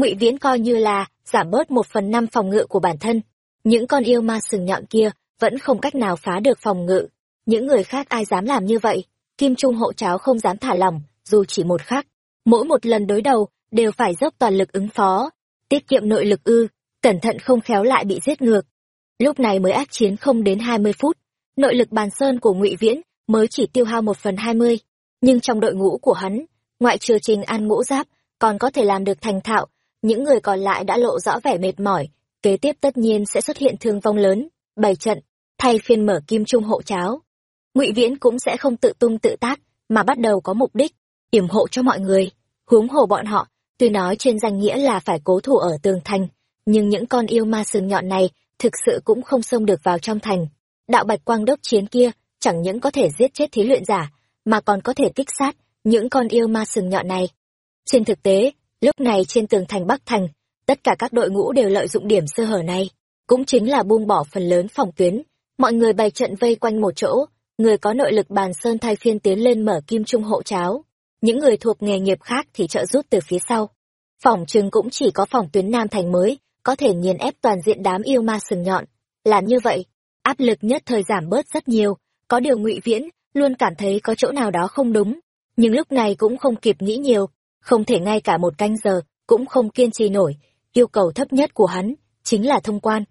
ngụy viễn coi như là giảm bớt một phần năm phòng ngự của bản thân. Những con yêu ma sừng nhọn kia vẫn không cách nào phá được phòng ngự. Những người khác ai dám làm như vậy? Kim trung hộ cháo không dám thả lỏng, dù chỉ một khắc. Mỗi một lần đối đầu đều phải dốc toàn lực ứng phó, tiết kiệm nội lực ư, cẩn thận không khéo lại bị giết ngược. Lúc này mới ác chiến không đến hai mươi phút, nội lực bàn sơn của ngụy viễn mới chỉ tiêu hao một phần hai mươi. Nhưng trong đội ngũ của hắn, ngoại trừ trình an ngũ giáp còn có thể làm được thành thạo những người còn lại đã lộ rõ vẻ mệt mỏi, kế tiếp tất nhiên sẽ xuất hiện thương vong lớn, bày trận, thay phiên mở kim trung hộ cháo. Ngụy viễn cũng sẽ không tự tung tự tác, mà bắt đầu có mục đích, yểm hộ cho mọi người, huống hồ bọn họ, tuy nói trên danh nghĩa là phải cố thủ ở tường thành, nhưng những con yêu ma sừng nhọn này thực sự cũng không xông được vào trong thành. Đạo bạch quang đốc chiến kia chẳng những có thể giết chết thí luyện giả, mà còn có thể kích sát những con yêu ma sừng nhọn này. Trên thực tế lúc này trên tường thành bắc thành, tất cả các đội ngũ đều lợi dụng điểm sơ hở này, cũng chính là buông bỏ phần lớn phòng tuyến. Mọi người bày trận vây quanh một chỗ, người có nội lực bàn sơn thay phiên tiến lên mở kim trung hộ cháo. Những người thuộc nghề nghiệp khác thì trợ giúp từ phía sau. Phòng trường cũng chỉ có phòng tuyến nam thành mới, có thể nghiền ép toàn diện đám yêu ma sừng nhọn. Làm như vậy, áp lực nhất thời giảm bớt rất nhiều. Có điều ngụy viễn luôn cảm thấy có chỗ nào đó không đúng, nhưng lúc này cũng không kịp nghĩ nhiều không thể ngay cả một canh giờ cũng không kiên trì nổi. Yêu cầu thấp nhất của hắn chính là thông quan.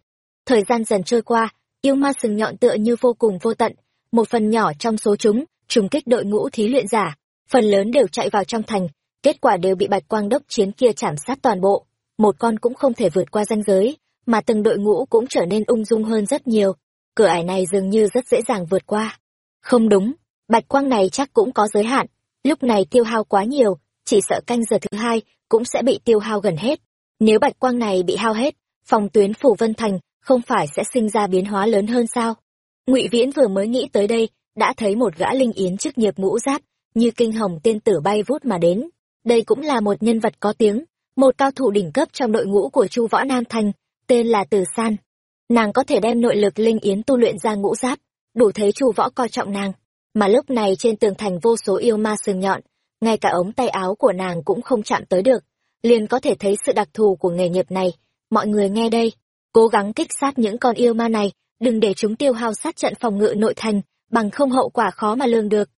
Thời gian dần trôi qua, yêu ma sừng nhọn tựa như vô cùng vô tận. Một phần nhỏ trong số chúng trùng kích đội ngũ thí luyện giả. Phần lớn đều chạy vào trong thành. Kết quả đều bị bạch quang đốc chiến kia chảm sát toàn bộ. Một con cũng không thể vượt qua ranh giới, mà từng đội ngũ cũng trở nên ung dung hơn rất nhiều. Cửa ải này dường như rất dễ dàng vượt qua. Không đúng, bạch quang này chắc cũng có giới hạn. Lúc này tiêu hao quá nhiều chỉ sợ canh giờ thứ hai cũng sẽ bị tiêu hao gần hết. Nếu bạch quang này bị hao hết, phòng tuyến phủ vân thành không phải sẽ sinh ra biến hóa lớn hơn sao? Ngụy viễn vừa mới nghĩ tới đây, đã thấy một gã linh yến chức nghiệp ngũ giáp, như kinh hồng tiên tử bay vút mà đến. Đây cũng là một nhân vật có tiếng, một cao thủ đỉnh cấp trong đội ngũ của chu võ nam thành, tên là từ san. Nàng có thể đem nội lực linh yến tu luyện ra ngũ giáp, đủ thấy chu võ coi trọng nàng. Mà lúc này trên tường thành vô số yêu ma sừng nhọn ngay cả ống tay áo của nàng cũng không chạm tới được. Liền có thể thấy sự đặc thù của nghề nghiệp này. Mọi người nghe đây. Cố gắng kích sát những con yêu ma này. Đừng để chúng tiêu hao sát trận phòng ngự nội thành, bằng không hậu quả khó mà lường được.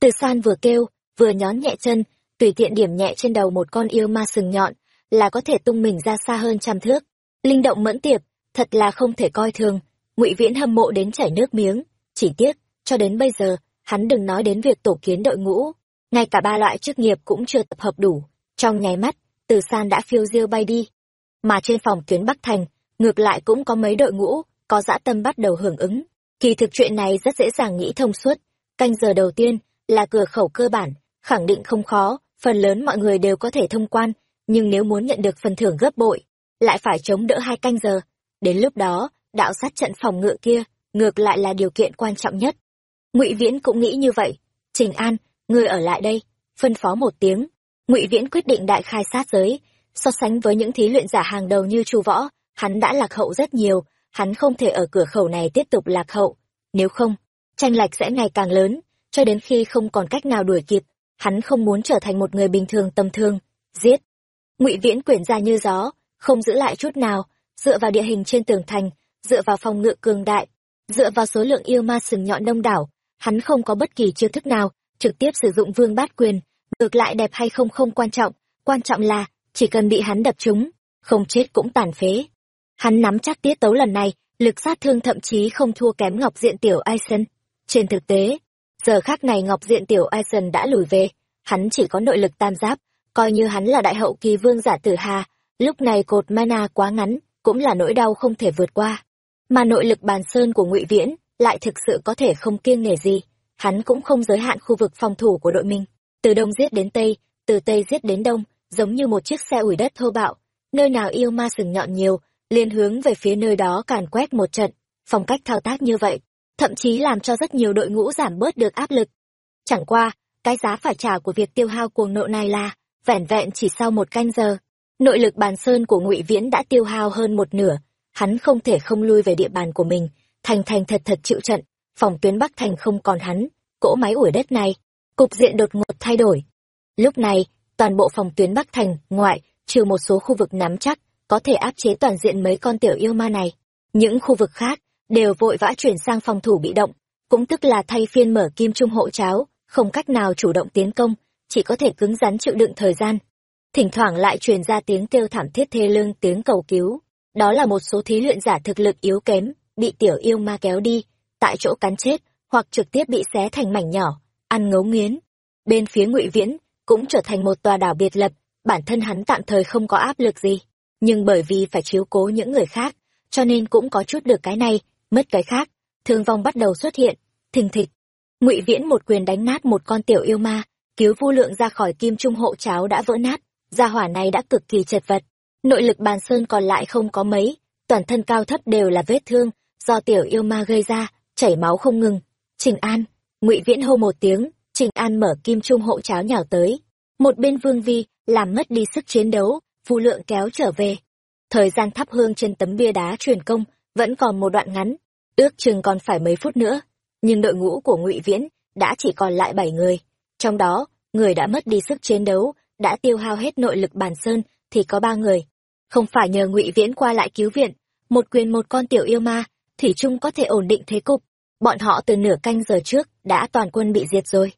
Từ san vừa kêu, vừa nhón nhẹ chân, tùy tiện điểm nhẹ trên đầu một con yêu ma sừng nhọn, là có thể tung mình ra xa hơn trăm thước. Linh động mẫn tiệp, thật là không thể coi thường. Ngụy viễn hâm mộ đến chảy nước miếng. Chỉ tiếc, cho đến bây giờ, hắn đừng nói đến việc tổ kiến đội ngũ ngay cả ba loại chức nghiệp cũng chưa tập hợp đủ. Trong nháy mắt, từ san đã phiêu diêu bay đi. Mà trên phòng tuyến bắc thành, ngược lại cũng có mấy đội ngũ, có dã tâm bắt đầu hưởng ứng. Kỳ thực chuyện này rất dễ dàng nghĩ thông suốt. Canh giờ đầu tiên là cửa khẩu cơ bản, khẳng định không khó, phần lớn mọi người đều có thể thông quan, nhưng nếu muốn nhận được phần thưởng gấp bội, lại phải chống đỡ hai canh giờ. Đến lúc đó, đạo sát trận phòng ngự kia ngược lại là điều kiện quan trọng nhất. Ngụy viễn cũng nghĩ như vậy. Trình an ngươi ở lại đây, phân phó một tiếng. Ngụy viễn quyết định đại khai sát giới. So sánh với những thí luyện giả hàng đầu như chu võ, hắn đã lạc hậu rất nhiều. Hắn không thể ở cửa khẩu này tiếp tục lạc hậu. Nếu không, tranh lệch sẽ ngày càng lớn, cho đến khi không còn cách nào đuổi kịp, hắn không muốn trở thành một người bình thường tầm thường. Giết! Ngụy viễn quyển ra như gió, không giữ lại chút nào, dựa vào địa hình trên tường thành, dựa vào phòng ngự cường đại, dựa vào số lượng yêu ma sừng nhọn đông đảo, hắn không có bất kỳ chiêu thức nào trực tiếp sử dụng vương bát quyền, ngược lại đẹp hay không không quan trọng quan trọng là, chỉ cần bị hắn đập trúng, không chết cũng tàn phế. Hắn nắm chắc tiết tấu lần này, lực sát thương thậm chí không thua kém ngọc diện tiểu aizen. Trên thực tế, giờ khác này ngọc diện tiểu aizen đã lùi về, hắn chỉ có nội lực tam giáp, coi như hắn là đại hậu kỳ vương giả tử hà, lúc này cột mana quá ngắn, cũng là nỗi đau không thể vượt qua. Mà nội lực bàn sơn của ngụy viễn lại thực sự có thể không kiêng nể gì hắn cũng không giới hạn khu vực phòng thủ của đội mình. Từ đông giết đến tây, từ tây giết đến đông, giống như một chiếc xe ủi đất thô bạo. Nơi nào yêu ma sừng nhọn nhiều, liền hướng về phía nơi đó càn quét một trận. Phong cách thao tác như vậy, thậm chí làm cho rất nhiều đội ngũ giảm bớt được áp lực. Chẳng qua, cái giá phải trả của việc tiêu hao cuồng nộ này là, vẻn vẹn chỉ sau một canh giờ. Nội lực bàn sơn của ngụy viễn đã tiêu hao hơn một nửa. Hắn không thể không lui về địa bàn của mình, thành thành thật thật chịu trận phòng tuyến bắc thành không còn hắn cỗ máy ủi đất này cục diện đột ngột thay đổi lúc này toàn bộ phòng tuyến bắc thành ngoại trừ một số khu vực nắm chắc, có thể áp chế toàn diện mấy con tiểu yêu ma này. Những khu vực khác, đều vội vã chuyển sang phòng thủ bị động, cũng tức là thay phiên mở kim trung hộ cháo, không cách nào chủ động tiến công, chỉ có thể cứng rắn chịu đựng thời gian. Thỉnh thoảng lại truyền ra tiếng kêu thảm thiết thê lương tiếng cầu cứu. Đó là một số thí luyện giả thực lực yếu kém, bị tiểu yêu ma kéo đi, tại chỗ cắn chết, hoặc trực tiếp bị xé thành mảnh nhỏ, ăn ngấu nghiến. Bên phía ngụy Viễn, cũng trở thành một tòa đảo biệt lập, bản thân hắn tạm thời không có áp lực gì. Nhưng bởi vì phải chiếu cố những người khác, cho nên cũng có chút được cái này, mất cái khác. Thương vong bắt đầu xuất hiện, thình thịch. ngụy Viễn một quyền đánh nát một con tiểu yêu ma, cứu vu lượng ra khỏi kim trung hộ cháo đã vỡ nát, gia hỏa này đã cực kỳ chật vật. Nội lực bàn sơn còn lại không có mấy, toàn thân cao thấp đều là vết thương, do tiểu yêu ma gây ra, chảy máu không ngừng. Trình An, ngụy Viễn hô một tiếng, Trình An mở kim trung hộ cháo nhào tới. Một bên Vương Vi, làm mất đi sức chiến đấu, Vu Lượng kéo trở về. Thời gian thắp hương trên tấm bia đá truyền công, vẫn còn một đoạn ngắn, ước chừng còn phải mấy phút nữa. Nhưng đội ngũ của ngụy Viễn đã chỉ còn lại bảy người. Trong đó, người đã mất đi sức chiến đấu, đã tiêu hao hết nội lực bàn sơn, thì có ba người. Không phải nhờ ngụy Viễn qua lại cứu viện, một quyền một con tiểu yêu ma, Thủy Trung có thể ổn định thế cục. Bọn họ từ nửa canh giờ trước đã toàn quân bị diệt rồi.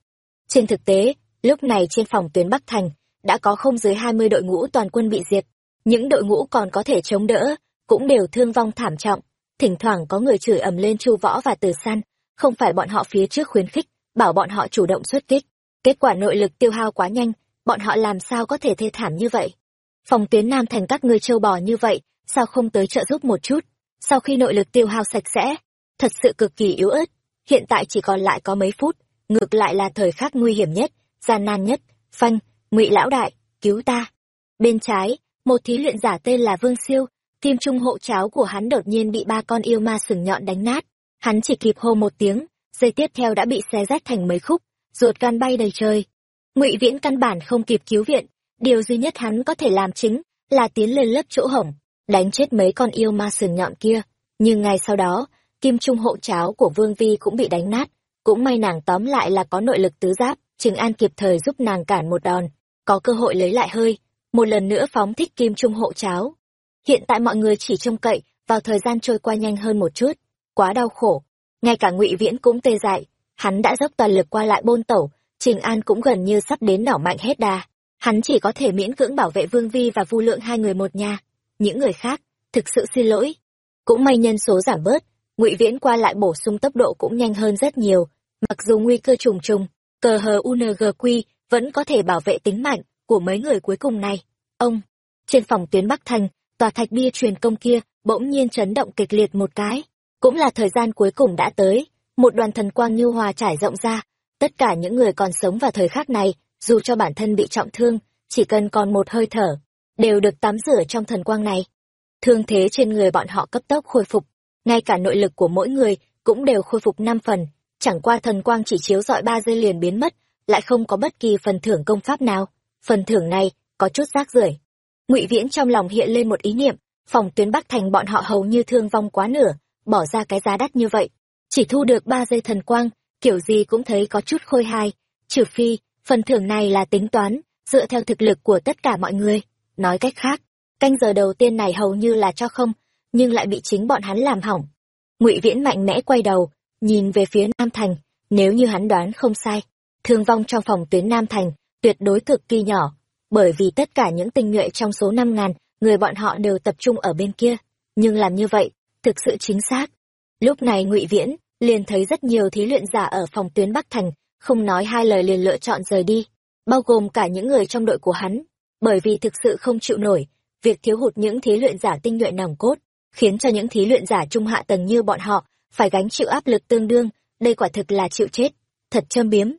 Trên thực tế, lúc này trên phòng tuyến Bắc Thành, đã có không dưới 20 đội ngũ toàn quân bị diệt. Những đội ngũ còn có thể chống đỡ, cũng đều thương vong thảm trọng. Thỉnh thoảng có người chửi ầm lên Chu Võ và Từ San, không phải bọn họ phía trước khuyến khích, bảo bọn họ chủ động xuất kích. Kết quả nội lực tiêu hao quá nhanh, bọn họ làm sao có thể thê thảm như vậy? Phòng tuyến Nam Thành các ngươi châu bò như vậy, sao không tới trợ giúp một chút? Sau khi nội lực tiêu hao sạch sẽ, thật sự cực kỳ yếu ớt, hiện tại chỉ còn lại có mấy phút, ngược lại là thời khắc nguy hiểm nhất, gian nan nhất, phanh, ngụy lão đại, cứu ta. Bên trái, một thí luyện giả tên là Vương Siêu, kim trung hộ cháo của hắn đột nhiên bị ba con yêu ma sừng nhọn đánh nát, hắn chỉ kịp hô một tiếng, giây tiếp theo đã bị xé rách thành mấy khúc, ruột gan bay đầy trời. Ngụy Viễn căn bản không kịp cứu viện, điều duy nhất hắn có thể làm chính là tiến lên lớp chỗ hổng, đánh chết mấy con yêu ma sừng nhọn kia. Nhưng ngay sau đó, kim trung hộ cháo của Vương Vi cũng bị đánh nát, cũng may nàng tóm lại là có nội lực tứ giáp, Trình An kịp thời giúp nàng cản một đòn, có cơ hội lấy lại hơi, một lần nữa phóng thích kim trung hộ cháo. Hiện tại mọi người chỉ trông cậy vào thời gian trôi qua nhanh hơn một chút, quá đau khổ. Ngay cả Ngụy Viễn cũng tê dại, hắn đã dốc toàn lực qua lại bôn tẩu, Trình An cũng gần như sắp đến nỏ mạnh hết đà. Hắn chỉ có thể miễn cưỡng bảo vệ Vương Vi và Vu Lượng hai người một nhà. Những người khác, thực sự xin lỗi. Cũng may nhân số giảm bớt, ngụy viễn qua lại bổ sung tốc độ cũng nhanh hơn rất nhiều. Mặc dù nguy cơ trùng trùng cờ hờ ungq vẫn có thể bảo vệ tính mạng của mấy người cuối cùng này. Ông trên phòng tuyến bắc thành tòa thạch bia truyền công kia bỗng nhiên chấn động kịch liệt một cái. Cũng là thời gian cuối cùng đã tới một đoàn thần quang như hòa trải rộng ra. Tất cả những người còn sống vào thời khắc này dù cho bản thân bị trọng thương chỉ cần còn một hơi thở đều được tắm rửa trong thần quang này. Thương thế trên người bọn họ cấp tốc khôi phục, ngay cả nội lực của mỗi người cũng đều khôi phục năm phần, chẳng qua thần quang chỉ chiếu dọi ba giây liền biến mất, lại không có bất kỳ phần thưởng công pháp nào. Phần thưởng này có chút rác rưởi. Ngụy viễn trong lòng hiện lên một ý niệm, phòng tuyến bắc thành bọn họ hầu như thương vong quá nửa, bỏ ra cái giá đắt như vậy. Chỉ thu được ba giây thần quang, kiểu gì cũng thấy có chút khôi hài, trừ phi, phần thưởng này là tính toán, dựa theo thực lực của tất cả mọi người nói cách khác, canh giờ đầu tiên này hầu như là cho không, nhưng lại bị chính bọn hắn làm hỏng. Ngụy viễn mạnh mẽ quay đầu, nhìn về phía nam thành, nếu như hắn đoán không sai, thương vong trong phòng tuyến nam thành tuyệt đối cực kỳ nhỏ, bởi vì tất cả những tinh nhuệ trong số năm ngàn người bọn họ đều tập trung ở bên kia. Nhưng làm như vậy, thực sự chính xác. Lúc này ngụy viễn liền thấy rất nhiều thí luyện giả ở phòng tuyến bắc thành không nói hai lời liền lựa chọn rời đi, bao gồm cả những người trong đội của hắn bởi vì thực sự không chịu nổi việc thiếu hụt những thí luyện giả tinh nhuệ nòng cốt khiến cho những thí luyện giả trung hạ tầng như bọn họ phải gánh chịu áp lực tương đương, đây quả thực là chịu chết, thật châm biếm.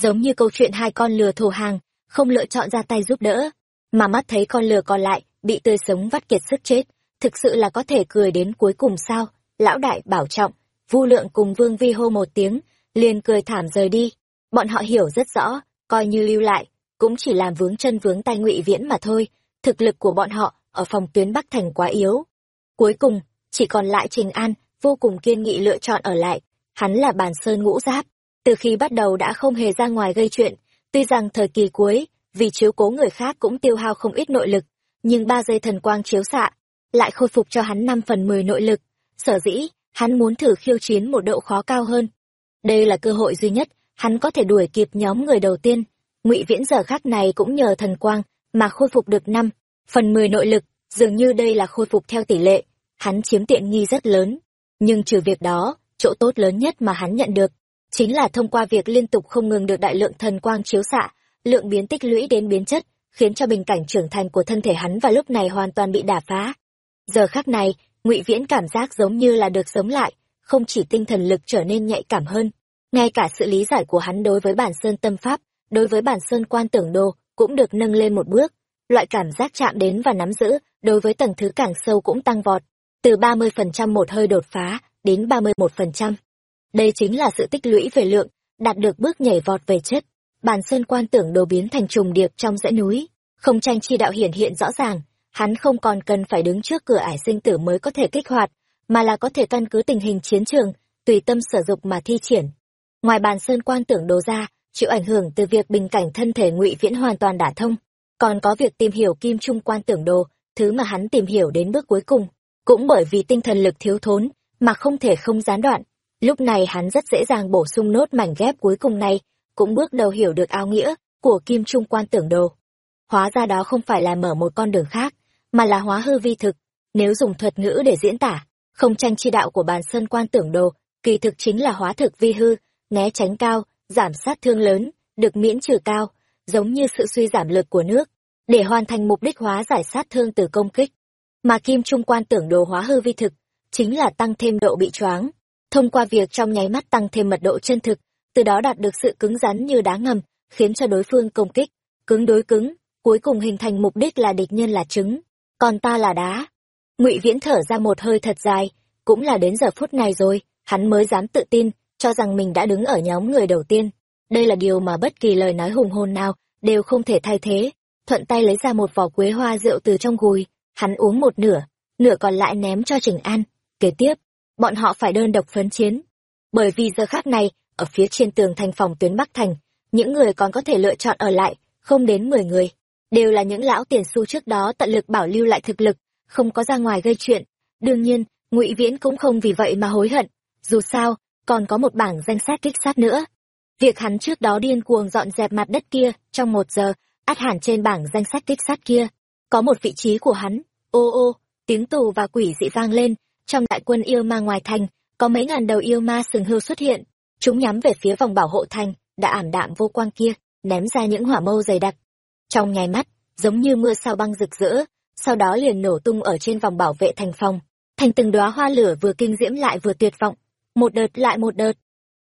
Giống như câu chuyện hai con lừa thù hàng, không lựa chọn ra tay giúp đỡ, mà mắt thấy con lừa còn lại, bị tươi sống vắt kiệt sức chết, thực sự là có thể cười đến cuối cùng sao, lão đại bảo trọng, vu lượng cùng vương vi hô một tiếng, liền cười thảm rời đi, bọn họ hiểu rất rõ, coi như lưu lại, cũng chỉ làm vướng chân vướng tay ngụy viễn mà thôi, thực lực của bọn họ ở phòng tuyến Bắc Thành quá yếu, Cuối cùng, chỉ còn lại Trình An, vô cùng kiên nghị lựa chọn ở lại. Hắn là bàn sơn ngũ giáp, từ khi bắt đầu đã không hề ra ngoài gây chuyện. Tuy rằng thời kỳ cuối, vì chiếu cố người khác cũng tiêu hao không ít nội lực, nhưng ba giây thần quang chiếu xạ lại khôi phục cho hắn năm phần mười nội lực sở dĩ hắn muốn thử khiêu chiến một độ khó cao hơn đây là cơ hội duy nhất hắn có thể đuổi kịp nhóm người đầu tiên ngụy viễn giờ khác này cũng nhờ thần quang mà khôi phục được năm, phần mười nội lực, dường như đây là khôi phục theo tỷ lệ, hắn chiếm tiện nghi rất lớn. Nhưng trừ việc đó, chỗ tốt lớn nhất mà hắn nhận được chính là thông qua việc liên tục không ngừng được đại lượng thần quang chiếu xạ, lượng biến tích lũy đến biến chất, khiến cho bình cảnh trưởng thành của thân thể hắn vào lúc này hoàn toàn bị đả phá. Giờ khắc này, ngụy viễn cảm giác giống như là được sống lại, không chỉ tinh thần lực trở nên nhạy cảm hơn. Ngay cả sự lý giải của hắn đối với bản sơn tâm pháp đối với bản sơn quan tưởng đồ cũng được nâng lên một bước. Loại cảm giác chạm đến và nắm giữ đối với tầng thứ càng sâu cũng tăng vọt, từ ba mươi phần trăm một hơi đột phá đến ba mươi một phần trăm. Đây chính là sự tích lũy về lượng, đạt được bước nhảy vọt về chất. Bản sơn quan tưởng đồ biến thành trùng điệp trong dãy núi, không tranh chi đạo hiển hiện rõ ràng, hắn không còn cần phải đứng trước cửa ải sinh tử mới có thể kích hoạt, mà là có thể căn cứ tình hình chiến trường, tùy tâm sở dục mà thi triển. Ngoài bàn sơn quan tưởng đồ ra chịu ảnh hưởng từ việc bình cảnh thân thể ngụy viễn hoàn toàn đả thông. Còn có việc tìm hiểu kim trung quan tưởng đồ, thứ mà hắn tìm hiểu đến bước cuối cùng, cũng bởi vì tinh thần lực thiếu thốn mà không thể không gián đoạn. Lúc này hắn rất dễ dàng bổ sung nốt mảnh ghép cuối cùng này, cũng bước đầu hiểu được áo nghĩa của kim trung quan tưởng đồ. Hóa ra đó không phải là mở một con đường khác, mà là hóa hư vi thực. Nếu dùng thuật ngữ để diễn tả, không tranh chi đạo của bàn sơn quan tưởng đồ, kỳ thực chính là hóa thực vi hư, né tránh cao giảm sát thương lớn, được miễn trừ cao, giống như sự suy giảm lực của nước, để hoàn thành mục đích hóa giải sát thương từ công kích. Mà kim trung quan tưởng đồ hóa hư vi thực, chính là tăng thêm độ bị choáng. Thông qua việc trong nháy mắt tăng thêm mật độ chân thực, từ đó đạt được sự cứng rắn như đá ngầm, khiến cho đối phương công kích. Cứng đối cứng, cuối cùng hình thành mục đích là địch nhân là trứng, còn ta là đá. Ngụy viễn thở ra một hơi thật dài, cũng là đến giờ phút này rồi, hắn mới dám tự tin cho rằng mình đã đứng ở nhóm người đầu tiên. Đây là điều mà bất kỳ lời nói hùng hồn nào đều không thể thay thế. Thuận tay lấy ra một vỏ quế hoa rượu từ trong gùi, hắn uống một nửa nửa còn lại ném cho trình an. Kế tiếp, bọn họ phải đơn độc phấn chiến. Bởi vì giờ khác này, ở phía trên tường thành phòng tuyến bắc thành, những người còn có thể lựa chọn ở lại, không đến mười người. Đều là những lão tiền su trước đó tận lực bảo lưu lại thực lực, không có ra ngoài gây chuyện. Đương nhiên, ngụy viễn cũng không vì vậy mà hối hận. Dù sao còn có một bảng danh sách kích sát nữa. Việc hắn trước đó điên cuồng dọn dẹp mặt đất kia, trong một giờ, át hẳn trên bảng danh sách kích sát kia. Có một vị trí của hắn, ô ô, tiếng tù và quỷ dị vang lên, trong đại quân yêu ma ngoài thành, có mấy ngàn đầu yêu ma sừng hưu xuất hiện. Chúng nhắm về phía vòng bảo hộ thành, đã ảm đạm vô quang kia, ném ra những hỏa mâu dày đặc. Trong nháy mắt, giống như mưa sao băng rực rỡ, sau đó liền nổ tung ở trên vòng bảo vệ thành phòng. Thành từng đóa hoa lửa vừa kinh diễm lại vừa tuyệt vọng một đợt lại một đợt.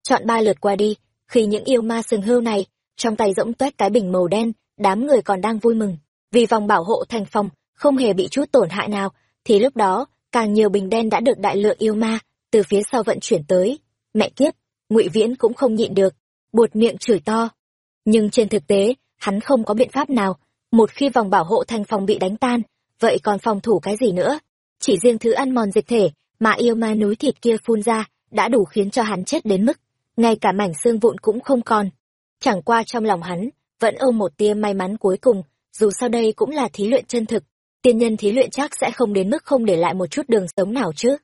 Chọn ba lượt qua đi, khi những yêu ma sừng hưu này, trong tay rỗng toét cái bình màu đen, đám người còn đang vui mừng. Vì vòng bảo hộ thành phòng không hề bị chút tổn hại nào, thì lúc đó, càng nhiều bình đen đã được đại lượng yêu ma từ phía sau vận chuyển tới. Mẹ kiếp, ngụy viễn cũng không nhịn được, buột miệng chửi to. Nhưng trên thực tế, hắn không có biện pháp nào. Một khi vòng bảo hộ thành phòng bị đánh tan, vậy còn phòng thủ cái gì nữa? Chỉ riêng thứ ăn mòn dịch thể mà yêu ma núi thịt kia phun ra đã đủ khiến cho hắn chết đến mức, ngay cả mảnh xương vụn cũng không còn. Chẳng qua trong lòng hắn, vẫn ôm một tia may mắn cuối cùng, dù sau đây cũng là thí luyện chân thực. Tiên nhân thí luyện chắc sẽ không đến mức không để lại một chút đường sống nào chứ.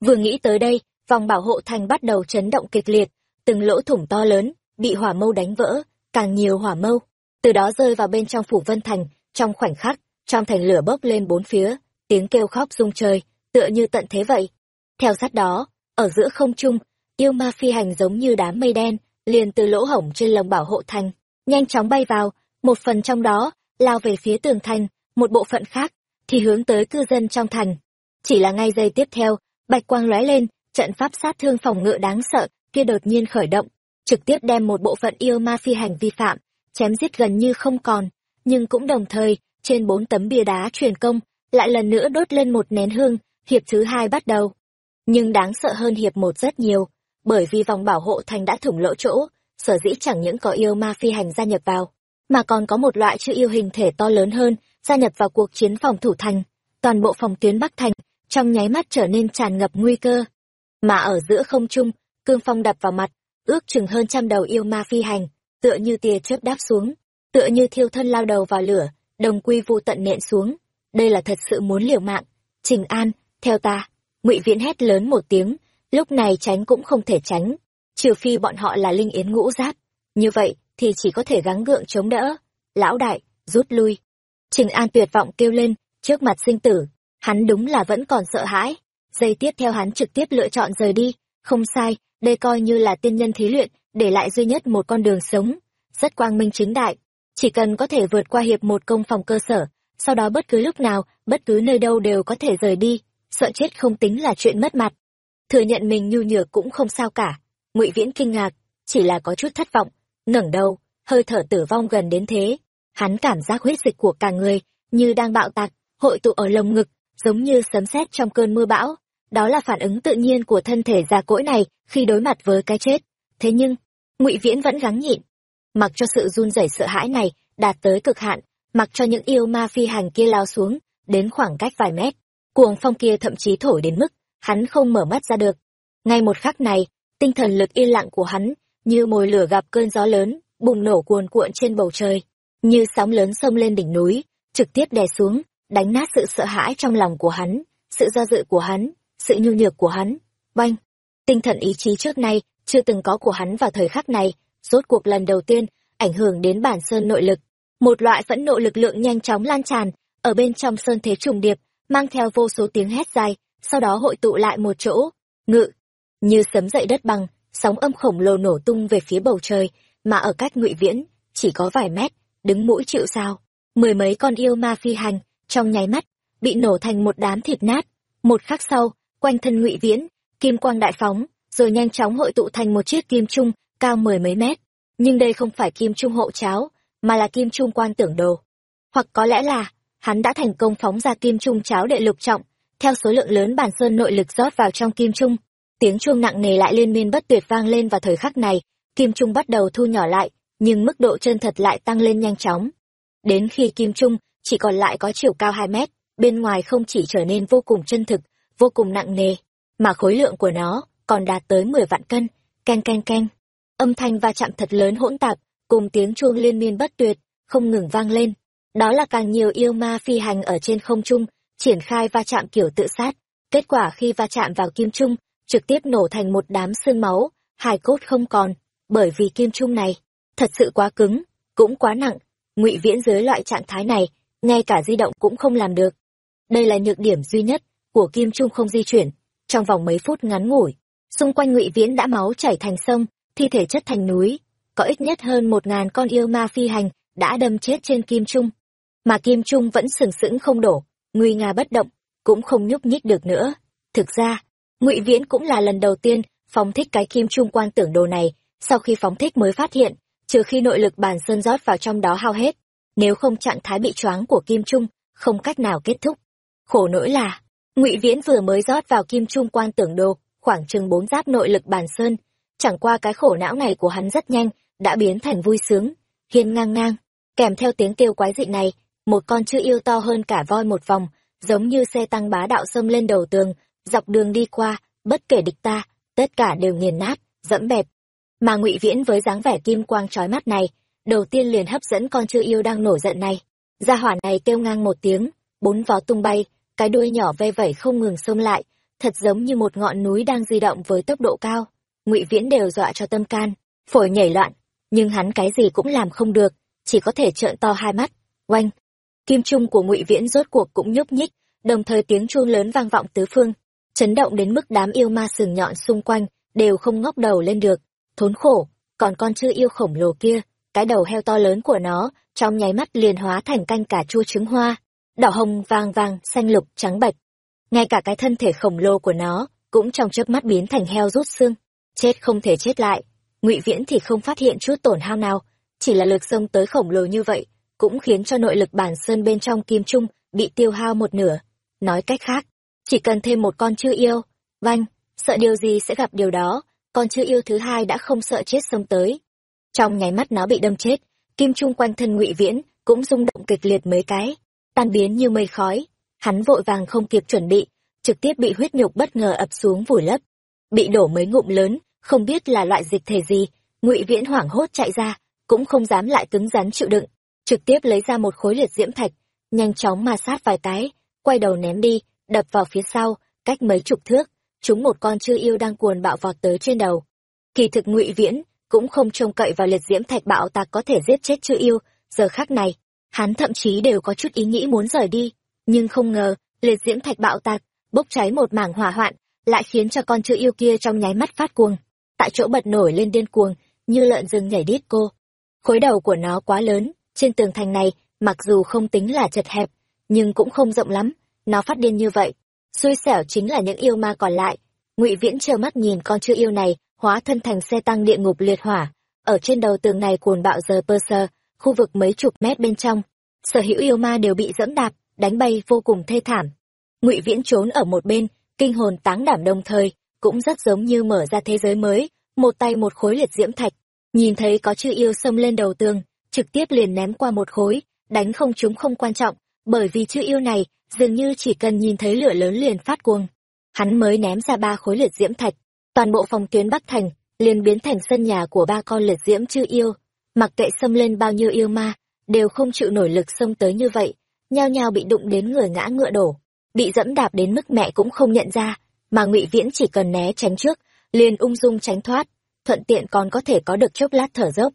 Vừa nghĩ tới đây, vòng bảo hộ thành bắt đầu chấn động kịch liệt, từng lỗ thủng to lớn, bị hỏa mâu đánh vỡ, càng nhiều hỏa mâu. Từ đó rơi vào bên trong phủ vân thành, trong khoảnh khắc, trong thành lửa bốc lên bốn phía, tiếng kêu khóc rung trời, tựa như tận thế vậy. Theo sát đó ở giữa không trung, yêu ma phi hành giống như đám mây đen, liền từ lỗ hổng trên lồng bảo hộ thành, nhanh chóng bay vào. Một phần trong đó, lao về phía tường thành, một bộ phận khác thì hướng tới cư dân trong thành. Chỉ là ngay giây tiếp theo, bạch quang lóe lên, trận pháp sát thương phòng ngự đáng sợ kia đột nhiên khởi động, trực tiếp đem một bộ phận yêu ma phi hành vi phạm, chém giết gần như không còn. Nhưng cũng đồng thời, trên bốn tấm bia đá truyền công, lại lần nữa đốt lên một nén hương, hiệp thứ hai bắt đầu nhưng đáng sợ hơn hiệp một rất nhiều, bởi vì vòng bảo hộ thành đã thủng lỗ chỗ, sở dĩ chẳng những có yêu ma phi hành gia nhập vào, mà còn có một loại chữ yêu hình thể to lớn hơn, gia nhập vào cuộc chiến phòng thủ thành. Toàn bộ phòng tuyến bắc thành, trong nháy mắt trở nên tràn ngập nguy cơ. Mà ở giữa không trung, cương phong đập vào mặt, ước chừng hơn trăm đầu yêu ma phi hành, tựa như tia chớp đáp xuống, tựa như thiêu thân lao đầu vào lửa, đồng quy vu tận nện xuống. Đây là thật sự muốn liều mạng. Trình an, theo ta ngụy viễn hét lớn một tiếng, lúc này tránh cũng không thể tránh, trừ phi bọn họ là linh yến ngũ giáp. Như vậy thì chỉ có thể gắng gượng chống đỡ. Lão đại, rút lui. Trình an tuyệt vọng kêu lên, trước mặt sinh tử, hắn đúng là vẫn còn sợ hãi. Giây tiếp theo hắn trực tiếp lựa chọn rời đi. Không sai, đây coi như là tiên nhân thí luyện, để lại duy nhất một con đường sống. Rất quang minh chính đại. Chỉ cần có thể vượt qua hiệp một công phòng cơ sở, sau đó bất cứ lúc nào, bất cứ nơi đâu đều có thể rời đi sợ chết không tính là chuyện mất mặt. Thừa nhận mình nhu nhược cũng không sao cả. Ngụy viễn kinh ngạc, chỉ là có chút thất vọng, ngẩng đầu, hơi thở tử vong gần đến thế. Hắn cảm giác huyết dịch của cả người như đang bạo tạc, hội tụ ở lồng ngực, giống như sấm sét trong cơn mưa bão. Đó là phản ứng tự nhiên của thân thể già cỗi này khi đối mặt với cái chết. Thế nhưng, ngụy viễn vẫn gắng nhịn. Mặc cho sự run rẩy sợ hãi này đạt tới cực hạn, mặc cho những yêu ma phi hành kia lao xuống đến khoảng cách vài mét cuồng phong kia thậm chí thổi đến mức hắn không mở mắt ra được. Ngay một khắc này, tinh thần lực yên lặng của hắn như mồi lửa gặp cơn gió lớn bùng nổ cuồn cuộn trên bầu trời, như sóng lớn xông lên đỉnh núi, trực tiếp đè xuống, đánh nát sự sợ hãi trong lòng của hắn, sự do dự của hắn, sự nhu nhược của hắn. Oanh! Tinh thần ý chí trước nay chưa từng có của hắn vào thời khắc này, rốt cuộc lần đầu tiên ảnh hưởng đến bản sơn nội lực. Một loại phẫn nộ lực lượng nhanh chóng lan tràn ở bên trong sơn thế trùng điệp mang theo vô số tiếng hét dài, sau đó hội tụ lại một chỗ. Ngự, như sấm dậy đất bằng, sóng âm khổng lồ nổ tung về phía bầu trời, mà ở cách ngụy viễn, chỉ có vài mét, đứng mũi chịu sao. Mười mấy con yêu ma phi hành, trong nháy mắt, bị nổ thành một đám thịt nát. Một khắc sau, quanh thân ngụy viễn, kim quang đại phóng, rồi nhanh chóng hội tụ thành một chiếc kim trung, cao mười mấy mét. Nhưng đây không phải kim trung hộ cháo, mà là kim trung quan tưởng đồ. Hoặc có lẽ là hắn đã thành công phóng ra kim trung cháo đệ lục trọng. Theo số lượng lớn bản sơn nội lực rót vào trong kim trung, tiếng chuông nặng nề lại liên miên bất tuyệt vang lên vào thời khắc này. Kim trung bắt đầu thu nhỏ lại, nhưng mức độ chân thật lại tăng lên nhanh chóng. Đến khi kim trung chỉ còn lại có chiều cao hai mét, bên ngoài không chỉ trở nên vô cùng chân thực, vô cùng nặng nề, mà khối lượng của nó còn đạt tới mười vạn cân. Keng keng keng. Âm thanh va chạm thật lớn hỗn tạp, cùng tiếng chuông liên miên bất tuyệt không ngừng vang lên đó là càng nhiều yêu ma phi hành ở trên không trung, triển khai va chạm kiểu tự sát. Kết quả khi va chạm vào kim trung, trực tiếp nổ thành một đám xương máu, hài cốt không còn. Bởi vì kim trung này, thật sự quá cứng, cũng quá nặng. Ngụy viễn dưới loại trạng thái này, ngay cả di động cũng không làm được. Đây là nhược điểm duy nhất của kim trung không di chuyển. Trong vòng mấy phút ngắn ngủi, xung quanh ngụy viễn đã máu chảy thành sông, thi thể chất thành núi. Có ít nhất hơn một ngàn con yêu ma phi hành đã đâm chết trên kim trung mà kim trung vẫn sừng sững không đổ, nguy nga bất động, cũng không nhúc nhích được nữa. Thực ra, ngụy viễn cũng là lần đầu tiên phóng thích cái kim trung quan tưởng đồ này. Sau khi phóng thích mới phát hiện, trừ khi nội lực bàn sơn rót vào trong đó hao hết, nếu không trạng thái bị choáng của kim trung không cách nào kết thúc. Khổ nỗi là, ngụy viễn vừa mới rót vào kim trung quan tưởng đồ, khoảng chừng bốn giáp nội lực bàn sơn. Chẳng qua cái khổ não này của hắn rất nhanh, đã biến thành vui sướng, hiên ngang ngang. Kèm theo tiếng kêu quái dị này một con chữ yêu to hơn cả voi một vòng, giống như xe tăng bá đạo xâm lên đầu tường, dọc đường đi qua, bất kể địch ta, tất cả đều nghiền nát, dẫm bẹp. Mà ngụy viễn với dáng vẻ kim quang trói mắt này, đầu tiên liền hấp dẫn con chữ yêu đang nổi giận này. Gia hỏa này kêu ngang một tiếng, bốn vó tung bay, cái đuôi nhỏ ve vẩy không ngừng xông lại, thật giống như một ngọn núi đang di động với tốc độ cao. Ngụy viễn đều dọa cho tâm can, phổi nhảy loạn, nhưng hắn cái gì cũng làm không được, chỉ có thể trợn to hai mắt, oanh kim trung của ngụy viễn rốt cuộc cũng nhúc nhích, đồng thời tiếng chuông lớn vang vọng tứ phương, chấn động đến mức đám yêu ma sừng nhọn xung quanh đều không ngóc đầu lên được. Thốn khổ, còn con chư yêu khổng lồ kia, cái đầu heo to lớn của nó, trong nháy mắt liền hóa thành canh cả chua trứng hoa, đỏ hồng vàng vàng, xanh lục, trắng bạch. Ngay cả cái thân thể khổng lồ của nó cũng trong chớp mắt biến thành heo rút xương. Chết không thể chết lại, ngụy viễn thì không phát hiện chút tổn hao nào, chỉ là lực sông tới khổng lồ như vậy cũng khiến cho nội lực bản sơn bên trong kim trung bị tiêu hao một nửa. Nói cách khác, chỉ cần thêm một con chư yêu, vanh, sợ điều gì sẽ gặp điều đó, con chư yêu thứ hai đã không sợ chết xông tới. Trong nháy mắt nó bị đâm chết, kim trung quanh thân ngụy viễn cũng rung động kịch liệt mấy cái, tan biến như mây khói. Hắn vội vàng không kịp chuẩn bị, trực tiếp bị huyết nhục bất ngờ ập xuống vùi lấp. Bị đổ mấy ngụm lớn, không biết là loại dịch thể gì, ngụy viễn hoảng hốt chạy ra, cũng không dám lại cứng rắn chịu đựng trực tiếp lấy ra một khối liệt diễm thạch, nhanh chóng ma sát vài cái, quay đầu ném đi, đập vào phía sau, cách mấy chục thước, chúng một con chư yêu đang cuồn bạo vọt tới trên đầu. Kỳ thực ngụy viễn cũng không trông cậy vào liệt diễm thạch bạo tạc có thể giết chết chư yêu, giờ khắc này, hắn thậm chí đều có chút ý nghĩ muốn rời đi, nhưng không ngờ, liệt diễm thạch bạo tạc bốc cháy một mảng hỏa hoạn, lại khiến cho con chữ yêu kia trong nháy mắt phát cuồng, tại chỗ bật nổi lên điên cuồng, như lợn rừng nhảy đít cô. Khối đầu của nó quá lớn trên tường thành này, mặc dù không tính là chật hẹp, nhưng cũng không rộng lắm, nó phát điên như vậy. Xui xẻo chính là những yêu ma còn lại. Ngụy viễn trơ mắt nhìn con chữ yêu này, hóa thân thành xe tăng địa ngục liệt hỏa. Ở trên đầu tường này cuồn bạo giờ pơ sơ, khu vực mấy chục mét bên trong. Sở hữu yêu ma đều bị dẫm đạp, đánh bay vô cùng thê thảm. Ngụy viễn trốn ở một bên, kinh hồn táng đảm đồng thời, cũng rất giống như mở ra thế giới mới, một tay một khối liệt diễm thạch. Nhìn thấy có chữ yêu xông lên đầu tường trực tiếp liền ném qua một khối, đánh không chúng không quan trọng, bởi vì chữ yêu này dường như chỉ cần nhìn thấy lửa lớn liền phát cuồng. Hắn mới ném ra ba khối liệt diễm thạch, toàn bộ phòng tuyến bắc thành liền biến thành sân nhà của ba con liệt diễm chữ yêu. Mặc kệ xâm lên bao nhiêu yêu ma, đều không chịu nổi lực xông tới như vậy, nhao nhao bị đụng đến người ngã ngựa đổ, bị dẫm đạp đến mức mẹ cũng không nhận ra, mà ngụy viễn chỉ cần né tránh trước, liền ung dung tránh thoát, thuận tiện còn có thể có được chốc lát thở dốc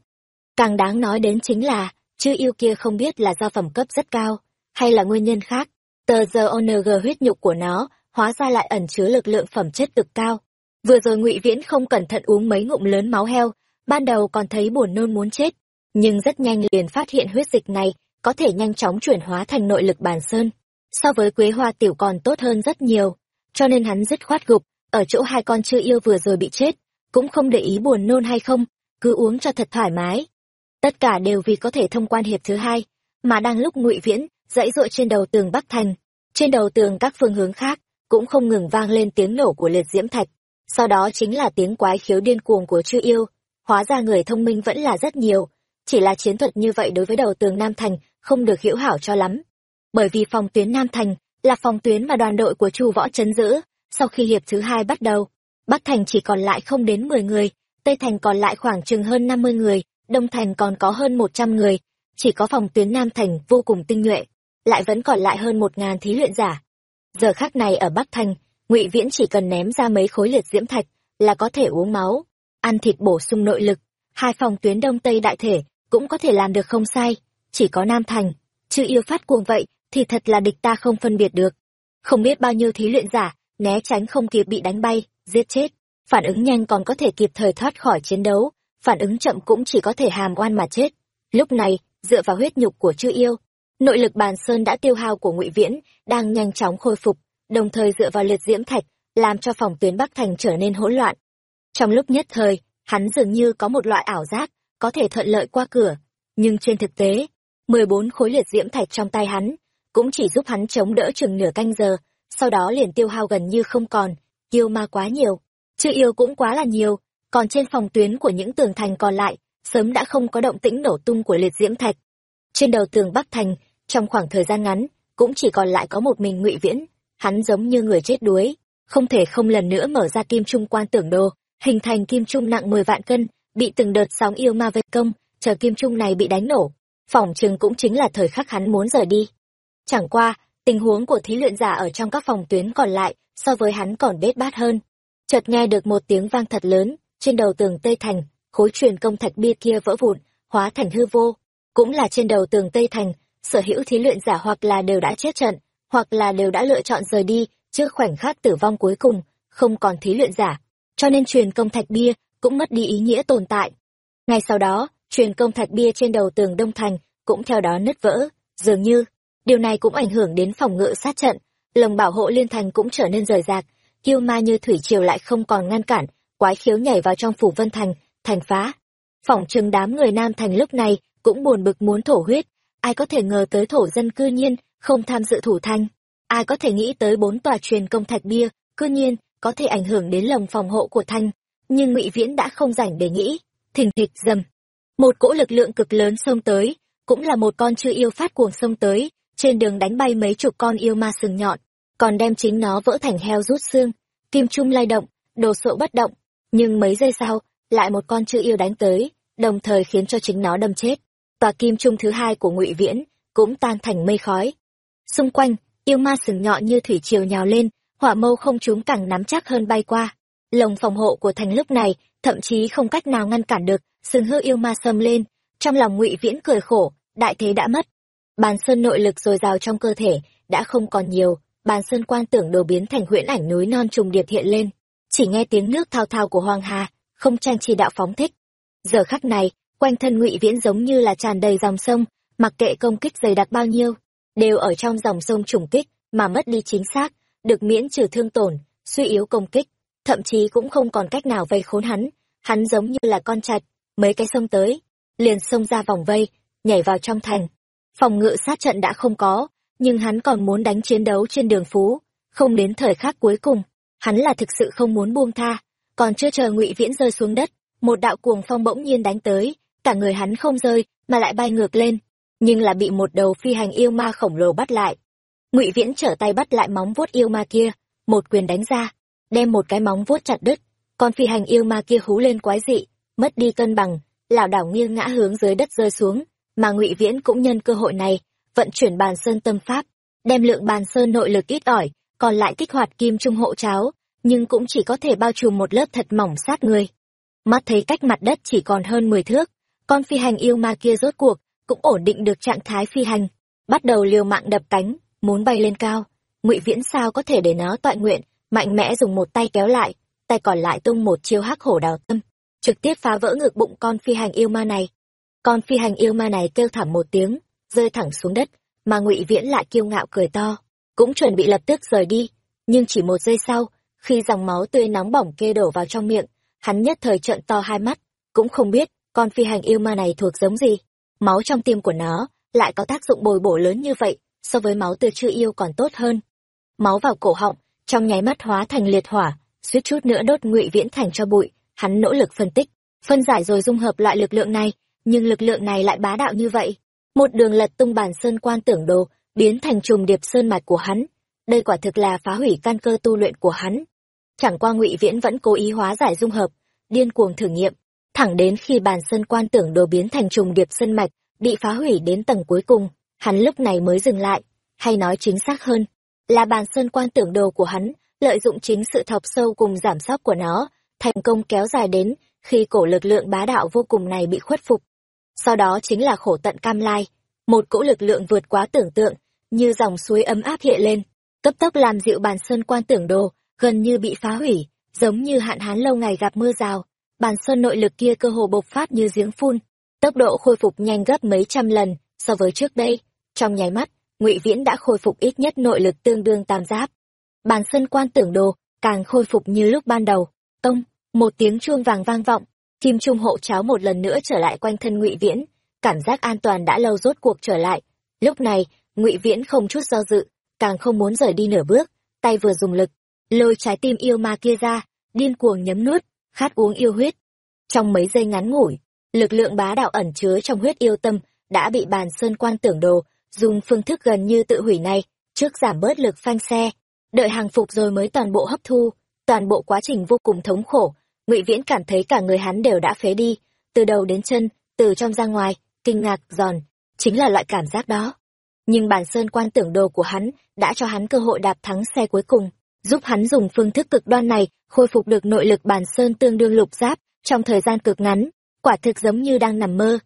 càng đáng nói đến chính là chư yêu kia không biết là do phẩm cấp rất cao, hay là nguyên nhân khác. Tờ giờ ong huyết nhục của nó, hóa ra lại ẩn chứa lực lượng phẩm chất cực cao. Vừa rồi ngụy viễn không cẩn thận uống mấy ngụm lớn máu heo, ban đầu còn thấy buồn nôn muốn chết, nhưng rất nhanh liền phát hiện huyết dịch này có thể nhanh chóng chuyển hóa thành nội lực bàn sơn, so với quế hoa tiểu còn tốt hơn rất nhiều. Cho nên hắn dứt khoát gục, ở chỗ hai con chưa yêu vừa rồi bị chết, cũng không để ý buồn nôn hay không, cứ uống cho thật thoải mái tất cả đều vì có thể thông quan hiệp thứ hai, mà đang lúc ngụy viễn, dãy dội trên đầu tường bắc thành. Trên đầu tường các phương hướng khác cũng không ngừng vang lên tiếng nổ của liệt diễm thạch. Sau đó chính là tiếng quái khiếu điên cuồng của chư yêu. Hóa ra người thông minh vẫn là rất nhiều, chỉ là chiến thuật như vậy đối với đầu tường nam thành không được hiểu hảo cho lắm. Bởi vì phòng tuyến nam thành là phòng tuyến mà đoàn đội của chu võ chấn giữ sau khi hiệp thứ hai bắt đầu. Bắc thành chỉ còn lại không đến mười người, tây thành còn lại khoảng chừng hơn năm mươi người đông thành còn có hơn một trăm người, chỉ có phòng tuyến nam thành vô cùng tinh nhuệ, lại vẫn còn lại hơn một ngàn thí luyện giả. Giờ khác này ở bắc thành, ngụy viễn chỉ cần ném ra mấy khối liệt diễm thạch là có thể uống máu, ăn thịt bổ sung nội lực. Hai phòng tuyến đông tây đại thể cũng có thể làm được không sai, chỉ có nam thành chứ yêu phát cuồng vậy thì thật là địch ta không phân biệt được. Không biết bao nhiêu thí luyện giả, né tránh không kịp bị đánh bay, giết chết, phản ứng nhanh còn có thể kịp thời thoát khỏi chiến đấu phản ứng chậm cũng chỉ có thể hàm oan mà chết. Lúc này, dựa vào huyết nhục của chư yêu, nội lực bàn sơn đã tiêu hao của ngụy viễn đang nhanh chóng khôi phục, đồng thời dựa vào liệt diễm thạch làm cho phòng tuyến bắc thành trở nên hỗn loạn. Trong lúc nhất thời, hắn dường như có một loại ảo giác có thể thuận lợi qua cửa, nhưng trên thực tế, mười bốn khối liệt diễm thạch trong tay hắn cũng chỉ giúp hắn chống đỡ chừng nửa canh giờ, sau đó liền tiêu hao gần như không còn yêu ma quá nhiều. Chư yêu cũng quá là nhiều còn trên phòng tuyến của những tường thành còn lại, sớm đã không có động tĩnh nổ tung của liệt diễm thạch. Trên đầu tường bắc thành, trong khoảng thời gian ngắn, cũng chỉ còn lại có một mình ngụy viễn. Hắn giống như người chết đuối, không thể không lần nữa mở ra kim trung quan tưởng đồ, hình thành kim trung nặng mười vạn cân, bị từng đợt sóng yêu ma vây công, chờ kim trung này bị đánh nổ. Phỏng chừng cũng chính là thời khắc hắn muốn rời đi. Chẳng qua, tình huống của thí luyện giả ở trong các phòng tuyến còn lại so với hắn còn bết bát hơn. Chợt nghe được một tiếng vang thật lớn trên đầu tường tây thành, khối truyền công thạch bia kia vỡ vụn, hóa thành hư vô. Cũng là trên đầu tường tây thành, sở hữu thí luyện giả hoặc là đều đã chết trận, hoặc là đều đã lựa chọn rời đi trước khoảnh khắc tử vong cuối cùng, không còn thí luyện giả. Cho nên truyền công thạch bia cũng mất đi ý nghĩa tồn tại. Ngay sau đó, truyền công thạch bia trên đầu tường đông thành cũng theo đó nứt vỡ. Dường như, điều này cũng ảnh hưởng đến phòng ngự sát trận, lồng bảo hộ liên thành cũng trở nên rời rạc, kiêu ma như thủy triều lại không còn ngăn cản quái khiếu nhảy vào trong phủ vân thành thành phá. Phỏng chừng đám người nam thành lúc này cũng buồn bực muốn thổ huyết. Ai có thể ngờ tới thổ dân cư nhiên không tham dự thủ thanh. Ai có thể nghĩ tới bốn tòa truyền công thạch bia cư nhiên có thể ảnh hưởng đến lồng phòng hộ của thanh. Nhưng ngụy viễn đã không rảnh để nghĩ, thình thịch dầm. Một cỗ lực lượng cực lớn xông tới, cũng là một con chưa yêu phát cuồng xông tới, trên đường đánh bay mấy chục con yêu ma sừng nhọn, còn đem chính nó vỡ thành heo rút xương. Kim trung lay động, đồ sộ bất động nhưng mấy giây sau, lại một con chữ yêu đánh tới, đồng thời khiến cho chính nó đâm chết. Tòa kim trung thứ hai của ngụy viễn cũng tan thành mây khói. Xung quanh, yêu ma sừng nhọn như thủy triều nhào lên, hỏa mâu không chúng càng nắm chắc hơn bay qua. Lồng phòng hộ của thành lúc này thậm chí không cách nào ngăn cản được, sừng hư yêu ma xâm lên. Trong lòng ngụy viễn cười khổ, đại thế đã mất. Bàn sơn nội lực dồi dào trong cơ thể đã không còn nhiều, bàn sơn quan tưởng đồ biến thành huyễn ảnh núi non trùng điệp hiện lên chỉ nghe tiếng nước thao thao của hoàng hà không tranh chi đạo phóng thích. Giờ khắc này quanh thân ngụy viễn giống như là tràn đầy dòng sông mặc kệ công kích dày đặc bao nhiêu đều ở trong dòng sông trùng kích mà mất đi chính xác được miễn trừ thương tổn suy yếu công kích. Thậm chí cũng không còn cách nào vây khốn hắn hắn giống như là con chạch, mấy cái sông tới liền xông ra vòng vây nhảy vào trong thành. Phòng ngự sát trận đã không có nhưng hắn còn muốn đánh chiến đấu trên đường phú không đến thời khắc cuối cùng hắn là thực sự không muốn buông tha, còn chưa chờ ngụy viễn rơi xuống đất, một đạo cuồng phong bỗng nhiên đánh tới, cả người hắn không rơi, mà lại bay ngược lên, nhưng là bị một đầu phi hành yêu ma khổng lồ bắt lại. Ngụy viễn trở tay bắt lại móng vuốt yêu ma kia, một quyền đánh ra, đem một cái móng vuốt chặt đứt, con phi hành yêu ma kia hú lên quái dị, mất đi cân bằng, lảo đảo nghiêng ngã hướng dưới đất rơi xuống, mà ngụy viễn cũng nhân cơ hội này, vận chuyển bàn sơn tâm pháp, đem lượng bàn sơn nội lực ít ỏi còn lại kích hoạt kim trung hộ cháo, nhưng cũng chỉ có thể bao trùm một lớp thật mỏng sát người mắt thấy cách mặt đất chỉ còn hơn mười thước, con phi hành yêu ma kia rốt cuộc cũng ổn định được trạng thái phi hành, bắt đầu liều mạng đập cánh, muốn bay lên cao. Ngụy viễn sao có thể để nó tọa nguyện, mạnh mẽ dùng một tay kéo lại, tay còn lại tung một chiêu hắc hổ đào tâm, trực tiếp phá vỡ ngực bụng con phi hành yêu ma này. Con phi hành yêu ma này kêu thảm một tiếng, rơi thẳng xuống đất, mà ngụy viễn lại kiêu ngạo cười to cũng chuẩn bị lập tức rời đi. Nhưng chỉ một giây sau, khi dòng máu tươi nóng bỏng kê đổ vào trong miệng, hắn nhất thời trợn to hai mắt, cũng không biết con phi hành yêu ma này thuộc giống gì. Máu trong tim của nó lại có tác dụng bồi bổ lớn như vậy, so với máu từ chưa yêu còn tốt hơn. Máu vào cổ họng, trong nháy mắt hóa thành liệt hỏa, suýt chút nữa đốt ngụy viễn thành cho bụi. Hắn nỗ lực phân tích, phân giải rồi dung hợp loại lực lượng này, nhưng lực lượng này lại bá đạo như vậy. Một đường lật tung bản sơn quan tưởng đồ biến thành trùng điệp sơn mạch của hắn. Đây quả thực là phá hủy căn cơ tu luyện của hắn. Chẳng qua ngụy viễn vẫn cố ý hóa giải dung hợp, điên cuồng thử nghiệm, thẳng đến khi bàn sơn quan tưởng đồ biến thành trùng điệp sơn mạch bị phá hủy đến tầng cuối cùng, hắn lúc này mới dừng lại, hay nói chính xác hơn, là bàn sơn quan tưởng đồ của hắn lợi dụng chính sự thọc sâu cùng giảm sóc của nó, thành công kéo dài đến khi cổ lực lượng bá đạo vô cùng này bị khuất phục. Sau đó chính là khổ tận cam lai, một cỗ lực lượng vượt quá tưởng tượng như dòng suối ấm áp hiện lên, cấp tốc làm dịu bàn sơn quan tưởng đồ, gần như bị phá hủy, giống như hạn hán lâu ngày gặp mưa rào. Bàn sơn nội lực kia cơ hồ bộc phát như giếng phun, tốc độ khôi phục nhanh gấp mấy trăm lần so với trước đây. Trong nháy mắt, ngụy viễn đã khôi phục ít nhất nội lực tương đương tam giáp. Bàn sơn quan tưởng đồ càng khôi phục như lúc ban đầu. Tông một tiếng chuông vàng vang vọng, kim trung hộ cháo một lần nữa trở lại quanh thân ngụy viễn, cảm giác an toàn đã lâu rốt cuộc trở lại. Lúc này ngụy viễn không chút do dự, càng không muốn rời đi nửa bước, tay vừa dùng lực, lôi trái tim yêu ma kia ra, điên cuồng nhấm nuốt, khát uống yêu huyết. Trong mấy giây ngắn ngủi, lực lượng bá đạo ẩn chứa trong huyết yêu tâm đã bị bàn sơn quan tưởng đồ, dùng phương thức gần như tự hủy này, trước giảm bớt lực phanh xe. Đợi hàng phục rồi mới toàn bộ hấp thu, toàn bộ quá trình vô cùng thống khổ, ngụy viễn cảm thấy cả người hắn đều đã phế đi, từ đầu đến chân, từ trong ra ngoài, kinh ngạc giòn, chính là loại cảm giác đó nhưng bản sơn quan tưởng đồ của hắn đã cho hắn cơ hội đạp thắng xe cuối cùng, giúp hắn dùng phương thức cực đoan này khôi phục được nội lực bản sơn tương đương lục giáp trong thời gian cực ngắn, quả thực giống như đang nằm mơ.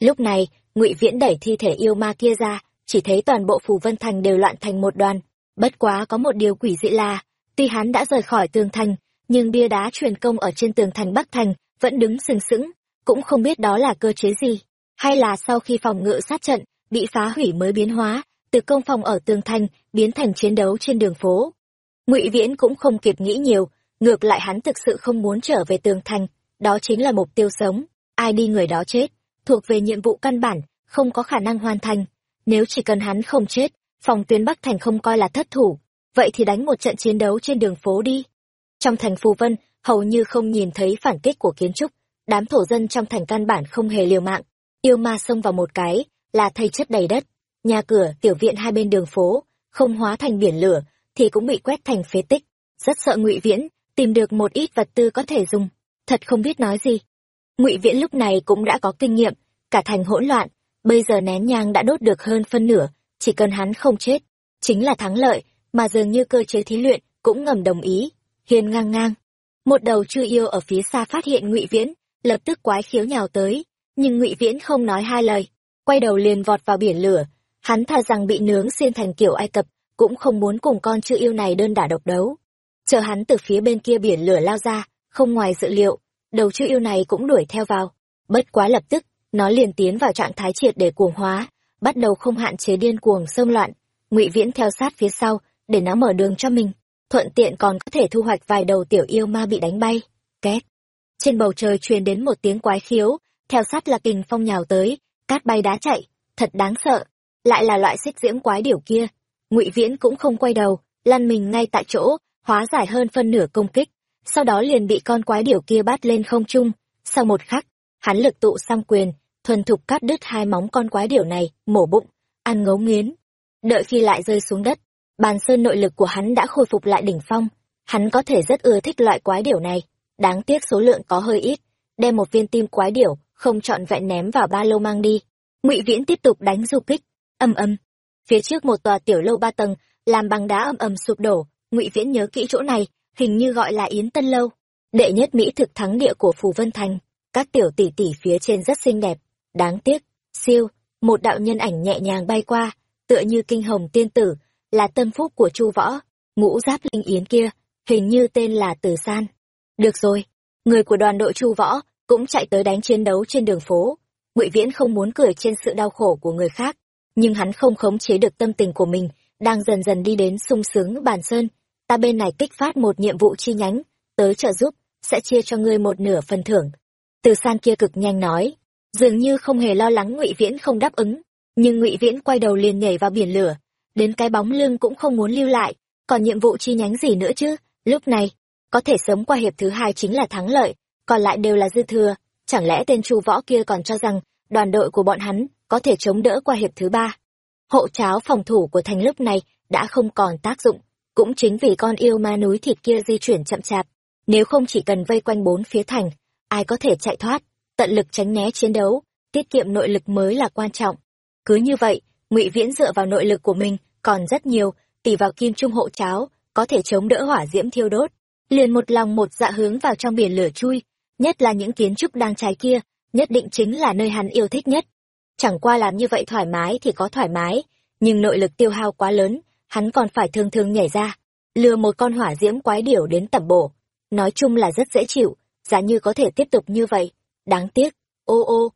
Lúc này, ngụy viễn đẩy thi thể yêu ma kia ra, chỉ thấy toàn bộ phù vân thành đều loạn thành một đoàn. Bất quá có một điều quỷ dị là, tuy hắn đã rời khỏi tường thành, nhưng bia đá truyền công ở trên tường thành bắc thành vẫn đứng sừng sững, cũng không biết đó là cơ chế gì, hay là sau khi phòng ngự sát trận bị phá hủy mới biến hóa, từ công phòng ở tường thành biến thành chiến đấu trên đường phố. Ngụy viễn cũng không kịp nghĩ nhiều, ngược lại hắn thực sự không muốn trở về tường thành, đó chính là mục tiêu sống, ai đi người đó chết, thuộc về nhiệm vụ căn bản, không có khả năng hoàn thành. Nếu chỉ cần hắn không chết, phòng tuyến bắc thành không coi là thất thủ, vậy thì đánh một trận chiến đấu trên đường phố đi. Trong thành phù vân, hầu như không nhìn thấy phản kích của kiến trúc, đám thổ dân trong thành căn bản không hề liều mạng, yêu ma xông vào một cái là thây chất đầy đất. Nhà cửa, tiểu viện hai bên đường phố, không hóa thành biển lửa, thì cũng bị quét thành phế tích. Rất sợ ngụy viễn, tìm được một ít vật tư có thể dùng. Thật không biết nói gì. Ngụy viễn lúc này cũng đã có kinh nghiệm, cả thành hỗn loạn, bây giờ nén nhang đã đốt được hơn phân nửa, chỉ cần hắn không chết, chính là thắng lợi, mà dường như cơ chế thí luyện cũng ngầm đồng ý hiền ngang ngang. Một đầu chư yêu ở phía xa phát hiện ngụy viễn, lập tức quái khiếu nhào tới, nhưng ngụy viễn không nói hai lời quay đầu liền vọt vào biển lửa. Hắn tha rằng bị nướng xiên thành kiểu ai cập, cũng không muốn cùng con chữ yêu này đơn đả độc đấu. Chờ hắn từ phía bên kia biển lửa lao ra, không ngoài dự liệu, đầu chữ yêu này cũng đuổi theo vào. Bất quá lập tức, nó liền tiến vào trạng thái triệt để cuồng hóa, bắt đầu không hạn chế điên cuồng xâm loạn. Ngụy viễn theo sát phía sau, để nó mở đường cho mình, thuận tiện còn có thể thu hoạch vài đầu tiểu yêu ma bị đánh bay. Két. Trên bầu trời truyền đến một tiếng quái khiếu, theo sát là kình phong nhào tới cát bay đá chạy, thật đáng sợ, lại là loại xích diễm quái điểu kia. Ngụy viễn cũng không quay đầu, lăn mình ngay tại chỗ, hóa giải hơn phân nửa công kích, sau đó liền bị con quái điểu kia bắt lên không trung. Sau một khắc, hắn lực tụ sang quyền, thuần thục cắt đứt hai móng con quái điểu này, mổ bụng, ăn ngấu nghiến. Đợi khi lại rơi xuống đất, bàn sơn nội lực của hắn đã khôi phục lại đỉnh phong. Hắn có thể rất ưa thích loại quái điểu này. Đáng tiếc số lượng có hơi ít, đem một viên tim quái điểu không trọn vẹn ném vào ba lô mang đi. Ngụy viễn tiếp tục đánh du kích. Âm âm. Phía trước một tòa tiểu lâu ba tầng, làm bằng đá âm ầm sụp đổ. Ngụy viễn nhớ kỹ chỗ này, hình như gọi là yến tân lâu. Đệ nhất mỹ thực thắng địa của phù vân thành. Các tiểu tỷ tỷ phía trên rất xinh đẹp. Đáng tiếc, siêu, một đạo nhân ảnh nhẹ nhàng bay qua, tựa như kinh hồng tiên tử, là tâm phúc của chu võ. Ngũ giáp linh yến kia, hình như tên là tử san. Được rồi, người của đoàn đội chu võ cũng chạy tới đánh chiến đấu trên đường phố. Ngụy viễn không muốn cười trên sự đau khổ của người khác, nhưng hắn không khống chế được tâm tình của mình, đang dần dần đi đến sung sướng bàn sơn. Ta bên này kích phát một nhiệm vụ chi nhánh tới trợ giúp, sẽ chia cho ngươi một nửa phần thưởng. Từ san kia cực nhanh nói, dường như không hề lo lắng ngụy viễn không đáp ứng, nhưng ngụy viễn quay đầu liền nhảy vào biển lửa, đến cái bóng lưng cũng không muốn lưu lại. Còn nhiệm vụ chi nhánh gì nữa chứ? Lúc này, có thể sớm qua hiệp thứ hai chính là thắng lợi còn lại đều là dư thừa. Chẳng lẽ tên chu võ kia còn cho rằng đoàn đội của bọn hắn có thể chống đỡ qua hiệp thứ ba? Hộ cháo phòng thủ của thành lúc này đã không còn tác dụng, cũng chính vì con yêu ma núi thịt kia di chuyển chậm chạp. Nếu không chỉ cần vây quanh bốn phía thành, ai có thể chạy thoát? Tận lực tránh né chiến đấu, tiết kiệm nội lực mới là quan trọng. Cứ như vậy, ngụy viễn dựa vào nội lực của mình còn rất nhiều tỉ vào kim trung hộ cháo, có thể chống đỡ hỏa diễm thiêu đốt. Liền một lòng một dạ hướng vào trong biển lửa chui nhất là những kiến trúc đang cháy kia, nhất định chính là nơi hắn yêu thích nhất. Chẳng qua làm như vậy thoải mái thì có thoải mái, nhưng nội lực tiêu hao quá lớn, hắn còn phải thường thường nhảy ra, lừa một con hỏa diễm quái điểu đến tẩm bổ. Nói chung là rất dễ chịu, giá như có thể tiếp tục như vậy. Đáng tiếc, ô ô.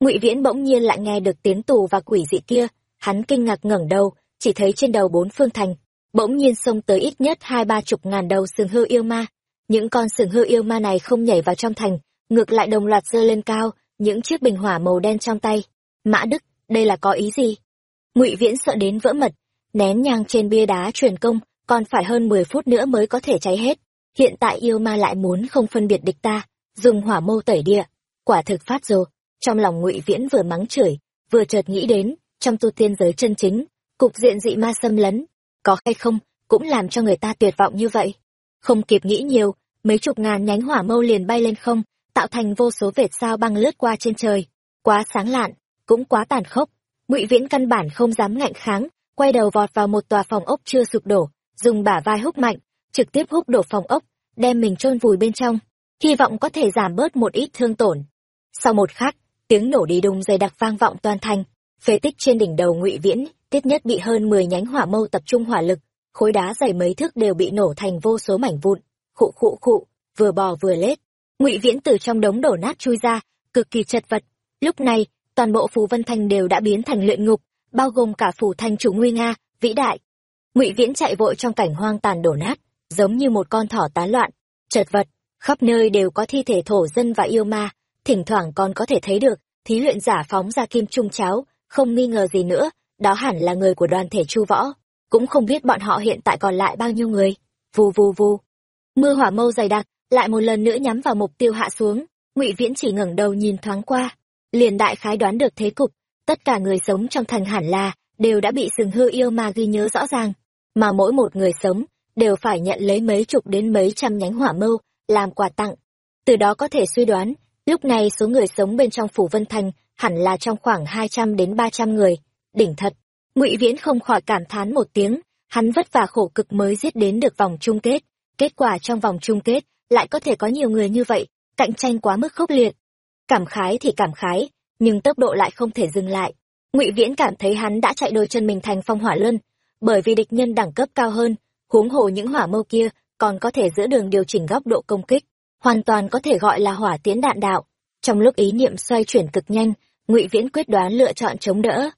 Ngụy viễn bỗng nhiên lại nghe được tiếng tù và quỷ dị kia, hắn kinh ngạc ngẩng đầu, chỉ thấy trên đầu bốn phương thành, bỗng nhiên xông tới ít nhất hai ba chục ngàn đầu sừng hư yêu ma những con sừng hư yêu ma này không nhảy vào trong thành, ngược lại đồng loạt giơ lên cao, những chiếc bình hỏa màu đen trong tay. Mã đức, đây là có ý gì? Ngụy viễn sợ đến vỡ mật, nén nhang trên bia đá truyền công, còn phải hơn mười phút nữa mới có thể cháy hết. Hiện tại yêu ma lại muốn không phân biệt địch ta, dùng hỏa mâu tẩy địa. Quả thực phát rồ. Trong lòng ngụy viễn vừa mắng chửi, vừa chợt nghĩ đến, trong tu tiên giới chân chính, cục diện dị ma xâm lấn, có hay không, cũng làm cho người ta tuyệt vọng như vậy không kịp nghĩ nhiều, mấy chục ngàn nhánh hỏa mâu liền bay lên không, tạo thành vô số vệt sao băng lướt qua trên trời. Quá sáng lạn, cũng quá tàn khốc. Ngụy viễn căn bản không dám ngạnh kháng, quay đầu vọt vào một tòa phòng ốc chưa sụp đổ, dùng bả vai húc mạnh, trực tiếp húc đổ phòng ốc, đem mình chôn vùi bên trong, hy vọng có thể giảm bớt một ít thương tổn. Sau một khắc, tiếng nổ đi đùng dày đặc vang vọng toàn thành. Phế tích trên đỉnh đầu ngụy viễn tiết nhất bị hơn mười nhánh hỏa mâu tập trung hỏa lực khối đá dày mấy thước đều bị nổ thành vô số mảnh vụn. Khụ khụ khụ, vừa bò vừa lết. Ngụy viễn từ trong đống đổ nát chui ra, cực kỳ chật vật. Lúc này, toàn bộ phù vân thành đều đã biến thành luyện ngục, bao gồm cả phủ thành chủ nguy nga, vĩ đại. Ngụy viễn chạy vội trong cảnh hoang tàn đổ nát, giống như một con thỏ tán loạn. Chật vật, khắp nơi đều có thi thể thổ dân và yêu ma. Thỉnh thoảng còn có thể thấy được, thí luyện giả phóng ra kim trung cháo. Không nghi ngờ gì nữa, đó hẳn là người của đoàn thể chu võ cũng không biết bọn họ hiện tại còn lại bao nhiêu người. Vù vù vù. Mưa hỏa mâu dày đặc, lại một lần nữa nhắm vào mục tiêu hạ xuống. Ngụy viễn chỉ ngẩng đầu nhìn thoáng qua. Liền đại khái đoán được thế cục. Tất cả người sống trong thành hẳn là, đều đã bị sừng hư yêu ma ghi nhớ rõ ràng. Mà mỗi một người sống, đều phải nhận lấy mấy chục đến mấy trăm nhánh hỏa mâu, làm quà tặng. Từ đó có thể suy đoán, lúc này số người sống bên trong phủ vân thành hẳn là trong khoảng hai trăm đến ba trăm người. Đỉnh thật ngụy viễn không khỏi cảm thán một tiếng, hắn vất vả khổ cực mới giết đến được vòng chung kết. Kết quả trong vòng chung kết lại có thể có nhiều người như vậy, cạnh tranh quá mức khốc liệt. Cảm khái thì cảm khái, nhưng tốc độ lại không thể dừng lại. Ngụy viễn cảm thấy hắn đã chạy đôi chân mình thành phong hỏa luân, bởi vì địch nhân đẳng cấp cao hơn, huống hồ những hỏa mâu kia còn có thể giữa đường điều chỉnh góc độ công kích, hoàn toàn có thể gọi là hỏa tiến đạn đạo. Trong lúc ý niệm xoay chuyển cực nhanh, ngụy viễn quyết đoán lựa chọn chống đỡ.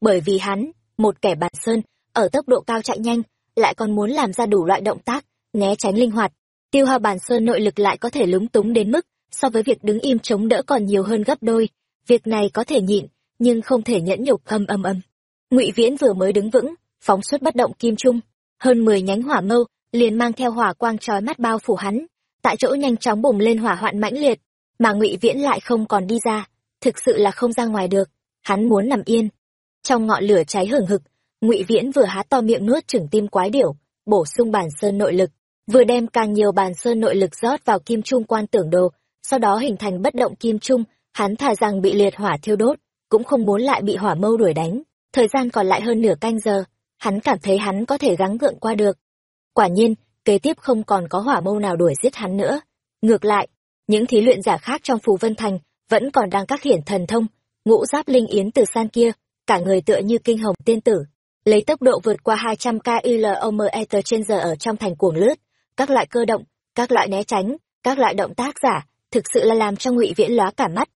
Bởi vì hắn một kẻ bản sơn, ở tốc độ cao chạy nhanh, lại còn muốn làm ra đủ loại động tác, né tránh linh hoạt. Tiêu hao bản sơn nội lực lại có thể lúng túng đến mức, so với việc đứng im chống đỡ còn nhiều hơn gấp đôi. Việc này có thể nhịn, nhưng không thể nhẫn nhục âm âm âm. Ngụy viễn vừa mới đứng vững, phóng xuất bất động kim trung. Hơn mười nhánh hỏa mâu, liền mang theo hỏa quang trói mắt bao phủ hắn, tại chỗ nhanh chóng bùng lên hỏa hoạn mãnh liệt, mà ngụy viễn lại không còn đi ra, thực sự là không ra ngoài được, hắn muốn nằm yên trong ngọn lửa cháy hừng hực, ngụy viễn vừa há to miệng nuốt chửng tim quái điểu, bổ sung bản sơn nội lực, vừa đem càng nhiều bàn sơn nội lực rót vào kim trung quan tưởng đồ, sau đó hình thành bất động kim trung, hắn thà rằng bị liệt hỏa thiêu đốt, cũng không muốn lại bị hỏa mâu đuổi đánh. Thời gian còn lại hơn nửa canh giờ, hắn cảm thấy hắn có thể gắng gượng qua được. Quả nhiên, kế tiếp không còn có hỏa mâu nào đuổi giết hắn nữa. Ngược lại, những thí luyện giả khác trong phù vân thành vẫn còn đang các hiển thần thông, ngũ giáp linh yến từ san kia cả người tựa như kinh hồng tiên tử. Lấy tốc độ vượt qua 200 km trên giờ ở trong thành cuồng lướt. Các loại cơ động, các loại né tránh, các loại động tác giả, thực sự là làm cho ngụy viễn lóa cả mắt.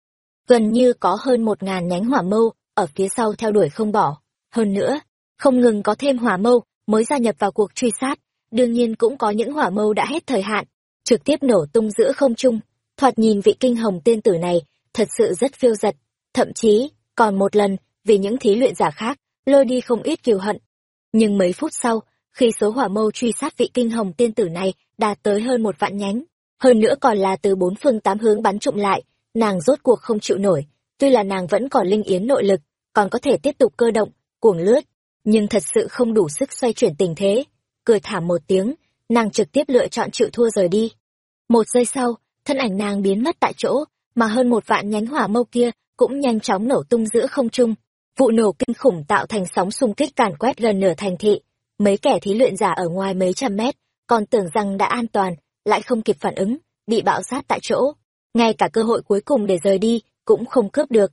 Gần như có hơn một ngàn nhánh hỏa mâu ở phía sau theo đuổi không bỏ. Hơn nữa, không ngừng có thêm hỏa mâu mới gia nhập vào cuộc truy sát. Đương nhiên cũng có những hỏa mâu đã hết thời hạn, trực tiếp nổ tung giữa không trung. Thoạt nhìn vị kinh hồng tiên tử này thật sự rất phiêu giật. Thậm chí, còn một lần vì những thí luyện giả khác, lôi đi không ít kiều hận. Nhưng mấy phút sau, khi số hỏa mâu truy sát vị kinh hồng tiên tử này đạt tới hơn một vạn nhánh, hơn nữa còn là từ bốn phương tám hướng bắn trụm lại, nàng rốt cuộc không chịu nổi. Tuy là nàng vẫn còn linh yến nội lực, còn có thể tiếp tục cơ động, cuồng lướt, nhưng thật sự không đủ sức xoay chuyển tình thế. Cười thảm một tiếng, nàng trực tiếp lựa chọn chịu thua rời đi. Một giây sau, thân ảnh nàng biến mất tại chỗ, mà hơn một vạn nhánh hỏa mâu kia cũng nhanh chóng nổ tung giữa không trung vụ nổ kinh khủng tạo thành sóng xung kích càn quét gần nửa thành thị. Mấy kẻ thí luyện giả ở ngoài mấy trăm mét, còn tưởng rằng đã an toàn, lại không kịp phản ứng, bị bạo sát tại chỗ. Ngay cả cơ hội cuối cùng để rời đi cũng không cướp được.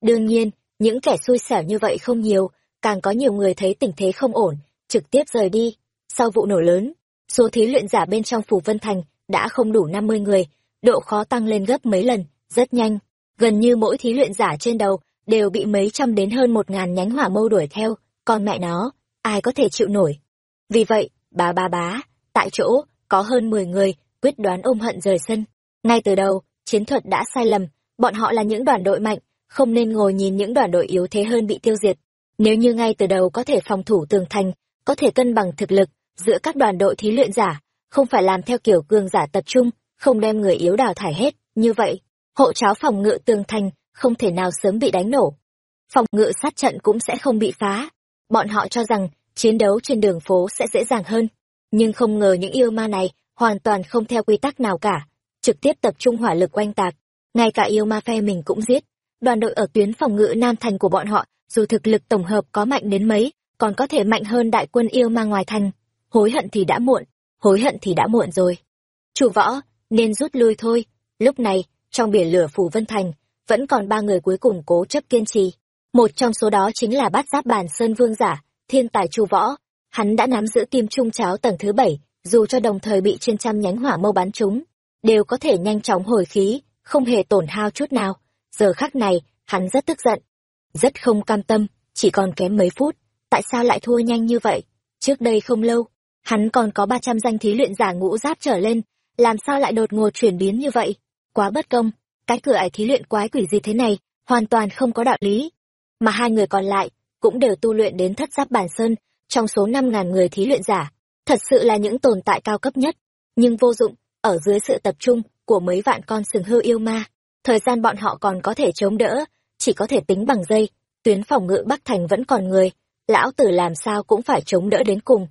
Đương nhiên, những kẻ xui xẻo như vậy không nhiều, càng có nhiều người thấy tình thế không ổn, trực tiếp rời đi. Sau vụ nổ lớn, số thí luyện giả bên trong phủ vân thành đã không đủ năm mươi người, độ khó tăng lên gấp mấy lần, rất nhanh. Gần như mỗi thí luyện giả trên đầu đều bị mấy trăm đến hơn một ngàn nhánh hỏa mâu đuổi theo, con mẹ nó, ai có thể chịu nổi. Vì vậy, bá bá bá, tại chỗ, có hơn mười người, quyết đoán ôm hận rời sân. Ngay từ đầu, chiến thuật đã sai lầm, bọn họ là những đoàn đội mạnh, không nên ngồi nhìn những đoàn đội yếu thế hơn bị tiêu diệt. Nếu như ngay từ đầu có thể phòng thủ tường thành, có thể cân bằng thực lực giữa các đoàn đội thí luyện giả, không phải làm theo kiểu cường giả tập trung, không đem người yếu đào thải hết, như vậy, hộ cháo phòng ngự tường thành không thể nào sớm bị đánh nổ. Phòng ngự sát trận cũng sẽ không bị phá. Bọn họ cho rằng chiến đấu trên đường phố sẽ dễ dàng hơn. Nhưng không ngờ những yêu ma này hoàn toàn không theo quy tắc nào cả, trực tiếp tập trung hỏa lực oanh tạc. Ngay cả yêu ma phe mình cũng giết. Đoàn đội ở tuyến phòng ngự nam thành của bọn họ, dù thực lực tổng hợp có mạnh đến mấy, còn có thể mạnh hơn đại quân yêu ma ngoài thành. Hối hận thì đã muộn, hối hận thì đã muộn rồi. Chủ võ, nên rút lui thôi. Lúc này, trong biển lửa phủ vân thành vẫn còn ba người cuối cùng cố chấp kiên trì. Một trong số đó chính là bát giáp bàn sơn vương giả, thiên tài chu võ. Hắn đã nắm giữ kim trung cháo tầng thứ bảy, dù cho đồng thời bị trên trăm nhánh hỏa mâu bắn trúng, đều có thể nhanh chóng hồi khí, không hề tổn hao chút nào. Giờ khắc này, hắn rất tức giận, rất không cam tâm, chỉ còn kém mấy phút. Tại sao lại thua nhanh như vậy? Trước đây không lâu, hắn còn có ba trăm danh thí luyện giả ngũ giáp trở lên, làm sao lại đột ngột chuyển biến như vậy? Quá bất công cái cửa ải thí luyện quái quỷ gì thế này, hoàn toàn không có đạo lý. Mà hai người còn lại cũng đều tu luyện đến thất giáp bản sơn, trong số năm ngàn người thí luyện giả, thật sự là những tồn tại cao cấp nhất. Nhưng vô dụng, ở dưới sự tập trung của mấy vạn con sừng hư yêu ma, thời gian bọn họ còn có thể chống đỡ, chỉ có thể tính bằng dây tuyến phòng ngự bắc thành vẫn còn người, lão tử làm sao cũng phải chống đỡ đến cùng.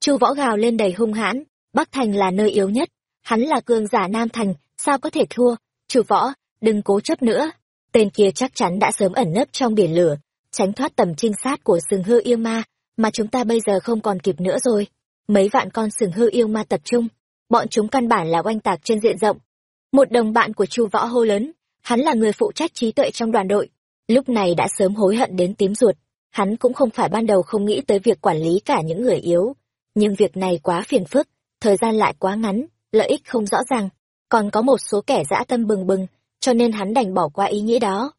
Chu võ gào lên đầy hung hãn, bắc thành là nơi yếu nhất, hắn là cường giả nam thành, sao có thể thua? Chu võ đừng cố chấp nữa tên kia chắc chắn đã sớm ẩn nấp trong biển lửa tránh thoát tầm trinh sát của sừng hư yêu ma mà chúng ta bây giờ không còn kịp nữa rồi. Mấy vạn con sừng hư yêu ma tập trung, bọn chúng căn bản là oanh tạc trên diện rộng. Một đồng bạn của Chu Võ hô lớn, hắn là người phụ trách trí tuệ trong đoàn đội, lúc này đã sớm hối hận đến tím ruột. Hắn cũng không phải ban đầu không nghĩ tới việc quản lý cả những người yếu, nhưng việc này quá phiền phức, thời gian lại quá ngắn, lợi ích không rõ ràng, còn có một số kẻ dã tâm bừng bừng, cho nên hắn đành bỏ qua ý nghĩa đó.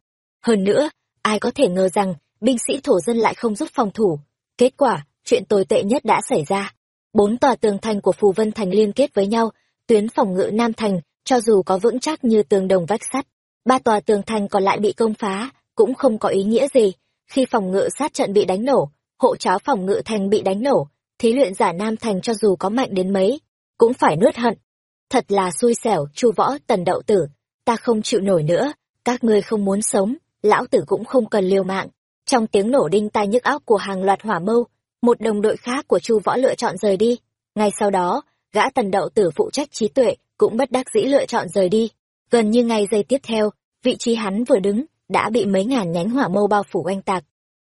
Hơn nữa, ai có thể ngờ rằng binh sĩ thổ dân lại không giúp phòng thủ. Kết quả, chuyện tồi tệ nhất đã xảy ra. Bốn tòa tường thành của Phù Vân Thành liên kết với nhau, tuyến phòng ngự Nam Thành, cho dù có vững chắc như tường đồng vách sắt, ba tòa tường thành còn lại bị công phá, cũng không có ý nghĩa gì. Khi phòng ngự sát trận bị đánh nổ, hộ cháo phòng ngự thành bị đánh nổ, thí luyện giả Nam Thành cho dù có mạnh đến mấy, cũng phải nuốt hận. Thật là xui xẻo, chu võ, tần đậu tử, ta không chịu nổi nữa, các ngươi không muốn sống, lão tử cũng không cần liều mạng. Trong tiếng nổ đinh tai nhức óc của hàng loạt hỏa mâu, một đồng đội khác của chu võ lựa chọn rời đi. Ngay sau đó, gã tần đậu tử phụ trách trí tuệ cũng bất đắc dĩ lựa chọn rời đi. Gần như ngay giây tiếp theo, vị trí hắn vừa đứng, đã bị mấy ngàn nhánh hỏa mâu bao phủ oanh tạc.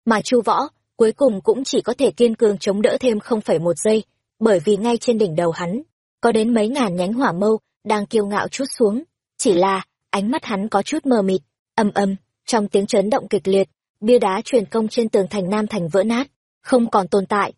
Mà chu võ, cuối cùng cũng chỉ có thể kiên cường chống đỡ thêm không phải một giây, bởi vì ngay trên đỉnh đầu hắn, có đến mấy ngàn nhánh hỏa mâu đang kiêu ngạo chút xuống. Chỉ là, ánh mắt hắn có chút mờ mịt, ầm ầm trong tiếng chấn động kịch liệt, bia đá truyền công trên tường thành Nam Thành vỡ nát, không còn tồn tại.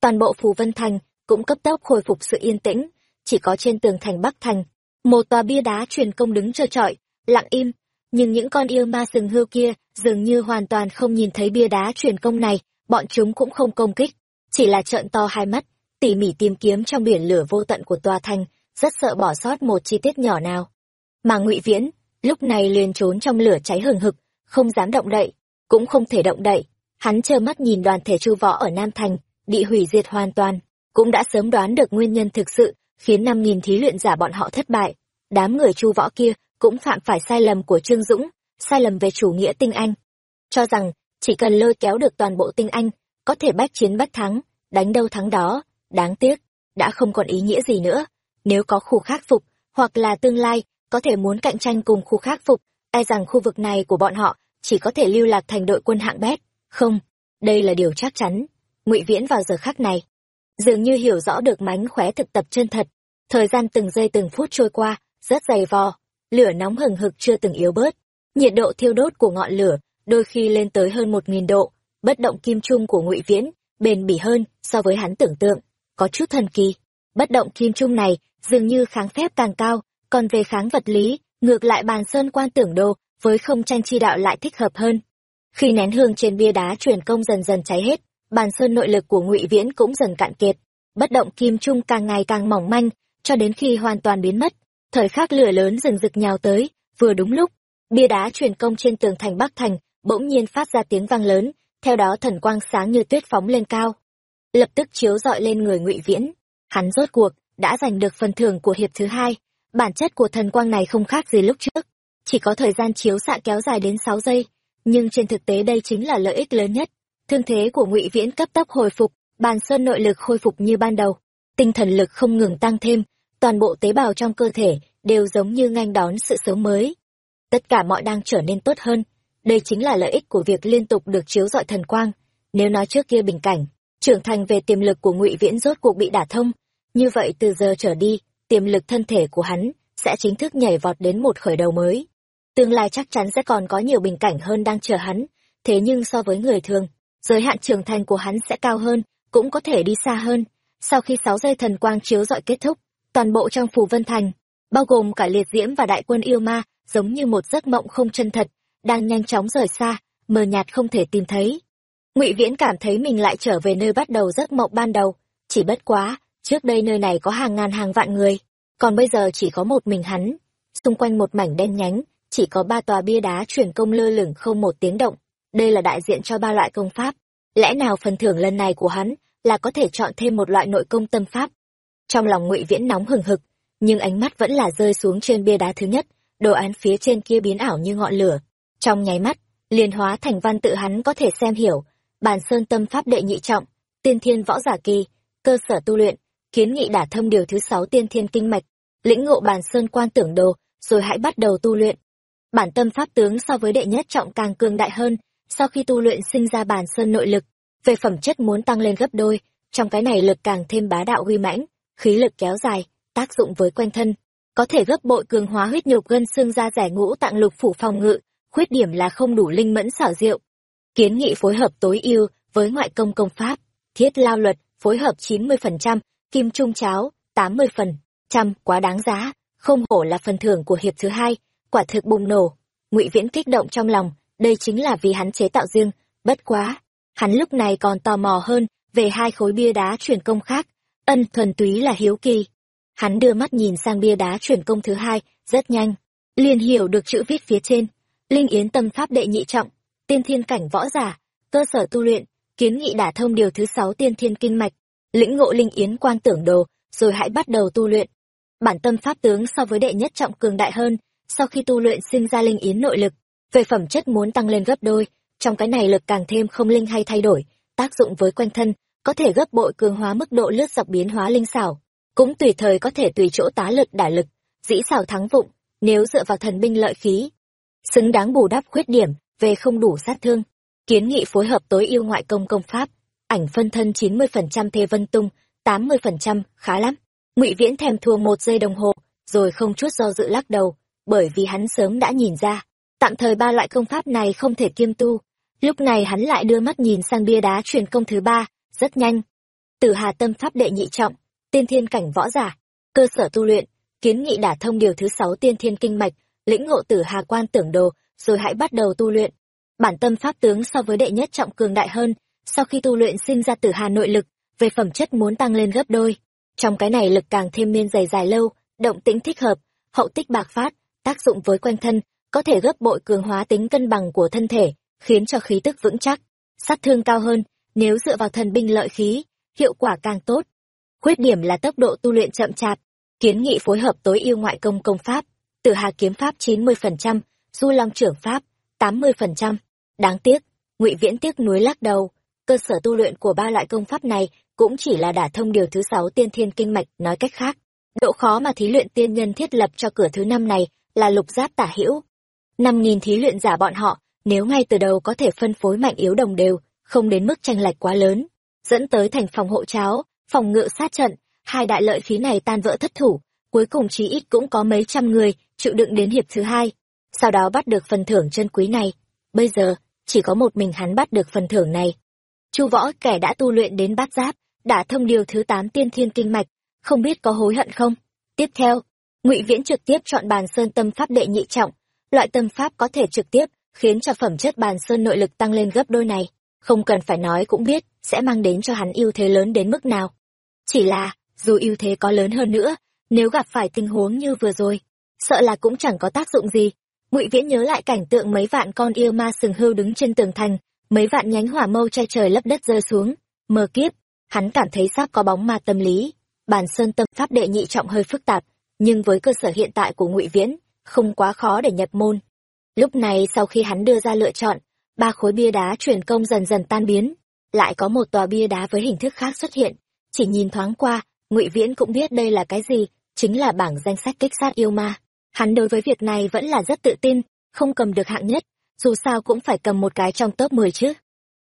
Toàn bộ Phù Vân Thành cũng cấp tốc khôi phục sự yên tĩnh, chỉ có trên tường thành Bắc Thành, một tòa bia đá truyền công đứng trơ trọi, lặng im, nhưng những con yêu ma sừng hưu kia dường như hoàn toàn không nhìn thấy bia đá truyền công này, bọn chúng cũng không công kích, chỉ là trợn to hai mắt, tỉ mỉ tìm kiếm trong biển lửa vô tận của tòa thành, rất sợ bỏ sót một chi tiết nhỏ nào. Mà Ngụy Viễn, lúc này liền trốn trong lửa cháy hừng hực, không dám động đậy, cũng không thể động đậy. Hắn trơ mắt nhìn đoàn thể chu võ ở Nam Thành, bị hủy diệt hoàn toàn, cũng đã sớm đoán được nguyên nhân thực sự, khiến năm nghìn thí luyện giả bọn họ thất bại. Đám người chu võ kia cũng phạm phải sai lầm của Trương Dũng, sai lầm về chủ nghĩa tinh anh. Cho rằng, chỉ cần lôi kéo được toàn bộ tinh anh, có thể bách chiến bách thắng, đánh đâu thắng đó, đáng tiếc, đã không còn ý nghĩa gì nữa. Nếu có khu khắc phục, hoặc là tương lai, có thể muốn cạnh tranh cùng khu khác phục, e rằng khu vực này của bọn họ chỉ có thể lưu lạc thành đội quân hạng bét. Không, đây là điều chắc chắn. ngụy Viễn vào giờ khắc này, dường như hiểu rõ được mánh khóe thực tập chân thật. Thời gian từng giây từng phút trôi qua, rất dày vò, lửa nóng hừng hực chưa từng yếu bớt. Nhiệt độ thiêu đốt của ngọn lửa đôi khi lên tới hơn một nghìn độ, bất động kim trung của ngụy Viễn bền bỉ hơn so với hắn tưởng tượng, có chút thần kỳ. Bất động kim trung này dường như kháng phép càng cao, còn về kháng vật lý, ngược lại bàn sơn quan tưởng đồ với không tranh chi đạo lại thích hợp hơn. Khi nén hương trên bia đá truyền công dần dần cháy hết, bàn sơn nội lực của ngụy Viễn cũng dần cạn kiệt, bất động kim trung càng ngày càng mỏng manh, cho đến khi hoàn toàn biến mất. Thời khắc lửa lớn rừng rực nhào tới, vừa đúng lúc, bia đá truyền công trên tường thành Bắc Thành bỗng nhiên phát ra tiếng vang lớn, theo đó thần quang sáng như tuyết phóng lên cao, lập tức chiếu rọi lên người Ngụy Viễn. Hắn rốt cuộc đã giành được phần thưởng của hiệp thứ hai. Bản chất của thần quang này không khác gì lúc trước, chỉ có thời gian chiếu xạ kéo dài đến sáu giây, nhưng trên thực tế đây chính là lợi ích lớn nhất. Thương thế của Ngụy Viễn cấp tốc hồi phục, bàn sơn nội lực khôi phục như ban đầu, tinh thần lực không ngừng tăng thêm, toàn bộ tế bào trong cơ thể đều giống như nghênh đón sự sống mới. Tất cả mọi đang trở nên tốt hơn, đây chính là lợi ích của việc liên tục được chiếu rọi thần quang. Nếu nói trước kia bình cảnh, trưởng thành về tiềm lực của ngụy Viễn rốt cuộc bị đả thông, như vậy từ giờ trở đi, tiềm lực thân thể của hắn sẽ chính thức nhảy vọt đến một khởi đầu mới. Tương lai chắc chắn sẽ còn có nhiều bình cảnh hơn đang chờ hắn, thế nhưng so với người thường, giới hạn trưởng thành của hắn sẽ cao hơn, cũng có thể đi xa hơn. Sau khi sáu giây thần quang chiếu dọi kết thúc, toàn bộ trong phù vân thành, bao gồm cả liệt diễm và đại quân yêu ma, giống như một giấc mộng không chân thật, đang nhanh chóng rời xa, mờ nhạt không thể tìm thấy. Ngụy Viễn cảm thấy mình lại trở về nơi bắt đầu giấc mộng ban đầu, chỉ bất quá, trước đây nơi này có hàng ngàn hàng vạn người, còn bây giờ chỉ có một mình hắn. Xung quanh một mảnh đen nhánh, chỉ có ba tòa bia đá truyền công lơ lửng không một tiếng động. Đây là đại diện cho ba loại công pháp. Lẽ nào phần thưởng lần này của hắn là có thể chọn thêm một loại nội công tâm pháp? Trong lòng Ngụy Viễn nóng hừng hực, nhưng ánh mắt vẫn là rơi xuống trên bia đá thứ nhất, đồ án phía trên kia biến ảo như ngọn lửa, trong nháy mắt, liền hóa thành văn tự hắn có thể xem hiểu, bàn sơn tâm pháp đệ nhị trọng, tiên thiên võ giả kỳ, cơ sở tu luyện, kiến nghị đả thâm điều thứ sáu tiên thiên kinh mạch, lĩnh ngộ bàn sơn quan tưởng đồ, rồi hãy bắt đầu tu luyện. Bản tâm pháp tướng so với đệ nhất trọng càng cường đại hơn, sau khi tu luyện sinh ra bàn sơn nội lực, về phẩm chất muốn tăng lên gấp đôi trong cái này lực càng thêm bá đạo uy mãnh khí lực kéo dài tác dụng với quanh thân có thể gấp bội cường hóa huyết nhục gân xương da rẻ ngũ tạng lục phủ phòng ngự khuyết điểm là không đủ linh mẫn xảo diệu kiến nghị phối hợp tối ưu với ngoại công công pháp thiết lao luật phối hợp chín mươi phần trăm kim trung cháo, tám mươi phần, trăm, quá đáng giá, không hổ là phần thưởng của hiệp thứ hai, quả thực bùng nổ. Ngụy viễn kích động trong lòng, đây chính là vì hắn chế tạo riêng, bất quá, hắn lúc này còn tò mò hơn về hai khối bia đá truyền công khác, ân thuần túy là hiếu kỳ. Hắn đưa mắt nhìn sang bia đá truyền công thứ hai, rất nhanh, liền hiểu được chữ viết phía trên, linh yến tâm pháp đệ nhị trọng, tiên thiên cảnh võ giả, cơ sở tu luyện, kiến nghị đả thông điều thứ sáu tiên thiên kinh mạch lĩnh ngộ linh yến quan tưởng đồ, rồi hãy bắt đầu tu luyện. Bản tâm pháp tướng so với đệ nhất trọng cường đại hơn, sau khi tu luyện sinh ra linh yến nội lực, về phẩm chất muốn tăng lên gấp đôi, trong cái này lực càng thêm không linh hay thay đổi, tác dụng với quanh thân, có thể gấp bội cường hóa mức độ lướt dọc biến hóa linh xảo, cũng tùy thời có thể tùy chỗ tá lực đả lực, dĩ xảo thắng vụng, nếu dựa vào thần binh lợi khí. Xứng đáng bù đắp khuyết điểm về không đủ sát thương, kiến nghị phối hợp tối ưu ngoại công công pháp ảnh phân thân chín mươi phần trăm thê vân tung, tám mươi phần trăm khá lắm. Ngụy viễn thèm thua một giây đồng hồ, rồi không chút do dự lắc đầu, bởi vì hắn sớm đã nhìn ra, tạm thời ba loại công pháp này không thể kiêm tu. Lúc này hắn lại đưa mắt nhìn sang bia đá truyền công thứ ba, rất nhanh. Tử hà tâm pháp đệ nhị trọng, tiên thiên cảnh võ giả, cơ sở tu luyện, kiến nghị đả thông điều thứ sáu tiên thiên kinh mạch, lĩnh ngộ tử hà quan tưởng đồ, rồi hãy bắt đầu tu luyện. Bản tâm pháp tướng so với đệ nhất trọng cường đại hơn sau khi tu luyện sinh ra tử hà nội lực, về phẩm chất muốn tăng lên gấp đôi. Trong cái này lực càng thêm miên dày dài lâu, động tĩnh thích hợp, hậu tích bạc phát, tác dụng với quanh thân, có thể gấp bội cường hóa tính cân bằng của thân thể, khiến cho khí tức vững chắc. Sát thương cao hơn, nếu dựa vào thần binh lợi khí, hiệu quả càng tốt. Khuyết điểm là tốc độ tu luyện chậm chạp, kiến nghị phối hợp tối ưu ngoại công công pháp tử hà kiếm pháp chín mươi phần trăm, du long trưởng pháp tám mươi phần trăm. Đáng tiếc, ngụy viễn tiếc núi lắc đầu cơ sở tu luyện của ba loại công pháp này cũng chỉ là đả thông điều thứ sáu tiên thiên kinh mạch, nói cách khác, độ khó mà thí luyện tiên nhân thiết lập cho cửa thứ năm này là lục giáp tả hữu. Năm nghìn thí luyện giả bọn họ, nếu ngay từ đầu có thể phân phối mạnh yếu đồng đều, không đến mức tranh lệch quá lớn, dẫn tới thành phòng hộ cháo, phòng ngự sát trận, hai đại lợi khí này tan vỡ thất thủ, cuối cùng chí ít cũng có mấy trăm người chịu đựng đến hiệp thứ hai, sau đó bắt được phần thưởng chân quý này. Bây giờ, chỉ có một mình hắn bắt được phần thưởng này chu võ kẻ đã tu luyện đến bát giáp, đã thông điều thứ tám tiên thiên kinh mạch, không biết có hối hận không? Tiếp theo, ngụy viễn trực tiếp chọn bàn sơn tâm pháp đệ nhị trọng. Loại tâm pháp có thể trực tiếp khiến cho phẩm chất bàn sơn nội lực tăng lên gấp đôi này. Không cần phải nói cũng biết sẽ mang đến cho hắn ưu thế lớn đến mức nào. Chỉ là, dù ưu thế có lớn hơn nữa, nếu gặp phải tình huống như vừa rồi, sợ là cũng chẳng có tác dụng gì. Ngụy viễn nhớ lại cảnh tượng mấy vạn con yêu ma sừng hưu đứng trên tường thành mấy vạn nhánh hỏa mâu che trời lấp đất rơi xuống. Mờ kiếp, hắn cảm thấy sắp có bóng ma tâm lý. Bản sơn tâm pháp đệ nhị trọng hơi phức tạp, nhưng với cơ sở hiện tại của ngụy viễn, không quá khó để nhập môn. Lúc này sau khi hắn đưa ra lựa chọn, ba khối bia đá truyền công dần dần tan biến. Lại có một tòa bia đá với hình thức khác xuất hiện. Chỉ nhìn thoáng qua, ngụy viễn cũng biết đây là cái gì, chính là bảng danh sách kích sát yêu ma. Hắn đối với việc này vẫn là rất tự tin, không cầm được hạng nhất dù sao cũng phải cầm một cái trong top mười chứ.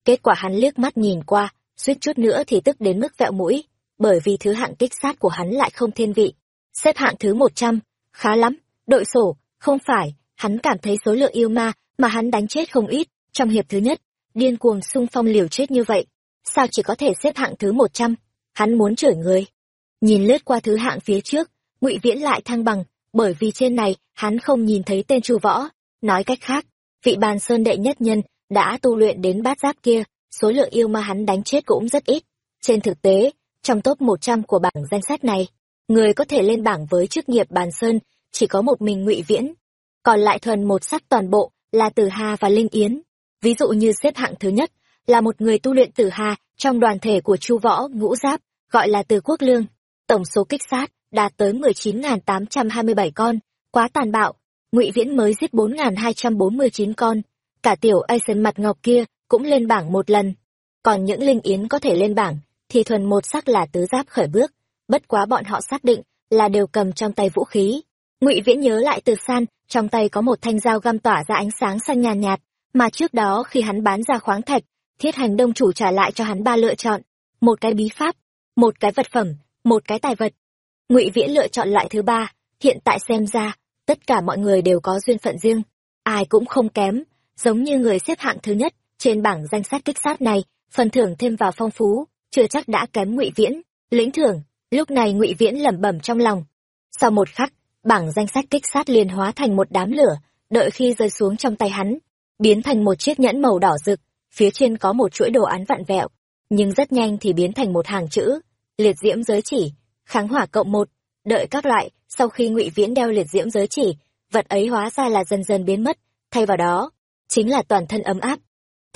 Kết quả hắn liếc mắt nhìn qua, suýt chút nữa thì tức đến mức vẹo mũi, bởi vì thứ hạng kích sát của hắn lại không thiên vị. Xếp hạng thứ một trăm, khá lắm, đội sổ, không phải, hắn cảm thấy số lượng yêu ma mà hắn đánh chết không ít, trong hiệp thứ nhất, điên cuồng xung phong liều chết như vậy, sao chỉ có thể xếp hạng thứ một trăm? Hắn muốn chửi người. Nhìn lướt qua thứ hạng phía trước, ngụy viễn lại thăng bằng, bởi vì trên này hắn không nhìn thấy tên chu võ. Nói cách khác vị bàn sơn đệ nhất nhân đã tu luyện đến bát giáp kia, số lượng yêu ma hắn đánh chết cũng rất ít. Trên thực tế, trong top một trăm của bảng danh sách này, người có thể lên bảng với chức nghiệp bàn sơn chỉ có một mình ngụy viễn. Còn lại thuần một sắc toàn bộ là tử hà và linh yến. Ví dụ như xếp hạng thứ nhất là một người tu luyện tử hà trong đoàn thể của chu võ ngũ giáp, gọi là từ quốc lương. Tổng số kích sát đạt tới mười chín nghìn tám trăm hai mươi bảy con, quá tàn bạo ngụy viễn mới giết bốn nghìn hai trăm bốn mươi chín con. Cả tiểu Aizen mặt ngọc kia cũng lên bảng một lần. Còn những linh yến có thể lên bảng thì thuần một sắc là tứ giáp khởi bước. Bất quá bọn họ xác định là đều cầm trong tay vũ khí. Ngụy viễn nhớ lại từ san trong tay có một thanh dao găm tỏa ra ánh sáng xanh nhàn nhạt, nhạt mà trước đó khi hắn bán ra khoáng thạch thiết hành đông chủ trả lại cho hắn ba lựa chọn. Một cái bí pháp một cái vật phẩm một cái tài vật. Ngụy viễn lựa chọn loại thứ ba hiện tại xem ra tất cả mọi người đều có duyên phận riêng. Ai cũng không kém. Giống như người xếp hạng thứ nhất trên bảng danh sách kích sát này, phần thưởng thêm vào phong phú, chưa chắc đã kém ngụy viễn. Lĩnh thưởng, lúc này ngụy viễn lẩm bẩm trong lòng. Sau một khắc, bảng danh sách kích sát liền hóa thành một đám lửa, đợi khi rơi xuống trong tay hắn, biến thành một chiếc nhẫn màu đỏ rực, phía trên có một chuỗi đồ án vặn vẹo, nhưng rất nhanh thì biến thành một hàng chữ, liệt diễm giới chỉ, kháng hỏa cộng một, đợi các loại sau khi ngụy viễn đeo liệt diễm giới chỉ, vật ấy hóa ra là dần dần biến mất. Thay vào đó, chính là toàn thân ấm áp.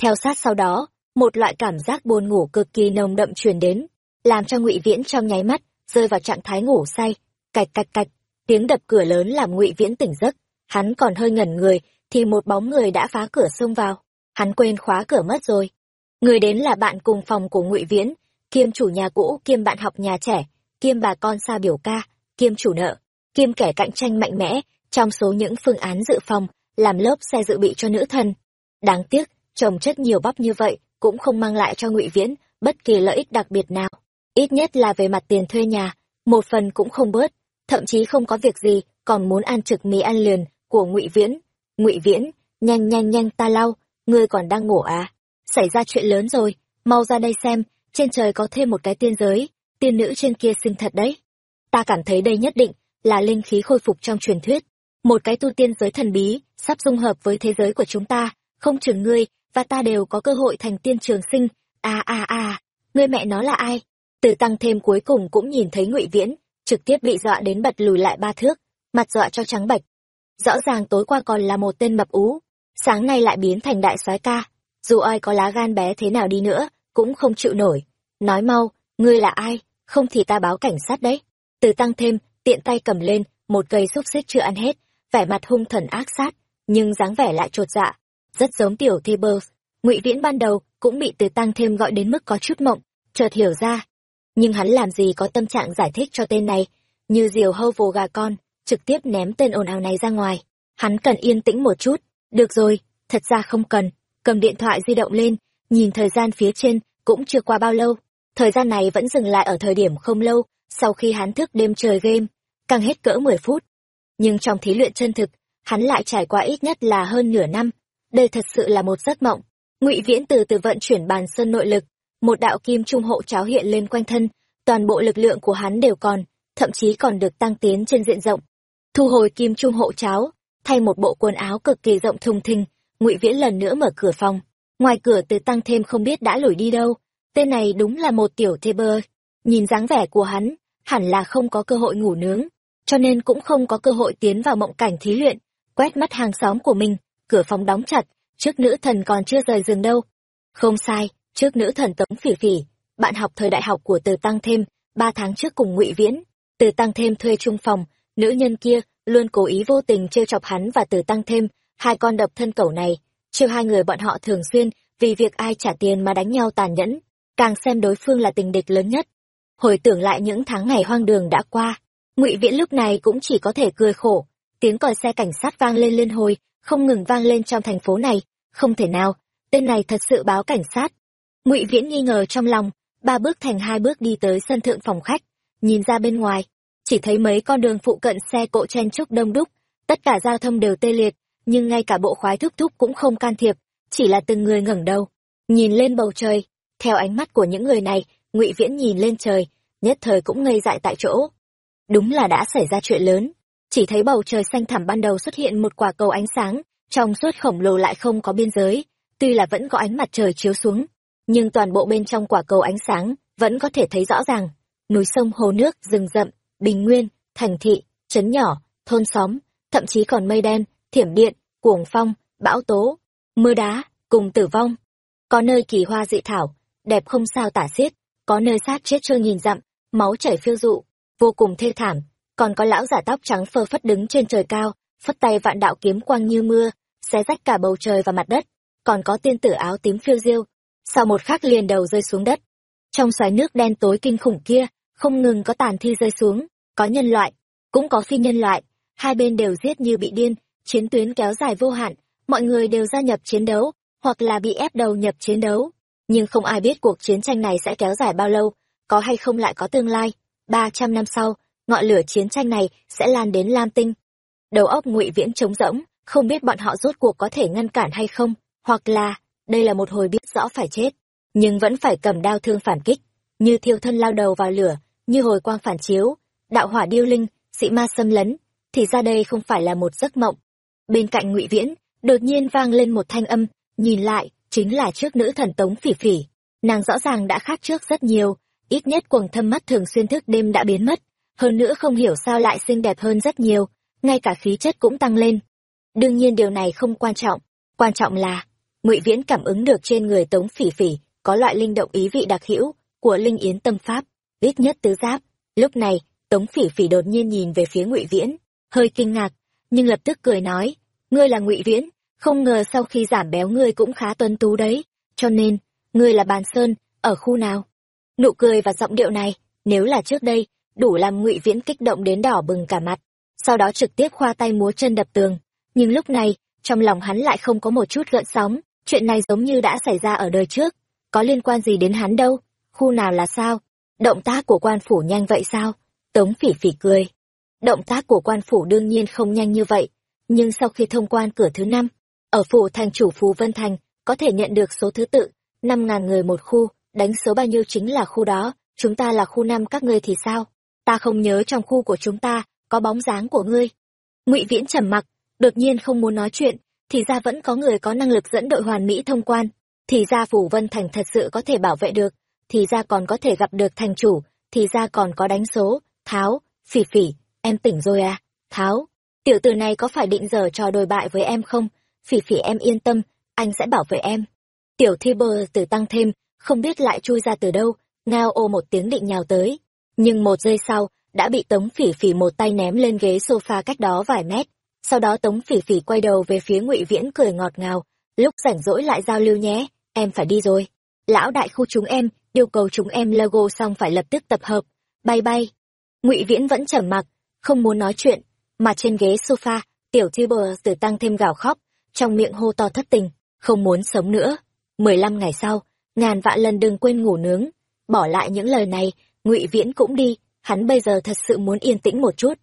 Theo sát sau đó, một loại cảm giác buồn ngủ cực kỳ nồng đậm truyền đến, làm cho ngụy viễn trong nháy mắt rơi vào trạng thái ngủ say. Cạch cạch cạch, tiếng đập cửa lớn làm ngụy viễn tỉnh giấc. Hắn còn hơi ngẩn người thì một bóng người đã phá cửa xông vào. Hắn quên khóa cửa mất rồi. Người đến là bạn cùng phòng của ngụy viễn, kiêm chủ nhà cũ, kiêm bạn học nhà trẻ, kiêm bà con xa biểu ca, kiêm chủ nợ kiêm kẻ cạnh tranh mạnh mẽ, trong số những phương án dự phòng, làm lớp xe dự bị cho nữ thần. Đáng tiếc trồng chất nhiều bắp như vậy, cũng không mang lại cho ngụy viễn bất kỳ lợi ích đặc biệt nào. Ít nhất là về mặt tiền thuê nhà, một phần cũng không bớt. Thậm chí không có việc gì, còn muốn ăn trực mì ăn liền của ngụy viễn. Ngụy viễn, nhanh nhanh nhanh ta lau, ngươi còn đang ngủ à? Xảy ra chuyện lớn rồi, mau ra đây xem, trên trời có thêm một cái tiên giới, tiên nữ trên kia xinh thật đấy. Ta cảm thấy đây nhất định là linh khí khôi phục trong truyền thuyết. Một cái tu tiên giới thần bí, sắp dung hợp với thế giới của chúng ta. Không chừng ngươi và ta đều có cơ hội thành tiên trường sinh. À à à. Ngươi mẹ nó là ai? Từ tăng thêm cuối cùng cũng nhìn thấy ngụy viễn, trực tiếp bị dọa đến bật lùi lại ba thước, mặt dọa cho trắng bạch rõ ràng tối qua còn là một tên mập ú, sáng nay lại biến thành đại soái ca. Dù ai có lá gan bé thế nào đi nữa, cũng không chịu nổi. Nói mau, ngươi là ai? Không thì ta báo cảnh sát đấy. Từ tăng thêm tiện tay cầm lên, một cây xúc xích chưa ăn hết, vẻ mặt hung thần ác sát, nhưng dáng vẻ lại chột dạ rất giống tiểu thi bơ ngụy viễn ban đầu cũng bị từ tăng thêm gọi đến mức có chút mộng, chợt hiểu ra, nhưng hắn làm gì có tâm trạng giải thích cho tên này, như diều hâu vồ gà con, trực tiếp ném tên ồn ào này ra ngoài. Hắn cần yên tĩnh một chút, được rồi, thật ra không cần. Cầm điện thoại di động lên, nhìn thời gian phía trên cũng chưa qua bao lâu. Thời gian này vẫn dừng lại ở thời điểm không lâu sau khi hắn thức đêm trời game càng hết cỡ mười phút. Nhưng trong thí luyện chân thực, hắn lại trải qua ít nhất là hơn nửa năm. Đây thật sự là một giấc mộng. Ngụy viễn từ từ vận chuyển bàn sơn nội lực, một đạo kim trung hộ cháo hiện lên quanh thân, toàn bộ lực lượng của hắn đều còn, thậm chí còn được tăng tiến trên diện rộng. Thu hồi kim trung hộ cháo, thay một bộ quần áo cực kỳ rộng thùng thình, ngụy viễn lần nữa mở cửa phòng. Ngoài cửa từ tăng thêm không biết đã lủi đi đâu. Tên này đúng là một tiểu thê bơ. Nhìn dáng vẻ của hắn hẳn là không có cơ hội ngủ nướng, cho nên cũng không có cơ hội tiến vào mộng cảnh thí luyện. Quét mắt hàng xóm của mình, cửa phòng đóng chặt, trước nữ thần còn chưa rời giường đâu. Không sai, trước nữ thần tống phỉ phỉ, bạn học thời đại học của từ tăng thêm, ba tháng trước cùng ngụy viễn. Từ tăng thêm thuê chung phòng, nữ nhân kia luôn cố ý vô tình trêu chọc hắn và từ tăng thêm, hai con độc thân cẩu này. Trêu hai người bọn họ thường xuyên vì việc ai trả tiền mà đánh nhau tàn nhẫn, càng xem đối phương là tình địch lớn nhất hồi tưởng lại những tháng ngày hoang đường đã qua, ngụy viễn lúc này cũng chỉ có thể cười khổ, tiếng còi xe cảnh sát vang lên liên hồi, không ngừng vang lên trong thành phố này, không thể nào, tên này thật sự báo cảnh sát. Ngụy viễn nghi ngờ trong lòng, ba bước thành hai bước đi tới sân thượng phòng khách, nhìn ra bên ngoài, chỉ thấy mấy con đường phụ cận xe cộ chen chúc đông đúc, tất cả giao thông đều tê liệt, nhưng ngay cả bộ khoái thúc thúc cũng không can thiệp, chỉ là từng người ngẩng đầu, nhìn lên bầu trời, theo ánh mắt của những người này ngụy viễn nhìn lên trời, nhất thời cũng ngây dại tại chỗ. Đúng là đã xảy ra chuyện lớn. Chỉ thấy bầu trời xanh thẳm ban đầu xuất hiện một quả cầu ánh sáng, trong suốt khổng lồ lại không có biên giới, tuy là vẫn có ánh mặt trời chiếu xuống, nhưng toàn bộ bên trong quả cầu ánh sáng vẫn có thể thấy rõ ràng. Núi sông, hồ nước, rừng rậm, bình nguyên, thành thị, trấn nhỏ, thôn xóm, thậm chí còn mây đen, thiểm điện, cuồng phong, bão tố, mưa đá, cùng tử vong. Có nơi kỳ hoa dị thảo, đẹp không sao tả xiết có nơi sát chết trôi nghìn dặm, máu chảy phiêu dụ, vô cùng thê thảm. Còn có lão giả tóc trắng phơ phất đứng trên trời cao, phất tay vạn đạo kiếm quang như mưa, xé rách cả bầu trời và mặt đất. Còn có tiên tử áo tím phiêu diêu. Sau một khắc liền đầu rơi xuống đất. Trong xoáy nước đen tối kinh khủng kia, không ngừng có tàn thi rơi xuống. Có nhân loại, cũng có phi nhân loại. Hai bên đều giết như bị điên, chiến tuyến kéo dài vô hạn. Mọi người đều gia nhập chiến đấu, hoặc là bị ép đầu nhập chiến đấu nhưng không ai biết cuộc chiến tranh này sẽ kéo dài bao lâu, có hay không lại có tương lai. Ba trăm năm sau, ngọn lửa chiến tranh này sẽ lan đến lam tinh. Đầu óc ngụy viễn trống rỗng, không biết bọn họ rốt cuộc có thể ngăn cản hay không, hoặc là đây là một hồi biết rõ phải chết, nhưng vẫn phải cầm đao thương phản kích, như thiêu thân lao đầu vào lửa, như hồi quang phản chiếu, đạo hỏa điêu linh sĩ ma xâm lấn, thì ra đây không phải là một giấc mộng. Bên cạnh ngụy viễn, đột nhiên vang lên một thanh âm, nhìn lại chính là trước nữ thần tống phỉ phỉ. Nàng rõ ràng đã khác trước rất nhiều, ít nhất quầng thâm mắt thường xuyên thức đêm đã biến mất, hơn nữa không hiểu sao lại xinh đẹp hơn rất nhiều, ngay cả khí chất cũng tăng lên. Đương nhiên điều này không quan trọng quan trọng là, ngụy viễn cảm ứng được trên người tống phỉ phỉ có loại linh động ý vị đặc hữu của linh yến tâm pháp, ít nhất tứ giáp. Lúc này, tống phỉ phỉ đột nhiên nhìn về phía ngụy viễn, hơi kinh ngạc, nhưng lập tức cười nói, ngươi là ngụy viễn không ngờ sau khi giảm béo ngươi cũng khá tuấn tú đấy. Cho nên, ngươi là bàn sơn, ở khu nào? Nụ cười và giọng điệu này, nếu là trước đây, đủ làm ngụy viễn kích động đến đỏ bừng cả mặt. Sau đó trực tiếp khoa tay múa chân đập tường. Nhưng lúc này, trong lòng hắn lại không có một chút gợn sóng. Chuyện này giống như đã xảy ra ở đời trước. Có liên quan gì đến hắn đâu? Khu nào là sao? Động tác của quan phủ nhanh vậy sao? Tống phỉ phỉ cười. Động tác của quan phủ đương nhiên không nhanh như vậy. Nhưng sau khi thông quan cửa thứ năm ở phủ thành chủ phú vân thành, có thể nhận được số thứ tự, năm ngàn người một khu, đánh số bao nhiêu chính là khu đó. Chúng ta là khu năm, các ngươi thì sao? Ta không nhớ trong khu của chúng ta có bóng dáng của ngươi. Ngụy viễn trầm mặc, đột nhiên không muốn nói chuyện, thì ra vẫn có người có năng lực dẫn đội hoàn mỹ thông quan. Thì ra phủ vân thành thật sự có thể bảo vệ được, thì ra còn có thể gặp được thành chủ, thì ra còn có đánh số. Tháo, phỉ phỉ, em tỉnh rồi à? Tháo, tiểu tử này có phải định giờ trò đồi bại với em không? Phỉ phỉ em yên tâm, anh sẽ bảo vệ em. Tiểu thi bơ từ tăng thêm, không biết lại chui ra từ đâu, ngao ô một tiếng định nhào tới. Nhưng một giây sau, đã bị tống phỉ phỉ một tay ném lên ghế sofa cách đó vài mét. Sau đó tống phỉ phỉ quay đầu về phía ngụy viễn cười ngọt ngào. Lúc rảnh rỗi lại giao lưu nhé, em phải đi rồi. Lão đại khu chúng em, yêu cầu chúng em logo xong phải lập tức tập hợp. Bay bay. Ngụy viễn vẫn trầm mặc, không muốn nói chuyện. Mà trên ghế sofa, tiểu Tiber từ tăng thêm gào khóc trong miệng hô to thất tình, không muốn sống nữa. Mười lăm ngày sau, ngàn vạn lần đừng quên ngủ nướng. Bỏ lại những lời này, ngụy viễn cũng đi. Hắn bây giờ thật sự muốn yên tĩnh một chút.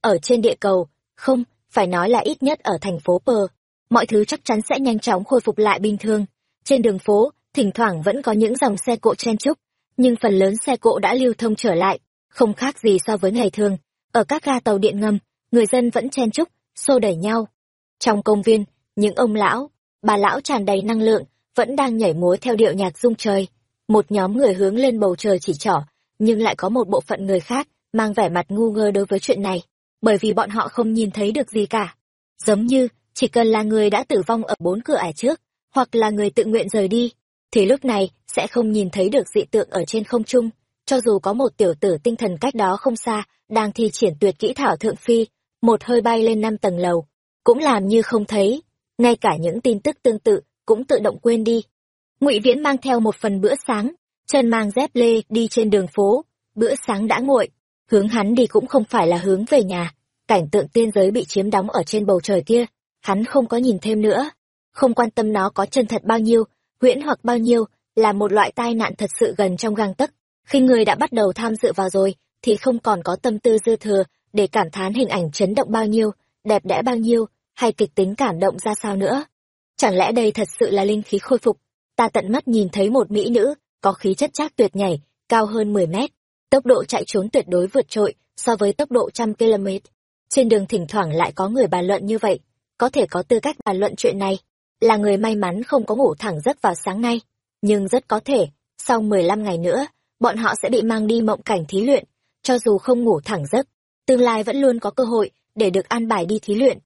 Ở trên địa cầu, không, phải nói là ít nhất ở thành phố pờ mọi thứ chắc chắn sẽ nhanh chóng khôi phục lại bình thường. Trên đường phố, thỉnh thoảng vẫn có những dòng xe cộ chen chúc, nhưng phần lớn xe cộ đã lưu thông trở lại, không khác gì so với ngày thường. Ở các ga tàu điện ngầm, người dân vẫn chen chúc, xô đẩy nhau. Trong công viên những ông lão, bà lão tràn đầy năng lượng, vẫn đang nhảy múa theo điệu nhạc rung trời. Một nhóm người hướng lên bầu trời chỉ trỏ, nhưng lại có một bộ phận người khác mang vẻ mặt ngu ngơ đối với chuyện này, bởi vì bọn họ không nhìn thấy được gì cả. Giống như, chỉ cần là người đã tử vong ở bốn cửa ải trước, hoặc là người tự nguyện rời đi, thì lúc này sẽ không nhìn thấy được dị tượng ở trên không trung. Cho dù có một tiểu tử tinh thần cách đó không xa, đang thi triển tuyệt kỹ thảo thượng phi, một hơi bay lên năm tầng lầu, cũng làm như không thấy ngay cả những tin tức tương tự cũng tự động quên đi. Ngụy viễn mang theo một phần bữa sáng chân mang dép lê đi trên đường phố. Bữa sáng đã nguội, hướng hắn đi cũng không phải là hướng về nhà. Cảnh tượng tiên giới bị chiếm đóng ở trên bầu trời kia, hắn không có nhìn thêm nữa. Không quan tâm nó có chân thật bao nhiêu, huyễn hoặc bao nhiêu, là một loại tai nạn thật sự gần trong gang tấc. Khi người đã bắt đầu tham dự vào rồi, thì không còn có tâm tư dư thừa để cảm thán hình ảnh chấn động bao nhiêu, đẹp đẽ bao nhiêu hay kịch tính cảm động ra sao nữa? Chẳng lẽ đây thật sự là linh khí khôi phục? Ta tận mắt nhìn thấy một mỹ nữ, có khí chất chắc tuyệt nhảy, cao hơn mười mét, tốc độ chạy trốn tuyệt đối vượt trội so với tốc độ trăm km trên đường thỉnh thoảng lại có người bàn luận như vậy. Có thể có tư cách bàn luận chuyện này. Là người may mắn không có ngủ thẳng giấc vào sáng nay. Nhưng rất có thể, sau mười lăm ngày nữa, bọn họ sẽ bị mang đi mộng cảnh thí luyện. Cho dù không ngủ thẳng giấc, tương lai vẫn luôn có cơ hội để được an bài đi thí luyện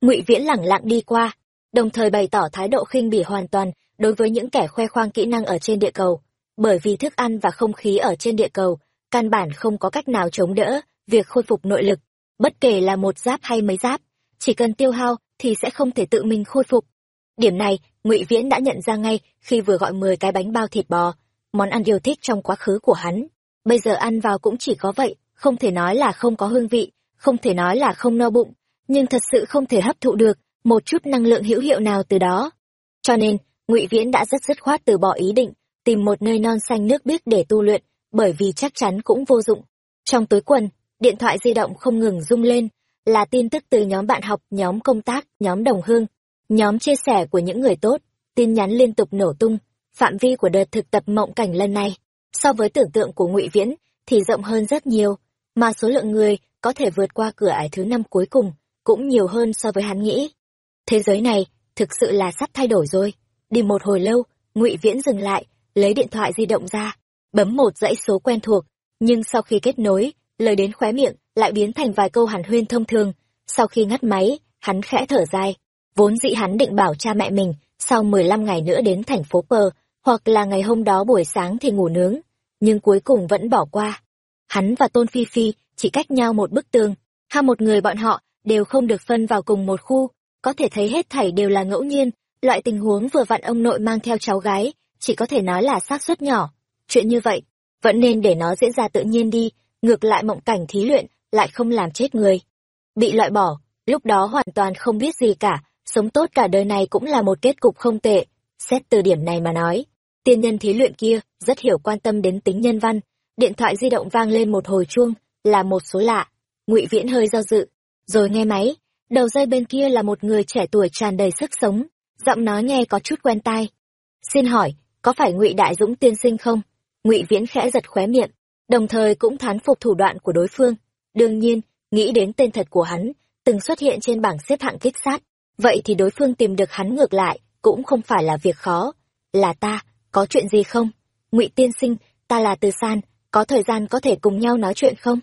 ngụy viễn lẳng lặng đi qua, đồng thời bày tỏ thái độ khinh bỉ hoàn toàn đối với những kẻ khoe khoang kỹ năng ở trên địa cầu. Bởi vì thức ăn và không khí ở trên địa cầu căn bản không có cách nào chống đỡ việc khôi phục nội lực, bất kể là một giáp hay mấy giáp, chỉ cần tiêu hao thì sẽ không thể tự mình khôi phục. Điểm này, ngụy viễn đã nhận ra ngay khi vừa gọi mười cái bánh bao thịt bò, món ăn yêu thích trong quá khứ của hắn. Bây giờ ăn vào cũng chỉ có vậy, không thể nói là không có hương vị, không thể nói là không no bụng nhưng thật sự không thể hấp thụ được một chút năng lượng hữu hiệu nào từ đó cho nên ngụy viễn đã rất dứt khoát từ bỏ ý định tìm một nơi non xanh nước biếc để tu luyện, bởi vì chắc chắn cũng vô dụng. Trong túi quần, điện thoại di động không ngừng rung lên, là tin tức từ nhóm bạn học, nhóm công tác, nhóm đồng hương, nhóm chia sẻ của những người tốt, tin nhắn liên tục nổ tung, phạm vi của đợt thực tập mộng cảnh lần này, so với tưởng tượng của ngụy Viễn, thì rộng hơn rất nhiều, mà số lượng người có thể vượt qua cửa ải thứ năm cuối cùng cũng nhiều hơn so với hắn nghĩ. Thế giới này thực sự là sắp thay đổi rồi. Đi một hồi lâu, ngụy Viễn dừng lại, lấy điện thoại di động ra, bấm một dãy số quen thuộc, nhưng sau khi kết nối, lời đến khóe miệng lại biến thành vài câu hàn huyên thông thường. Sau khi ngắt máy, hắn khẽ thở dài. Vốn dĩ hắn định bảo cha mẹ mình, sau 15 ngày nữa đến thành phố Pờ, hoặc là ngày hôm đó buổi sáng thì ngủ nướng, nhưng cuối cùng vẫn bỏ qua. Hắn và Tôn Phi Phi chỉ cách nhau một bức tường, hai một người bọn họ đều không được phân vào cùng một khu, có thể thấy hết thảy đều là ngẫu nhiên, loại tình huống vừa vặn ông nội mang theo cháu gái, chỉ có thể nói là xác suất nhỏ. Chuyện như vậy, vẫn nên để nó diễn ra tự nhiên đi, ngược lại mộng cảnh thí luyện lại không làm chết người. Bị loại bỏ, lúc đó hoàn toàn không biết gì cả, sống tốt cả đời này cũng là một kết cục không tệ. Xét từ điểm này mà nói, tiên nhân thí luyện kia rất hiểu quan tâm đến tính nhân văn. Điện thoại di động vang lên một hồi chuông, là một số lạ. ngụy Viễn hơi do dự, rồi nghe máy. Đầu dây bên kia là một người trẻ tuổi tràn đầy sức sống, giọng nói nghe có chút quen tai. Xin hỏi, có phải ngụy Đại Dũng tiên sinh không? ngụy Viễn khẽ giật khóe miệng, đồng thời cũng thán phục thủ đoạn của đối phương. Đương nhiên, nghĩ đến tên thật của hắn, từng xuất hiện trên bảng xếp hạng kích sát, vậy thì đối phương tìm được hắn ngược lại, cũng không phải là việc khó. Là ta, có chuyện gì không? ngụy tiên sinh, ta là Từ San, có thời gian có thể cùng nhau nói chuyện không?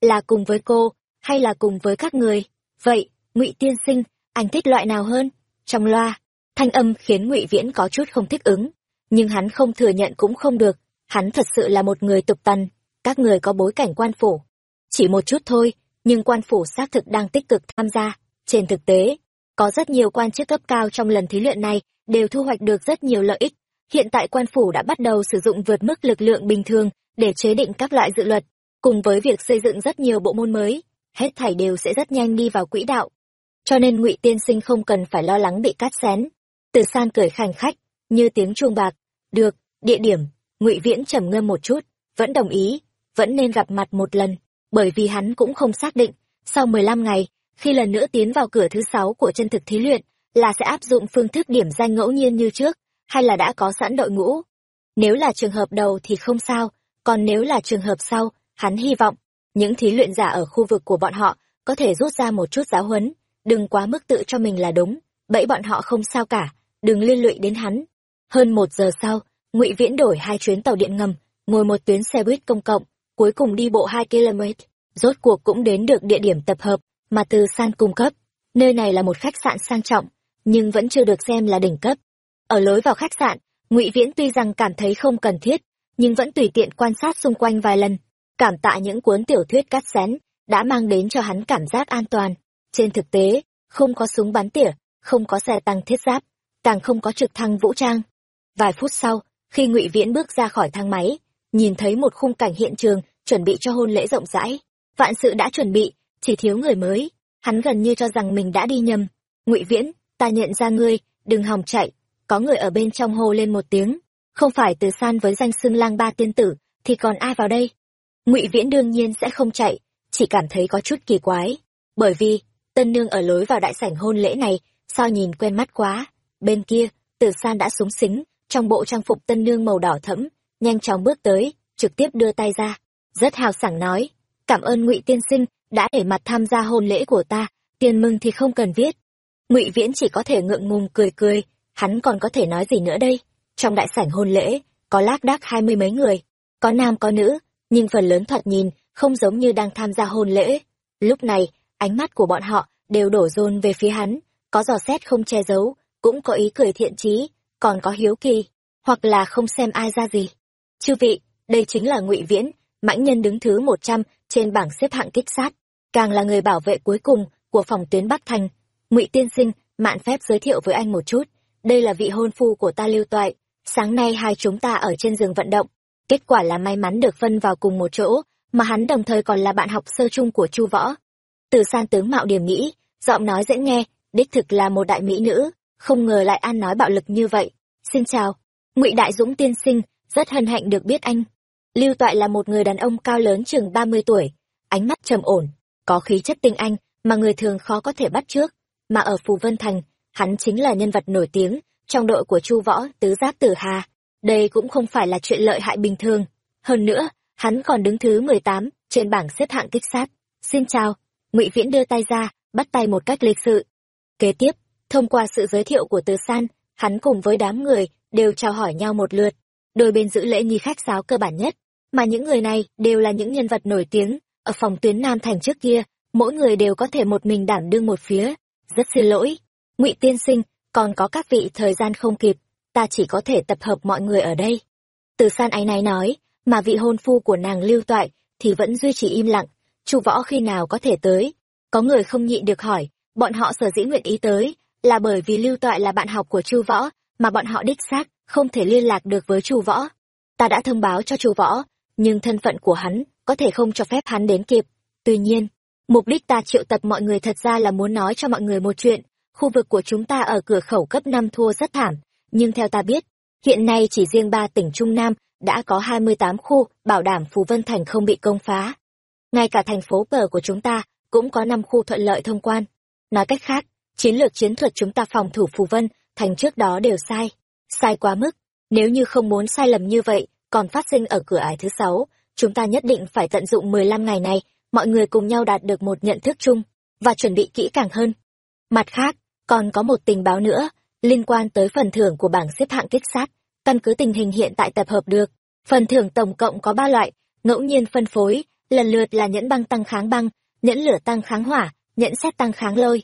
Là cùng với cô, hay là cùng với các người? Vậy, ngụy tiên sinh, anh thích loại nào hơn? Trong loa, thanh âm khiến ngụy Viễn có chút không thích ứng, nhưng hắn không thừa nhận cũng không được, hắn thật sự là một người tục tần, các người có bối cảnh quan phủ. Chỉ một chút thôi, nhưng quan phủ xác thực đang tích cực tham gia. Trên thực tế, có rất nhiều quan chức cấp cao trong lần thí luyện này đều thu hoạch được rất nhiều lợi ích. Hiện tại quan phủ đã bắt đầu sử dụng vượt mức lực lượng bình thường để chế định các loại dự luật, cùng với việc xây dựng rất nhiều bộ môn mới, hết thảy đều sẽ rất nhanh đi vào quỹ đạo. Cho nên Ngụy Tiên Sinh không cần phải lo lắng bị cắt xén. Từ San cười khành khách, như tiếng chuông bạc. Được, địa điểm, Ngụy Viễn trầm ngâm một chút, vẫn đồng ý, vẫn nên gặp mặt một lần, bởi vì hắn cũng không xác định, sau 15 ngày, khi lần nữa tiến vào cửa thứ sáu của chân thực thí luyện, là sẽ áp dụng phương thức điểm danh ngẫu nhiên như trước, hay là đã có sẵn đội ngũ. Nếu là trường hợp đầu thì không sao, còn nếu là trường hợp sau, hắn hy vọng, những thí luyện giả ở khu vực của bọn họ có thể rút ra một chút giáo huấn, đừng quá mức tự cho mình là đúng, bẫy bọn họ không sao cả, đừng liên lụy đến hắn. Hơn một giờ sau, ngụy Viễn đổi hai chuyến tàu điện ngầm, ngồi một tuyến xe buýt công cộng, cuối cùng đi bộ hai km, rốt cuộc cũng đến được địa điểm tập hợp mà từ san cung cấp. Nơi này là một khách sạn sang trọng, nhưng vẫn chưa được xem là đỉnh cấp. Ở lối vào khách sạn, ngụy Viễn tuy rằng cảm thấy không cần thiết, nhưng vẫn tùy tiện quan sát xung quanh vài lần, cảm tạ những cuốn tiểu thuyết cắt xén, đã mang đến cho hắn cảm giác an toàn. Trên thực tế, không có súng bắn tỉa, không có xe tăng thiết giáp, càng không có trực thăng vũ trang. Vài phút sau, khi ngụy Viễn bước ra khỏi thang máy, nhìn thấy một khung cảnh hiện trường chuẩn bị cho hôn lễ rộng rãi. Vạn sự đã chuẩn bị, chỉ thiếu người mới. Hắn gần như cho rằng mình đã đi nhầm. ngụy Viễn, ta nhận ra ngươi, đừng hòng chạy. Có người ở bên trong hô lên một tiếng. Không phải từ san với danh xưng lang ba tiên tử, thì còn ai vào đây? Ngụy Viễn đương nhiên sẽ không chạy, chỉ cảm thấy có chút kỳ quái. Bởi vì, tân nương ở lối vào đại sảnh hôn lễ này, sao nhìn quen mắt quá. Bên kia, từ san đã súng xính, trong bộ trang phục tân nương màu đỏ thẫm, nhanh chóng bước tới, trực tiếp đưa tay ra, rất hào sảng nói, cảm ơn ngụy tiên sinh đã để mặt tham gia hôn lễ của ta, tiền mừng thì không cần viết. Ngụy Viễn chỉ có thể ngượng ngùng cười cười, hắn còn có thể nói gì nữa đây? Trong đại sảnh hôn lễ, có lác đác hai mươi mấy người, có nam có nữ, nhưng phần lớn thoạt nhìn không giống như đang tham gia hôn lễ. Lúc này, ánh mắt của bọn họ đều đổ dồn về phía hắn, có dò xét không che giấu, cũng có ý cười thiện chí, còn có hiếu kỳ, hoặc là không xem ai ra gì. Chư vị, đây chính là ngụy Viễn, mãnh nhân đứng thứ một trăm trên bảng xếp hạng kích sát, càng là người bảo vệ cuối cùng của phòng tuyến Bắc Thành. Ngụy tiên sinh, mạn phép giới thiệu với anh một chút, đây là vị hôn phu của ta Lưu Toại, sáng nay hai chúng ta ở trên giường vận động, kết quả là may mắn được phân vào cùng một chỗ, mà hắn đồng thời còn là bạn học sơ chung của Chu Võ. Từ san tướng mạo điểm nghĩ, giọng nói dễ nghe, đích thực là một đại mỹ nữ, không ngờ lại ăn nói bạo lực như vậy. Xin chào, Ngụy Đại Dũng tiên sinh, rất hân hạnh được biết anh. Lưu Toại là một người đàn ông cao lớn chừng 30 tuổi, ánh mắt trầm ổn, có khí chất tinh anh mà người thường khó có thể bắt trước. Mà ở Phù Vân Thành, hắn chính là nhân vật nổi tiếng trong đội của Chu Võ Tứ Giáp Tử Hà. Đây cũng không phải là chuyện lợi hại bình thường. Hơn nữa, hắn còn đứng thứ 18 trên bảng xếp hạng kích sát. Xin chào, Ngụy Viễn đưa tay ra, bắt tay một cách lịch sự. Kế tiếp, thông qua sự giới thiệu của Từ San, hắn cùng với đám người đều chào hỏi nhau một lượt. Đôi bên giữ lễ nghi khách sáo cơ bản nhất, mà những người này đều là những nhân vật nổi tiếng ở phòng tuyến Nam Thành trước kia, mỗi người đều có thể một mình đảm đương một phía. Rất xin lỗi, Ngụy Tiên Sinh, còn có các vị thời gian không kịp, ta chỉ có thể tập hợp mọi người ở đây. Từ San ái náy nói, mà vị hôn phu của nàng lưu toại thì vẫn duy trì im lặng, Chu Võ khi nào có thể tới? Có người không nhịn được hỏi, bọn họ sở dĩ nguyện ý tới, là bởi vì Lưu Toại là bạn học của Chu Võ, mà bọn họ đích xác không thể liên lạc được với Chu Võ. Ta đã thông báo cho Chu Võ, nhưng thân phận của hắn có thể không cho phép hắn đến kịp. Tuy nhiên, mục đích ta triệu tập mọi người thật ra là muốn nói cho mọi người một chuyện, khu vực của chúng ta ở cửa khẩu cấp năm thua rất thảm, nhưng theo ta biết, hiện nay chỉ riêng ba tỉnh Trung Nam đã có 28 khu bảo đảm phù Vân Thành không bị công phá. Ngay cả thành phố bờ của chúng ta cũng có năm khu thuận lợi thông quan. Nói cách khác, chiến lược chiến thuật chúng ta phòng thủ Phù Vân thành trước đó đều sai. Sai quá mức. Nếu như không muốn sai lầm như vậy, còn phát sinh ở cửa ải thứ sáu, chúng ta nhất định phải tận dụng 15 ngày này, mọi người cùng nhau đạt được một nhận thức chung, và chuẩn bị kỹ càng hơn. Mặt khác, còn có một tình báo nữa, liên quan tới phần thưởng của bảng xếp hạng kích sát, căn cứ tình hình hiện tại tập hợp được. Phần thưởng tổng cộng có ba loại, ngẫu nhiên phân phối, lần lượt là nhẫn băng tăng kháng băng, nhẫn lửa tăng kháng hỏa, nhẫn xét tăng kháng lôi.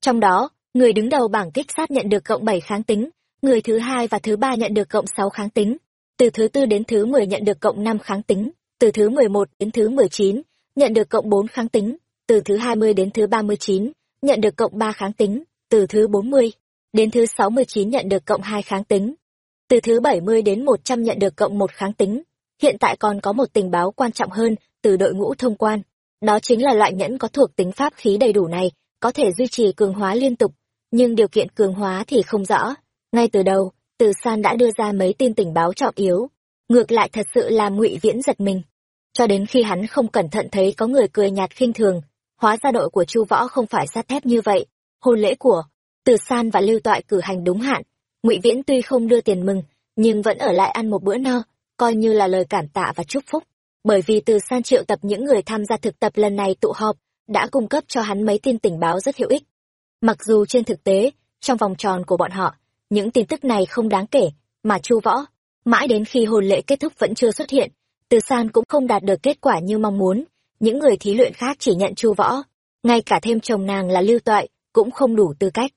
Trong đó, người đứng đầu bảng kích sát nhận được cộng bảy kháng tính, người thứ hai và thứ ba nhận được cộng sáu kháng tính, từ thứ tư đến thứ 10 nhận được cộng năm kháng tính, từ thứ 11 đến thứ 19 nhận được cộng bốn kháng tính, từ thứ 20 đến thứ 39 nhận được cộng ba kháng tính, từ thứ 40 đến thứ 69 nhận được cộng 2 kháng tính, từ thứ 70 đến 100 nhận được cộng 1 kháng tính. Hiện tại còn có một tình báo quan trọng hơn từ đội ngũ thông quan. Đó chính là loại nhẫn có thuộc tính pháp khí đầy đủ này, có thể duy trì cường hóa liên tục, nhưng điều kiện cường hóa thì không rõ. Ngay từ đầu, Từ San đã đưa ra mấy tin tình báo trọng yếu, ngược lại thật sự làm Ngụy Viễn giật mình. Cho đến khi hắn không cẩn thận thấy có người cười nhạt khinh thường, hóa ra đội của Chu Võ không phải sát thép như vậy. Hôn lễ của từ San và Lưu Toại cử hành đúng hạn, Ngụy Viễn tuy không đưa tiền mừng, nhưng vẫn ở lại ăn một bữa no, coi như là lời cảm tạ và chúc phúc. Bởi vì từ san triệu tập những người tham gia thực tập lần này tụ họp đã cung cấp cho hắn mấy tin tình báo rất hữu ích. Mặc dù trên thực tế trong vòng tròn của bọn họ những tin tức này không đáng kể mà chu võ mãi đến khi hồn lễ kết thúc vẫn chưa xuất hiện từ san cũng không đạt được kết quả như mong muốn. Những người thí luyện khác chỉ nhận chu võ ngay cả thêm chồng nàng là lưu toại cũng không đủ tư cách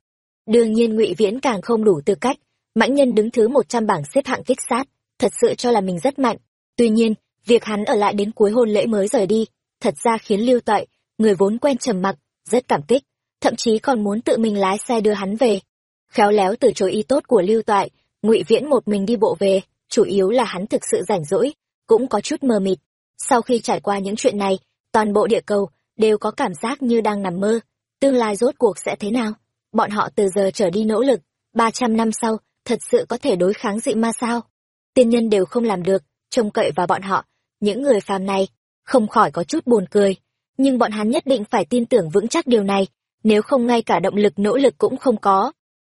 đương nhiên ngụy viễn càng không đủ tư cách mãnh nhân đứng thứ một trăm bảng xếp hạng kích sát thật sự cho là mình rất mạnh tuy nhiên Việc hắn ở lại đến cuối hôn lễ mới rời đi, thật ra khiến Lưu Toại, người vốn quen trầm mặc, rất cảm kích, thậm chí còn muốn tự mình lái xe đưa hắn về. Khéo léo từ chối ý tốt của Lưu Toại, Ngụy Viễn một mình đi bộ về, chủ yếu là hắn thực sự rảnh rỗi, cũng có chút mờ mịt. Sau khi trải qua những chuyện này, toàn bộ địa cầu đều có cảm giác như đang nằm mơ. Tương lai rốt cuộc sẽ thế nào? Bọn họ từ giờ trở đi nỗ lực, 300 năm sau, thật sự có thể đối kháng dị ma sao? Tiên nhân đều không làm được, trông cậy vào bọn họ, những người phàm này không khỏi có chút buồn cười. Nhưng bọn hắn nhất định phải tin tưởng vững chắc điều này. Nếu không ngay cả động lực nỗ lực cũng không có.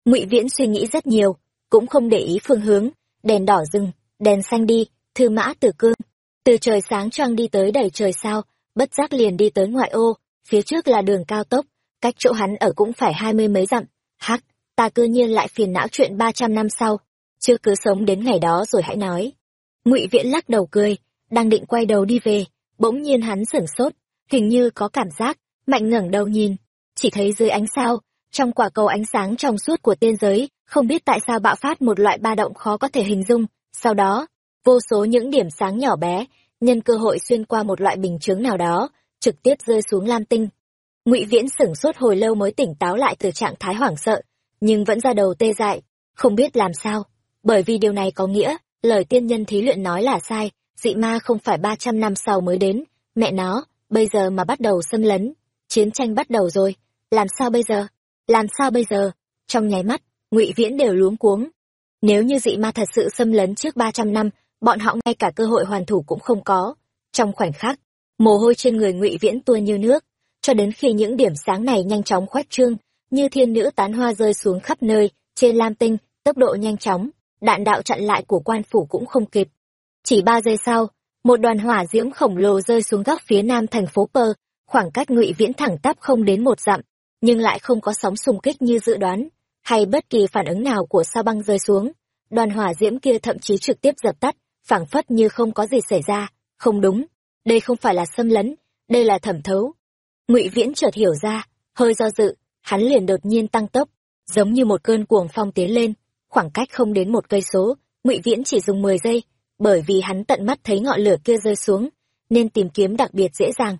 Ngụy viễn suy nghĩ rất nhiều cũng không để ý phương hướng. Đèn đỏ dừng đèn xanh đi thư mã tử cương. Từ trời sáng choang đi tới đầy trời sao bất giác liền đi tới ngoại ô phía trước là đường cao tốc cách chỗ hắn ở cũng phải hai mươi mấy dặm. Hắc, ta cư nhiên lại phiền não chuyện ba trăm năm sau. Chưa cứ sống đến ngày đó rồi hãy nói. Ngụy viễn lắc đầu cười, đang định quay đầu đi về, bỗng nhiên hắn sửng sốt, hình như có cảm giác, mạnh ngẩng đầu nhìn. Chỉ thấy dưới ánh sao, trong quả cầu ánh sáng trong suốt của tiên giới, không biết tại sao bạo phát một loại ba động khó có thể hình dung. Sau đó, vô số những điểm sáng nhỏ bé, nhân cơ hội xuyên qua một loại bình chướng nào đó, trực tiếp rơi xuống lam tinh ngụy viễn sửng sốt hồi lâu mới tỉnh táo lại từ trạng thái hoảng sợ nhưng vẫn ra đầu tê dại không biết làm sao bởi vì điều này có nghĩa lời tiên nhân thí luyện nói là sai dị ma không phải ba trăm năm sau mới đến, mẹ nó, bây giờ mà bắt đầu xâm lấn, chiến tranh bắt đầu rồi, làm sao bây giờ? Làm sao bây giờ? Trong nháy mắt, Ngụy Viễn đều luống cuống. Nếu như dị ma thật sự xâm lấn trước ba trăm năm, bọn họ ngay cả cơ hội hoàn thủ cũng không có trong khoảnh khắc mồ hôi trên người ngụy viễn tua như nước cho đến khi những điểm sáng này nhanh chóng khoách trương, như thiên nữ tán hoa rơi xuống khắp nơi trên lam tinh, tốc độ nhanh chóng, đạn đạo chặn lại của quan phủ cũng không kịp. Chỉ ba giây sau, một đoàn hỏa diễm khổng lồ rơi xuống góc phía nam thành phố pơ, khoảng cách ngụy viễn thẳng tắp không đến một dặm, nhưng lại không có sóng xung kích như dự đoán, hay bất kỳ phản ứng nào của sao băng rơi xuống. Đoàn hỏa diễm kia thậm chí trực tiếp dập tắt, phảng phất như không có gì xảy ra. Không đúng, đây không phải là xâm lấn, đây là thẩm thấu ngụy viễn chợt hiểu ra, hơi do dự, hắn liền đột nhiên tăng tốc, giống như một cơn cuồng phong tiến lên, khoảng cách không đến một cây số, ngụy viễn chỉ dùng mười giây, bởi vì hắn tận mắt thấy ngọn lửa kia rơi xuống, nên tìm kiếm đặc biệt dễ dàng.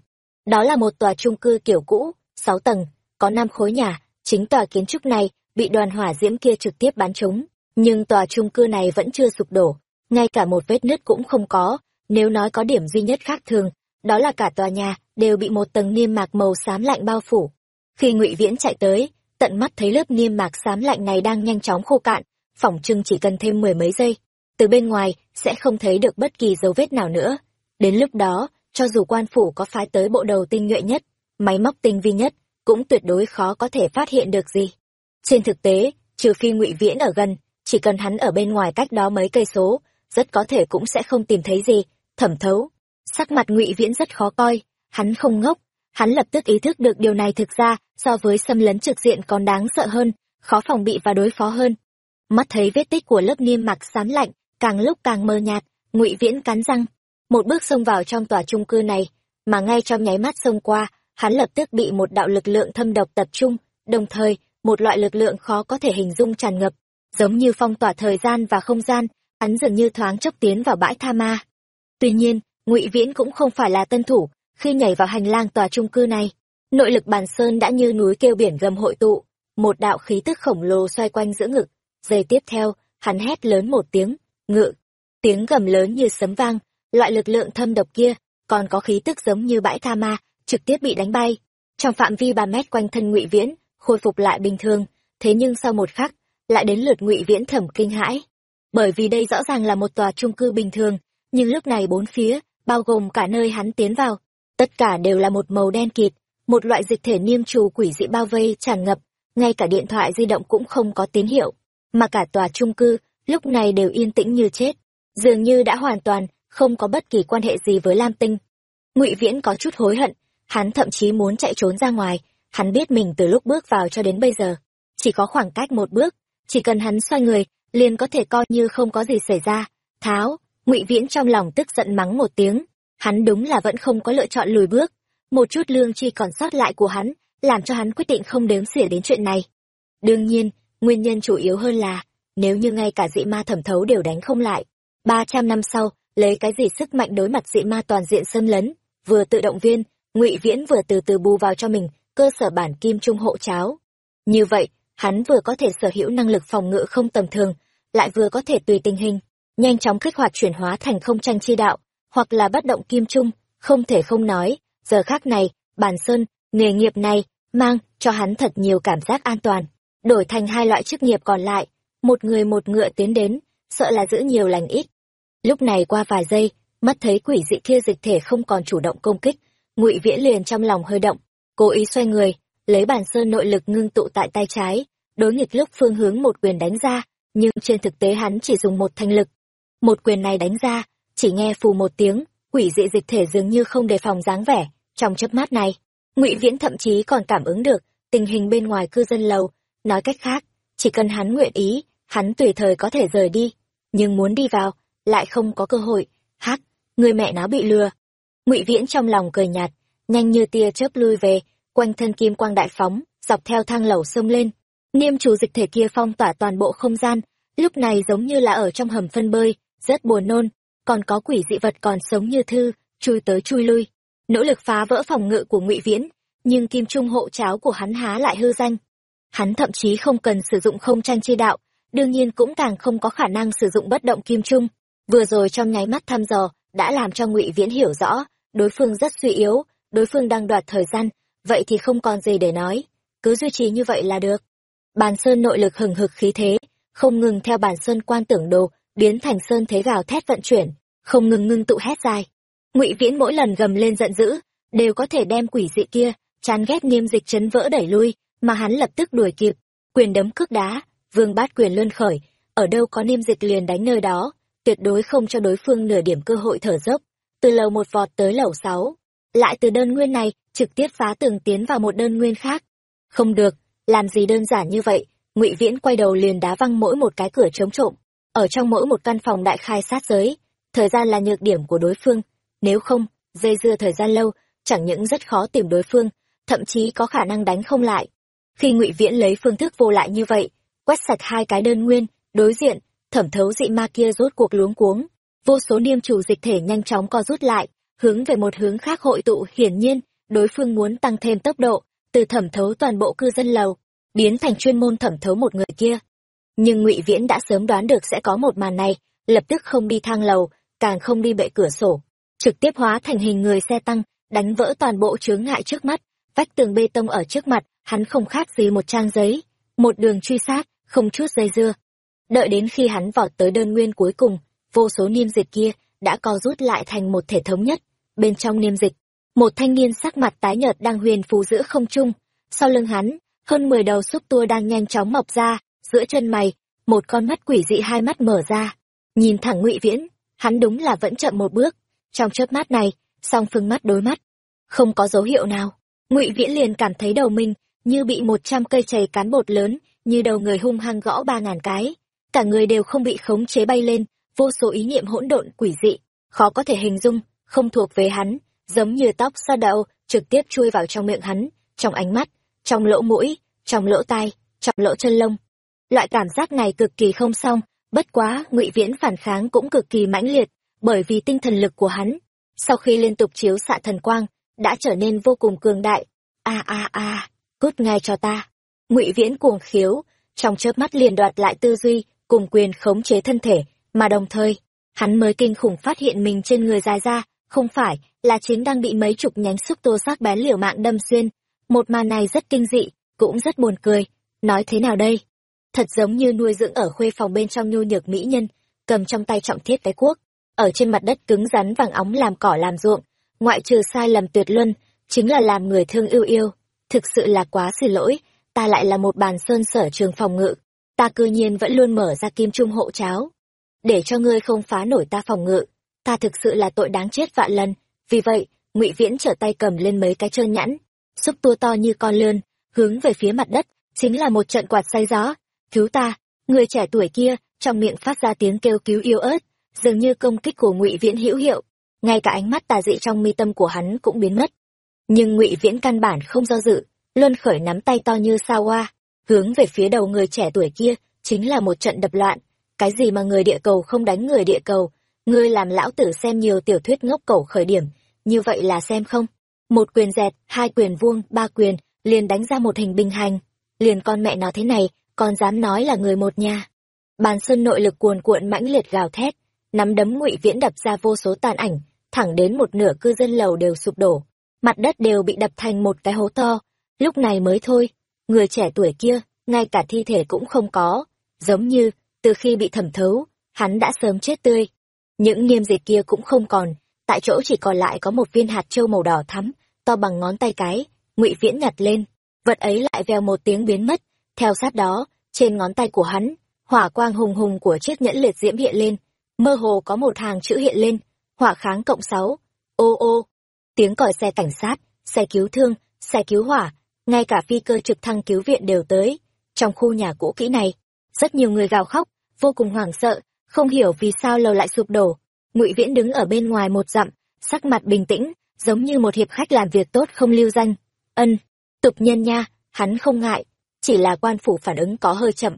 Đó là một tòa trung cư kiểu cũ, sáu tầng, có năm khối nhà, chính tòa kiến trúc này bị đoàn hỏa diễm kia trực tiếp bắn trúng, nhưng tòa trung cư này vẫn chưa sụp đổ, ngay cả một vết nứt cũng không có, nếu nói có điểm duy nhất khác thường đó là cả tòa nhà đều bị một tầng niêm mạc màu xám lạnh bao phủ. Khi ngụy viễn chạy tới, tận mắt thấy lớp niêm mạc xám lạnh này đang nhanh chóng khô cạn, phỏng chừng chỉ cần thêm mười mấy giây, từ bên ngoài sẽ không thấy được bất kỳ dấu vết nào nữa. Đến lúc đó, cho dù quan phủ có phái tới bộ đầu tinh nhuệ nhất, máy móc tinh vi nhất, cũng tuyệt đối khó có thể phát hiện được gì. Trên thực tế, trừ phi ngụy viễn ở gần, chỉ cần hắn ở bên ngoài cách đó mấy cây số, rất có thể cũng sẽ không tìm thấy gì, thẩm thấu sắc mặt ngụy viễn rất khó coi, hắn không ngốc, hắn lập tức ý thức được điều này thực ra, so với xâm lấn trực diện còn đáng sợ hơn, khó phòng bị và đối phó hơn. Mắt thấy vết tích của lớp niêm mạc xám lạnh, càng lúc càng mơ nhạt, ngụy viễn cắn răng. Một bước xông vào trong tòa trung cư này, mà ngay trong nháy mắt xông qua, hắn lập tức bị một đạo lực lượng thâm độc tập trung, đồng thời, một loại lực lượng khó có thể hình dung tràn ngập. Giống như phong tỏa thời gian và không gian, hắn dường như thoáng chốc tiến vào bãi tha ma. Tuy nhiên ngụy viễn cũng không phải là tân thủ, khi nhảy vào hành lang tòa trung cư này, nội lực bàn sơn đã như núi kêu biển gầm hội tụ, một đạo khí tức khổng lồ xoay quanh giữa ngực. Giây tiếp theo, hắn hét lớn một tiếng, ngự! Tiếng gầm lớn như sấm vang, loại lực lượng thâm độc kia, còn có khí tức giống như bãi tha ma, trực tiếp bị đánh bay. Trong phạm vi ba mét quanh thân ngụy viễn, khôi phục lại bình thường, thế nhưng sau một khắc, lại đến lượt ngụy viễn thẩm kinh hãi. Bởi vì đây rõ ràng là một tòa trung cư bình thường, nhưng lúc này bốn phía bao gồm cả nơi hắn tiến vào. Tất cả đều là một màu đen kịt, một loại dịch thể niêm trù quỷ dị bao vây, tràn ngập. Ngay cả điện thoại di động cũng không có tín hiệu, mà cả tòa trung cư lúc này đều yên tĩnh như chết. Dường như đã hoàn toàn không có bất kỳ quan hệ gì với lam tinh. Ngụy viễn có chút hối hận, hắn thậm chí muốn chạy trốn ra ngoài. Hắn biết mình từ lúc bước vào cho đến bây giờ, chỉ có khoảng cách một bước. Chỉ cần hắn xoay người, liền có thể coi như không có gì xảy ra. Tháo ngụy viễn trong lòng tức giận mắng một tiếng. Hắn đúng là vẫn không có lựa chọn lùi bước. Một chút lương chi còn sót lại của hắn, làm cho hắn quyết định không đếm xỉa đến chuyện này. Đương nhiên, nguyên nhân chủ yếu hơn là, nếu như ngay cả dị ma thẩm thấu đều đánh không lại, ba trăm năm sau, lấy cái gì sức mạnh đối mặt dị ma toàn diện xâm lấn? Vừa tự động viên, ngụy viễn vừa từ từ bù vào cho mình cơ sở bản kim trung hộ cháo. Như vậy, hắn vừa có thể sở hữu năng lực phòng ngự không tầm thường, lại vừa có thể tùy tình hình nhanh chóng kích hoạt chuyển hóa thành không tranh chi đạo, hoặc là bất động kim trung, không thể không nói, giờ khác này, bản sơn, nghề nghiệp này, mang cho hắn thật nhiều cảm giác an toàn. Đổi thành hai loại chức nghiệp còn lại, một người một ngựa tiến đến, sợ là giữ nhiều lành ít. Lúc này qua vài giây, mắt thấy quỷ dị kia dịch thể không còn chủ động công kích, ngụy viễn liền trong lòng hơi động, cố ý xoay người, lấy bản sơn nội lực ngưng tụ tại tay trái, đối nghịch lúc phương hướng một quyền đánh ra, nhưng trên thực tế hắn chỉ dùng một thanh lực một quyền này đánh ra, chỉ nghe phù một tiếng, quỷ dị dịch thể dường như không đề phòng dáng vẻ, trong chớp mắt này, ngụy viễn thậm chí còn cảm ứng được tình hình bên ngoài cư dân lầu. Nói cách khác, chỉ cần hắn nguyện ý, hắn tùy thời có thể rời đi, nhưng muốn đi vào, lại không có cơ hội. Hắc, người mẹ nó bị lừa. Ngụy viễn trong lòng cười nhạt, nhanh như tia chớp lui về, quanh thân kim quang đại phóng, dọc theo thang lầu xông lên. Niêm chủ dịch thể kia phong tỏa toàn bộ không gian, lúc này giống như là ở trong hầm phân bơi rất buồn nôn, còn có quỷ dị vật còn sống như thư, chui tới chui lui. Nỗ lực phá vỡ phòng ngự của ngụy viễn, nhưng kim trung hộ cháo của hắn há lại hư danh. Hắn thậm chí không cần sử dụng không tranh chi đạo, đương nhiên cũng càng không có khả năng sử dụng bất động kim trung. Vừa rồi trong nháy mắt thăm dò, đã làm cho ngụy viễn hiểu rõ, đối phương rất suy yếu, đối phương đang đoạt thời gian, vậy thì không còn gì để nói. Cứ duy trì như vậy là được. Bàn sơn nội lực hừng hực khí thế, không ngừng theo bản sơn quan tưởng đồ biến thành sơn thế gào thét vận chuyển, không ngừng ngưng tụ hét dài ngụy viễn mỗi lần gầm lên giận dữ, đều có thể đem quỷ dị kia, chán ghét nghiêm dịch chấn vỡ đẩy lui, mà hắn lập tức đuổi kịp. Quyền đấm cước đá, vương bát quyền luân khởi, ở đâu có niêm dịch liền đánh nơi đó, tuyệt đối không cho đối phương nửa điểm cơ hội thở dốc. Từ lầu một vọt tới lầu sáu, lại từ đơn nguyên này, trực tiếp phá tường tiến vào một đơn nguyên khác. Không được, làm gì đơn giản như vậy, ngụy viễn quay đầu liền đá văng mỗi một cái cửa chống trộm ở trong mỗi một căn phòng đại khai sát giới, thời gian là nhược điểm của đối phương. Nếu không, dây dưa thời gian lâu, chẳng những rất khó tìm đối phương, thậm chí có khả năng đánh không lại. Khi ngụy viễn lấy phương thức vô lại như vậy, quét sạch hai cái đơn nguyên, đối diện, thẩm thấu dị ma kia rốt cuộc luống cuống. Vô số niêm chủ dịch thể nhanh chóng co rút lại, hướng về một hướng khác hội tụ. Hiển nhiên, đối phương muốn tăng thêm tốc độ, từ thẩm thấu toàn bộ cư dân lầu, biến thành chuyên môn thẩm thấu một người kia nhưng ngụy viễn đã sớm đoán được sẽ có một màn này, lập tức không đi thang lầu, càng không đi bệ cửa sổ. Trực tiếp hóa thành hình người xe tăng, đánh vỡ toàn bộ chướng ngại trước mắt, vách tường bê tông ở trước mặt, hắn không khác gì một trang giấy. Một đường truy sát, không chút dây dưa. Đợi đến khi hắn vọt tới đơn nguyên cuối cùng, vô số niêm dịch kia đã co rút lại thành một thể thống nhất. Bên trong niêm dịch, một thanh niên sắc mặt tái nhợt đang huyền phù giữa không trung. Sau lưng hắn, hơn mười đầu xúc tua đang nhanh chóng mọc ra giữa chân mày, một con mắt quỷ dị hai mắt mở ra. Nhìn thẳng ngụy viễn, hắn đúng là vẫn chậm một bước. Trong chớp mắt này, song phương mắt đối mắt, không có dấu hiệu nào. Ngụy viễn liền cảm thấy đầu mình như bị một trăm cây chày cán bột lớn, như đầu người hung hăng gõ ba ngàn cái. Cả người đều không bị khống chế bay lên, vô số ý niệm hỗn độn quỷ dị, khó có thể hình dung, không thuộc về hắn, giống như tóc sa đậu trực tiếp chui vào trong miệng hắn, trong ánh mắt, trong lỗ mũi, trong lỗ tai, trong lỗ chân lông loại cảm giác này cực kỳ không xong, bất quá, ngụy viễn phản kháng cũng cực kỳ mãnh liệt, bởi vì tinh thần lực của hắn, sau khi liên tục chiếu xạ thần quang, đã trở nên vô cùng cường đại. A a a, cút ngay cho ta. Ngụy viễn cuồng khiếu, trong chớp mắt liền đoạt lại tư duy, cùng quyền khống chế thân thể, mà đồng thời, hắn mới kinh khủng phát hiện mình trên người dài ra, không phải là chính đang bị mấy chục nhánh xúc tô sắc bén liều mạng đâm xuyên. Một màn này rất kinh dị, cũng rất buồn cười. Nói thế nào đây? Thật giống như nuôi dưỡng ở khuê phòng bên trong nhu nhược mỹ nhân, cầm trong tay trọng thiết cái cuốc, ở trên mặt đất cứng rắn vàng óng làm cỏ làm ruộng, ngoại trừ sai lầm tuyệt luân, chính là làm người thương yêu yêu. Thực sự là quá xin lỗi, ta lại là một bàn sơn sở trường phòng ngự, ta cư nhiên vẫn luôn mở ra kim trung hộ cháo. Để cho ngươi không phá nổi ta phòng ngự, ta thực sự là tội đáng chết vạn lần, vì vậy, ngụy viễn trở tay cầm lên mấy cái trơn nhẵn, xúc tua to như con lươn, hướng về phía mặt đất, chính là một trận quạt say gió cứu ta, người trẻ tuổi kia, trong miệng phát ra tiếng kêu cứu yêu ớt, dường như công kích của ngụy viễn hữu hiệu. Ngay cả ánh mắt tà dị trong mi tâm của hắn cũng biến mất. Nhưng ngụy viễn căn bản không do dự, luân khởi nắm tay to như sao hoa, hướng về phía đầu người trẻ tuổi kia, chính là một trận đập loạn. Cái gì mà người địa cầu không đánh người địa cầu? Ngươi làm lão tử xem nhiều tiểu thuyết ngốc cổ khởi điểm, như vậy là xem không? Một quyền dẹt, hai quyền vuông, ba quyền, liền đánh ra một hình bình hành. Liền con mẹ nó thế này còn dám nói là người một nhà. Bàn sơn nội lực cuồn cuộn mãnh liệt gào thét, nắm đấm ngụy viễn đập ra vô số tàn ảnh, thẳng đến một nửa cư dân lầu đều sụp đổ, mặt đất đều bị đập thành một cái hố to. Lúc này mới thôi, người trẻ tuổi kia, ngay cả thi thể cũng không có. Giống như, từ khi bị thẩm thấu, hắn đã sớm chết tươi. Những niêm dịch kia cũng không còn, tại chỗ chỉ còn lại có một viên hạt trâu màu đỏ thắm, to bằng ngón tay cái, ngụy viễn nhặt lên. Vật ấy lại veo một tiếng biến mất theo sát đó, trên ngón tay của hắn, hỏa quang hùng hùng của chiếc nhẫn liệt diễm hiện lên, mơ hồ có một hàng chữ hiện lên, hỏa kháng cộng sáu. Ô ô. Tiếng còi xe cảnh sát, xe cứu thương, xe cứu hỏa, ngay cả phi cơ trực thăng cứu viện đều tới. Trong khu nhà cũ kỹ này, rất nhiều người gào khóc, vô cùng hoảng sợ, không hiểu vì sao lầu lại sụp đổ. Ngụy viễn đứng ở bên ngoài một dặm, sắc mặt bình tĩnh, giống như một hiệp khách làm việc tốt không lưu danh. Ân, tục nhân nha, hắn không ngại chỉ là quan phủ phản ứng có hơi chậm.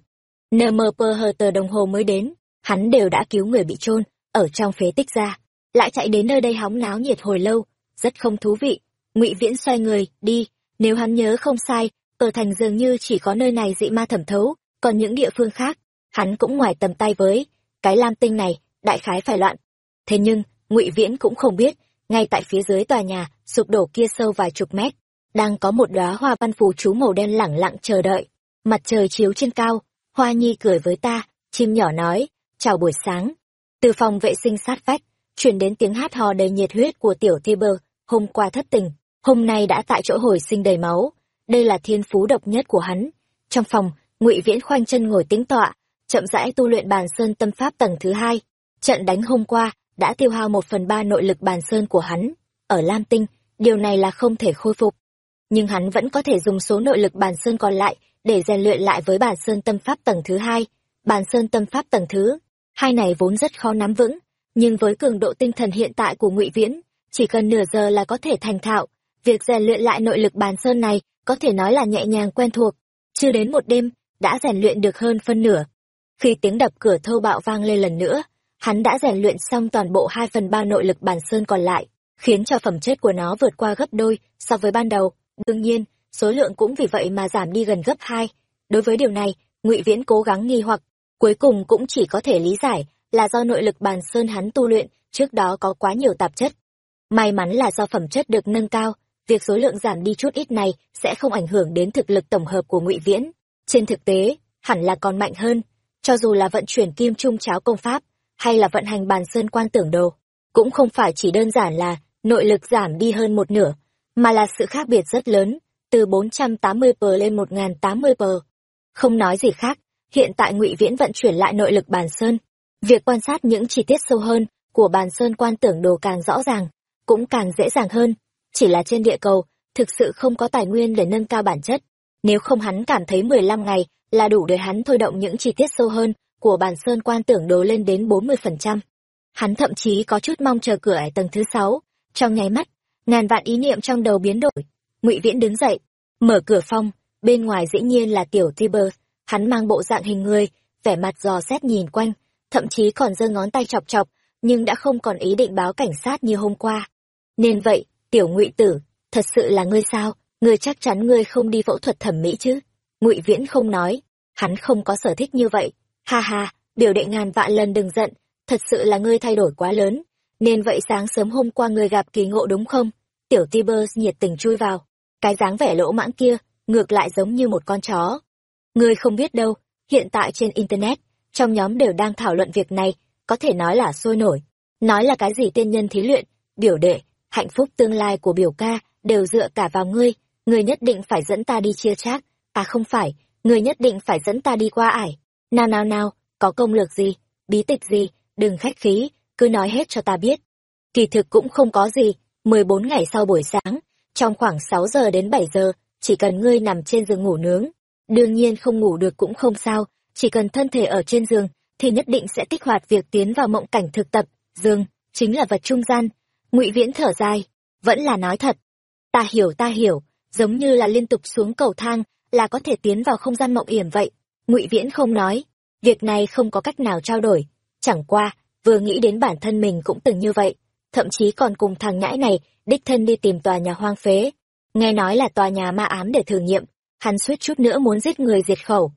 Nmp hờ tờ đồng hồ mới đến, hắn đều đã cứu người bị chôn, ở trong phế tích ra. Lại chạy đến nơi đây hóng náo nhiệt hồi lâu, rất không thú vị. Ngụy viễn xoay người, đi, nếu hắn nhớ không sai ở thành dường như chỉ có nơi này dị ma thẩm thấu, còn những địa phương khác, hắn cũng ngoài tầm tay với, cái lam tinh này, đại khái phải loạn. Thế nhưng, ngụy viễn cũng không biết, ngay tại phía dưới tòa nhà, sụp đổ kia sâu vài chục mét đang có một đóa hoa văn phù chú màu đen lẳng lặng chờ đợi mặt trời chiếu trên cao hoa nhi cười với ta chim nhỏ nói chào buổi sáng từ phòng vệ sinh sát vách chuyển đến tiếng hát hò đầy nhiệt huyết của tiểu thi bơ hôm qua thất tình, hôm nay đã tại chỗ hồi sinh đầy máu, đây là thiên phú độc nhất của hắn. Trong phòng, Ngụy Viễn khoanh chân ngồi tĩnh tọa, chậm rãi tu luyện bàn sơn tâm pháp tầng thứ hai. Trận đánh hôm qua đã tiêu hao một phần ba nội lực bàn sơn của hắn. Ở Lam Tinh, điều này là không thể khôi phục. Nhưng hắn vẫn có thể dùng số nội lực bàn sơn còn lại để rèn luyện lại với bàn sơn tâm pháp tầng thứ hai. Bàn sơn tâm pháp tầng thứ hai này vốn rất khó nắm vững, nhưng với cường độ tinh thần hiện tại của ngụy viễn chỉ cần nửa giờ là có thể thành thạo. Việc rèn luyện lại nội lực bàn sơn này có thể nói là nhẹ nhàng quen thuộc chưa đến một đêm đã rèn luyện được hơn phân nửa. Khi tiếng đập cửa thô bạo vang lên lần nữa hắn đã rèn luyện xong toàn bộ hai phần ba nội lực bàn sơn còn lại khiến cho phẩm chất của nó vượt qua gấp đôi so với ban đầu đương nhiên số lượng cũng vì vậy mà giảm đi gần gấp hai đối với điều này ngụy viễn cố gắng nghi hoặc cuối cùng cũng chỉ có thể lý giải là do nội lực bàn sơn hắn tu luyện trước đó có quá nhiều tạp chất. May mắn là do phẩm chất được nâng cao, việc số lượng giảm đi chút ít này sẽ không ảnh hưởng đến thực lực tổng hợp của Ngụy Viễn. Trên thực tế, hẳn là còn mạnh hơn, cho dù là vận chuyển kim trung cháo công pháp hay là vận hành bàn sơn quan tưởng đồ, cũng không phải chỉ đơn giản là nội lực giảm đi hơn một nửa, mà là sự khác biệt rất lớn, từ 480 p lên 1080 p. Không nói gì khác, hiện tại Ngụy Viễn vận chuyển lại nội lực bàn sơn, Việc quan sát những chi tiết sâu hơn của bàn sơn quan tưởng đồ càng rõ ràng, cũng càng dễ dàng hơn. Chỉ là trên địa cầu, thực sự không có tài nguyên để nâng cao bản chất. Nếu không hắn cảm thấy 15 ngày là đủ để hắn thôi động những chi tiết sâu hơn của bàn sơn quan tưởng đồ lên đến 40%. Hắn thậm chí có chút mong chờ cửa ải tầng thứ 6. Trong nháy mắt, ngàn vạn ý niệm trong đầu biến đổi. Ngụy Viễn đứng dậy, mở cửa phong, bên ngoài dĩ nhiên là tiểu Tiber, hắn mang bộ dạng hình người, vẻ mặt dò xét nhìn quanh, thậm chí còn giơ ngón tay chọc chọc, nhưng đã không còn ý định báo cảnh sát như hôm qua. Nên vậy, tiểu ngụy tử, thật sự là ngươi sao, ngươi chắc chắn ngươi không đi phẫu thuật thẩm mỹ chứ? Ngụy Viễn không nói, hắn không có sở thích như vậy. Ha ha, biểu đệ ngàn vạn lần đừng giận, thật sự là ngươi thay đổi quá lớn. Nên vậy sáng sớm hôm qua ngươi gặp kỳ ngộ đúng không? Tiểu Tibers nhiệt tình chui vào. Cái dáng vẻ lỗ mãng kia, ngược lại giống như một con chó. Ngươi không biết đâu, hiện tại trên Internet, trong nhóm đều đang thảo luận việc này, có thể nói là sôi nổi. Nói là cái gì tiên nhân thí luyện, biểu đệ, hạnh phúc tương lai của biểu ca đều dựa cả vào ngươi, ngươi nhất định phải dẫn ta đi chia chác, à không phải, ngươi nhất định phải dẫn ta đi qua ải. Nào nào nào, có công lược gì, bí tịch gì, đừng khách khí, cứ nói hết cho ta biết. Kỳ thực cũng không có gì, 14 ngày sau buổi sáng, trong khoảng 6 giờ đến 7 giờ, chỉ cần ngươi nằm trên giường ngủ nướng. Đương nhiên không ngủ được cũng không sao, chỉ cần thân thể ở trên giường thì nhất định sẽ kích hoạt việc tiến vào mộng cảnh thực tập. Giường chính là vật trung gian. Ngụy viễn thở dài. Vẫn là nói thật. Ta hiểu ta hiểu. Giống như là liên tục xuống cầu thang là có thể tiến vào không gian mộng yểm vậy. Ngụy viễn không nói. Việc này không có cách nào trao đổi. Chẳng qua vừa nghĩ đến bản thân mình cũng từng như vậy thậm chí còn cùng thằng nhãi này đích thân đi tìm tòa nhà hoang phế nghe nói là tòa nhà ma ám để thử nghiệm hắn suýt chút nữa muốn giết người diệt khẩu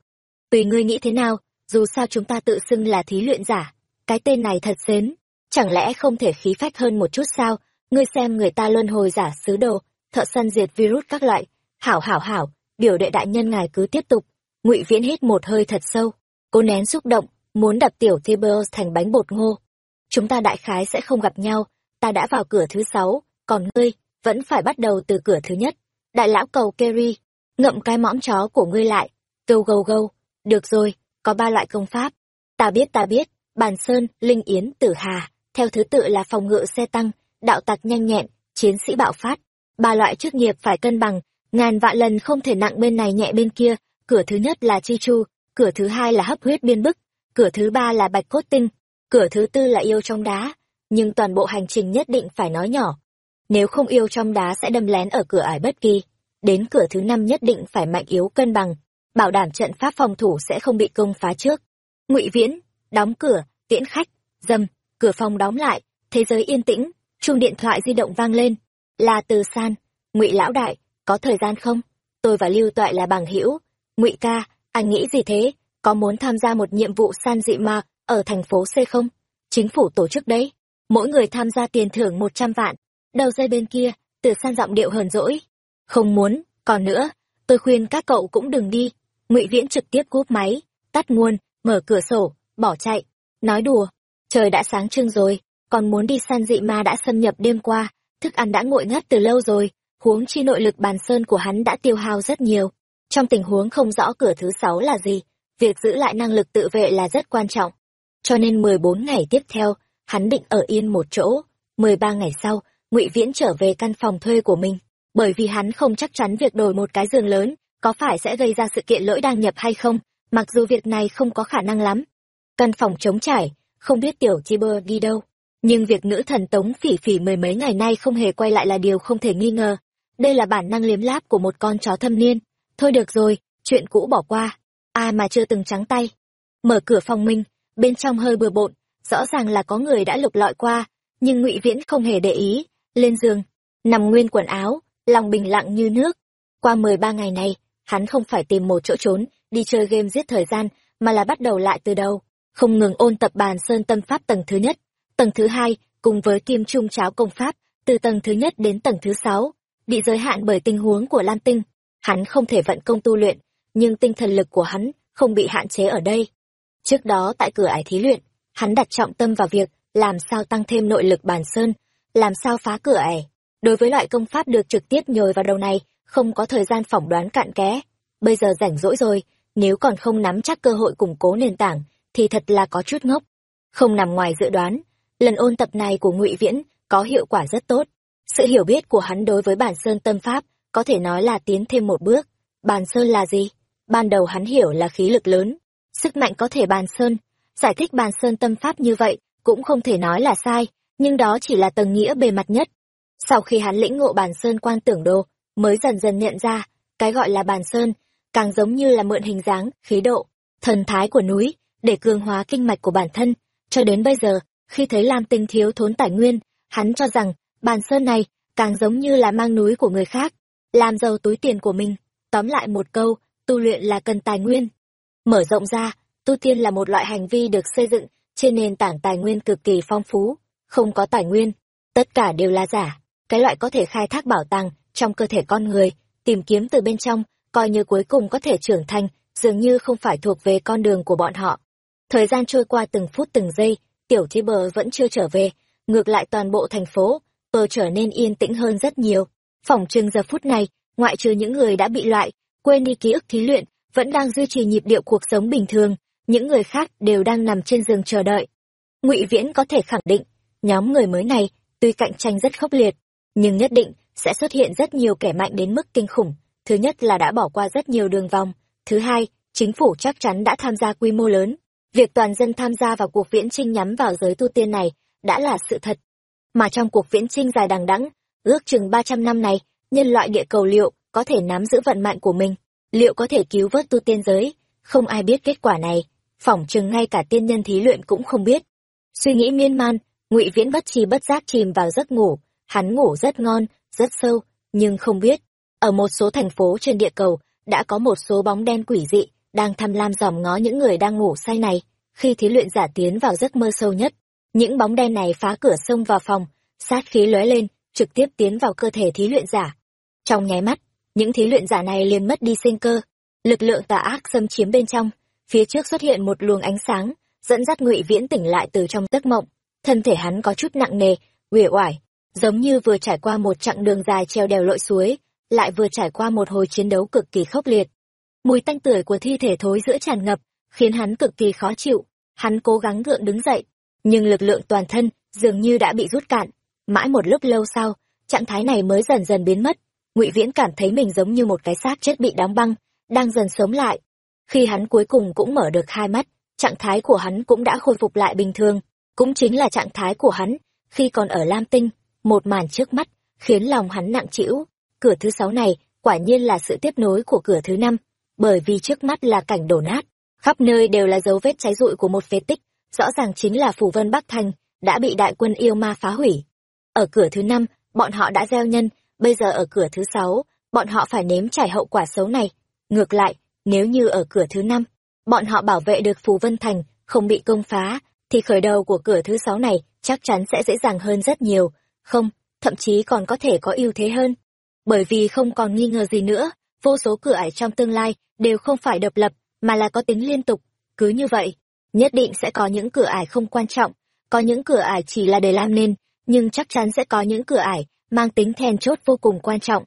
Tùy ngươi nghĩ thế nào, dù sao chúng ta tự xưng là thí luyện giả. Cái tên này thật xến. Chẳng lẽ không thể khí phách hơn một chút sao? Ngươi xem người ta luân hồi giả sứ đồ, thợ săn diệt virus các loại. Hảo hảo hảo, biểu đệ đại nhân ngài cứ tiếp tục. ngụy Viễn hít một hơi thật sâu. Cô nén xúc động, muốn đập tiểu Tibers thành bánh bột ngô. Chúng ta đại khái sẽ không gặp nhau, ta đã vào cửa thứ sáu, còn ngươi, vẫn phải bắt đầu từ cửa thứ nhất. Đại lão cầu Kerry, ngậm cái mõm chó của ngươi lại, gâu gâu gâu, được rồi, có ba loại công pháp. Ta biết ta biết, bàn sơn, linh yến, tử hà, theo thứ tự là phòng ngự xe tăng, đạo tặc nhanh nhẹn, chiến sĩ bạo phát. Ba loại chức nghiệp phải cân bằng, ngàn vạn lần không thể nặng bên này nhẹ bên kia. Cửa thứ nhất là chi chu, cửa thứ hai là hấp huyết biên bức, cửa thứ ba là bạch cốt tinh, cửa thứ tư là yêu trong đá. Nhưng toàn bộ hành trình nhất định phải nói nhỏ. Nếu không yêu trong đá sẽ đâm lén ở cửa ải bất kỳ. Đến cửa thứ năm nhất định phải mạnh yếu cân bằng, bảo đảm trận pháp phòng thủ sẽ không bị công phá trước. Ngụy viễn đóng cửa. Tiễn khách dầm. Cửa phòng đóng lại. Thế giới yên tĩnh. Chuông điện thoại di động vang lên. Là từ san. Ngụy lão đại có thời gian không? Tôi và lưu toại là bằng hữu. Ngụy ca anh nghĩ gì thế? Có muốn tham gia một nhiệm vụ san dị ma ở thành phố c không? Chính phủ tổ chức đấy mỗi người tham gia tiền thưởng một trăm vạn. Đầu dây bên kia, từ san giọng điệu hờn dỗi. Không muốn, còn nữa. Tôi khuyên các cậu cũng đừng đi. Ngụy viễn trực tiếp cúp máy, tắt nguồn, mở cửa sổ, bỏ chạy. Nói đùa, trời đã sáng trưng rồi, còn muốn đi săn dị ma đã xâm nhập đêm qua, thức ăn đã nguội ngắt từ lâu rồi, huống chi nội lực bàn sơn của hắn đã tiêu hao rất nhiều. Trong tình huống không rõ cửa thứ sáu là gì, việc giữ lại năng lực tự vệ là rất quan trọng. Cho nên mười bốn ngày tiếp theo hắn định ở yên một chỗ. Mười ba ngày sau, ngụy viễn trở về căn phòng thuê của mình. Bởi vì hắn không chắc chắn việc đổi một cái giường lớn có phải sẽ gây ra sự kiện lỗi đăng nhập hay không, mặc dù việc này không có khả năng lắm. Căn phòng trống trải, không biết tiểu chi bơ đi đâu. Nhưng việc nữ thần tống phỉ phỉ mười mấy ngày nay không hề quay lại là điều không thể nghi ngờ. Đây là bản năng liếm láp của một con chó thâm niên. Thôi được rồi, chuyện cũ bỏ qua. Ai mà chưa từng trắng tay. Mở cửa phòng minh bên trong hơi bừa bộn rõ ràng là có người đã lục lọi qua, nhưng ngụy viễn không hề để ý. Lên giường, nằm nguyên quần áo, lòng bình lặng như nước. Qua mười ba ngày này, hắn không phải tìm một chỗ trốn, đi chơi game giết thời gian, mà là bắt đầu lại từ đầu. Không ngừng ôn tập bàn sơn tâm pháp tầng thứ nhất, tầng thứ hai cùng với kim trung cháo công pháp, từ tầng thứ nhất đến tầng thứ sáu, bị giới hạn bởi tình huống của lam tinh. Hắn không thể vận công tu luyện, nhưng tinh thần lực của hắn không bị hạn chế ở đây. Trước đó tại cửa ải thí luyện hắn đặt trọng tâm vào việc, làm sao tăng thêm nội lực bàn sơn, làm sao phá cửa ẻ. đối với loại công pháp được trực tiếp nhồi vào đầu này, không có thời gian phỏng đoán cạn ké bây giờ rảnh rỗi rồi, nếu còn không nắm chắc cơ hội củng cố nền tảng, thì thật là có chút ngốc. Không nằm ngoài dự đoán, lần ôn tập này của ngụy viễn có hiệu quả rất tốt. Sự hiểu biết của hắn đối với bản sơn tâm pháp có thể nói là tiến thêm một bước. Bàn sơn là gì? Ban đầu hắn hiểu là khí lực lớn, sức mạnh có thể bàn sơn giải thích bàn sơn tâm pháp như vậy cũng không thể nói là sai, nhưng đó chỉ là tầng nghĩa bề mặt nhất. Sau khi hắn lĩnh ngộ bàn sơn quan tưởng đồ, mới dần dần nhận ra, cái gọi là bàn sơn càng giống như là mượn hình dáng, khí độ, thần thái của núi để cường hóa kinh mạch của bản thân. Cho đến bây giờ, khi thấy lam tinh thiếu thốn tài nguyên, hắn cho rằng bàn sơn này càng giống như là mang núi của người khác, làm giàu túi tiền của mình. Tóm lại một câu, tu luyện là cần tài nguyên. Mở rộng ra tu tiên là một loại hành vi được xây dựng trên nền tảng tài nguyên cực kỳ phong phú, không có tài nguyên, tất cả đều là giả. Cái loại có thể khai thác bảo tàng trong cơ thể con người, tìm kiếm từ bên trong, coi như cuối cùng có thể trưởng thành, dường như không phải thuộc về con đường của bọn họ. Thời gian trôi qua từng phút từng giây, tiểu thi bờ vẫn chưa trở về, ngược lại toàn bộ thành phố, bờ trở nên yên tĩnh hơn rất nhiều. Phỏng chừng giờ phút này, ngoại trừ những người đã bị loại, quên đi ký ức thí luyện, vẫn đang duy trì nhịp điệu cuộc sống bình thường những người khác đều đang nằm trên giường chờ đợi. Ngụy viễn có thể khẳng định, nhóm người mới này, tuy cạnh tranh rất khốc liệt, nhưng nhất định sẽ xuất hiện rất nhiều kẻ mạnh đến mức kinh khủng. Thứ nhất là đã bỏ qua rất nhiều đường vòng. Thứ hai, chính phủ chắc chắn đã tham gia quy mô lớn. Việc toàn dân tham gia vào cuộc viễn trinh nhắm vào giới tu tiên này đã là sự thật. Mà trong cuộc viễn trinh dài đằng đẵng, ước chừng ba trăm năm này, nhân loại địa cầu liệu có thể nắm giữ vận mạnh của mình, liệu có thể cứu vớt tu tiên giới? Không ai biết kết quả này phỏng chừng ngay cả tiên nhân thí luyện cũng không biết. Suy nghĩ miên man, ngụy viễn bất chi bất giác chìm vào giấc ngủ. Hắn ngủ rất ngon, rất sâu, nhưng không biết. Ở một số thành phố trên địa cầu, đã có một số bóng đen quỷ dị đang tham lam dòm ngó những người đang ngủ say này. Khi thí luyện giả tiến vào giấc mơ sâu nhất, những bóng đen này phá cửa sông vào phòng, sát khí lóe lên, trực tiếp tiến vào cơ thể thí luyện giả. Trong nháy mắt, những thí luyện giả này liền mất đi sinh cơ. Lực lượng tà ác xâm chiếm bên trong phía trước xuất hiện một luồng ánh sáng, dẫn dắt ngụy viễn tỉnh lại từ trong giấc mộng. Thân thể hắn có chút nặng nề, uể oải, giống như vừa trải qua một chặng đường dài treo đèo lội suối, lại vừa trải qua một hồi chiến đấu cực kỳ khốc liệt. Mùi tanh tưởi của thi thể thối giữa tràn ngập, khiến hắn cực kỳ khó chịu. Hắn cố gắng gượng đứng dậy, nhưng lực lượng toàn thân dường như đã bị rút cạn. Mãi một lúc lâu sau, trạng thái này mới dần dần biến mất. Ngụy viễn cảm thấy mình giống như một cái xác chết bị đóng băng, đang dần sống lại khi hắn cuối cùng cũng mở được hai mắt, trạng thái của hắn cũng đã khôi phục lại bình thường, cũng chính là trạng thái của hắn khi còn ở lam tinh, một màn trước mắt khiến lòng hắn nặng trĩu. Cửa thứ sáu này quả nhiên là sự tiếp nối của cửa thứ năm, bởi vì trước mắt là cảnh đổ nát, khắp nơi đều là dấu vết cháy rụi của một phế tích, rõ ràng chính là phủ vân bắc thành đã bị đại quân yêu ma phá hủy. Ở cửa thứ năm, bọn họ đã gieo nhân, bây giờ ở cửa thứ sáu, bọn họ phải nếm trải hậu quả xấu này. Ngược lại nếu như ở cửa thứ năm bọn họ bảo vệ được phù vân thành không bị công phá thì khởi đầu của cửa thứ sáu này chắc chắn sẽ dễ dàng hơn rất nhiều. Không thậm chí còn có thể có ưu thế hơn. Bởi vì không còn nghi ngờ gì nữa vô số cửa ải trong tương lai đều không phải độc lập mà là có tính liên tục. Cứ như vậy nhất định sẽ có những cửa ải không quan trọng, có những cửa ải chỉ là để làm nên, nhưng chắc chắn sẽ có những cửa ải mang tính then chốt vô cùng quan trọng.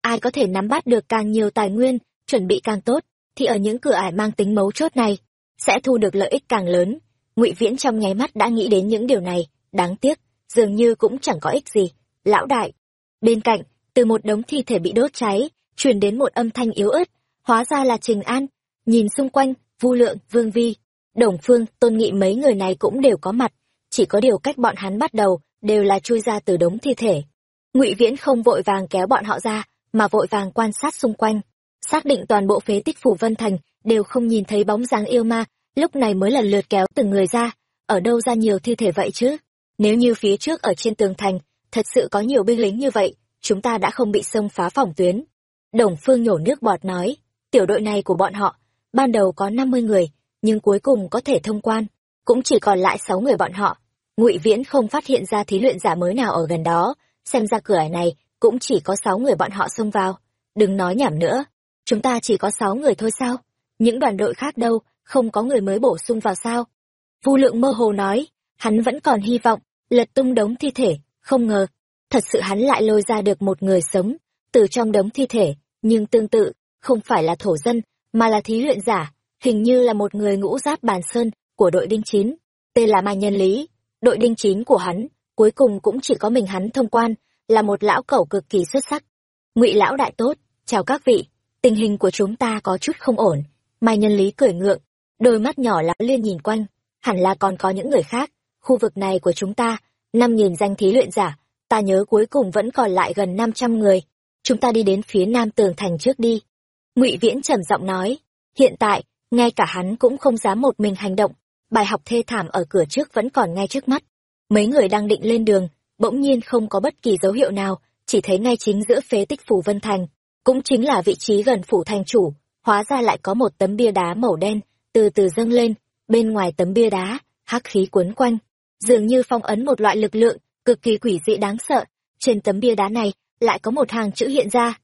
Ai có thể nắm bắt được càng nhiều tài nguyên, chuẩn bị càng tốt, thì ở những cửa ải mang tính mấu chốt này, sẽ thu được lợi ích càng lớn. Ngụy Viễn trong nháy mắt đã nghĩ đến những điều này, đáng tiếc, dường như cũng chẳng có ích gì. Lão đại, bên cạnh, từ một đống thi thể bị đốt cháy, truyền đến một âm thanh yếu ớt, hóa ra là Trình An. Nhìn xung quanh, Vu Lượng, Vương Vi, Đồng Phương, Tôn Nghị mấy người này cũng đều có mặt, chỉ có điều cách bọn hắn bắt đầu đều là chui ra từ đống thi thể. Ngụy Viễn không vội vàng kéo bọn họ ra, mà vội vàng quan sát xung quanh, xác định toàn bộ phế tích phủ Vân Thành đều không nhìn thấy bóng dáng yêu ma, lúc này mới lần lượt kéo từng người ra, ở đâu ra nhiều thi thể vậy chứ? Nếu như phía trước ở trên tường thành, thật sự có nhiều binh lính như vậy, chúng ta đã không bị xông phá phòng tuyến. Đồng Phương nhổ nước bọt nói, tiểu đội này của bọn họ, ban đầu có 50 người, nhưng cuối cùng có thể thông quan, cũng chỉ còn lại sáu người bọn họ. Ngụy Viễn không phát hiện ra thí luyện giả mới nào ở gần đó, xem ra cửa này cũng chỉ có sáu người bọn họ xông vào. Đừng nói nhảm nữa, chúng ta chỉ có sáu người thôi sao? Những đoàn đội khác đâu, không có người mới bổ sung vào sao? Vu Lượng mơ hồ nói, hắn vẫn còn hy vọng, lật tung đống thi thể, không ngờ, thật sự hắn lại lôi ra được một người sống, từ trong đống thi thể, nhưng tương tự, không phải là thổ dân, mà là thí luyện giả, hình như là một người ngũ giáp bàn sơn của đội đinh chín, tên là Mai Nhân Lý. Đội đinh chín của hắn, cuối cùng cũng chỉ có mình hắn thông quan, là một lão cẩu cực kỳ xuất sắc. Ngụy lão đại tốt, chào các vị, tình hình của chúng ta có chút không ổn. Mai Nhân Lý cười ngượng, đôi mắt nhỏ lão liên nhìn quanh, hẳn là còn có những người khác. Khu vực này của chúng ta, năm nghìn danh thí luyện giả, ta nhớ cuối cùng vẫn còn lại gần năm trăm người. Chúng ta đi đến phía nam tường thành trước đi. Ngụy Viễn trầm giọng nói, hiện tại, ngay cả hắn cũng không dám một mình hành động, bài học thê thảm ở cửa trước vẫn còn ngay trước mắt. Mấy người đang định lên đường, bỗng nhiên không có bất kỳ dấu hiệu nào, chỉ thấy ngay chính giữa phế tích phủ Vân Thành, cũng chính là vị trí gần phủ thành chủ, hóa ra lại có một tấm bia đá màu đen, từ từ dâng lên, bên ngoài tấm bia đá, hắc khí quấn quanh, dường như phong ấn một loại lực lượng cực kỳ quỷ dị đáng sợ, trên tấm bia đá này lại có một hàng chữ hiện ra.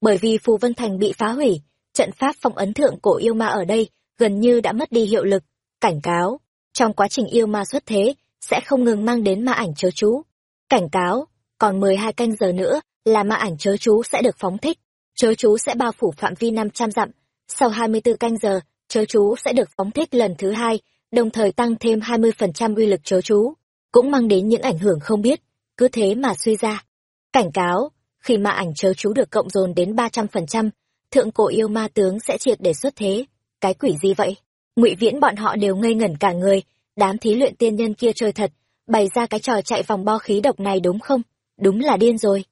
Bởi vì Phù Vân Thành bị phá hủy, trận pháp phong ấn thượng cổ yêu ma ở đây gần như đã mất đi hiệu lực, cảnh cáo, trong quá trình yêu ma xuất thế, sẽ không ngừng mang đến ma ảnh chớ chú. Cảnh cáo, còn 12 canh giờ nữa là ma ảnh chớ chú sẽ được phóng thích, chớ chú sẽ bao phủ phạm vi 500 dặm, sau 24 canh giờ, chớ chú sẽ được phóng thích lần thứ hai, đồng thời tăng thêm 20% uy lực chớ chú, cũng mang đến những ảnh hưởng không biết, cứ thế mà suy ra. Cảnh cáo, khi ma ảnh chớ chú được cộng dồn đến 300%, thượng cổ yêu ma tướng sẽ triệt để xuất thế. Cái quỷ gì vậy? ngụy Viễn bọn họ đều ngây ngẩn cả người, đám thí luyện tiên nhân kia chơi thật, bày ra cái trò chạy vòng bo khí độc này đúng không? Đúng là điên rồi.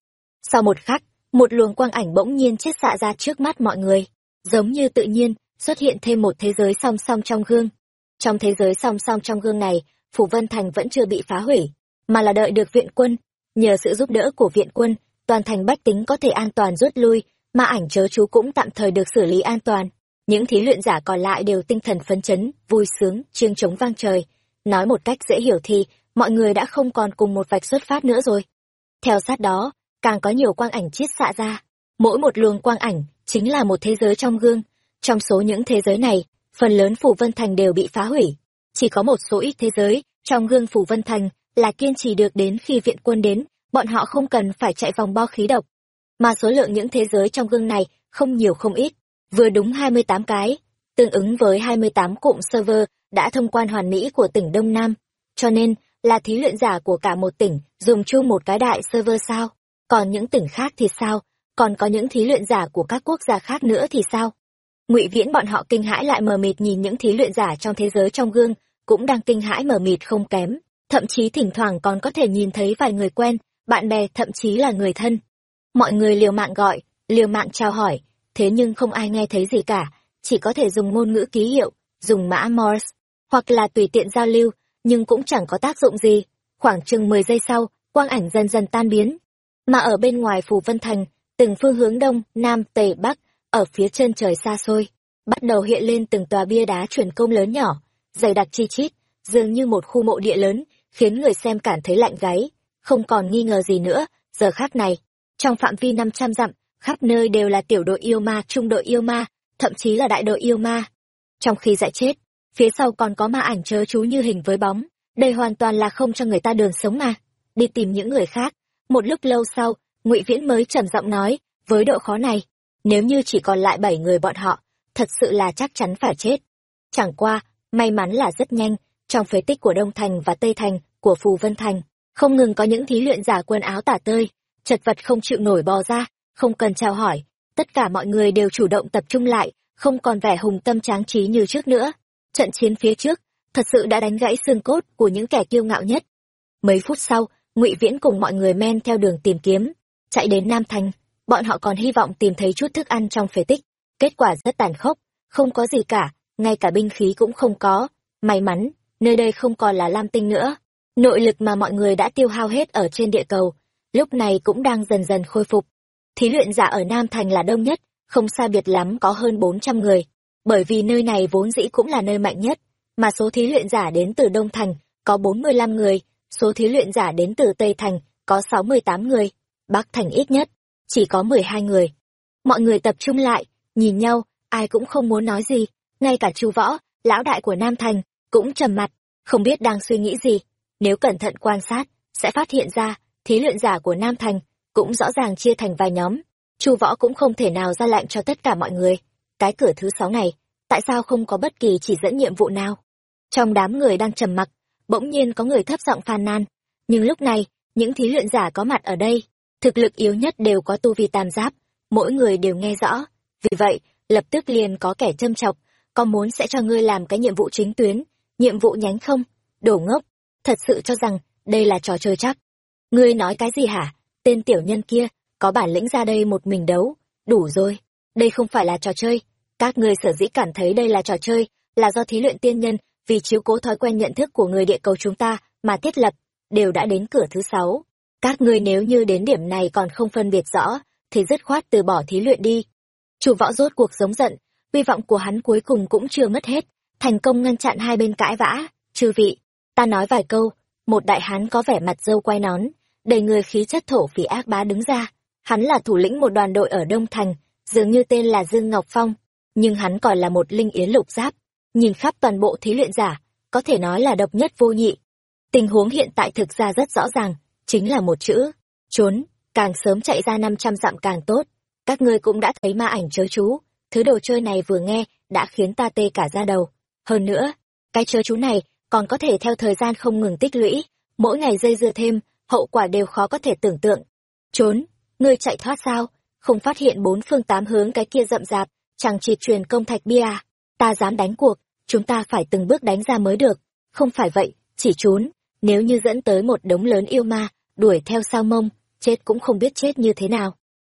Sau một khắc, một luồng quang ảnh bỗng nhiên chết xạ ra trước mắt mọi người, giống như tự nhiên, xuất hiện thêm một thế giới song song trong gương. Trong thế giới song song trong gương này, Phủ Vân Thành vẫn chưa bị phá hủy, mà là đợi được viện quân. Nhờ sự giúp đỡ của viện quân, toàn thành bách tính có thể an toàn rút lui, mà ảnh chớ chú cũng tạm thời được xử lý an toàn. Những thí luyện giả còn lại đều tinh thần phấn chấn, vui sướng, chiêng trống vang trời. Nói một cách dễ hiểu thì, mọi người đã không còn cùng một vạch xuất phát nữa rồi. Theo sát đó, càng có nhiều quang ảnh chiết xạ ra. Mỗi một luồng quang ảnh chính là một thế giới trong gương. Trong số những thế giới này, phần lớn Phủ Vân Thành đều bị phá hủy. Chỉ có một số ít thế giới, trong gương Phủ Vân Thành, là kiên trì được đến khi viện quân đến, bọn họ không cần phải chạy vòng bo khí độc. Mà số lượng những thế giới trong gương này không nhiều không ít, vừa đúng 28 cái, tương ứng với 28 cụm server đã thông quan hoàn mỹ của tỉnh Đông Nam. Cho nên, là thí luyện giả của cả một tỉnh dùng chung một cái đại server sao? Còn những tỉnh khác thì sao? Còn có những thí luyện giả của các quốc gia khác nữa thì sao? ngụy Viễn bọn họ kinh hãi lại mờ mịt nhìn những thí luyện giả trong thế giới trong gương, cũng đang kinh hãi mờ mịt không kém, thậm chí thỉnh thoảng còn có thể nhìn thấy vài người quen, bạn bè thậm chí là người thân. Mọi người liều mạng gọi, liều mạng chào hỏi, thế nhưng không ai nghe thấy gì cả, chỉ có thể dùng ngôn ngữ ký hiệu, dùng mã Morse, hoặc là tùy tiện giao lưu, nhưng cũng chẳng có tác dụng gì. Khoảng chừng 10 giây sau, quang ảnh dần dần tan biến. Mà ở bên ngoài Phù Vân Thành, từng phương hướng đông, nam, tây, bắc, ở phía chân trời xa xôi, bắt đầu hiện lên từng tòa bia đá truyền công lớn nhỏ, dày đặc chi chít, dường như một khu mộ địa lớn, khiến người xem cảm thấy lạnh gáy, không còn nghi ngờ gì nữa, giờ khác này, trong phạm vi 500 dặm, khắp nơi đều là tiểu đội yêu ma, trung đội yêu ma, thậm chí là đại đội yêu ma. Trong khi dạy chết, phía sau còn có ma ảnh chớ chú như hình với bóng đây hoàn toàn là không cho người ta đường sống mà đi tìm những người khác một lúc lâu sau, ngụy viễn mới trầm giọng nói, với độ khó này, nếu như chỉ còn lại bảy người bọn họ, thật sự là chắc chắn phải chết. Chẳng qua, may mắn là rất nhanh, trong phế tích của đông thành và tây thành, của phù vân thành, không ngừng có những thí luyện giả quần áo tả tơi, chật vật không chịu nổi bò ra, không cần chào hỏi, tất cả mọi người đều chủ động tập trung lại, không còn vẻ hùng tâm tráng trí như trước nữa. Trận chiến phía trước, thật sự đã đánh gãy xương cốt của những kẻ kiêu ngạo nhất. Mấy phút sau ngụy viễn cùng mọi người men theo đường tìm kiếm, chạy đến nam thành. Bọn họ còn hy vọng tìm thấy chút thức ăn trong phế tích. Kết quả rất tàn khốc, không có gì cả, ngay cả binh khí cũng không có. May mắn, nơi đây không còn là lam tinh nữa. Nội lực mà mọi người đã tiêu hao hết ở trên địa cầu, lúc này cũng đang dần dần khôi phục. Thí luyện giả ở nam thành là đông nhất, không xa biệt lắm có hơn bốn trăm người. Bởi vì nơi này vốn dĩ cũng là nơi mạnh nhất, mà số thí luyện giả đến từ đông thành có bốn mươi lăm người số thí luyện giả đến từ tây thành có sáu mươi tám người, bắc thành ít nhất chỉ có mười hai người. Mọi người tập trung lại, nhìn nhau, ai cũng không muốn nói gì, ngay cả chu võ, lão đại của nam thành, cũng trầm mặt, không biết đang suy nghĩ gì. Nếu cẩn thận quan sát, sẽ phát hiện ra, thí luyện giả của nam thành cũng rõ ràng chia thành vài nhóm. Chu võ cũng không thể nào ra lệnh cho tất cả mọi người. Cái cửa thứ sáu này, tại sao không có bất kỳ chỉ dẫn nhiệm vụ nào? Trong đám người đang trầm mặc bỗng nhiên có người thấp giọng phàn nàn. Nhưng lúc này, những thí luyện giả có mặt ở đây, thực lực yếu nhất đều có tu vi tam giáp, mỗi người đều nghe rõ. Vì vậy, lập tức liền có kẻ châm chọc, có muốn sẽ cho ngươi làm cái nhiệm vụ chính tuyến, nhiệm vụ nhánh không? Đổ ngốc, thật sự cho rằng đây là trò chơi chắc. Ngươi nói cái gì hả? Tên tiểu nhân kia, có bản lĩnh ra đây một mình đấu, đủ rồi, đây không phải là trò chơi. Các ngươi sở dĩ cảm thấy đây là trò chơi, là do thí luyện tiên nhân vì chiếu cố thói quen nhận thức của người địa cầu chúng ta mà thiết lập, đều đã đến cửa thứ sáu. Các ngươi nếu như đến điểm này còn không phân biệt rõ, thì dứt khoát từ bỏ thí luyện đi. Chủ võ rốt cuộc giống giận, hy vọng của hắn cuối cùng cũng chưa mất hết, thành công ngăn chặn hai bên cãi vã. Chư vị, ta nói vài câu, một đại hán có vẻ mặt dâu quay nón, đầy người khí chất thổ phỉ ác bá đứng ra. Hắn là thủ lĩnh một đoàn đội ở đông thành, dường như tên là dương ngọc phong, nhưng hắn còn là một linh yến lục giáp nhìn khắp toàn bộ thí luyện giả, có thể nói là độc nhất vô nhị. Tình huống hiện tại thực ra rất rõ ràng, chính là một chữ, trốn, càng sớm chạy ra năm trăm dặm càng tốt. Các ngươi cũng đã thấy ma ảnh chớ chú, thứ đồ chơi này vừa nghe đã khiến ta tê cả da đầu. Hơn nữa, cái chớ chú này còn có thể theo thời gian không ngừng tích lũy, mỗi ngày dây dưa thêm, hậu quả đều khó có thể tưởng tượng. Trốn, ngươi chạy thoát sao? Không phát hiện bốn phương tám hướng cái kia rậm rạp, chẳng chỉ truyền công thạch bia à? ta dám đánh cuộc chúng ta phải từng bước đánh ra mới được. Không phải vậy, chỉ trốn. Nếu như dẫn tới một đống lớn yêu ma, đuổi theo sao mông, chết cũng không biết chết như thế nào.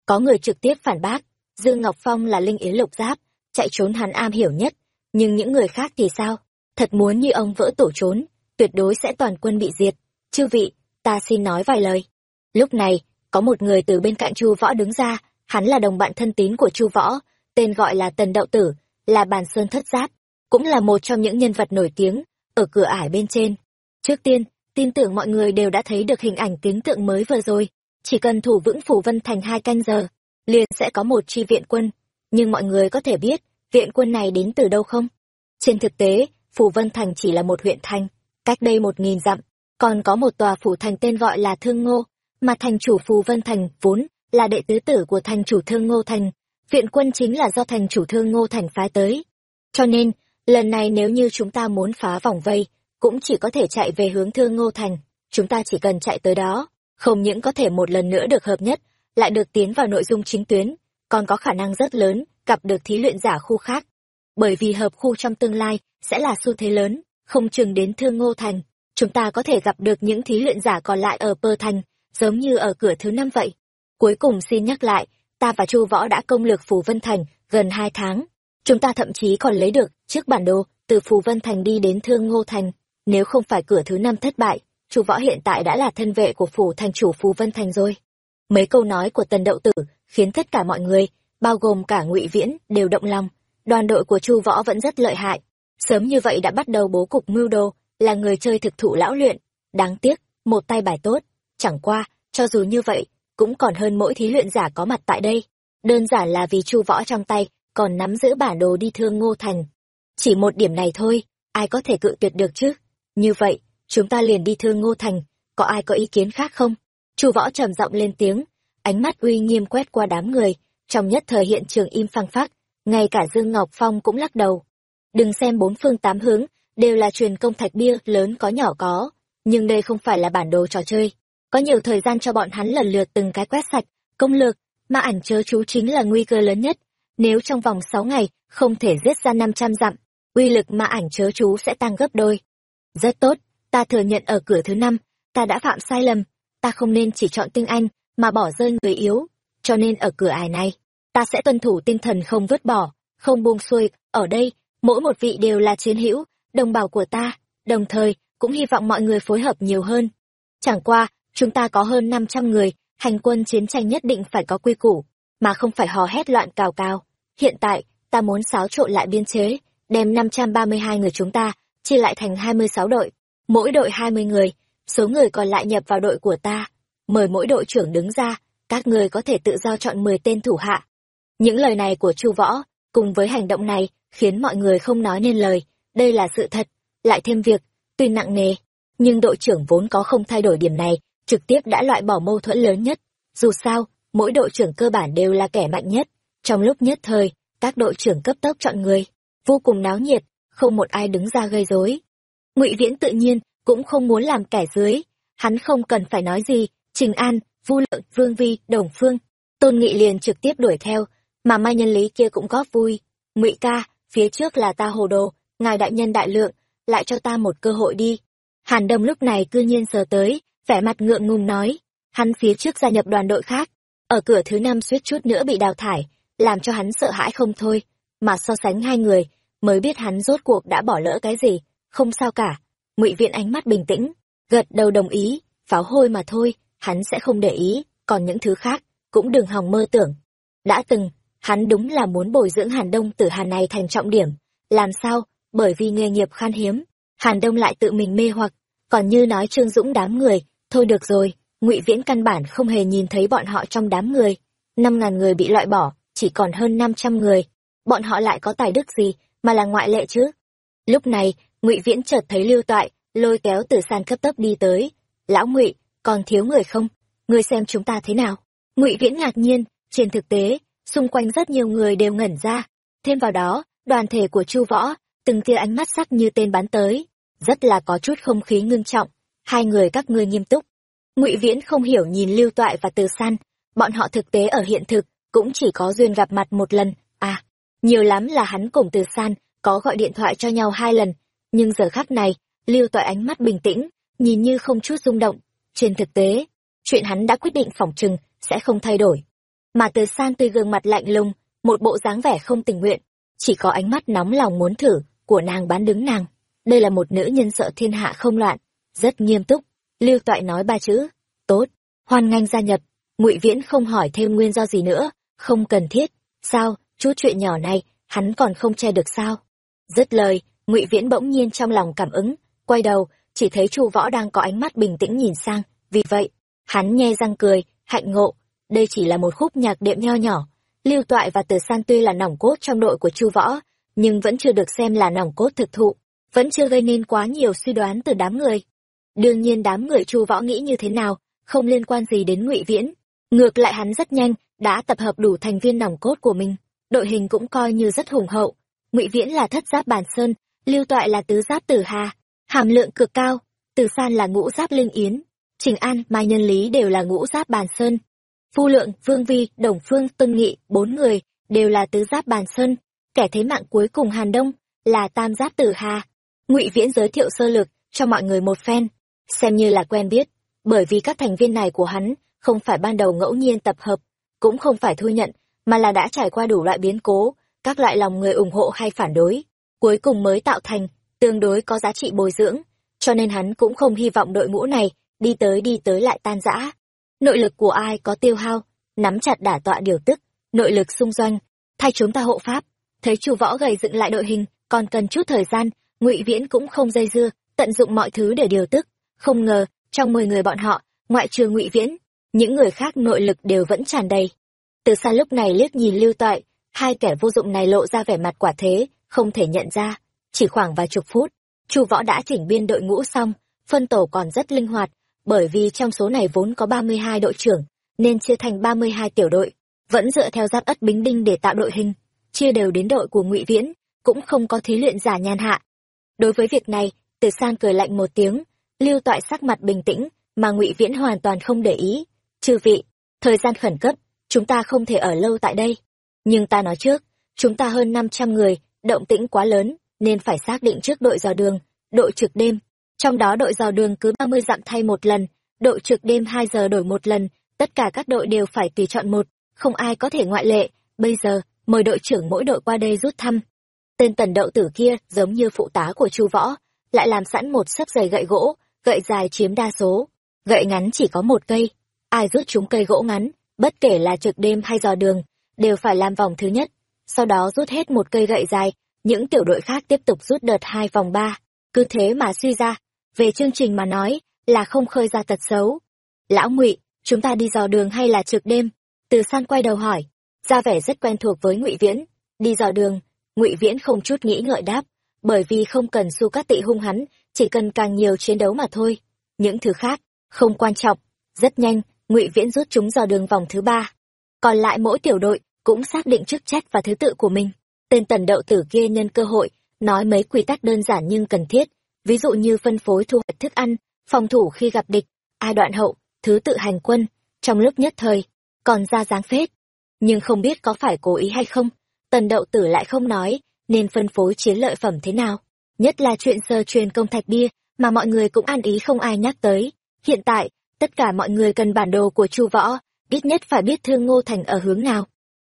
Có người trực tiếp phản bác, dương ngọc phong là linh yến lục giáp, chạy trốn hắn am hiểu nhất. Nhưng những người khác thì sao? Thật muốn như ông vỡ tổ trốn, tuyệt đối sẽ toàn quân bị diệt. Chư vị, ta xin nói vài lời. Lúc này, có một người từ bên cạnh chu võ đứng ra. Hắn là đồng bạn thân tín của chu võ, tên gọi là tần đậu tử, là bàn sơn thất giáp cũng là một trong những nhân vật nổi tiếng ở cửa ải bên trên. Trước tiên, tin tưởng mọi người đều đã thấy được hình ảnh kính tượng mới vừa rồi. Chỉ cần thủ vững phủ vân thành hai canh giờ, liền sẽ có một chi viện quân. Nhưng mọi người có thể biết, viện quân này đến từ đâu không? Trên thực tế, phủ vân thành chỉ là một huyện thành, cách đây một nghìn dặm, còn có một tòa phủ thành tên gọi là thương ngô, mà thành chủ phủ vân thành vốn là đệ tứ tử của thành chủ thương ngô thành. Viện quân chính là do thành chủ thương ngô thành phái tới. Cho nên lần này nếu như chúng ta muốn phá vòng vây, cũng chỉ có thể chạy về hướng thương ngô thành. Chúng ta chỉ cần chạy tới đó, không những có thể một lần nữa được hợp nhất, lại được tiến vào nội dung chính tuyến, còn có khả năng rất lớn gặp được thí luyện giả khu khác. Bởi vì hợp khu trong tương lai sẽ là xu thế lớn, không chừng đến thương ngô thành, chúng ta có thể gặp được những thí luyện giả còn lại ở pơ thành, giống như ở cửa thứ năm vậy. Cuối cùng xin nhắc lại, ta và chu võ đã công lược phù vân thành gần hai tháng chúng ta thậm chí còn lấy được chiếc bản đồ từ phù vân thành đi đến thương ngô thành. Nếu không phải cửa thứ năm thất bại chu võ hiện tại đã là thân vệ của phủ thành chủ phù vân thành rồi. Mấy câu nói của tần đậu tử khiến tất cả mọi người, bao gồm cả ngụy viễn, đều động lòng. Đoàn đội của chu võ vẫn rất lợi hại. Sớm như vậy đã bắt đầu bố cục mưu đồ, là người chơi thực thụ lão luyện. Đáng tiếc, một tay bài tốt. Chẳng qua, cho dù như vậy, cũng còn hơn mỗi thí luyện giả có mặt tại đây. Đơn giản là vì chu võ trong tay còn nắm giữ bản đồ đi thương ngô thành. Chỉ một điểm này thôi, ai có thể cự tuyệt được chứ? Như vậy, chúng ta liền đi thương ngô thành, có ai có ý kiến khác không? Chu võ trầm giọng lên tiếng, ánh mắt uy nghiêm quét qua đám người, trong nhất thời hiện trường im phăng phắc, ngay cả dương ngọc phong cũng lắc đầu. Đừng xem bốn phương tám hướng, đều là truyền công thạch bia, lớn có nhỏ có, nhưng đây không phải là bản đồ trò chơi. Có nhiều thời gian cho bọn hắn lần lượt từng cái quét sạch, công lược, mà ảnh chớ chú chính là nguy cơ lớn nhất nếu trong vòng sáu ngày, không thể giết ra năm trăm dặm, uy lực mà ảnh chớ chú sẽ tăng gấp đôi. Rất tốt, ta thừa nhận ở cửa thứ năm, ta đã phạm sai lầm, ta không nên chỉ chọn tinh anh, mà bỏ rơi người yếu, cho nên ở cửa ải này, ta sẽ tuân thủ tinh thần không vứt bỏ, không buông xuôi. Ở đây, mỗi một vị đều là chiến hữu, đồng bào của ta, đồng thời cũng hy vọng mọi người phối hợp nhiều hơn. Chẳng qua, chúng ta có hơn năm trăm người, hành quân chiến tranh nhất định phải có quy củ, mà không phải hò hét loạn cào cào hiện tại, ta muốn xáo trộn lại biên chế, đem năm trăm ba mươi hai người chúng ta, chia lại thành hai mươi sáu đội, mỗi đội hai mươi người, số người còn lại nhập vào đội của ta. Mời mỗi đội trưởng đứng ra, các người có thể tự do chọn mười tên thủ hạ. Những lời này của chu võ, cùng với hành động này, khiến mọi người không nói nên lời. Đây là sự thật, lại thêm việc, tuy nặng nề, nhưng đội trưởng vốn có không thay đổi điểm này, trực tiếp đã loại bỏ mâu thuẫn lớn nhất. Dù sao, mỗi đội trưởng cơ bản đều là kẻ mạnh nhất trong lúc nhất thời, các đội trưởng cấp tốc chọn người. Vô cùng náo nhiệt, không một ai đứng ra gây rối. Ngụy viễn tự nhiên cũng không muốn làm kẻ dưới. Hắn không cần phải nói gì. Trình an, vu lượng, vương vi, đồng phương, tôn nghị liền trực tiếp đuổi theo, mà mai nhân lý kia cũng góp vui. Ngụy ca, phía trước là ta hồ đồ, ngài đại nhân đại lượng, lại cho ta một cơ hội đi. Hàn đông lúc này cư nhiên sờ tới, vẻ mặt ngượng ngùng nói. Hắn phía trước gia nhập đoàn đội khác, ở cửa thứ năm suýt chút nữa bị đào thải làm cho hắn sợ hãi không thôi, mà so sánh hai người, mới biết hắn rốt cuộc đã bỏ lỡ cái gì, không sao cả. Ngụy viện ánh mắt bình tĩnh, gật đầu đồng ý, pháo hôi mà thôi, hắn sẽ không để ý, còn những thứ khác, cũng đừng hòng mơ tưởng. Đã từng, hắn đúng là muốn bồi dưỡng hàn đông tử hàn này thành trọng điểm, làm sao, bởi vì nghề nghiệp khan hiếm, hàn đông lại tự mình mê hoặc, còn như nói trương dũng đám người, thôi được rồi, ngụy viễn căn bản không hề nhìn thấy bọn họ trong đám người, năm ngàn người bị loại bỏ chỉ còn hơn năm trăm người. Bọn họ lại có tài đức gì mà là ngoại lệ chứ? Lúc này, ngụy viễn chợt thấy lưu toại lôi kéo từ san cấp tốc đi tới. Lão ngụy, còn thiếu người không? Ngươi xem chúng ta thế nào? Ngụy viễn ngạc nhiên, trên thực tế, xung quanh rất nhiều người đều ngẩn ra. Thêm vào đó, đoàn thể của chu võ, từng tia ánh mắt sắc như tên bắn tới. Rất là có chút không khí ngưng trọng. Hai người các ngươi nghiêm túc. Ngụy viễn không hiểu nhìn lưu toại và từ san. Bọn họ thực tế ở hiện thực cũng chỉ có duyên gặp mặt một lần. À nhiều lắm là hắn cùng từ san có gọi điện thoại cho nhau hai lần. Nhưng giờ khắc này, lưu Tọa ánh mắt bình tĩnh, nhìn như không chút rung động. Trên thực tế, chuyện hắn đã quyết định phỏng chừng sẽ không thay đổi. Mà từ san từ gương mặt lạnh lùng, một bộ dáng vẻ không tình nguyện, chỉ có ánh mắt nóng lòng muốn thử của nàng bán đứng nàng. Đây là một nữ nhân sợ thiên hạ không loạn, rất nghiêm túc. Lưu toại nói ba chữ, tốt, hoan nghênh gia nhập. Ngụy viễn không hỏi thêm nguyên do gì nữa không cần thiết. Sao? Chút chuyện nhỏ này, hắn còn không che được sao? Dứt lời, ngụy viễn bỗng nhiên trong lòng cảm ứng, quay đầu, chỉ thấy chu võ đang có ánh mắt bình tĩnh nhìn sang. Vì vậy, hắn nhe răng cười, hạnh ngộ. Đây chỉ là một khúc nhạc đệm nho nhỏ. Lưu toại và từ san tuy là nòng cốt trong đội của chu võ, nhưng vẫn chưa được xem là nòng cốt thực thụ, vẫn chưa gây nên quá nhiều suy đoán từ đám người. Đương nhiên đám người chu võ nghĩ như thế nào, không liên quan gì đến ngụy viễn. Ngược lại hắn rất nhanh đã tập hợp đủ thành viên nòng cốt của mình. Đội hình cũng coi như rất hùng hậu. Ngụy viễn là thất giáp bàn sơn, lưu toại là tứ giáp tử hà, hàm lượng cực cao, từ san là ngũ giáp linh yến, trình an, mai nhân lý đều là ngũ giáp bàn sơn. Phu lượng, vương vi, đồng phương, tân nghị, bốn người đều là tứ giáp bàn sơn. Kẻ thế mạng cuối cùng hàn đông là tam giáp tử hà. Ngụy viễn giới thiệu sơ lược cho mọi người một phen, xem như là quen biết, bởi vì các thành viên này của hắn không phải ban đầu ngẫu nhiên tập hợp cũng không phải thu nhận, mà là đã trải qua đủ loại biến cố, các loại lòng người ủng hộ hay phản đối, cuối cùng mới tạo thành tương đối có giá trị bồi dưỡng, cho nên hắn cũng không hy vọng đội ngũ này đi tới đi tới lại tan rã. Nội lực của ai có tiêu hao, nắm chặt đả tọa điều tức, nội lực xung doanh, thay chúng ta hộ pháp. Thấy chu võ gầy dựng lại đội hình, còn cần chút thời gian, ngụy viễn cũng không dây dưa, tận dụng mọi thứ để điều tức. Không ngờ, trong mười người bọn họ, ngoại trừ ngụy viễn những người khác nội lực đều vẫn tràn đầy. Từ xa lúc này liếc nhìn lưu toại, hai kẻ vô dụng này lộ ra vẻ mặt quả thế, không thể nhận ra. Chỉ khoảng vài chục phút, chu võ đã chỉnh biên đội ngũ xong, phân tổ còn rất linh hoạt, bởi vì trong số này vốn có ba mươi hai đội trưởng, nên chia thành ba mươi hai tiểu đội, vẫn dựa theo giáp ất bính đinh để tạo đội hình, chia đều đến đội của ngụy viễn, cũng không có thí luyện giả nhàn hạ. Đối với việc này, từ san cười lạnh một tiếng, lưu toại sắc mặt bình tĩnh, mà ngụy viễn hoàn toàn không để ý chư vị, thời gian khẩn cấp, chúng ta không thể ở lâu tại đây. Nhưng ta nói trước, chúng ta hơn năm trăm người, động tĩnh quá lớn, nên phải xác định trước đội dò đường, đội trực đêm. Trong đó đội dò đường cứ ba mươi dặm thay một lần, đội trực đêm hai giờ đổi một lần, tất cả các đội đều phải tùy chọn một. Không ai có thể ngoại lệ. Bây giờ, mời đội trưởng mỗi đội qua đây rút thăm. Tên tần đậu tử kia, giống như phụ tá của chu võ, lại làm sẵn một sấp giày gậy gỗ, gậy dài chiếm đa số. Gậy ngắn chỉ có một cây ai rút chúng cây gỗ ngắn, bất kể là trực đêm hay dò đường, đều phải làm vòng thứ nhất, sau đó rút hết một cây gậy dài, những tiểu đội khác tiếp tục rút đợt hai vòng ba. Cứ thế mà suy ra, về chương trình mà nói là không khơi ra tật xấu. Lão ngụy, chúng ta đi dò đường hay là trực đêm? Từ san quay đầu hỏi, ra vẻ rất quen thuộc với ngụy viễn. Đi dò đường, ngụy viễn không chút nghĩ ngợi đáp, bởi vì không cần su các tị hung hắn, chỉ cần càng nhiều chiến đấu mà thôi. Những thứ khác, không quan trọng, rất nhanh ngụy viễn rút chúng dò đường vòng thứ ba. Còn lại mỗi tiểu đội cũng xác định chức trách và thứ tự của mình. Tên tần đậu tử kia nhân cơ hội, nói mấy quy tắc đơn giản nhưng cần thiết. Ví dụ như phân phối thu hoạch thức ăn, phòng thủ khi gặp địch, ai đoạn hậu, thứ tự hành quân, trong lúc nhất thời, còn ra dáng phết. Nhưng không biết có phải cố ý hay không, tần đậu tử lại không nói nên phân phối chiến lợi phẩm thế nào. Nhất là chuyện sơ truyền công thạch bia, mà mọi người cũng an ý không ai nhắc tới. Hiện tại tất cả mọi người cần bản đồ của chu võ, ít nhất phải biết thương ngô thành ở hướng nào.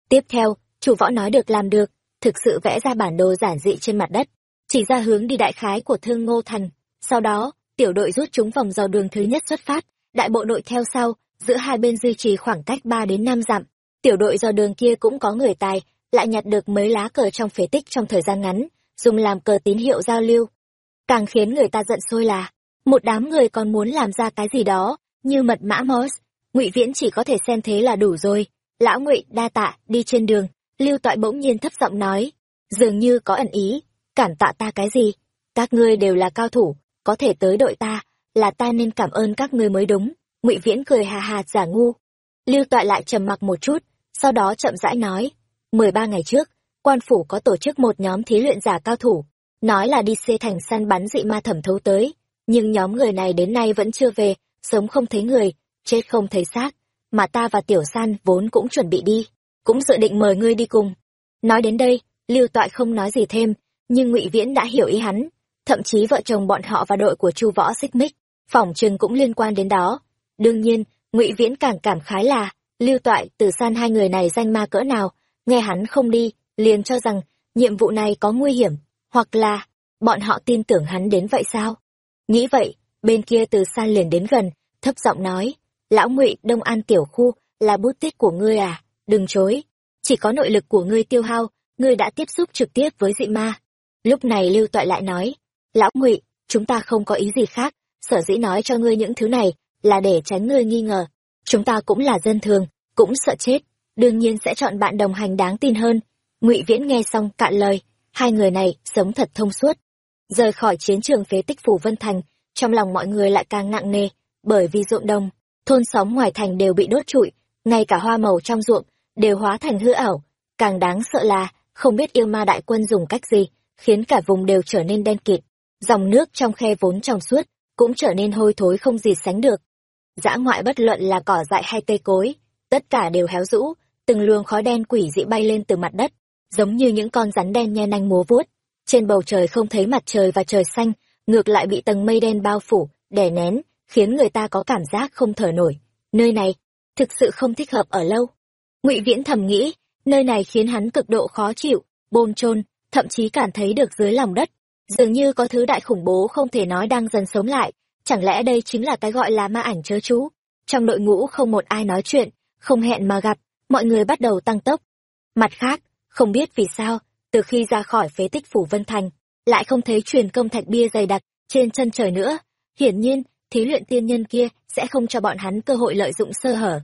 Tiếp theo, chu võ nói được làm được, thực sự vẽ ra bản đồ giản dị trên mặt đất, chỉ ra hướng đi đại khái của thương ngô thành. Sau đó, tiểu đội rút chúng vòng dò đường thứ nhất xuất phát, đại bộ đội theo sau, giữa hai bên duy trì khoảng cách ba đến năm dặm. Tiểu đội dò đường kia cũng có người tài, lại nhặt được mấy lá cờ trong phế tích trong thời gian ngắn, dùng làm cờ tín hiệu giao lưu. Càng khiến người ta giận sôi là, một đám người còn muốn làm ra cái gì đó như mật mã Morse, Ngụy Viễn chỉ có thể xem thế là đủ rồi. Lão Ngụy đa tạ, đi trên đường, Lưu Toại bỗng nhiên thấp giọng nói, dường như có ẩn ý, cảm tạ ta cái gì? Các ngươi đều là cao thủ, có thể tới đội ta, là ta nên cảm ơn các ngươi mới đúng. Ngụy Viễn cười hà hà giả ngu. Lưu Toại lại trầm mặc một chút, sau đó chậm rãi nói, mười ba ngày trước, quan phủ có tổ chức một nhóm thí luyện giả cao thủ, nói là đi xê thành săn bắn dị ma thẩm thấu tới, nhưng nhóm người này đến nay vẫn chưa về, sống không thấy người, chết không thấy xác, mà ta và Tiểu San vốn cũng chuẩn bị đi, cũng dự định mời ngươi đi cùng. Nói đến đây, Lưu Toại không nói gì thêm, nhưng Ngụy Viễn đã hiểu ý hắn, thậm chí vợ chồng bọn họ và đội của Chu Võ Xích Mích, phỏng chừng cũng liên quan đến đó. Đương nhiên, Ngụy Viễn càng cảm khái là, Lưu Toại, Tử San hai người này danh ma cỡ nào, nghe hắn không đi, liền cho rằng nhiệm vụ này có nguy hiểm, hoặc là bọn họ tin tưởng hắn đến vậy sao? Nghĩ vậy, bên kia từ xa liền đến gần, thấp giọng nói, lão ngụy Đông An tiểu khu, là bút tích của ngươi à, đừng chối. Chỉ có nội lực của ngươi tiêu hao, ngươi đã tiếp xúc trực tiếp với dị ma. Lúc này Lưu Toại lại nói, lão ngụy chúng ta không có ý gì khác, sở dĩ nói cho ngươi những thứ này, là để tránh ngươi nghi ngờ. Chúng ta cũng là dân thường, cũng sợ chết, đương nhiên sẽ chọn bạn đồng hành đáng tin hơn. Ngụy Viễn nghe xong cạn lời, hai người này sống thật thông suốt. Rời khỏi chiến trường phế tích phủ Vân Thành, trong lòng mọi người lại càng nặng nề, bởi vì ruộng đồng, thôn xóm ngoài thành đều bị đốt trụi, ngay cả hoa màu trong ruộng đều hóa thành hư ảo. Càng đáng sợ là, không biết yêu ma đại quân dùng cách gì, khiến cả vùng đều trở nên đen kịt. Dòng nước trong khe vốn trong suốt, cũng trở nên hôi thối không gì sánh được. Dã ngoại bất luận là cỏ dại hay cây cối, tất cả đều héo rũ, từng luồng khói đen quỷ dị bay lên từ mặt đất, giống như những con rắn đen nhe nanh múa vuốt. Trên bầu trời không thấy mặt trời và trời xanh, ngược lại bị tầng mây đen bao phủ, đè nén, khiến người ta có cảm giác không thở nổi. Nơi này, thực sự không thích hợp ở lâu. Ngụy Viễn thầm nghĩ, nơi này khiến hắn cực độ khó chịu, bồn chôn, thậm chí cảm thấy được dưới lòng đất. Dường như có thứ đại khủng bố không thể nói đang dần sống lại, chẳng lẽ đây chính là cái gọi là ma ảnh chớ chú. Trong đội ngũ không một ai nói chuyện, không hẹn mà gặp, mọi người bắt đầu tăng tốc. Mặt khác, không biết vì sao, từ khi ra khỏi phế tích phủ Vân Thành, lại không thấy truyền công thạch bia dày đặc trên chân trời nữa hiển nhiên thí luyện tiên nhân kia sẽ không cho bọn hắn cơ hội lợi dụng sơ hở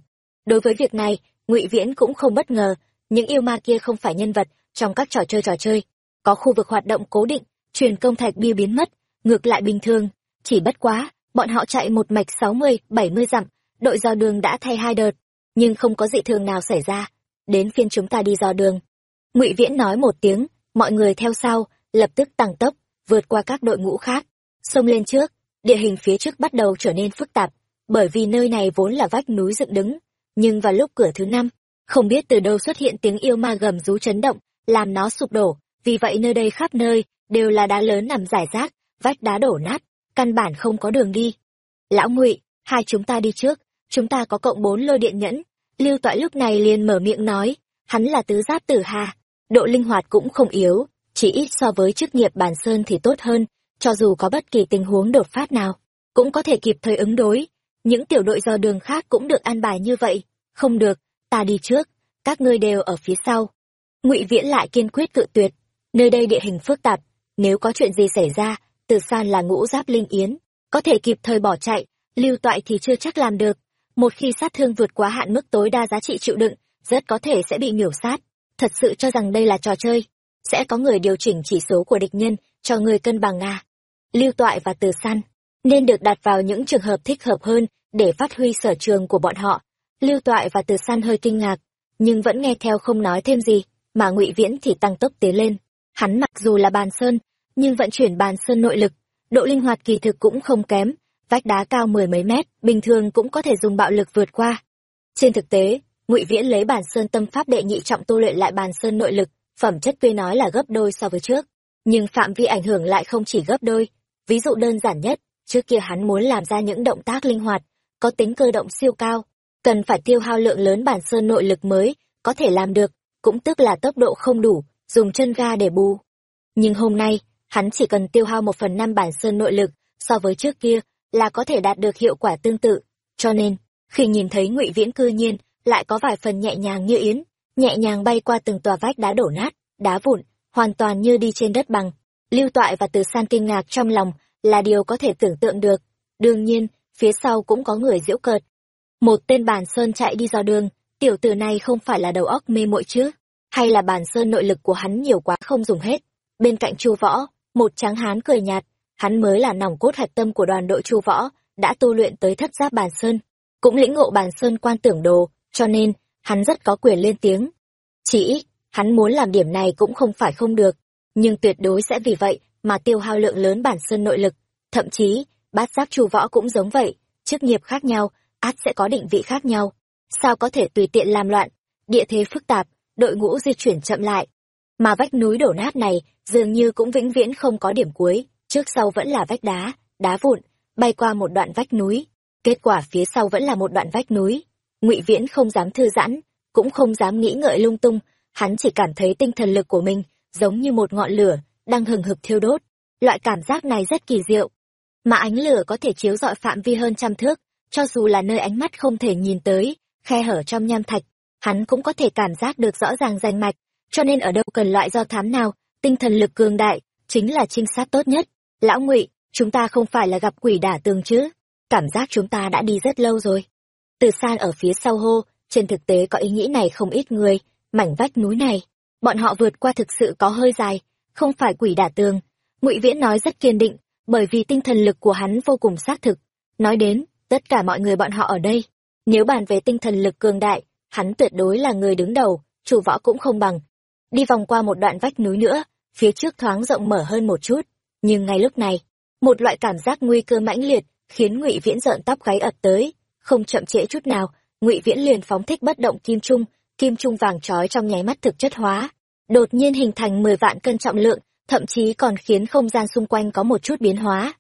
đối với việc này ngụy viễn cũng không bất ngờ những yêu ma kia không phải nhân vật trong các trò chơi trò chơi có khu vực hoạt động cố định truyền công thạch bia biến mất ngược lại bình thường, chỉ bất quá, bọn họ chạy một mạch sáu mươi, bảy mươi dặm, đội dò đường đã thay hai đợt, nhưng không có dị thường nào xảy ra. Đến phiên chúng ta đi dò đường. Ngụy Viễn nói một tiếng, mọi người theo sau, lập tức tăng tốc, vượt qua các đội ngũ khác, xông lên trước. Địa hình phía trước bắt đầu trở nên phức tạp, bởi vì nơi này vốn là vách núi dựng đứng, nhưng vào lúc cửa thứ năm, không biết từ đâu xuất hiện tiếng yêu ma gầm rú chấn động, làm nó sụp đổ, vì vậy nơi đây khắp nơi đều là đá lớn nằm rải rác, vách đá đổ nát, căn bản không có đường đi. Lão Ngụy, hai chúng ta đi trước, chúng ta có cộng bốn lôi điện nhẫn. Lưu Toại lúc này liền mở miệng nói, hắn là tứ giáp tử hà, độ linh hoạt cũng không yếu, chỉ ít so với chức nghiệp bản sơn thì tốt hơn, cho dù có bất kỳ tình huống đột phát nào, cũng có thể kịp thời ứng đối. Những tiểu đội do đường khác cũng được an bài như vậy, không được, ta đi trước, các ngươi đều ở phía sau. Ngụy Viễn lại kiên quyết cự tuyệt, nơi đây địa hình phức tạp, nếu có chuyện gì xảy ra, Từ San là ngũ giáp linh yến, có thể kịp thời bỏ chạy, lưu toại thì chưa chắc làm được. Một khi sát thương vượt quá hạn mức tối đa giá trị chịu đựng, rất có thể sẽ bị miểu sát. Thật sự cho rằng đây là trò chơi, sẽ có người điều chỉnh chỉ số của địch nhân cho người cân bằng nga Lưu toại và từ San nên được đặt vào những trường hợp thích hợp hơn để phát huy sở trường của bọn họ. Lưu toại và từ San hơi kinh ngạc, nhưng vẫn nghe theo không nói thêm gì, mà ngụy Viễn thì tăng tốc tiến lên. Hắn mặc dù là bàn sơn, nhưng vận chuyển bàn sơn nội lực, độ linh hoạt kỳ thực cũng không kém, vách đá cao mười mấy mét, bình thường cũng có thể dùng bạo lực vượt qua. Trên thực tế, Ngụy Viễn lấy bàn sơn tâm pháp đệ nhị trọng tu luyện lại bàn sơn nội lực, phẩm chất tuy nói là gấp đôi so với trước, nhưng phạm vi ảnh hưởng lại không chỉ gấp đôi. Ví dụ đơn giản nhất, trước kia hắn muốn làm ra những động tác linh hoạt, có tính cơ động siêu cao, cần phải tiêu hao lượng lớn bản sơn nội lực mới có thể làm được, cũng tức là tốc độ không đủ, dùng chân ga để bù. Nhưng hôm nay, hắn chỉ cần tiêu hao một phần năm bản sơn nội lực so với trước kia là có thể đạt được hiệu quả tương tự. Cho nên, khi nhìn thấy ngụy Viễn cư nhiên lại có vài phần nhẹ nhàng như yến, nhẹ nhàng bay qua từng tòa vách đá đổ nát, đá vụn, hoàn toàn như đi trên đất bằng. Lưu Toại và Từ San kinh ngạc trong lòng là điều có thể tưởng tượng được. Đương nhiên, phía sau cũng có người giễu cợt. Một tên bàn sơn chạy đi dò đường, tiểu tử này không phải là đầu óc mê muội chứ? Hay là bàn sơn nội lực của hắn nhiều quá không dùng hết? Bên cạnh Chu Võ, một tráng hán cười nhạt, hắn mới là nòng cốt hạch tâm của đoàn đội Chu Võ, đã tu luyện tới thất giáp bàn sơn, cũng lĩnh ngộ bàn sơn quan tưởng đồ, cho nên hắn rất có quyền lên tiếng. Chỉ ít, hắn muốn làm điểm này cũng không phải không được, nhưng tuyệt đối sẽ vì vậy mà tiêu hao lượng lớn bản sơn nội lực, thậm chí, bát giáp Chu Võ cũng giống vậy, chức nghiệp khác nhau, át sẽ có định vị khác nhau. Sao có thể tùy tiện làm loạn, địa thế phức tạp, đội ngũ di chuyển chậm lại. Mà vách núi đổ nát này dường như cũng vĩnh viễn không có điểm cuối, trước sau vẫn là vách đá, đá vụn, bay qua một đoạn vách núi. Kết quả phía sau vẫn là một đoạn vách núi ngụy Viễn không dám thư giãn, cũng không dám nghĩ ngợi lung tung, hắn chỉ cảm thấy tinh thần lực của mình giống như một ngọn lửa đang hừng hực thiêu đốt. Loại cảm giác này rất kỳ diệu. Mà ánh lửa có thể chiếu rọi phạm vi hơn trăm thước, cho dù là nơi ánh mắt không thể nhìn tới, khe hở trong nham thạch, hắn cũng có thể cảm giác được rõ ràng rành mạch, cho nên ở đâu cần loại do thám nào, tinh thần lực cường đại, chính là trinh sát tốt nhất. Lão ngụy chúng ta không phải là gặp quỷ đả tường chứ? Cảm giác chúng ta đã đi rất lâu rồi. Từ san ở phía sau hô, trên thực tế có ý nghĩ này không ít người, mảnh vách núi này, bọn họ vượt qua thực sự có hơi dài, không phải quỷ đả tường. Ngụy Viễn nói rất kiên định, bởi vì tinh thần lực của hắn vô cùng xác thực. Nói đến, tất cả mọi người bọn họ ở đây, nếu bàn về tinh thần lực cường đại, hắn tuyệt đối là người đứng đầu, chủ võ cũng không bằng. Đi vòng qua một đoạn vách núi nữa, phía trước thoáng rộng mở hơn một chút, nhưng ngay lúc này, một loại cảm giác nguy cơ mãnh liệt khiến Ngụy Viễn giận tóc gáy ập tới, không chậm trễ chút nào, Ngụy Viễn liền phóng thích bất động kim trung, kim trung vàng trói trong nháy mắt thực chất hóa, đột nhiên hình thành mười vạn cân trọng lượng, thậm chí còn khiến không gian xung quanh có một chút biến hóa.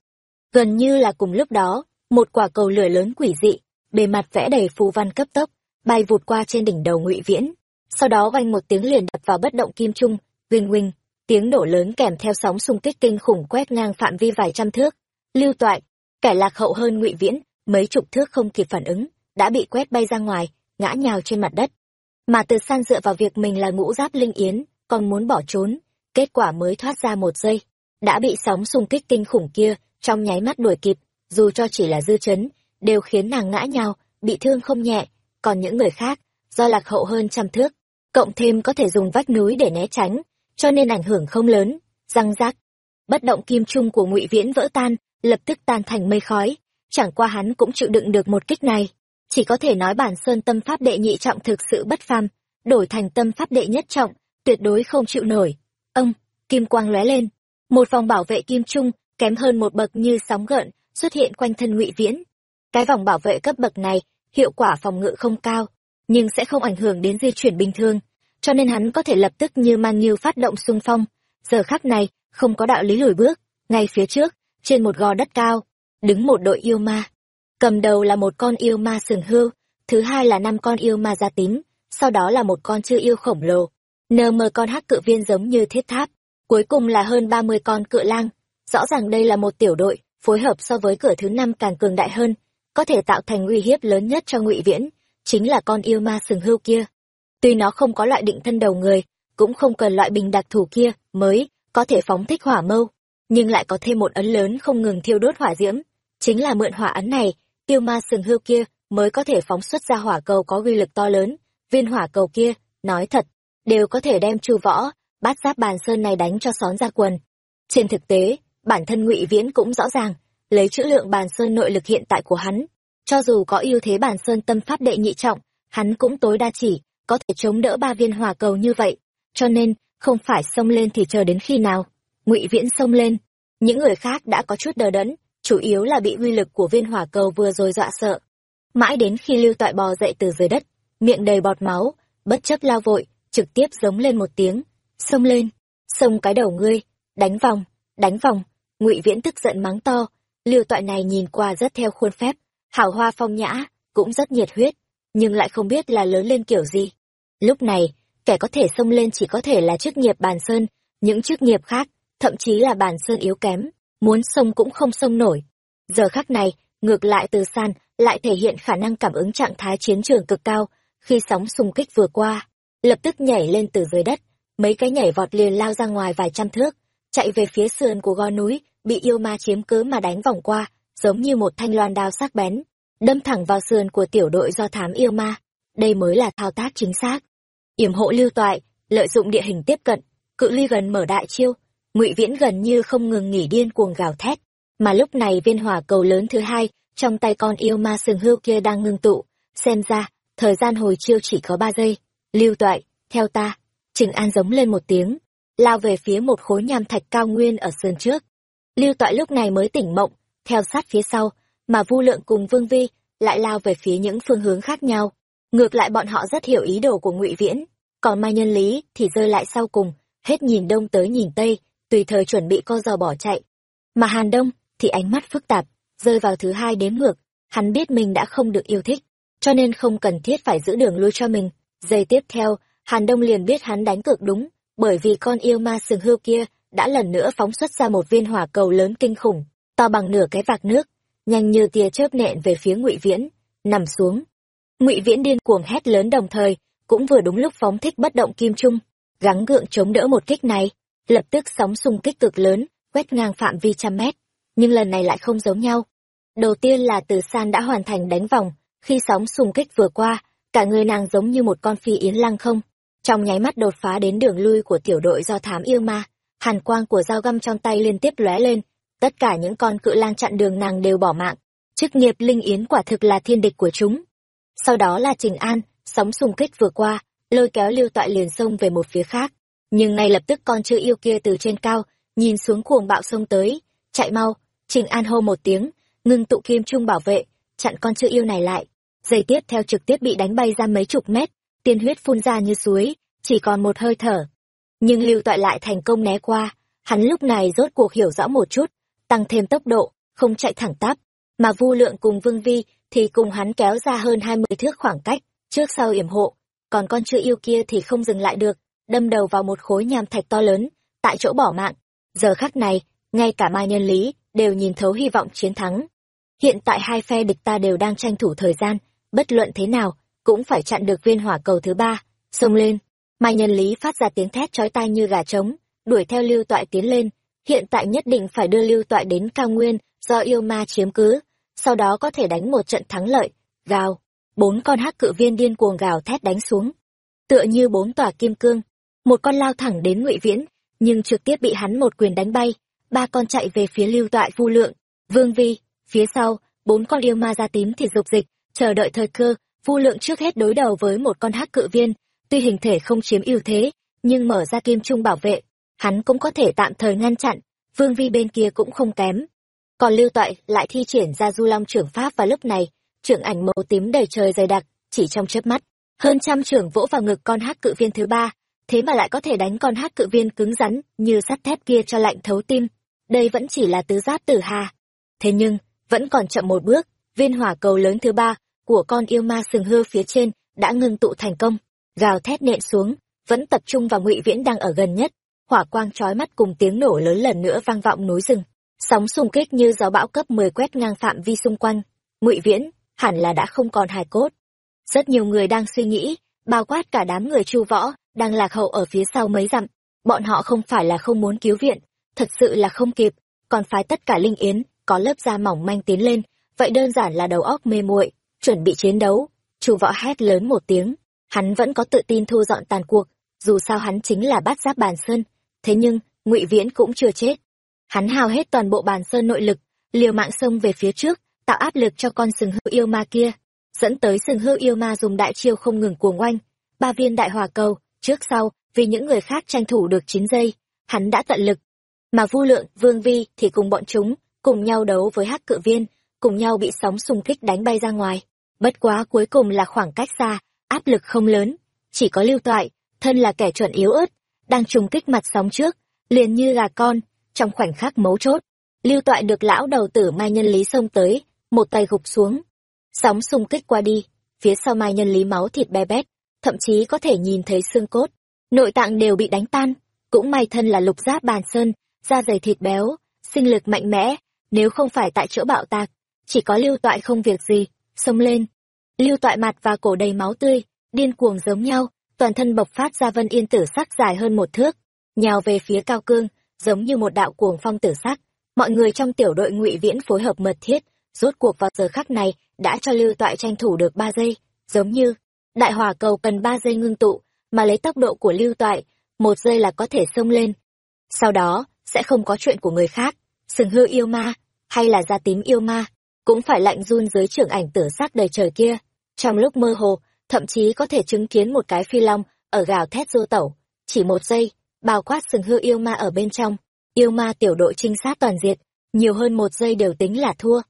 Gần như là cùng lúc đó, một quả cầu lửa lớn quỷ dị, bề mặt vẽ đầy phù văn cấp tốc, bay vụt qua trên đỉnh đầu Ngụy Viễn. Sau đó vang một tiếng liền đập vào bất động kim trung, huỳnh huỳnh, tiếng nổ lớn kèm theo sóng xung kích kinh khủng quét ngang phạm vi vài trăm thước. Lưu Toại, kẻ lạc hậu hơn Ngụy Viễn, mấy chục thước không kịp phản ứng, đã bị quét bay ra ngoài, ngã nhào trên mặt đất. Mà Từ San dựa vào việc mình là ngũ giáp linh yến, còn muốn bỏ trốn, kết quả mới thoát ra một giây, đã bị sóng xung kích kinh khủng kia trong nháy mắt đuổi kịp, dù cho chỉ là dư chấn, đều khiến nàng ngã nhào, bị thương không nhẹ, còn những người khác, do lạc hậu hơn trăm thước, cộng thêm có thể dùng vách núi để né tránh, cho nên ảnh hưởng không lớn, răng rác. bất động kim trung của ngụy viễn vỡ tan lập tức tan thành mây khói chẳng qua hắn cũng chịu đựng được một kích này. Chỉ có thể nói bản sơn tâm pháp đệ nhị trọng thực sự bất phàm, đổi thành tâm pháp đệ nhất trọng, tuyệt đối không chịu nổi. Ông, kim quang lóe lên. Một vòng bảo vệ kim trung, kém hơn một bậc như sóng gợn, xuất hiện quanh thân ngụy viễn. Cái vòng bảo vệ cấp bậc này, hiệu quả phòng ngự không cao, nhưng sẽ không ảnh hưởng đến di chuyển bình thường, cho nên hắn có thể lập tức như mang như phát động xung phong. Giờ khắc này, không có đạo lý lùi bước. Ngay phía trước, trên một gò đất cao đứng một đội yêu ma. Cầm đầu là một con yêu ma sừng hưu thứ hai là năm con yêu ma da tím, sau đó là một con chư yêu khổng lồ. Nờ mờ con hắc cự viên giống như thiết tháp, cuối cùng là hơn ba mươi con cự lang. Rõ ràng đây là một tiểu đội, phối hợp so với cửa thứ năm càng cường đại hơn, có thể tạo thành uy hiếp lớn nhất cho ngụy viễn, chính là con yêu ma sừng hưu kia. Tuy nó không có loại định thân đầu người, cũng không cần loại bình đặc thù kia mới có thể phóng thích hỏa mâu, nhưng lại có thêm một ấn lớn không ngừng thiêu đốt hỏa diễm chính là mượn hỏa ấn này, tiêu ma sừng hưu kia mới có thể phóng xuất ra hỏa cầu có uy lực to lớn. Viên hỏa cầu kia, nói thật, đều có thể đem chu võ, bát giáp bàn sơn này đánh cho xón ra quần. Trên thực tế, bản thân ngụy viễn cũng rõ ràng, lấy chữ lượng bàn sơn nội lực hiện tại của hắn, cho dù có ưu thế bàn sơn tâm pháp đệ nhị trọng, hắn cũng tối đa chỉ có thể chống đỡ ba viên hỏa cầu như vậy. Cho nên, không phải xông lên thì chờ đến khi nào. Ngụy viễn xông lên. Những người khác đã có chút đờ đẫn chủ yếu là bị uy lực của viên hỏa cầu vừa rồi dọa sợ. Mãi đến khi lưu toại bò dậy từ dưới đất, miệng đầy bọt máu, bất chấp lao vội, trực tiếp giống lên một tiếng, xông lên, xông cái đầu ngươi, đánh vòng đánh vòng. Ngụy viễn tức giận mắng to, lưu toại này nhìn qua rất theo khuôn phép hảo hoa phong nhã, cũng rất nhiệt huyết, nhưng lại không biết là lớn lên kiểu gì. Lúc này, kẻ có thể xông lên chỉ có thể là chức nghiệp bàn sơn, những chức nghiệp khác, thậm chí là bàn sơn yếu kém muốn xông cũng không xông nổi. Giờ khắc này, ngược lại từ san lại thể hiện khả năng cảm ứng trạng thái chiến trường cực cao. Khi sóng xung kích vừa qua, lập tức nhảy lên từ dưới đất, mấy cái nhảy vọt liền lao ra ngoài vài trăm thước, chạy về phía sườn của gò núi, bị yêu ma chiếm cứ mà đánh vòng qua, giống như một thanh loan đao sắc bén, đâm thẳng vào sườn của tiểu đội do thám yêu ma. Đây mới là thao tác chính xác. Yểm hộ lưu toại, lợi dụng địa hình tiếp cận, cự ly gần mở đại chiêu ngụy viễn gần như không ngừng nghỉ điên cuồng gào thét, mà lúc này viên hỏa cầu lớn thứ hai trong tay con yêu ma sừng hưu kia đang ngưng tụ. Xem ra, thời gian hồi chiêu chỉ có ba giây. Lưu toại, theo ta. Trình an giống lên một tiếng, lao về phía một khối nham thạch cao nguyên ở sườn trước. Lưu toại lúc này mới tỉnh mộng, theo sát phía sau, mà vu lượng cùng vương vi lại lao về phía những phương hướng khác nhau. Ngược lại bọn họ rất hiểu ý đồ của ngụy viễn. Còn mai nhân lý thì rơi lại sau cùng, hết nhìn đông tới nhìn tây tùy thời chuẩn bị co giò bỏ chạy. Mà hàn đông thì ánh mắt phức tạp, rơi vào thứ hai đếm ngược, hắn biết mình đã không được yêu thích, cho nên không cần thiết phải giữ đường lui cho mình. Giây tiếp theo, hàn đông liền biết hắn đánh cược đúng, bởi vì con yêu ma sừng hưu kia đã lần nữa phóng xuất ra một viên hỏa cầu lớn kinh khủng, to bằng nửa cái vạc nước, nhanh như tia chớp nện về phía ngụy viễn, nằm xuống. Ngụy viễn điên cuồng hét lớn đồng thời, cũng vừa đúng lúc phóng thích bất động kim trung, gắng gượng chống đỡ một kích này lập tức sóng xung kích cực lớn, quét ngang phạm vi trăm mét. Nhưng lần này lại không giống nhau. Đầu tiên là từ san đã hoàn thành đánh vòng. Khi sóng xung kích vừa qua, cả người nàng giống như một con phi yến lăng không. Trong nháy mắt đột phá đến đường lui của tiểu đội do thám yêu ma, hàn quang của dao găm trong tay liên tiếp lóe lên. Tất cả những con cự lang chặn đường nàng đều bỏ mạng. Chức nghiệp linh yến quả thực là thiên địch của chúng. Sau đó là trình an, sóng xung kích vừa qua, lôi kéo lưu toại liền xông về một phía khác nhưng ngay lập tức con chữ yêu kia từ trên cao, nhìn xuống cuồng bạo sông tới, chạy mau, trình an hô một tiếng, ngưng tụ kim trung bảo vệ, chặn con chữ yêu này lại. Giây tiếp theo trực tiếp bị đánh bay ra mấy chục mét, tiên huyết phun ra như suối, chỉ còn một hơi thở. Nhưng lưu toại lại thành công né qua, hắn lúc này rốt cuộc hiểu rõ một chút, tăng thêm tốc độ, không chạy thẳng tắp, mà vu lượng cùng vương vi thì cùng hắn kéo ra hơn hai mươi thước khoảng cách, trước sau yểm hộ, còn con chữ yêu kia thì không dừng lại được đâm đầu vào một khối nham thạch to lớn, tại chỗ bỏ mạng. Giờ khắc này, ngay cả mai nhân lý đều nhìn thấu hy vọng chiến thắng. Hiện tại hai phe địch ta đều đang tranh thủ thời gian, bất luận thế nào, cũng phải chặn được viên hỏa cầu thứ ba, xông lên. Mai nhân lý phát ra tiếng thét chói tai như gà trống, đuổi theo lưu toại tiến lên. Hiện tại nhất định phải đưa lưu toại đến cao nguyên do yêu ma chiếm cứ, sau đó có thể đánh một trận thắng lợi. Gào. Bốn con hắc cự viên điên cuồng gào thét đánh xuống. Tựa như bốn tòa kim cương một con lao thẳng đến ngụy viễn, nhưng trực tiếp bị hắn một quyền đánh bay. Ba con chạy về phía lưu toại vu lượng. Vương vi, phía sau, bốn con yêu ma da tím thì dục dịch, chờ đợi thời cơ. Vu lượng trước hết đối đầu với một con hắc cự viên. Tuy hình thể không chiếm ưu thế, nhưng mở ra kim trung bảo vệ, hắn cũng có thể tạm thời ngăn chặn. Vương vi bên kia cũng không kém. Còn lưu toại lại thi triển ra du long trưởng pháp và lúc này. Trưởng ảnh màu tím đầy trời dày đặc, chỉ trong chớp mắt. Hơn trăm trưởng vỗ vào ngực con hắc cự viên thứ ba thế mà lại có thể đánh con hát cự viên cứng rắn như sắt thép kia cho lạnh thấu tim. Đây vẫn chỉ là tứ giáp tử hà. Thế nhưng, vẫn còn chậm một bước, viên hỏa cầu lớn thứ ba của con yêu ma sừng hư phía trên đã ngưng tụ thành công. Gào thét nện xuống, vẫn tập trung vào ngụy viễn đang ở gần nhất. Hỏa quang trói mắt cùng tiếng nổ lớn lần nữa vang vọng núi rừng. Sóng xung kích như gió bão cấp 10 quét ngang phạm vi xung quanh. Ngụy viễn, hẳn là đã không còn hài cốt. Rất nhiều người đang suy nghĩ, bao quát cả đám người chu võ đang lạc hậu ở phía sau mấy dặm, bọn họ không phải là không muốn cứu viện, thật sự là không kịp, còn phái tất cả linh yến, có lớp da mỏng manh tiến lên, vậy đơn giản là đầu óc mê muội, chuẩn bị chiến đấu. Chu võ hét lớn một tiếng, hắn vẫn có tự tin thu dọn tàn cuộc, dù sao hắn chính là bát giáp bàn sơn, thế nhưng, ngụy viễn cũng chưa chết. Hắn hào hết toàn bộ bàn sơn nội lực, liều mạng xông về phía trước, tạo áp lực cho con sừng hưu yêu ma kia, dẫn tới sừng hưu yêu ma dùng đại chiêu không ngừng cuồng oanh, ba viên đại hòa cầu trước sau, vì những người khác tranh thủ được chín giây, hắn đã tận lực. Mà vu lượng, vương vi thì cùng bọn chúng, cùng nhau đấu với hắc cự viên, cùng nhau bị sóng xung kích đánh bay ra ngoài. Bất quá cuối cùng là khoảng cách xa, áp lực không lớn. Chỉ có lưu toại, thân là kẻ chuẩn yếu ớt, đang trùng kích mặt sóng trước, liền như gà con, trong khoảnh khắc mấu chốt. Lưu toại được lão đầu tử mai nhân lý xông tới, một tay gục xuống. Sóng xung kích qua đi, phía sau mai nhân lý máu thịt be bét thậm chí có thể nhìn thấy xương cốt. Nội tạng đều bị đánh tan. Cũng may thân là lục giáp bàn sơn, da dày thịt béo, sinh lực mạnh mẽ. Nếu không phải tại chỗ bạo tạc, chỉ có lưu toại không việc gì, xông lên. Lưu toại mặt và cổ đầy máu tươi, điên cuồng giống nhau. Toàn thân bộc phát ra vân yên tử sắc dài hơn một thước, nhào về phía cao cương, giống như một đạo cuồng phong tử sắc. Mọi người trong tiểu đội ngụy viễn phối hợp mật thiết, rốt cuộc vào giờ khắc này, đã cho lưu toại tranh thủ được ba giây, giống như đại hỏa cầu cần ba giây ngưng tụ, mà lấy tốc độ của lưu toại, một giây là có thể xông lên. Sau đó, sẽ không có chuyện của người khác, sừng hư yêu ma, hay là da tím yêu ma, cũng phải lạnh run dưới trưởng ảnh tử sắc đầy trời kia. Trong lúc mơ hồ, thậm chí có thể chứng kiến một cái phi long ở gào thét dô tẩu. Chỉ một giây, bao quát sừng hư yêu ma ở bên trong, yêu ma tiểu đội trinh sát toàn diệt nhiều hơn một giây đều tính là thua.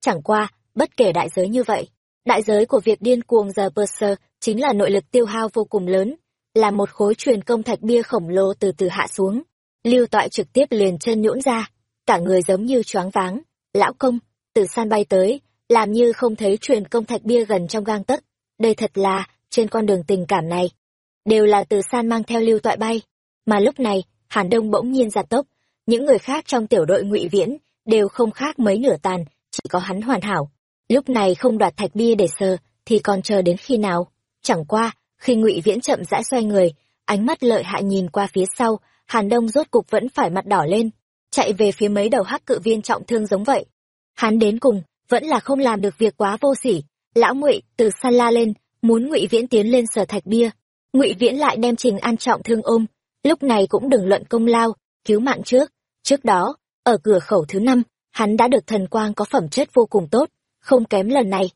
Chẳng qua, bất kể đại giới như vậy đại giới của việc điên cuồng giờ Berser chính là nội lực tiêu hao vô cùng lớn, là một khối truyền công thạch bia khổng lồ từ từ hạ xuống, lưu toại trực tiếp liền chân nhũn ra, cả người giống như choáng váng. Lão công, từ san bay tới, làm như không thấy truyền công thạch bia gần trong gang tấc, đây thật là trên con đường tình cảm này. Đều là từ san mang theo lưu toại bay, mà lúc này, hàn đông bỗng nhiên giặt tốc, những người khác trong tiểu đội ngụy viễn đều không khác mấy nửa tàn, chỉ có hắn hoàn hảo lúc này không đoạt thạch bia để sờ, thì còn chờ đến khi nào? Chẳng qua, khi ngụy viễn chậm rãi xoay người, ánh mắt lợi hại nhìn qua phía sau, hàn đông rốt cục vẫn phải mặt đỏ lên, chạy về phía mấy đầu hắc cự viên trọng thương giống vậy. Hắn đến cùng, vẫn là không làm được việc quá vô sỉ. Lão ngụy từ xa la lên, muốn ngụy viễn tiến lên sở thạch bia. Ngụy viễn lại đem trình an trọng thương ôm, lúc này cũng đừng luận công lao, cứu mạng trước. Trước đó, ở cửa khẩu thứ năm, hắn đã được thần quang có phẩm chất vô cùng tốt không kém lần này.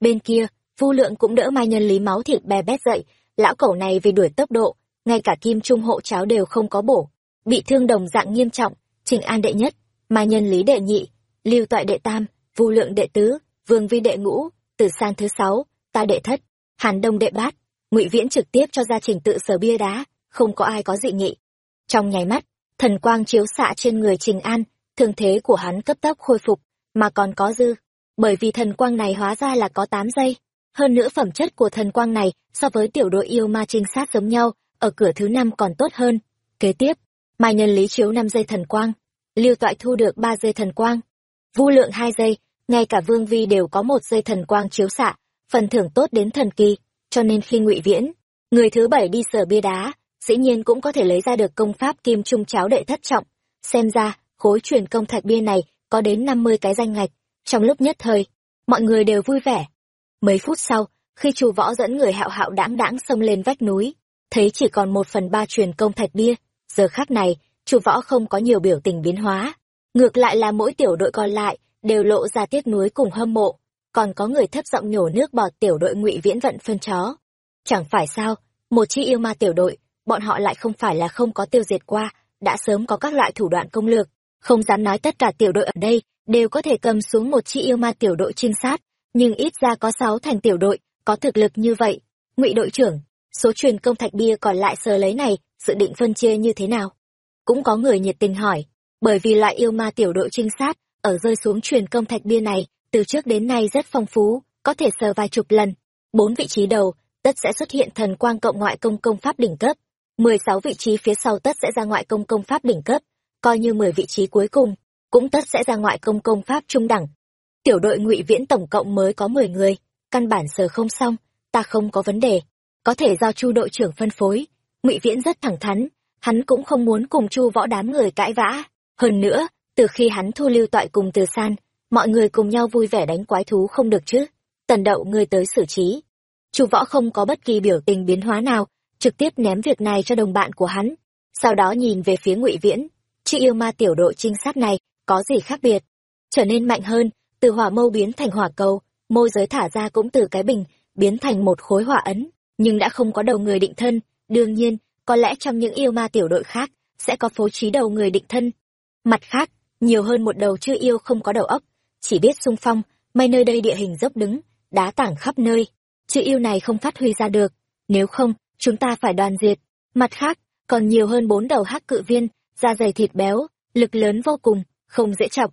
Bên kia, vu lượng cũng đỡ mai nhân lý máu thịt bè bét dậy, lão cẩu này vì đuổi tốc độ, ngay cả kim trung hộ cháo đều không có bổ, bị thương đồng dạng nghiêm trọng, trình an đệ nhất, mai nhân lý đệ nhị, lưu toại đệ tam, vu lượng đệ tứ, vương vi đệ ngũ, từ san thứ sáu, ta đệ thất, hàn đông đệ bát, ngụy viễn trực tiếp cho ra trình tự sở bia đá, không có ai có dị nghị. Trong nháy mắt, thần quang chiếu xạ trên người trình an, thương thế của hắn cấp tốc khôi phục, mà còn có dư bởi vì thần quang này hóa ra là có tám giây. Hơn nữa phẩm chất của thần quang này so với tiểu đội yêu ma trinh sát giống nhau, ở cửa thứ năm còn tốt hơn. Kế tiếp, mai nhân lý chiếu năm giây thần quang. Lưu toại thu được ba giây thần quang. Vu lượng hai giây, ngay cả vương vi đều có một giây thần quang chiếu xạ, phần thưởng tốt đến thần kỳ. Cho nên khi ngụy viễn, người thứ bảy đi sở bia đá, dĩ nhiên cũng có thể lấy ra được công pháp kim trung cháo đệ thất trọng. Xem ra, khối truyền công thạch bia này có đến năm mươi cái danh ngạch trong lúc nhất thời, mọi người đều vui vẻ. Mấy phút sau, khi chu võ dẫn người hạo hạo đãng đãng xông lên vách núi, thấy chỉ còn một phần ba truyền công thạch bia, giờ khác này, chu võ không có nhiều biểu tình biến hóa. Ngược lại là mỗi tiểu đội còn lại, đều lộ ra tiếc nuối cùng hâm mộ. Còn có người thấp giọng nhổ nước bọt tiểu đội ngụy viễn vận phân chó. Chẳng phải sao, một chi yêu ma tiểu đội, bọn họ lại không phải là không có tiêu diệt qua, đã sớm có các loại thủ đoạn công lược. Không dám nói tất cả tiểu đội ở đây đều có thể cầm xuống một chi yêu ma tiểu đội trinh sát, nhưng ít ra có sáu thành tiểu đội, có thực lực như vậy. Ngụy đội trưởng, số truyền công thạch bia còn lại sờ lấy này, dự định phân chia như thế nào? Cũng có người nhiệt tình hỏi, bởi vì loại yêu ma tiểu đội trinh sát, ở rơi xuống truyền công thạch bia này, từ trước đến nay rất phong phú, có thể sờ vài chục lần. Bốn vị trí đầu, tất sẽ xuất hiện thần quang cộng ngoại công công pháp đỉnh cấp. Mười sáu vị trí phía sau tất sẽ ra ngoại công công pháp đỉnh cấp, coi như mười vị trí cuối cùng cũng tất sẽ ra ngoại công công pháp trung đẳng. Tiểu đội ngụy viễn tổng cộng mới có mười người, căn bản sờ không xong, ta không có vấn đề. Có thể do chu đội trưởng phân phối. Ngụy viễn rất thẳng thắn, hắn cũng không muốn cùng chu võ đám người cãi vã. Hơn nữa, từ khi hắn thu lưu toại cùng từ san, mọi người cùng nhau vui vẻ đánh quái thú không được chứ. Tần đậu ngươi tới xử trí. Chu võ không có bất kỳ biểu tình biến hóa nào, trực tiếp ném việc này cho đồng bạn của hắn. Sau đó nhìn về phía ngụy viễn, chị yêu ma tiểu đội trinh sát này có gì khác biệt? Trở nên mạnh hơn, từ hỏa mâu biến thành hỏa cầu, môi giới thả ra cũng từ cái bình, biến thành một khối hỏa ấn, nhưng đã không có đầu người định thân. Đương nhiên, có lẽ trong những yêu ma tiểu đội khác, sẽ có phối trí đầu người định thân. Mặt khác, nhiều hơn một đầu chưa yêu không có đầu óc, chỉ biết sung phong, may nơi đây địa hình dốc đứng, đá tảng khắp nơi. Chữ yêu này không phát huy ra được, nếu không, chúng ta phải đoàn diệt. Mặt khác, còn nhiều hơn bốn đầu hắc cự viên, da dày thịt béo, lực lớn vô cùng không dễ chọc.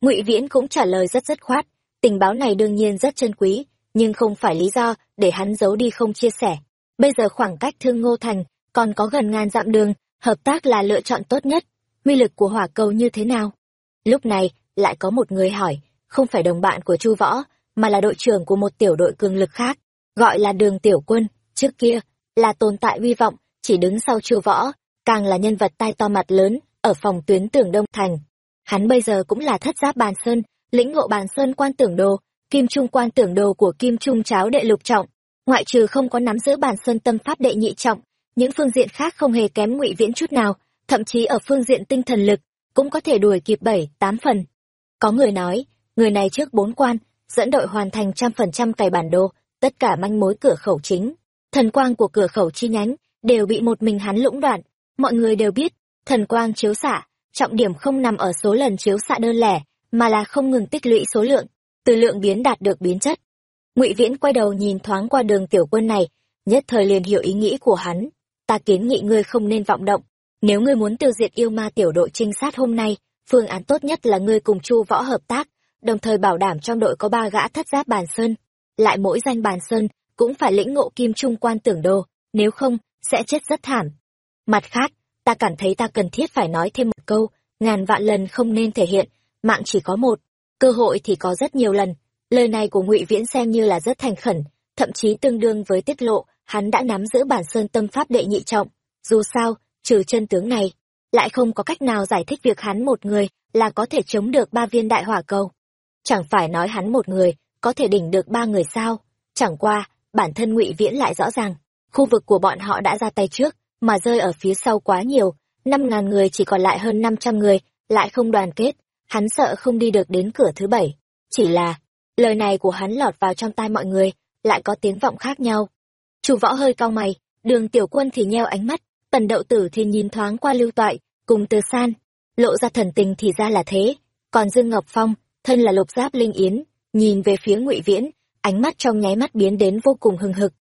Ngụy viễn cũng trả lời rất dứt khoát, tình báo này đương nhiên rất chân quý, nhưng không phải lý do để hắn giấu đi không chia sẻ. Bây giờ khoảng cách thương ngô thành còn có gần ngàn dặm đường, hợp tác là lựa chọn tốt nhất. Uy lực của hỏa cầu như thế nào? Lúc này, lại có một người hỏi, không phải đồng bạn của chu võ, mà là đội trưởng của một tiểu đội cường lực khác, gọi là đường tiểu quân. Trước kia, là tồn tại uy vọng, chỉ đứng sau chu võ, càng là nhân vật tai to mặt lớn ở phòng tuyến tường đông thành hắn bây giờ cũng là thất giáp bàn sơn, lĩnh ngộ bàn sơn quan tưởng đồ, kim trung quan tưởng đồ của kim trung cháo đệ lục trọng. Ngoại trừ không có nắm giữ bàn sơn tâm pháp đệ nhị trọng, những phương diện khác không hề kém ngụy viễn chút nào, thậm chí ở phương diện tinh thần lực cũng có thể đuổi kịp bảy, tám phần. Có người nói, người này trước bốn quan, dẫn đội hoàn thành trăm phần trăm cày bản đồ, tất cả manh mối cửa khẩu chính. Thần quang của cửa khẩu chi nhánh đều bị một mình hắn lũng đoạn, mọi người đều biết, thần quang chiếu xạ trọng điểm không nằm ở số lần chiếu xạ đơn lẻ, mà là không ngừng tích lũy số lượng, từ lượng biến đạt được biến chất. Ngụy viễn quay đầu nhìn thoáng qua đường tiểu quân này, nhất thời liền hiểu ý nghĩ của hắn. Ta kiến nghị ngươi không nên vọng động. Nếu ngươi muốn tiêu diệt yêu ma tiểu đội trinh sát hôm nay, phương án tốt nhất là ngươi cùng chu võ hợp tác, đồng thời bảo đảm trong đội có ba gã thất giáp bàn sơn. Lại mỗi danh bàn sơn cũng phải lĩnh ngộ kim trung quan tưởng đồ nếu không, sẽ chết rất thảm. Mặt khác ta cảm thấy ta cần thiết phải nói thêm một câu, ngàn vạn lần không nên thể hiện, mạng chỉ có một, cơ hội thì có rất nhiều lần. Lời này của ngụy viễn xem như là rất thành khẩn, thậm chí tương đương với tiết lộ, hắn đã nắm giữ bản sơn tâm pháp đệ nhị trọng. Dù sao, trừ chân tướng này, lại không có cách nào giải thích việc hắn một người là có thể chống được ba viên đại hỏa cầu. Chẳng phải nói hắn một người có thể đỉnh được ba người sao? Chẳng qua, bản thân ngụy viễn lại rõ ràng, khu vực của bọn họ đã ra tay trước mà rơi ở phía sau quá nhiều, năm ngàn người chỉ còn lại hơn năm trăm người, lại không đoàn kết, hắn sợ không đi được đến cửa thứ bảy. Chỉ là, lời này của hắn lọt vào trong tai mọi người, lại có tiếng vọng khác nhau. Chủ võ hơi cau mày, đường tiểu quân thì nheo ánh mắt, tần đậu tử thì nhìn thoáng qua lưu toại, cùng từ san. Lộ ra thần tình thì ra là thế, còn dương ngọc phong, thân là lục giáp linh yến, nhìn về phía ngụy viễn, ánh mắt trong nháy mắt biến đến vô cùng hừng hực.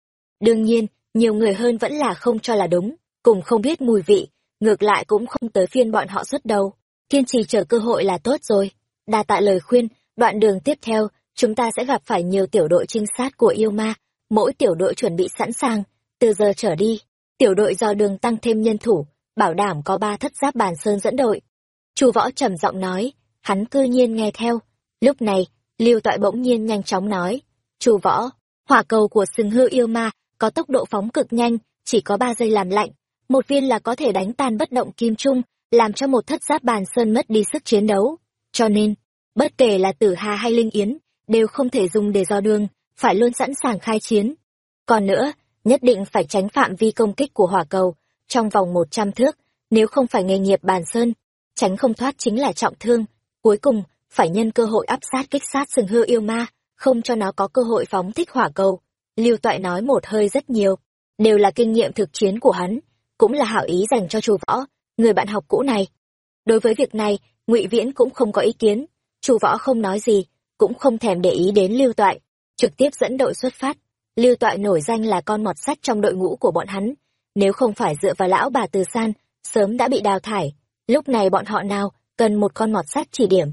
Đương nhiên, nhiều người hơn vẫn là không cho là đúng cùng không biết mùi vị, ngược lại cũng không tới phiên bọn họ xuất đầu. Kiên trì chờ cơ hội là tốt rồi. Đa tạ lời khuyên, đoạn đường tiếp theo, chúng ta sẽ gặp phải nhiều tiểu đội trinh sát của yêu ma. Mỗi tiểu đội chuẩn bị sẵn sàng. Từ giờ trở đi, tiểu đội do đường tăng thêm nhân thủ, bảo đảm có ba thất giáp bàn sơn dẫn đội. Chu võ trầm giọng nói, hắn cư nhiên nghe theo. Lúc này, lưu toại bỗng nhiên nhanh chóng nói, chu võ, hỏa cầu của sừng hư yêu ma có tốc độ phóng cực nhanh, chỉ có ba giây làm lạnh một viên là có thể đánh tan bất động kim trung, làm cho một thất giáp bàn sơn mất đi sức chiến đấu. Cho nên, bất kể là tử hà hay linh yến, đều không thể dùng để do đường, phải luôn sẵn sàng khai chiến. Còn nữa, nhất định phải tránh phạm vi công kích của hỏa cầu, trong vòng một trăm thước, nếu không phải nghề nghiệp bàn sơn, tránh không thoát chính là trọng thương. Cuối cùng, phải nhân cơ hội áp sát kích sát sừng hư yêu ma, không cho nó có cơ hội phóng thích hỏa cầu. Lưu toại nói một hơi rất nhiều, đều là kinh nghiệm thực chiến của hắn cũng là hảo ý dành cho chu võ, người bạn học cũ này. Đối với việc này, ngụy viễn cũng không có ý kiến. Chu võ không nói gì, cũng không thèm để ý đến lưu toại. Trực tiếp dẫn đội xuất phát. Lưu toại nổi danh là con mọt sách trong đội ngũ của bọn hắn. Nếu không phải dựa vào lão bà từ san, sớm đã bị đào thải. Lúc này bọn họ nào cần một con mọt sách chỉ điểm.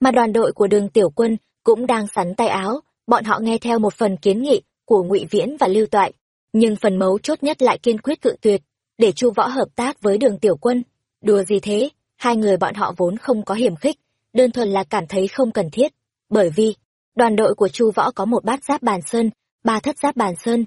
Mà đoàn đội của đường tiểu quân cũng đang sắn tay áo. Bọn họ nghe theo một phần kiến nghị của ngụy viễn và lưu toại. Nhưng phần mấu chốt nhất lại kiên quyết cự tuyệt để chu võ hợp tác với đường tiểu quân. Đùa gì thế? Hai người bọn họ vốn không có hiểm khích, đơn thuần là cảm thấy không cần thiết. Bởi vì, đoàn đội của chu võ có một bát giáp bàn sơn, ba thất giáp bàn sơn.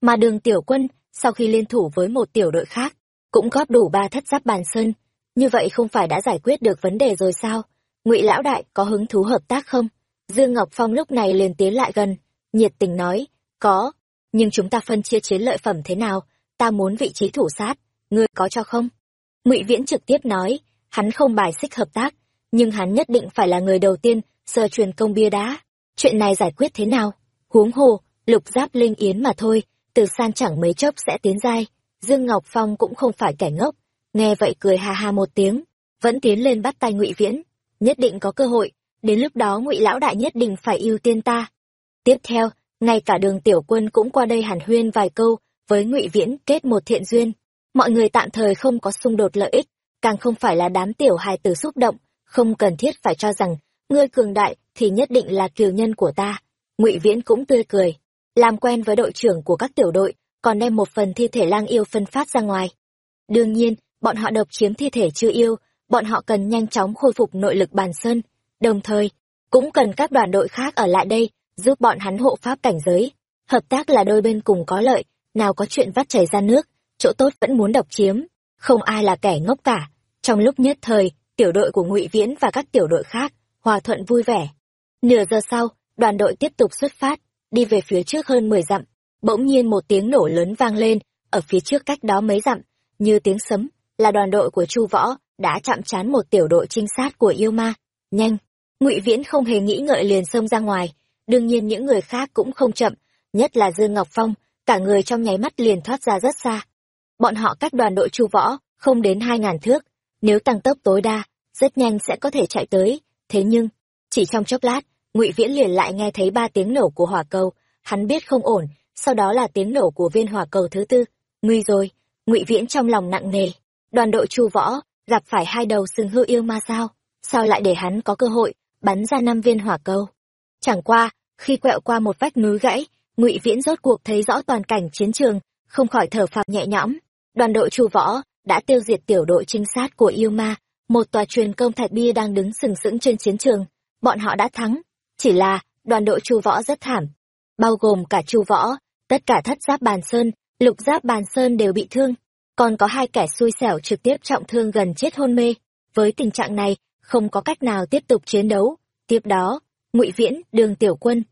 Mà đường tiểu quân, sau khi liên thủ với một tiểu đội khác, cũng góp đủ ba thất giáp bàn sơn. Như vậy không phải đã giải quyết được vấn đề rồi sao? Ngụy lão đại có hứng thú hợp tác không? Dương ngọc phong lúc này liền tiến lại gần, nhiệt tình nói, có, nhưng chúng ta phân chia chiến lợi phẩm thế nào? Ta muốn vị trí thủ sát, ngươi có cho không? Ngụy viễn trực tiếp nói, hắn không bài xích hợp tác, nhưng hắn nhất định phải là người đầu tiên sơ truyền công bia đá. Chuyện này giải quyết thế nào? Huống hồ, lục giáp linh yến mà thôi, từ san chẳng mấy chốc sẽ tiến giai, dương ngọc phong cũng không phải kẻ ngốc, nghe vậy cười ha ha một tiếng, vẫn tiến lên bắt tay ngụy viễn. Nhất định có cơ hội, đến lúc đó ngụy lão đại nhất định phải ưu tiên ta. Tiếp theo, ngay cả đường tiểu quân cũng qua đây hàn huyên vài câu với ngụy viễn, kết một thiện duyên, mọi người tạm thời không có xung đột lợi ích, càng không phải là đám tiểu hài tử xúc động, không cần thiết phải cho rằng, ngươi cường đại thì nhất định là kiều nhân của ta. Ngụy viễn cũng tươi cười, làm quen với đội trưởng của các tiểu đội, còn đem một phần thi thể lang yêu phân phát ra ngoài. Đương nhiên, bọn họ độc chiếm thi thể chưa yêu, bọn họ cần nhanh chóng khôi phục nội lực bàn sơn. Đồng thời, cũng cần các đoàn đội khác ở lại đây, giúp bọn hắn hộ pháp cảnh giới. Hợp tác là đôi bên cùng có lợi nào có chuyện vắt chảy ra nước, chỗ tốt vẫn muốn độc chiếm. Không ai là kẻ ngốc cả. Trong lúc nhất thời, tiểu đội của ngụy viễn và các tiểu đội khác, hòa thuận vui vẻ. Nửa giờ sau, đoàn đội tiếp tục xuất phát, đi về phía trước hơn mười dặm. Bỗng nhiên một tiếng nổ lớn vang lên, ở phía trước cách đó mấy dặm. Như tiếng sấm, là đoàn đội của chu võ đã chạm trán một tiểu đội trinh sát của yêu ma. Nhanh! Ngụy viễn không hề nghĩ ngợi liền xông ra ngoài. Đương nhiên những người khác cũng không chậm, nhất là dương ngọc phong cả người trong nháy mắt liền thoát ra rất xa. Bọn họ cách đoàn đội chu võ không đến hai ngàn thước. Nếu tăng tốc tối đa, rất nhanh sẽ có thể chạy tới. Thế nhưng, chỉ trong chốc lát, ngụy viễn liền lại nghe thấy ba tiếng nổ của hỏa cầu. Hắn biết không ổn, sau đó là tiếng nổ của viên hỏa cầu thứ tư. Nguy rồi, ngụy viễn trong lòng nặng nề. Đoàn đội chu võ gặp phải hai đầu sừng hư yêu ma sao? Sao lại để hắn có cơ hội bắn ra năm viên hỏa cầu? Chẳng qua, khi quẹo qua một vách núi gãy ngụy viễn rốt cuộc thấy rõ toàn cảnh chiến trường, không khỏi thở phào nhẹ nhõm. Đoàn đội chu võ đã tiêu diệt tiểu đội trinh sát của yêu ma, một tòa truyền công thạch bia đang đứng sừng sững trên chiến trường. Bọn họ đã thắng, chỉ là đoàn đội chu võ rất thảm, bao gồm cả chu võ, tất cả thất giáp bàn sơn, lục giáp bàn sơn đều bị thương. Còn có hai kẻ xui xẻo trực tiếp trọng thương gần chết hôn mê. Với tình trạng này, không có cách nào tiếp tục chiến đấu. Tiếp đó, ngụy viễn, đường tiểu quân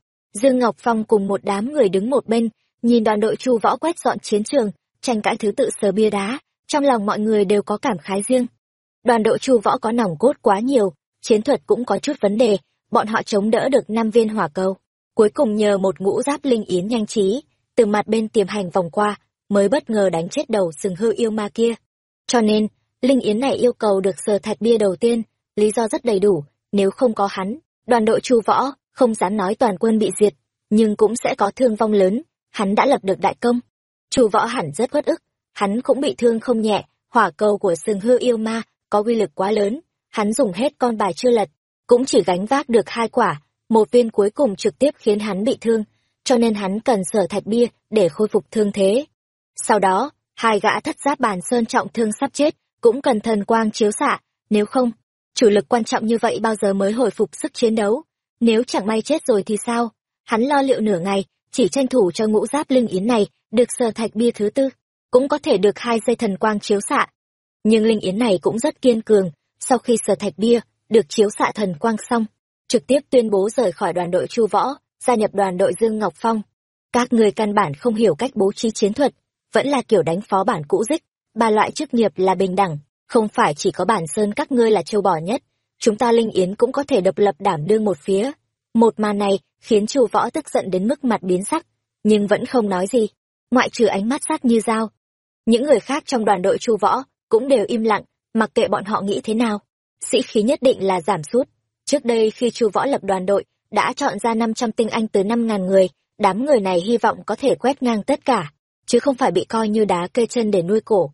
dương ngọc phong cùng một đám người đứng một bên, nhìn đoàn đội chu võ quét dọn chiến trường, tranh cãi thứ tự sờ bia đá, trong lòng mọi người đều có cảm khái riêng. Đoàn đội chu võ có nòng cốt quá nhiều, chiến thuật cũng có chút vấn đề, bọn họ chống đỡ được năm viên hỏa cầu. Cuối cùng nhờ một ngũ giáp linh yến nhanh trí, từ mặt bên tiềm hành vòng qua, mới bất ngờ đánh chết đầu sừng hư yêu ma kia. Cho nên, linh yến này yêu cầu được sờ thạch bia đầu tiên, lý do rất đầy đủ, nếu không có hắn, đoàn đội chu võ không dám nói toàn quân bị diệt, nhưng cũng sẽ có thương vong lớn, hắn đã lập được đại công. Chu võ hẳn rất uất ức, hắn cũng bị thương không nhẹ, hỏa cầu của sừng hư yêu ma có uy lực quá lớn, hắn dùng hết con bài chưa lật, cũng chỉ gánh vác được hai quả, một viên cuối cùng trực tiếp khiến hắn bị thương, cho nên hắn cần sở thạch bia để khôi phục thương thế. Sau đó, hai gã thất giáp bàn sơn trọng thương sắp chết, cũng cần thần quang chiếu xạ, nếu không, chủ lực quan trọng như vậy bao giờ mới hồi phục sức chiến đấu? Nếu chẳng may chết rồi thì sao? Hắn lo liệu nửa ngày, chỉ tranh thủ cho ngũ giáp linh yến này được sờ thạch bia thứ tư, cũng có thể được hai dây thần quang chiếu xạ. Nhưng linh yến này cũng rất kiên cường, sau khi sờ thạch bia, được chiếu xạ thần quang xong, trực tiếp tuyên bố rời khỏi đoàn đội chu võ, gia nhập đoàn đội dương ngọc phong. Các người căn bản không hiểu cách bố trí chiến thuật, vẫn là kiểu đánh phó bản cũ dích, ba loại chức nghiệp là bình đẳng, không phải chỉ có bản sơn các ngươi là châu bò nhất chúng ta linh yến cũng có thể độc lập đảm đương một phía. Một màn này khiến chu võ tức giận đến mức mặt biến sắc, nhưng vẫn không nói gì. Ngoại trừ ánh mắt sắc như dao. Những người khác trong đoàn đội chu võ cũng đều im lặng, mặc kệ bọn họ nghĩ thế nào. Sĩ khí nhất định là giảm sút. Trước đây khi chu võ lập đoàn đội, đã chọn ra năm trăm tinh anh từ năm ngàn người, đám người này hy vọng có thể quét ngang tất cả, chứ không phải bị coi như đá kê chân để nuôi cổ.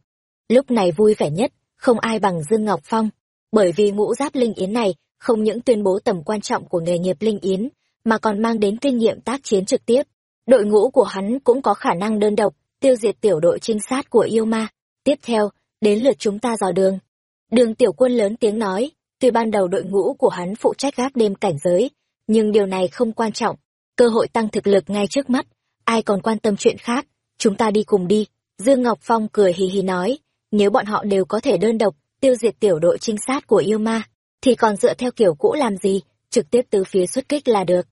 Lúc này vui vẻ nhất, không ai bằng dương ngọc phong bởi vì ngũ giáp linh yến này không những tuyên bố tầm quan trọng của nghề nghiệp linh yến, mà còn mang đến kinh nghiệm tác chiến trực tiếp. Đội ngũ của hắn cũng có khả năng đơn độc tiêu diệt tiểu đội trinh sát của yêu ma. Tiếp theo, đến lượt chúng ta dò đường. Đường tiểu quân lớn tiếng nói, tuy ban đầu đội ngũ của hắn phụ trách gác đêm cảnh giới, nhưng điều này không quan trọng. Cơ hội tăng thực lực ngay trước mắt, ai còn quan tâm chuyện khác, chúng ta đi cùng đi. Dương ngọc phong cười hì hì nói, nếu bọn họ đều có thể đơn độc tiêu diệt tiểu đội trinh sát của yêu ma, thì còn dựa theo kiểu cũ làm gì, trực tiếp từ phía xuất kích là được.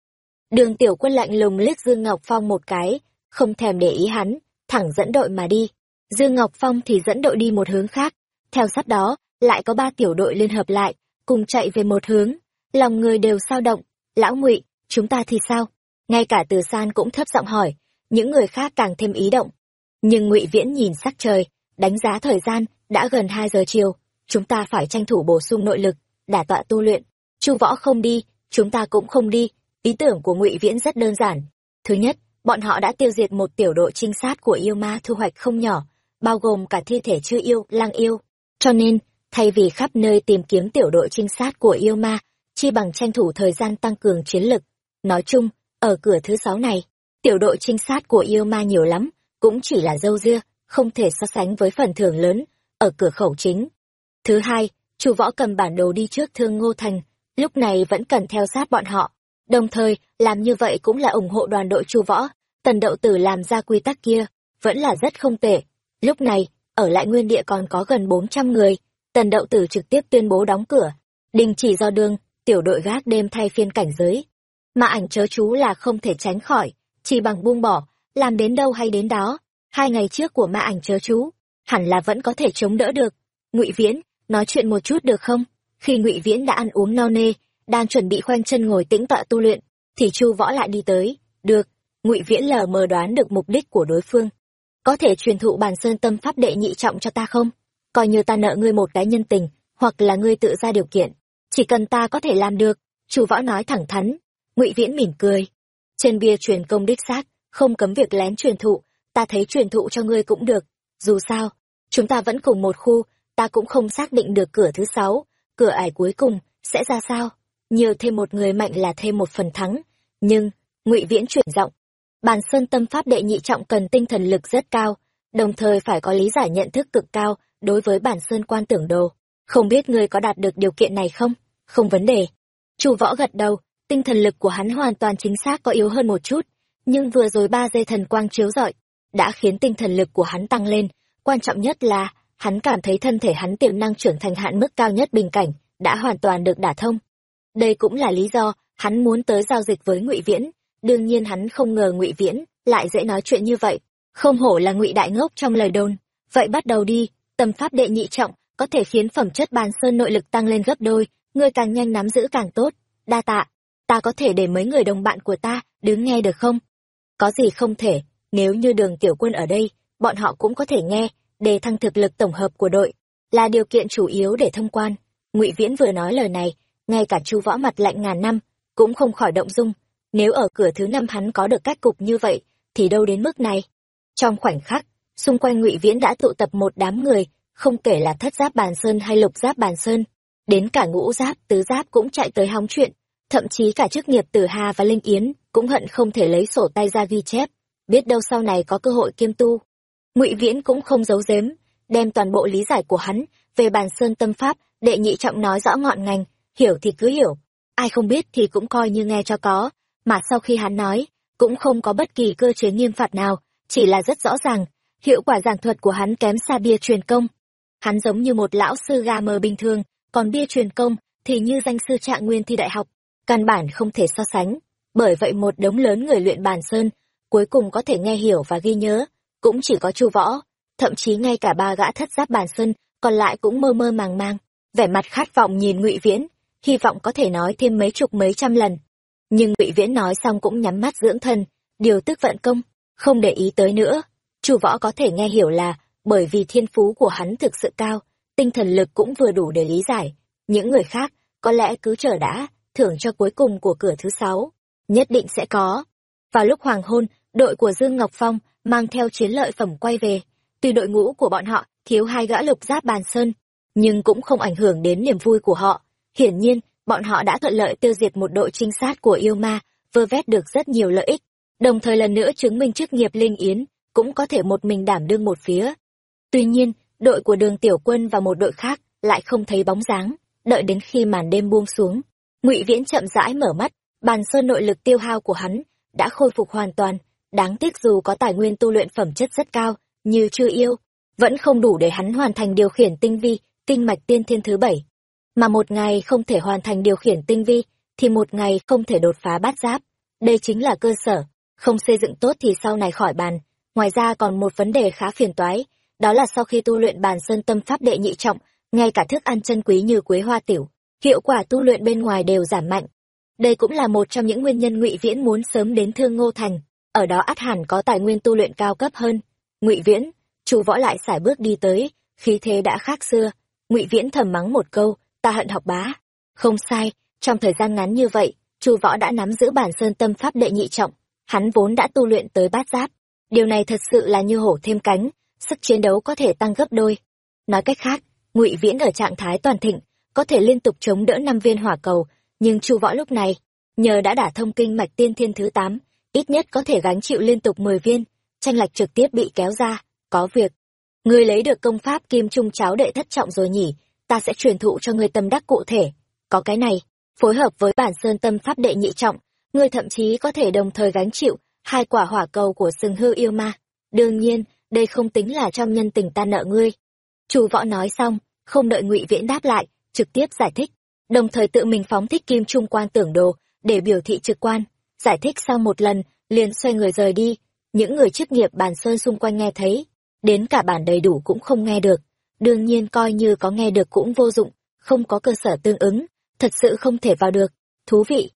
Đường tiểu quân lạnh lùng liếc dương ngọc phong một cái, không thèm để ý hắn, thẳng dẫn đội mà đi. Dương ngọc phong thì dẫn đội đi một hướng khác, theo sát đó, lại có ba tiểu đội liên hợp lại, cùng chạy về một hướng. Lòng người đều sao động, lão ngụy, chúng ta thì sao? Ngay cả từ san cũng thấp giọng hỏi, những người khác càng thêm ý động. Nhưng ngụy viễn nhìn sắc trời, đánh giá thời gian đã gần hai giờ chiều chúng ta phải tranh thủ bổ sung nội lực đả tọa tu luyện. Chu võ không đi chúng ta cũng không đi. Ý tưởng của ngụy viễn rất đơn giản. Thứ nhất bọn họ đã tiêu diệt một tiểu đội trinh sát của yêu ma thu hoạch không nhỏ bao gồm cả thi thể chưa yêu lang yêu. Cho nên thay vì khắp nơi tìm kiếm tiểu đội trinh sát của yêu ma chi bằng tranh thủ thời gian tăng cường chiến lực. Nói chung ở cửa thứ sáu này tiểu đội trinh sát của yêu ma nhiều lắm cũng chỉ là dâu dưa, không thể so sánh với phần thưởng lớn ở cửa khẩu chính thứ hai chu võ cầm bản đồ đi trước thương ngô thành, lúc này vẫn cần theo sát bọn họ. Đồng thời, làm như vậy cũng là ủng hộ đoàn đội chu võ, tần đậu tử làm ra quy tắc kia, vẫn là rất không tệ. Lúc này, ở lại nguyên địa còn có gần bốn trăm người, tần đậu tử trực tiếp tuyên bố đóng cửa, đình chỉ do đường, tiểu đội gác đêm thay phiên cảnh giới. Mà ảnh chớ chú là không thể tránh khỏi, chỉ bằng buông bỏ, làm đến đâu hay đến đó. Hai ngày trước của ma ảnh chớ chú, hẳn là vẫn có thể chống đỡ được. Ngụy viễn nói chuyện một chút được không? Khi ngụy viễn đã ăn uống no nê, đang chuẩn bị khoanh chân ngồi tĩnh tọa tu luyện, thì chu võ lại đi tới. Được, ngụy viễn lờ mờ đoán được mục đích của đối phương. Có thể truyền thụ bàn sơn tâm pháp đệ nhị trọng cho ta không? Coi như ta nợ ngươi một cái nhân tình, hoặc là ngươi tự ra điều kiện. Chỉ cần ta có thể làm được, chu võ nói thẳng thắn. Ngụy viễn mỉm cười. Trên bia truyền công đích xác, không cấm việc lén truyền thụ, ta thấy truyền thụ cho ngươi cũng được. Dù sao, chúng ta vẫn cùng một khu ta cũng không xác định được cửa thứ sáu, cửa ải cuối cùng sẽ ra sao. Nhiều thêm một người mạnh là thêm một phần thắng, nhưng ngụy viễn chuyển giọng. Bàn sơn tâm pháp đệ nhị trọng cần tinh thần lực rất cao, đồng thời phải có lý giải nhận thức cực cao đối với bản sơn quan tưởng đồ. Không biết ngươi có đạt được điều kiện này không? Không vấn đề. Chu võ gật đầu, tinh thần lực của hắn hoàn toàn chính xác có yếu hơn một chút, nhưng vừa rồi ba dây thần quang chiếu rọi đã khiến tinh thần lực của hắn tăng lên. Quan trọng nhất là hắn cảm thấy thân thể hắn tiềm năng trưởng thành hạn mức cao nhất bình cảnh, đã hoàn toàn được đả thông. Đây cũng là lý do hắn muốn tới giao dịch với ngụy viễn. Đương nhiên hắn không ngờ ngụy viễn lại dễ nói chuyện như vậy. Không hổ là ngụy đại ngốc trong lời đồn. Vậy bắt đầu đi, tâm pháp đệ nhị trọng, có thể khiến phẩm chất bàn sơn nội lực tăng lên gấp đôi, ngươi càng nhanh nắm giữ càng tốt. Đa tạ, ta có thể để mấy người đồng bạn của ta đứng nghe được không? Có gì không thể, nếu như đường tiểu quân ở đây, bọn họ cũng có thể nghe đề thăng thực lực tổng hợp của đội là điều kiện chủ yếu để thông quan. Ngụy viễn vừa nói lời này, ngay cả chu võ mặt lạnh ngàn năm cũng không khỏi động dung. Nếu ở cửa thứ năm hắn có được cách cục như vậy, thì đâu đến mức này? Trong khoảnh khắc, xung quanh ngụy viễn đã tụ tập một đám người, không kể là thất giáp bàn sơn hay lục giáp bàn sơn. Đến cả ngũ giáp, tứ giáp cũng chạy tới hóng chuyện. Thậm chí cả chức nghiệp tử hà và linh yến cũng hận không thể lấy sổ tay ra ghi chép. Biết đâu sau này có cơ hội kiêm tu ngụy viễn cũng không giấu giếm, đem toàn bộ lý giải của hắn về bàn sơn tâm pháp, đệ nhị trọng nói rõ ngọn ngành, hiểu thì cứ hiểu, ai không biết thì cũng coi như nghe cho có, mà sau khi hắn nói, cũng không có bất kỳ cơ chế nghiêm phạt nào, chỉ là rất rõ ràng, hiệu quả giảng thuật của hắn kém xa bia truyền công. Hắn giống như một lão sư ga mờ bình thường, còn bia truyền công thì như danh sư trạng nguyên thi đại học, căn bản không thể so sánh, bởi vậy một đống lớn người luyện bàn sơn cuối cùng có thể nghe hiểu và ghi nhớ cũng chỉ có chu võ thậm chí ngay cả ba gã thất giáp bàn sơn còn lại cũng mơ mơ màng mang vẻ mặt khát vọng nhìn ngụy viễn hy vọng có thể nói thêm mấy chục mấy trăm lần. Nhưng Ngụy Viễn nói xong cũng nhắm mắt dưỡng thân, điều tức vận công, không để ý tới nữa. Chu Võ có thể nghe hiểu là bởi vì thiên phú của hắn thực sự cao, tinh thần lực cũng vừa đủ để lý giải. Những người khác, có lẽ cứ chờ đã, thưởng cho cuối cùng của cửa thứ sáu, nhất định sẽ có. Vào lúc hoàng hôn, đội của Dương Ngọc Phong mang theo chiến lợi phẩm quay về. Tuy đội ngũ của bọn họ thiếu hai gã lục giáp bàn sơn, nhưng cũng không ảnh hưởng đến niềm vui của họ. Hiển nhiên, bọn họ đã thuận lợi tiêu diệt một đội trinh sát của yêu ma, vơ vét được rất nhiều lợi ích, đồng thời lần nữa chứng minh chức nghiệp Linh Yến cũng có thể một mình đảm đương một phía. Tuy nhiên, đội của đường tiểu quân và một đội khác lại không thấy bóng dáng, đợi đến khi màn đêm buông xuống. ngụy Viễn chậm rãi mở mắt, bàn sơn nội lực tiêu hao của hắn đã khôi phục hoàn toàn, đáng tiếc dù có tài nguyên tu luyện phẩm chất rất cao, như chưa yêu, vẫn không đủ để hắn hoàn thành điều khiển tinh vi, tinh mạch tiên thiên thứ bảy. Mà một ngày không thể hoàn thành điều khiển tinh vi, thì một ngày không thể đột phá bát giáp. Đây chính là cơ sở, không xây dựng tốt thì sau này khỏi bàn. Ngoài ra còn một vấn đề khá phiền toái, đó là sau khi tu luyện bàn sơn tâm pháp đệ nhị trọng, ngay cả thức ăn chân quý như quế hoa tiểu, hiệu quả tu luyện bên ngoài đều giảm mạnh. Đây cũng là một trong những nguyên nhân Ngụy Viễn muốn sớm đến Thương Ngô Thành, ở đó ắt hẳn có tài nguyên tu luyện cao cấp hơn. Ngụy Viễn, Chu Võ lại sải bước đi tới, khí thế đã khác xưa. Ngụy Viễn thầm mắng một câu, ta hận học bá. Không sai, trong thời gian ngắn như vậy, Chu Võ đã nắm giữ bản sơn tâm pháp đệ nhị trọng, hắn vốn đã tu luyện tới bát giáp. Điều này thật sự là như hổ thêm cánh, sức chiến đấu có thể tăng gấp đôi. Nói cách khác, Ngụy Viễn ở trạng thái toàn thịnh, có thể liên tục chống đỡ năm viên hỏa cầu, nhưng Chu Võ lúc này, nhờ đã đả thông kinh mạch tiên thiên thứ tám ít nhất có thể gánh chịu liên tục mười viên, tranh lệch trực tiếp bị kéo ra, có việc. Ngươi lấy được công pháp kim trung cháo đệ thất trọng rồi nhỉ, ta sẽ truyền thụ cho ngươi tâm đắc cụ thể. Có cái này, phối hợp với bản sơn tâm pháp đệ nhị trọng, ngươi thậm chí có thể đồng thời gánh chịu hai quả hỏa cầu của sừng hư yêu ma. Đương nhiên, đây không tính là trong nhân tình ta nợ ngươi. chủ võ nói xong, không đợi ngụy Viễn đáp lại, trực tiếp giải thích, đồng thời tự mình phóng thích kim trung quan tưởng đồ, để biểu thị trực quan. Giải thích sau một lần, liền xoay người rời đi, những người chức nghiệp bàn sơn xung quanh nghe thấy, đến cả bản đầy đủ cũng không nghe được. Đương nhiên coi như có nghe được cũng vô dụng, không có cơ sở tương ứng, thật sự không thể vào được. Thú vị.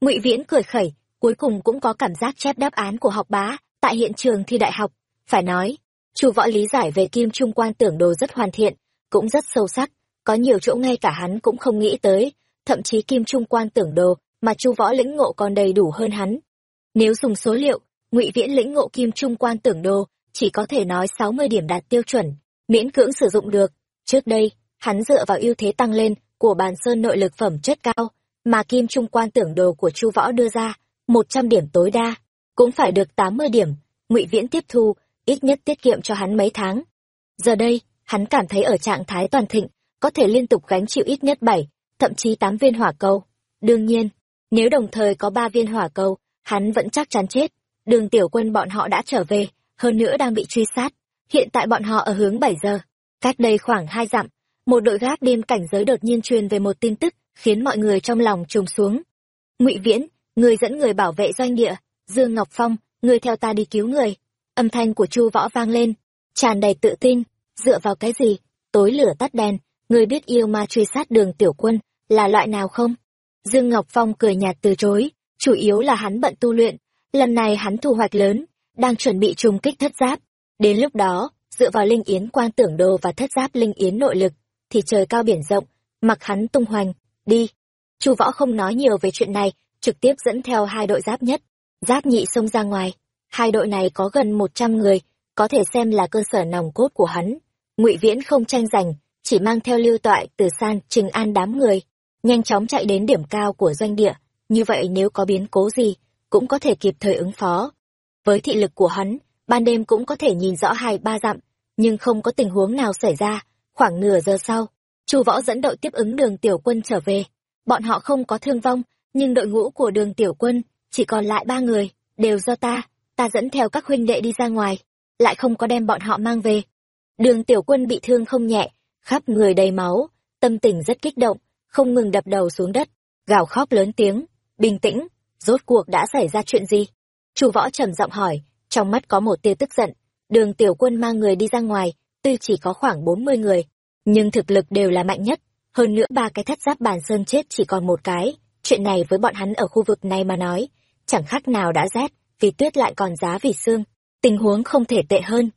ngụy Viễn cười khẩy, cuối cùng cũng có cảm giác chép đáp án của học bá, tại hiện trường thi đại học. Phải nói, chủ võ lý giải về kim trung quan tưởng đồ rất hoàn thiện, cũng rất sâu sắc, có nhiều chỗ ngay cả hắn cũng không nghĩ tới, thậm chí kim trung quan tưởng đồ mà chu võ lĩnh ngộ còn đầy đủ hơn hắn. Nếu dùng số liệu, ngụy Viễn lĩnh ngộ kim trung quan tưởng đồ chỉ có thể nói sáu mươi điểm đạt tiêu chuẩn, miễn cưỡng sử dụng được. Trước đây, hắn dựa vào ưu thế tăng lên của bàn sơn nội lực phẩm chất cao, mà kim trung quan tưởng đồ của Chu Võ đưa ra, một trăm điểm tối đa, cũng phải được tám mươi điểm, Ngụy Viễn tiếp thu, ít nhất tiết kiệm cho hắn mấy tháng. Giờ đây, hắn cảm thấy ở trạng thái toàn thịnh, có thể liên tục gánh chịu ít nhất bảy, thậm chí tám viên hỏa cầu. Đương nhiên, nếu đồng thời có ba viên hỏa cầu, hắn vẫn chắc chắn chết. Đường tiểu quân bọn họ đã trở về, hơn nữa đang bị truy sát. Hiện tại bọn họ ở hướng 7 giờ. Cách đây khoảng hai dặm, một đội gác đêm cảnh giới đột nhiên truyền về một tin tức, khiến mọi người trong lòng trùng xuống. Ngụy Viễn, người dẫn người bảo vệ doanh địa, Dương Ngọc Phong, người theo ta đi cứu người. Âm thanh của Chu Võ vang lên, tràn đầy tự tin, dựa vào cái gì? Tối lửa tắt đèn, người biết yêu ma truy sát đường tiểu quân, là loại nào không? Dương Ngọc Phong cười nhạt từ chối, chủ yếu là hắn bận tu luyện, lần này hắn thu hoạch lớn, đang chuẩn bị trùng kích thất giáp. Đến lúc đó, dựa vào linh yến quan tưởng đồ và thất giáp linh yến nội lực, thì trời cao biển rộng, mặc hắn tung hoành, đi. Chu võ không nói nhiều về chuyện này, trực tiếp dẫn theo hai đội giáp nhất, giáp nhị xông ra ngoài. Hai đội này có gần một trăm người, có thể xem là cơ sở nòng cốt của hắn. Ngụy Viễn không tranh giành, chỉ mang theo lưu toại từ san trừng an đám người, nhanh chóng chạy đến điểm cao của doanh địa, như vậy nếu có biến cố gì, cũng có thể kịp thời ứng phó. Với thị lực của hắn, ban đêm cũng có thể nhìn rõ hai ba dặm, nhưng không có tình huống nào xảy ra. Khoảng nửa giờ sau, Chu Võ dẫn đội tiếp ứng đường tiểu quân trở về. Bọn họ không có thương vong, nhưng đội ngũ của đường tiểu quân chỉ còn lại ba người, đều do ta, ta dẫn theo các huynh đệ đi ra ngoài, lại không có đem bọn họ mang về. Đường tiểu quân bị thương không nhẹ, khắp người đầy máu, tâm tình rất kích động, không ngừng đập đầu xuống đất, gào khóc lớn tiếng, bình tĩnh, rốt cuộc đã xảy ra chuyện gì? Chu võ trầm giọng hỏi, trong mắt có một tia tức giận, đường tiểu quân mang người đi ra ngoài, tuy chỉ có khoảng bốn mươi người, nhưng thực lực đều là mạnh nhất, hơn nữa ba cái thất giáp bàn sơn chết chỉ còn một cái chuyện này với bọn hắn ở khu vực này mà nói chẳng khác nào đã rét vì tuyết lại còn giá vì xương tình huống không thể tệ hơn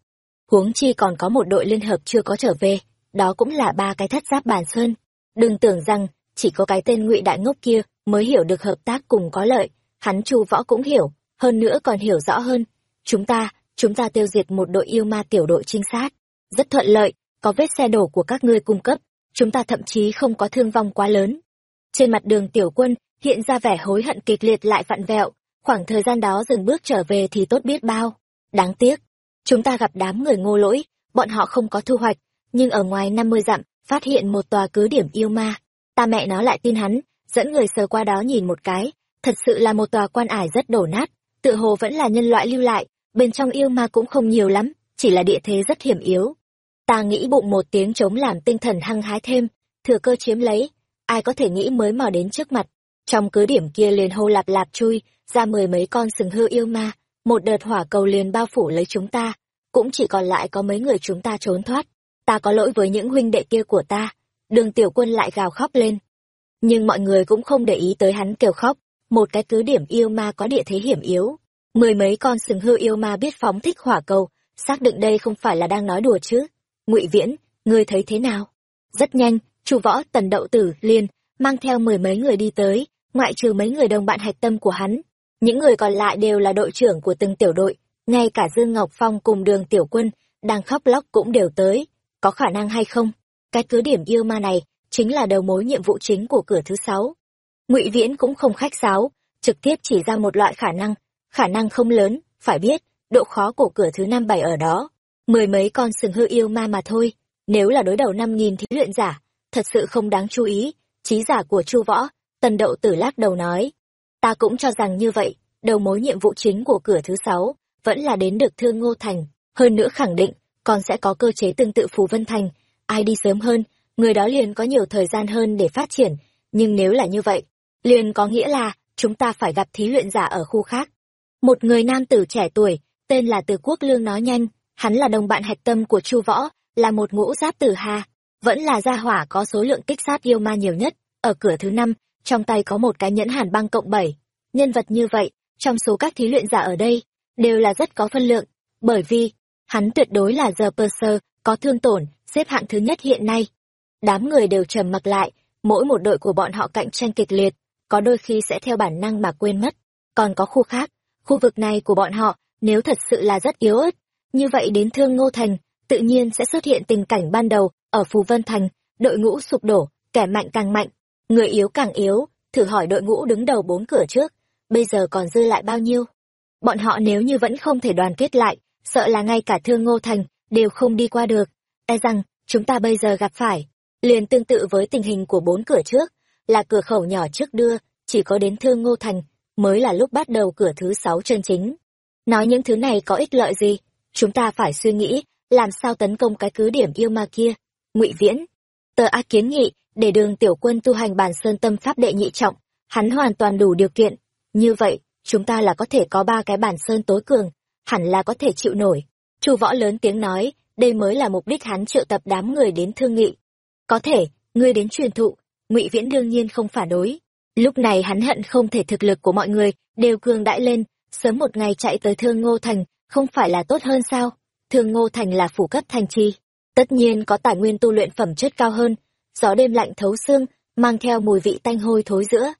huống chi còn có một đội liên hợp chưa có trở về đó cũng là ba cái thất giáp bàn sơn đừng tưởng rằng chỉ có cái tên ngụy đại ngốc kia mới hiểu được hợp tác cùng có lợi. Hắn chu võ cũng hiểu, hơn nữa còn hiểu rõ hơn. Chúng ta chúng ta tiêu diệt một đội yêu ma tiểu đội trinh sát. Rất thuận lợi, có vết xe đổ của các ngươi cung cấp. Chúng ta thậm chí không có thương vong quá lớn. Trên mặt đường tiểu quân hiện ra vẻ hối hận kịch liệt lại vặn vẹo. Khoảng thời gian đó dừng bước trở về thì tốt biết bao. Đáng tiếc, chúng ta gặp đám người ngô lỗi. Bọn họ không có thu hoạch, nhưng ở ngoài năm mươi dặm phát hiện một tòa cứ điểm yêu ma. Ta mẹ nó lại tin hắn, dẫn người sờ qua đó nhìn một cái. Thật sự là một tòa quan ải rất đổ nát, tựa hồ vẫn là nhân loại lưu lại, bên trong yêu ma cũng không nhiều lắm, chỉ là địa thế rất hiểm yếu. Ta nghĩ bụng một tiếng chống làm tinh thần hăng hái thêm, thừa cơ chiếm lấy, ai có thể nghĩ mới mò đến trước mặt. Trong cứ điểm kia liền hô lạp lạp chui, ra mười mấy con sừng hư yêu ma, một đợt hỏa cầu liền bao phủ lấy chúng ta, cũng chỉ còn lại có mấy người chúng ta trốn thoát ta có lỗi với những huynh đệ kia của ta. Đường tiểu quân lại gào khóc lên. Nhưng mọi người cũng không để ý tới hắn kêu khóc. Một cái cứ điểm yêu ma có địa thế hiểm yếu. Mười mấy con sừng hư yêu ma biết phóng thích hỏa cầu, xác định đây không phải là đang nói đùa chứ. Ngụy viễn, ngươi thấy thế nào? Rất nhanh, chu võ, tần đậu tử, liên, mang theo mười mấy người đi tới, ngoại trừ mấy người đồng bạn hạch tâm của hắn. Những người còn lại đều là đội trưởng của từng tiểu đội. Ngay cả dương ngọc phong cùng đường tiểu quân, đang khóc lóc cũng đều tới có khả năng hay không? Cái cứ điểm yêu ma này chính là đầu mối nhiệm vụ chính của cửa thứ sáu. Ngụy viễn cũng không khách sáo, trực tiếp chỉ ra một loại khả năng. Khả năng không lớn, phải biết, độ khó của cửa thứ năm bảy ở đó. Mười mấy con sừng hư yêu ma mà thôi, nếu là đối đầu năm nghìn thí luyện giả, thật sự không đáng chú ý, trí giả của chu võ, tần đậu tử lắc đầu nói. Ta cũng cho rằng như vậy, đầu mối nhiệm vụ chính của cửa thứ sáu vẫn là đến được thương ngô thành, hơn nữa khẳng định còn sẽ có cơ chế tương tự phù vân thành. Ai đi sớm hơn, người đó liền có nhiều thời gian hơn để phát triển. Nhưng nếu là như vậy, liền có nghĩa là chúng ta phải gặp thí luyện giả ở khu khác. Một người nam tử trẻ tuổi, tên là từ quốc lương nói nhanh. Hắn là đồng bạn hạch tâm của chu võ, là một ngũ giáp tử hà. Vẫn là gia hỏa có số lượng kích sát yêu ma nhiều nhất. Ở cửa thứ năm, trong tay có một cái nhẫn hàn băng cộng bảy. Nhân vật như vậy, trong số các thí luyện giả ở đây, đều là rất có phân lượng. Bởi vì hắn tuyệt đối là giờ pơ sơ có thương tổn, xếp hạng thứ nhất hiện nay. Đám người đều trầm mặc lại, mỗi một đội của bọn họ cạnh tranh kịch liệt, có đôi khi sẽ theo bản năng mà quên mất. Còn có khu khác, khu vực này của bọn họ, nếu thật sự là rất yếu ớt, như vậy đến thương ngô thành, tự nhiên sẽ xuất hiện tình cảnh ban đầu, ở phù vân thành, đội ngũ sụp đổ, kẻ mạnh càng mạnh, người yếu càng yếu, thử hỏi đội ngũ đứng đầu bốn cửa trước, bây giờ còn dư lại bao nhiêu? Bọn họ nếu như vẫn không thể đoàn kết lại sợ là ngay cả thương ngô thành đều không đi qua được. E rằng, chúng ta bây giờ gặp phải, liền tương tự với tình hình của bốn cửa trước, là cửa khẩu nhỏ trước đưa, chỉ có đến thương ngô thành mới là lúc bắt đầu cửa thứ sáu chân chính. Nói những thứ này có ích lợi gì? Chúng ta phải suy nghĩ, làm sao tấn công cái cứ điểm yêu ma kia? Ngụy viễn, tờ a kiến nghị, để đường tiểu quân tu hành bản sơn tâm pháp đệ nhị trọng, hắn hoàn toàn đủ điều kiện. Như vậy, chúng ta là có thể có ba cái bản sơn tối cường hẳn là có thể chịu nổi. Chu võ lớn tiếng nói, đây mới là mục đích hắn triệu tập đám người đến thương nghị. Có thể, ngươi đến truyền thụ, ngụy viễn đương nhiên không phản đối. Lúc này hắn hận không thể thực lực của mọi người, đều cường đãi lên, sớm một ngày chạy tới thương ngô thành, không phải là tốt hơn sao? Thương ngô thành là phủ cấp thành trì, tất nhiên có tài nguyên tu luyện phẩm chất cao hơn, gió đêm lạnh thấu xương, mang theo mùi vị tanh hôi thối giữa.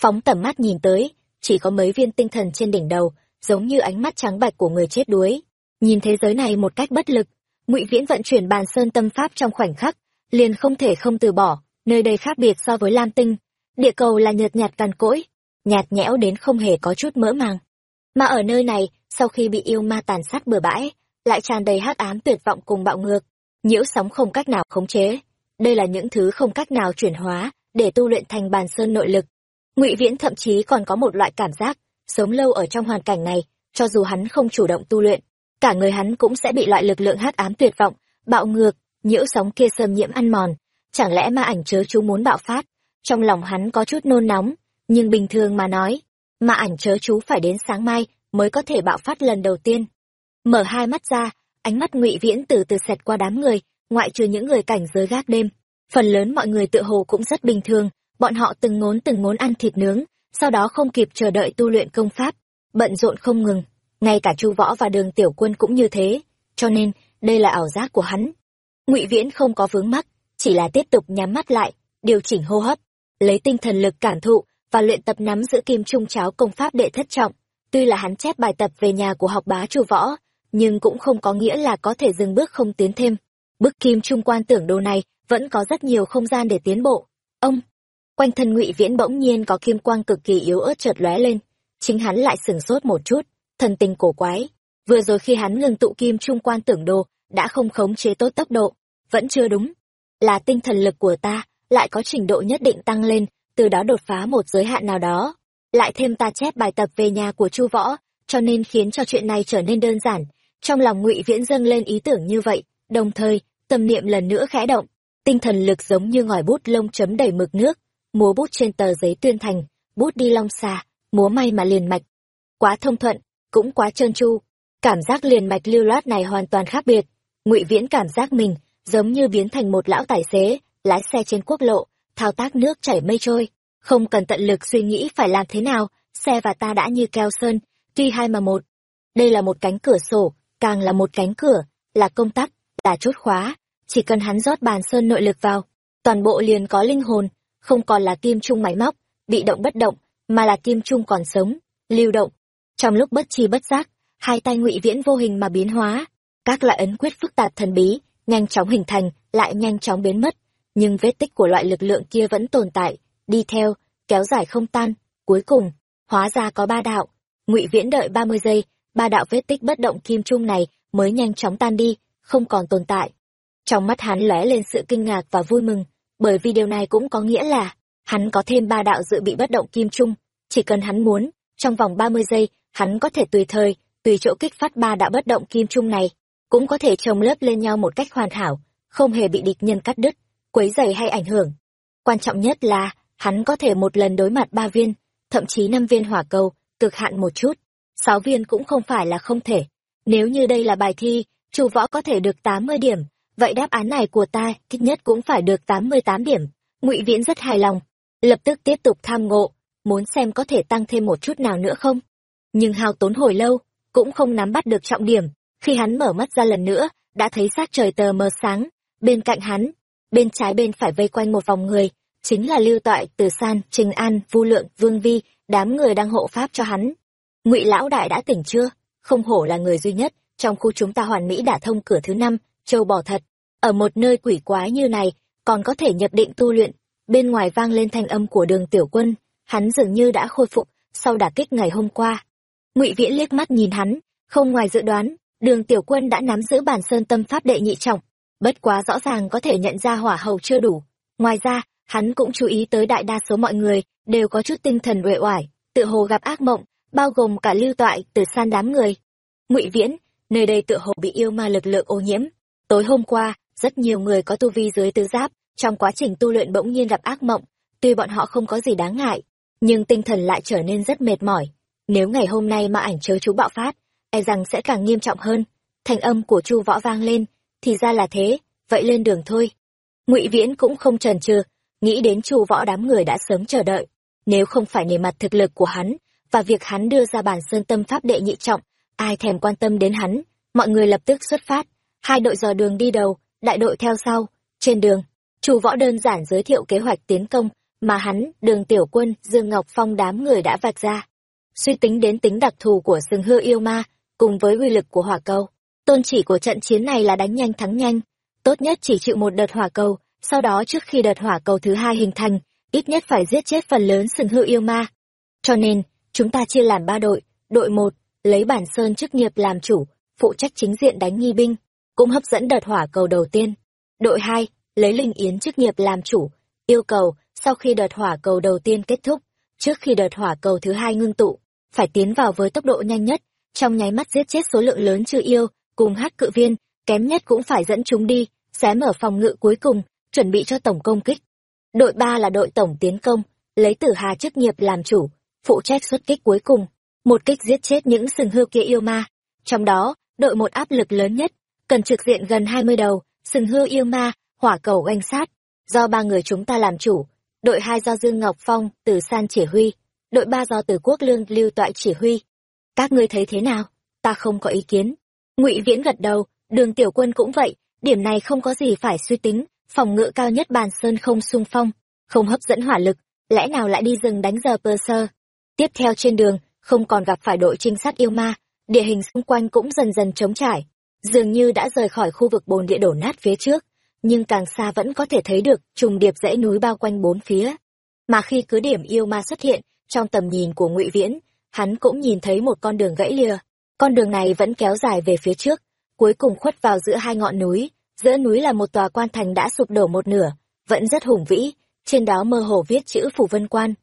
Phóng tầm mắt nhìn tới, chỉ có mấy viên tinh thần trên đỉnh đầu giống như ánh mắt trắng bạch của người chết đuối. Nhìn thế giới này một cách bất lực, ngụy viễn vận chuyển bàn sơn tâm pháp trong khoảnh khắc, liền không thể không từ bỏ, nơi đây khác biệt so với lam tinh. Địa cầu là nhợt nhạt cằn cỗi, nhạt nhẽo đến không hề có chút mỡ màng. Mà ở nơi này, sau khi bị yêu ma tàn sát bừa bãi, lại tràn đầy hắc ám tuyệt vọng cùng bạo ngược. Nhiễu sóng không cách nào khống chế. Đây là những thứ không cách nào chuyển hóa để tu luyện thành bàn sơn nội lực. Ngụy viễn thậm chí còn có một loại cảm giác sống lâu ở trong hoàn cảnh này cho dù hắn không chủ động tu luyện cả người hắn cũng sẽ bị loại lực lượng hắc ám tuyệt vọng bạo ngược nhiễu sóng kia xâm nhiễm ăn mòn. Chẳng lẽ ma ảnh chớ chú muốn bạo phát? Trong lòng hắn có chút nôn nóng nhưng bình thường mà nói ma ảnh chớ chú phải đến sáng mai mới có thể bạo phát lần đầu tiên. Mở hai mắt ra ánh mắt ngụy viễn từ từ xẹt qua đám người ngoại trừ những người cảnh giới gác đêm. Phần lớn mọi người tự hồ cũng rất bình thường, bọn họ từng ngốn từng ngốn ăn thịt nướng, sau đó không kịp chờ đợi tu luyện công pháp, bận rộn không ngừng, ngay cả Chu Võ và Đường Tiểu Quân cũng như thế, cho nên đây là ảo giác của hắn. Ngụy Viễn không có vướng mắc, chỉ là tiếp tục nhắm mắt lại, điều chỉnh hô hấp, lấy tinh thần lực cảm thụ và luyện tập nắm giữ kim trung cháo công pháp đệ thất trọng. Tuy là hắn chép bài tập về nhà của học bá Chu Võ, nhưng cũng không có nghĩa là có thể dừng bước không tiến thêm. Bức kim trung quan tưởng đồ này vẫn có rất nhiều không gian để tiến bộ. Ông, quanh thân Ngụy Viễn bỗng nhiên có kim quang cực kỳ yếu ớt chợt lóe lên, chính hắn lại sửng sốt một chút, thần tình cổ quái. Vừa rồi khi hắn ngừng tụ kim trung quan tưởng đồ, đã không khống chế tốt tốc độ, vẫn chưa đúng. Là tinh thần lực của ta, lại có trình độ nhất định tăng lên, từ đó đột phá một giới hạn nào đó. Lại thêm ta chép bài tập về nhà của Chu Võ, cho nên khiến cho chuyện này trở nên đơn giản. Trong lòng Ngụy Viễn dâng lên ý tưởng như vậy, đồng thời, tâm niệm lần nữa khẽ động, tinh thần lực giống như ngòi bút lông chấm đầy mực nước, múa bút trên tờ giấy tuyên thành, bút đi long xà, múa may mà liền mạch. Quá thông thuận, cũng quá trơn tru. Cảm giác liền mạch lưu loát này hoàn toàn khác biệt. Ngụy Viễn cảm giác mình giống như biến thành một lão tài xế, lái xe trên quốc lộ, thao tác nước chảy mây trôi, không cần tận lực suy nghĩ phải làm thế nào, xe và ta đã như keo sơn, tuy hai mà một. Đây là một cánh cửa sổ, càng là một cánh cửa, là công tắc, là chốt khóa, chỉ cần hắn rót bàn sơn nội lực vào, toàn bộ liền có linh hồn, không còn là kim trung máy móc, bị động bất động, mà là kim trung còn sống, lưu động. Trong lúc bất chi bất giác, hai tay ngụy viễn vô hình mà biến hóa, các loại ấn quyết phức tạp thần bí, nhanh chóng hình thành, lại nhanh chóng biến mất, nhưng vết tích của loại lực lượng kia vẫn tồn tại, đi theo, kéo dài không tan, cuối cùng, hóa ra có ba đạo. Ngụy Viễn đợi ba mươi giây, ba đạo vết tích bất động kim trung này mới nhanh chóng tan đi, không còn tồn tại. Trong mắt hắn lóe lên sự kinh ngạc và vui mừng, bởi vì điều này cũng có nghĩa là hắn có thêm ba đạo dự bị bất động kim trung, chỉ cần hắn muốn, trong vòng ba mươi giây, hắn có thể tùy thời, tùy chỗ kích phát ba đạo bất động kim trung này, cũng có thể chồng lớp lên nhau một cách hoàn hảo, không hề bị địch nhân cắt đứt, quấy dày hay ảnh hưởng. Quan trọng nhất là, hắn có thể một lần đối mặt ba viên, thậm chí năm viên hỏa cầu, cực hạn một chút. Sáu viên cũng không phải là không thể. Nếu như đây là bài thi, chủ võ có thể được tám mươi điểm, vậy đáp án này của ta ít nhất cũng phải được tám mươi tám điểm. Ngụy Viễn rất hài lòng, lập tức tiếp tục tham ngộ, muốn xem có thể tăng thêm một chút nào nữa không. Nhưng hao tốn hồi lâu, cũng không nắm bắt được trọng điểm, khi hắn mở mắt ra lần nữa, đã thấy sát trời tờ mờ sáng, bên cạnh hắn, bên trái bên phải vây quanh một vòng người, chính là Lưu Toại, Từ San, Trình An, Vu Lượng, Vương Vi, đám người đang hộ pháp cho hắn. Ngụy lão đại đã tỉnh chưa? Không hổ là người duy nhất trong khu chúng ta hoàn mỹ đã thông cửa thứ năm, châu bò thật. Ở một nơi quỷ quái như này, còn có thể nhập định tu luyện. Bên ngoài vang lên thanh âm của Đường Tiểu Quân, hắn dường như đã khôi phục sau đả kích ngày hôm qua. Ngụy Viễn liếc mắt nhìn hắn, không ngoài dự đoán, Đường Tiểu Quân đã nắm giữ bản sơn tâm pháp đệ nhị trọng, bất quá rõ ràng có thể nhận ra hỏa hầu chưa đủ. Ngoài ra, hắn cũng chú ý tới đại đa số mọi người đều có chút tinh thần uể oải, tự hồ gặp ác mộng, bao gồm cả lưu toại từ san đám người. Ngụy Viễn, nơi đây tự hồ bị yêu ma lực lượng ô nhiễm. Tối hôm qua, rất nhiều người có tu vi dưới tứ giáp, trong quá trình tu luyện bỗng nhiên gặp ác mộng, tuy bọn họ không có gì đáng ngại, nhưng tinh thần lại trở nên rất mệt mỏi. Nếu ngày hôm nay mà ảnh chớ chú bạo phát, e rằng sẽ càng nghiêm trọng hơn. Thành âm của Chu Võ vang lên, thì ra là thế, vậy lên đường thôi. Ngụy Viễn cũng không chần chừ, nghĩ đến Chu Võ đám người đã sớm chờ đợi, nếu không phải nề mặt thực lực của hắn và việc hắn đưa ra bản sơn tâm pháp đệ nhị trọng, ai thèm quan tâm đến hắn, mọi người lập tức xuất phát, hai đội dò đường đi đầu, đại đội theo sau, trên đường, Chu Võ đơn giản giới thiệu kế hoạch tiến công mà hắn, Đường Tiểu Quân, Dương Ngọc Phong đám người đã vạch ra. Suy tính đến tính đặc thù của sừng hư yêu ma, cùng với uy lực của hỏa cầu, tôn chỉ của trận chiến này là đánh nhanh thắng nhanh, tốt nhất chỉ chịu một đợt hỏa cầu, sau đó trước khi đợt hỏa cầu thứ hai hình thành, ít nhất phải giết chết phần lớn sừng hư yêu ma. Cho nên, chúng ta chia làm ba đội, đội một lấy bản sơn chức nghiệp làm chủ, phụ trách chính diện đánh nghi binh, cũng hấp dẫn đợt hỏa cầu đầu tiên. Đội hai lấy linh yến chức nghiệp làm chủ, yêu cầu sau khi đợt hỏa cầu đầu tiên kết thúc, trước khi đợt hỏa cầu thứ hai ngưng tụ, phải tiến vào với tốc độ nhanh nhất, trong nháy mắt giết chết số lượng lớn chưa yêu, cùng hát cự viên, kém nhất cũng phải dẫn chúng đi, xé mở phòng ngự cuối cùng, chuẩn bị cho tổng công kích. Đội ba là đội tổng tiến công, lấy tử hà chức nghiệp làm chủ, phụ trách xuất kích cuối cùng, một kích giết chết những sừng hư kia yêu ma. Trong đó, đội một áp lực lớn nhất, cần trực diện gần hai mươi đầu, sừng hư yêu ma, hỏa cầu oanh sát. do ba người chúng ta làm chủ đội hai do dương ngọc phong từ san chỉ huy đội ba do từ quốc lương lưu toại chỉ huy. Các ngươi thấy thế nào? Ta không có ý kiến. Ngụy viễn gật đầu đường tiểu quân cũng vậy điểm này không có gì phải suy tính phòng ngự cao nhất bàn sơn không sung phong không hấp dẫn hỏa lực lẽ nào lại đi rừng đánh giờ pơ sơ? Tiếp theo trên đường không còn gặp phải đội trinh sát yêu ma địa hình xung quanh cũng dần dần trống trải dường như đã rời khỏi khu vực bồn địa đổ nát phía trước, nhưng càng xa vẫn có thể thấy được trùng điệp dãy núi bao quanh bốn phía. Mà khi cứ điểm yêu ma xuất hiện, trong tầm nhìn của ngụy viễn, hắn cũng nhìn thấy một con đường gãy lìa. Con đường này vẫn kéo dài về phía trước, cuối cùng khuất vào giữa hai ngọn núi. Giữa núi là một tòa quan thành đã sụp đổ một nửa, vẫn rất hùng vĩ, trên đó mơ hồ viết chữ phủ vân quan.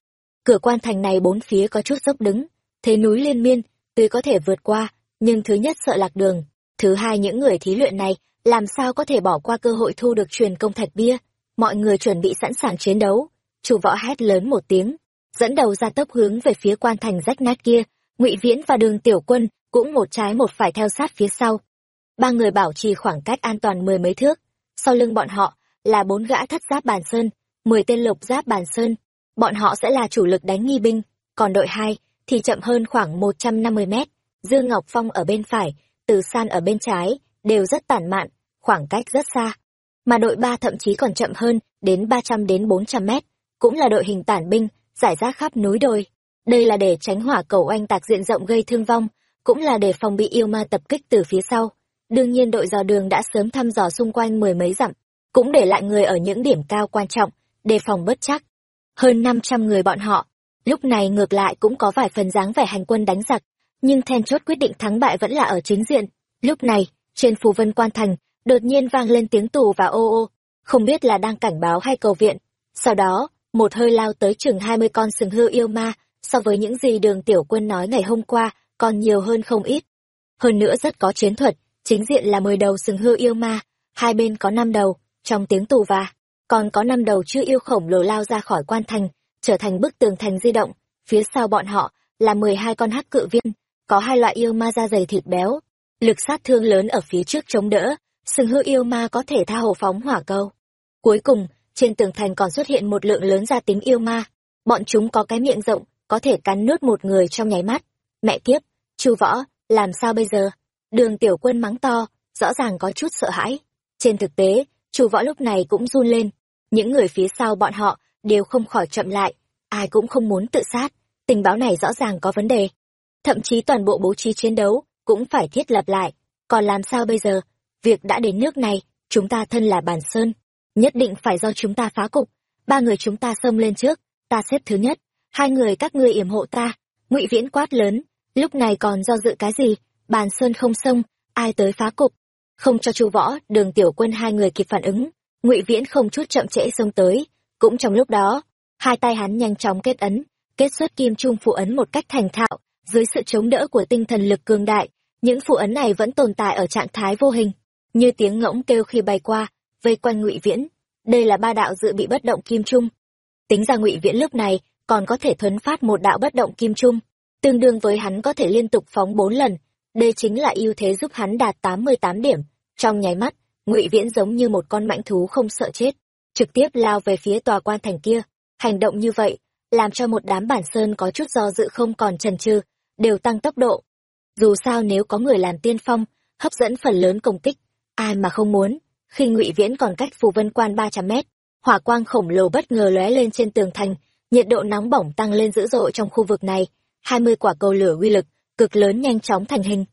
Cửa quan thành này bốn phía có chút dốc đứng, thế núi liên miên, tuy có thể vượt qua, nhưng thứ nhất sợ lạc đường thứ hai, những người thí luyện này, làm sao có thể bỏ qua cơ hội thu được truyền công thạch bia? Mọi người chuẩn bị sẵn sàng chiến đấu. Chủ võ hét lớn một tiếng, dẫn đầu ra tốc hướng về phía quan thành rách nát kia. Ngụy viễn và đường tiểu quân cũng một trái một phải theo sát phía sau. Ba người bảo trì khoảng cách an toàn mười mấy thước. Sau lưng bọn họ là bốn gã thất giáp bàn sơn, mười tên lục giáp bàn sơn. Bọn họ sẽ là chủ lực đánh nghi binh. Còn đội hai thì chậm hơn khoảng một trăm năm mươi mét. Dương ngọc phong ở bên phải từ san ở bên trái, đều rất tản mạn, khoảng cách rất xa. Mà đội ba thậm chí còn chậm hơn, đến ba trăm đến bốn trăm mét, cũng là đội hình tản binh, giải rác khắp núi đồi. Đây là để tránh hỏa cầu oanh tạc diện rộng gây thương vong, cũng là để phòng bị yêu ma tập kích từ phía sau. Đương nhiên đội dò đường đã sớm thăm dò xung quanh mười mấy dặm, cũng để lại người ở những điểm cao quan trọng, đề phòng bất chắc. Hơn năm trăm người bọn họ, lúc này ngược lại cũng có vài phần dáng vẻ hành quân đánh giặc nhưng then chốt quyết định thắng bại vẫn là ở chính diện. Lúc này, trên phù vân quan thành, đột nhiên vang lên tiếng tù và ô ô. Không biết là đang cảnh báo hay cầu viện. Sau đó, một hơi lao tới chừng hai mươi con sừng hư yêu ma, so với những gì đường tiểu quân nói ngày hôm qua, còn nhiều hơn không ít. Hơn nữa rất có chiến thuật, chính diện là mười đầu sừng hư yêu ma, hai bên có năm đầu, trong tiếng tù và, còn có năm đầu chưa yêu khổng lồ lao ra khỏi quan thành, trở thành bức tường thành di động. Phía sau bọn họ là mười hai con hắc cự viên có hai loại yêu ma da dày thịt béo, lực sát thương lớn ở phía trước chống đỡ sừng hư yêu ma có thể tha hồ phóng hỏa câu cuối cùng, trên tường thành còn xuất hiện một lượng lớn gia tính yêu ma. Bọn chúng có cái miệng rộng, có thể cắn nuốt một người trong nháy mắt. Mẹ kiếp, chu võ, làm sao bây giờ? Đường tiểu quân mắng to, rõ ràng có chút sợ hãi. Trên thực tế, chu võ lúc này cũng run lên. Những người phía sau bọn họ đều không khỏi chậm lại, ai cũng không muốn tự sát. Tình báo này rõ ràng có vấn đề thậm chí toàn bộ bố trí chiến đấu cũng phải thiết lập lại. Còn làm sao bây giờ? Việc đã đến nước này, chúng ta thân là bản sơn, nhất định phải do chúng ta phá cục. Ba người chúng ta xông lên trước, ta xếp thứ nhất, hai người các ngươi yểm hộ ta. Ngụy viễn quát lớn, lúc này còn do dự cái gì? Bàn sơn không xông, ai tới phá cục? Không cho chu võ, đường tiểu quân hai người kịp phản ứng, ngụy viễn không chút chậm trễ xông tới. Cũng trong lúc đó, hai tay hắn nhanh chóng kết ấn, kết xuất kim trung phụ ấn một cách thành thạo dưới sự chống đỡ của tinh thần lực cường đại, những phụ ấn này vẫn tồn tại ở trạng thái vô hình, như tiếng ngỗng kêu khi bay qua, vây quanh ngụy viễn. Đây là ba đạo dự bị bất động kim trung. Tính ra ngụy viễn lúc này còn có thể thuấn phát một đạo bất động kim trung, tương đương với hắn có thể liên tục phóng bốn lần. Đây chính là ưu thế giúp hắn đạt tám mươi tám điểm. Trong nháy mắt, ngụy viễn giống như một con mãnh thú không sợ chết, trực tiếp lao về phía tòa quan thành kia. Hành động như vậy, làm cho một đám bản sơn có chút do dự không còn chần chừ đều tăng tốc độ. Dù sao nếu có người làm tiên phong, hấp dẫn phần lớn công kích, ai mà không muốn. Khi ngụy viễn còn cách phù vân quan ba trăm mét, hỏa quang khổng lồ bất ngờ lóe lên trên tường thành, nhiệt độ nóng bỏng tăng lên dữ dội trong khu vực này, hai mươi quả cầu lửa uy lực cực lớn nhanh chóng thành hình.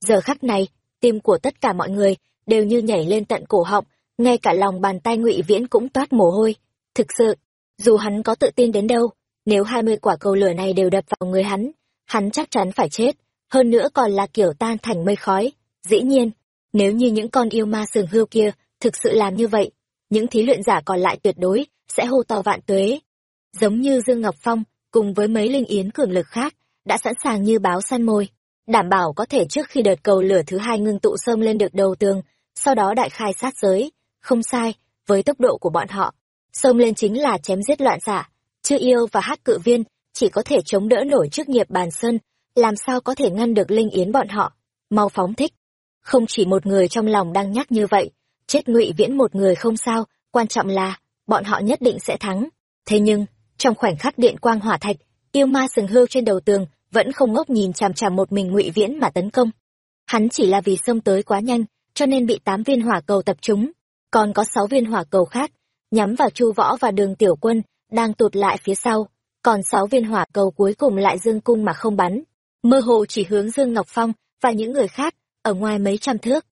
Giờ khắc này, tim của tất cả mọi người đều như nhảy lên tận cổ họng, ngay cả lòng bàn tay ngụy viễn cũng toát mồ hôi. Thực sự, dù hắn có tự tin đến đâu, nếu hai mươi quả cầu lửa này đều đập vào người hắn hắn chắc chắn phải chết, hơn nữa còn là kiểu tan thành mây khói. Dĩ nhiên, nếu như những con yêu ma sừng hươu kia thực sự làm như vậy, những thí luyện giả còn lại tuyệt đối sẽ hô to vạn tuế. Giống như dương ngọc phong cùng với mấy linh yến cường lực khác đã sẵn sàng như báo săn mồi, đảm bảo có thể trước khi đợt cầu lửa thứ hai ngưng tụ sông lên được đầu tường, sau đó đại khai sát giới. Không sai, với tốc độ của bọn họ sông lên chính là chém giết loạn giả chư yêu và hát cự viên chỉ có thể chống đỡ nổi trước nghiệp bàn sơn làm sao có thể ngăn được linh yến bọn họ mau phóng thích không chỉ một người trong lòng đang nhắc như vậy chết ngụy viễn một người không sao quan trọng là bọn họ nhất định sẽ thắng. Thế nhưng, trong khoảnh khắc điện quang hỏa thạch, yêu ma sừng hưu trên đầu tường vẫn không ngốc nhìn chằm chằm một mình ngụy viễn mà tấn công. Hắn chỉ là vì xông tới quá nhanh, cho nên bị tám viên hỏa cầu tập trúng, còn có sáu viên hỏa cầu khác nhắm vào Chu Võ và Đường Tiểu Quân đang tụt lại phía sau, còn sáu viên hỏa cầu cuối cùng lại dương cung mà không bắn, mơ hồ chỉ hướng Dương Ngọc Phong và những người khác ở ngoài mấy trăm thước.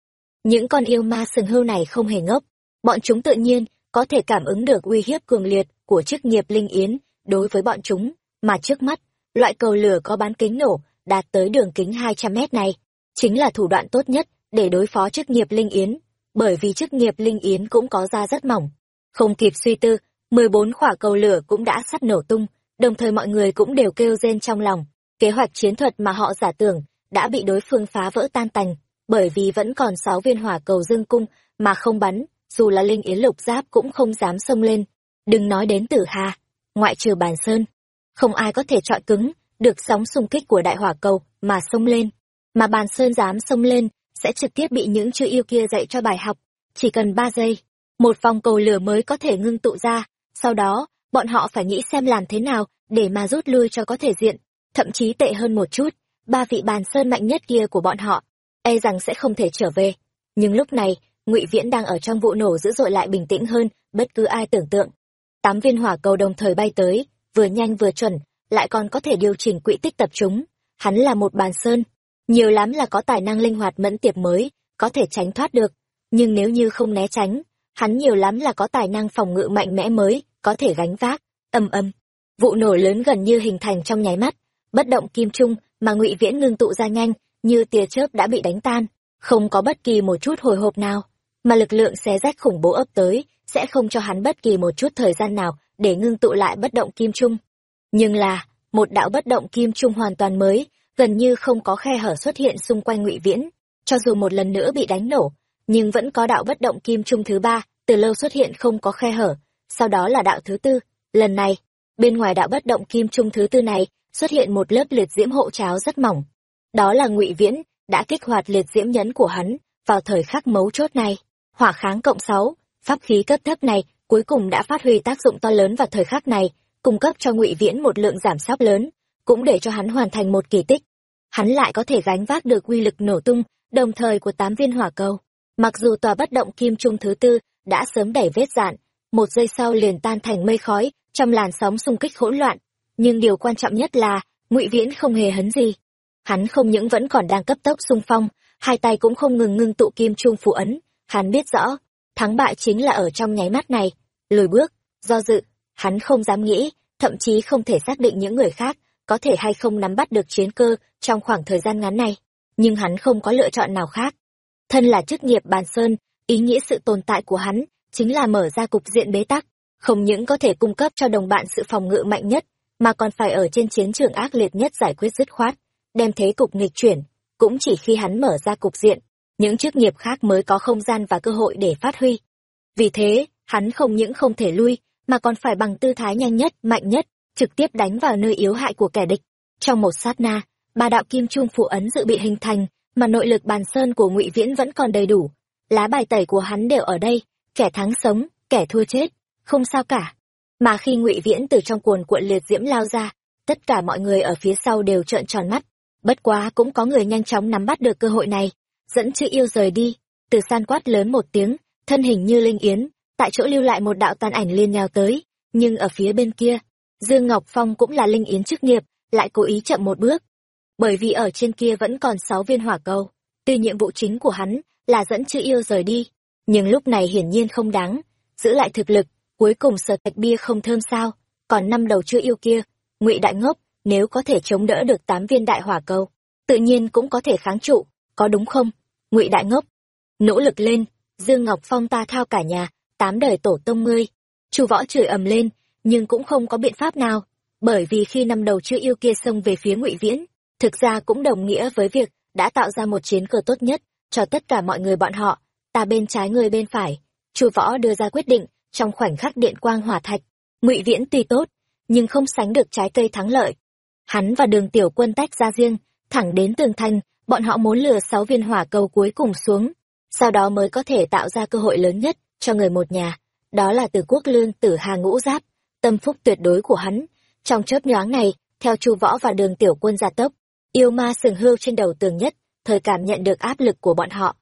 Những con yêu ma sừng hưu này không hề ngốc, bọn chúng tự nhiên có thể cảm ứng được uy hiếp cường liệt của chức nghiệp linh yến đối với bọn chúng, mà trước mắt, loại cầu lửa có bán kính nổ đạt tới đường kính 200 mét này, chính là thủ đoạn tốt nhất để đối phó chức nghiệp linh yến, bởi vì chức nghiệp linh yến cũng có da rất mỏng. Không kịp suy tư, 14 quả cầu lửa cũng đã sắp nổ tung, đồng thời mọi người cũng đều kêu rên trong lòng. Kế hoạch chiến thuật mà họ giả tưởng đã bị đối phương phá vỡ tan tành, bởi vì vẫn còn sáu viên hỏa cầu dương cung mà không bắn, dù là linh yến lục giáp cũng không dám xông lên. Đừng nói đến tử hà, ngoại trừ bàn sơn. Không ai có thể trọi cứng, được sóng xung kích của đại hỏa cầu mà xông lên. Mà bàn sơn dám xông lên, sẽ trực tiếp bị những chữ yêu kia dạy cho bài học. Chỉ cần ba giây, một vòng cầu lửa mới có thể ngưng tụ ra. Sau đó, bọn họ phải nghĩ xem làm thế nào để mà rút lui cho có thể diện. Thậm chí tệ hơn một chút, ba vị bàn sơn mạnh nhất kia của bọn họ, e rằng sẽ không thể trở về. Nhưng lúc này, ngụy Viễn đang ở trong vụ nổ dữ dội lại bình tĩnh hơn bất cứ ai tưởng tượng. Tám viên hỏa cầu đồng thời bay tới, vừa nhanh vừa chuẩn, lại còn có thể điều chỉnh quỹ tích tập trung. Hắn là một bàn sơn, nhiều lắm là có tài năng linh hoạt mẫn tiệp mới, có thể tránh thoát được. Nhưng nếu như không né tránh, hắn nhiều lắm là có tài năng phòng ngự mạnh mẽ mới, có thể gánh vác. Âm âm. Vụ nổ lớn gần như hình thành trong nháy mắt, bất động kim trung mà ngụy Viễn ngưng tụ ra nhanh, như tia chớp đã bị đánh tan, không có bất kỳ một chút hồi hộp nào, mà lực lượng xé rách khủng bố ấp tới, sẽ không cho hắn bất kỳ một chút thời gian nào để ngưng tụ lại bất động kim trung. Nhưng là, một đạo bất động kim trung hoàn toàn mới, gần như không có khe hở xuất hiện xung quanh ngụy viễn cho dù một lần nữa bị đánh nổ nhưng vẫn có đạo bất động kim trung thứ ba từ lâu xuất hiện không có khe hở sau đó là đạo thứ tư lần này bên ngoài đạo bất động kim trung thứ tư này xuất hiện một lớp liệt diễm hộ cháo rất mỏng đó là ngụy viễn đã kích hoạt liệt diễm nhấn của hắn vào thời khắc mấu chốt này hỏa kháng cộng sáu pháp khí cấp thấp này cuối cùng đã phát huy tác dụng to lớn vào thời khắc này cung cấp cho ngụy viễn một lượng giảm sóc lớn cũng để cho hắn hoàn thành một kỳ tích. Hắn lại có thể gánh vác được uy lực nổ tung, đồng thời của tám viên hỏa cầu. Mặc dù tòa bất động kim trung thứ tư đã sớm đẩy vết dạn, một giây sau liền tan thành mây khói trong làn sóng xung kích hỗn loạn, nhưng điều quan trọng nhất là Ngụy Viễn không hề hấn gì. Hắn không những vẫn còn đang cấp tốc xung phong, hai tay cũng không ngừng ngưng tụ kim trung phù ấn, hắn biết rõ, thắng bại chính là ở trong nháy mắt này, lùi bước, do dự, hắn không dám nghĩ, thậm chí không thể xác định những người khác có thể hay không nắm bắt được chiến cơ trong khoảng thời gian ngắn này, nhưng hắn không có lựa chọn nào khác. Thân là chức nghiệp bàn sơn, ý nghĩa sự tồn tại của hắn chính là mở ra cục diện bế tắc, không những có thể cung cấp cho đồng bạn sự phòng ngự mạnh nhất, mà còn phải ở trên chiến trường ác liệt nhất giải quyết dứt khoát, đem thế cục nghịch chuyển, cũng chỉ khi hắn mở ra cục diện, những chức nghiệp khác mới có không gian và cơ hội để phát huy. Vì thế, hắn không những không thể lui, mà còn phải bằng tư thái nhanh nhất, mạnh nhất, trực tiếp đánh vào nơi yếu hại của kẻ địch. Trong một sát na, ba đạo kim trung phụ ấn dự bị hình thành, mà nội lực bàn sơn của Ngụy Viễn vẫn còn đầy đủ. Lá bài tẩy của hắn đều ở đây, kẻ thắng sống, kẻ thua chết, không sao cả. Mà khi Ngụy Viễn từ trong cuồn cuộn liệt diễm lao ra, tất cả mọi người ở phía sau đều trợn tròn mắt. Bất quá cũng có người nhanh chóng nắm bắt được cơ hội này, dẫn chữ yêu rời đi, từ san quát lớn một tiếng, thân hình như linh yến, tại chỗ lưu lại một đạo tàn ảnh liên nhào tới, nhưng ở phía bên kia, Dương Ngọc Phong cũng là linh yến chức nghiệp, lại cố ý chậm một bước. Bởi vì ở trên kia vẫn còn sáu viên hỏa cầu, tuy nhiệm vụ chính của hắn là dẫn chữ yêu rời đi, nhưng lúc này hiển nhiên không đáng, giữ lại thực lực, cuối cùng sở thạch bia không thơm sao, còn năm đầu chưa yêu kia, ngụy đại ngốc, nếu có thể chống đỡ được tám viên đại hỏa cầu, tự nhiên cũng có thể kháng trụ, có đúng không? Ngụy đại ngốc, nỗ lực lên, Dương Ngọc Phong ta thao cả nhà, tám đời tổ tông ngươi. Chu võ chửi ầm lên, nhưng cũng không có biện pháp nào, bởi vì khi năm đầu chưa yêu kia xông về phía ngụy Viễn, thực ra cũng đồng nghĩa với việc đã tạo ra một chiến cờ tốt nhất cho tất cả mọi người bọn họ, ta bên trái người bên phải. Chu Võ đưa ra quyết định trong khoảnh khắc điện quang hỏa thạch, ngụy Viễn tuy tốt, nhưng không sánh được trái cây thắng lợi. Hắn và Đường Tiểu Quân tách ra riêng, thẳng đến tường thành, bọn họ muốn lừa sáu viên hỏa cầu cuối cùng xuống, sau đó mới có thể tạo ra cơ hội lớn nhất cho người một nhà đó là từ quốc lương tử hà ngũ giáp, tâm phúc tuyệt đối của hắn. Trong chớp nhoáng này, theo chu võ và đường tiểu quân gia tốc, yêu ma sừng hưu trên đầu tường nhất, thời cảm nhận được áp lực của bọn họ.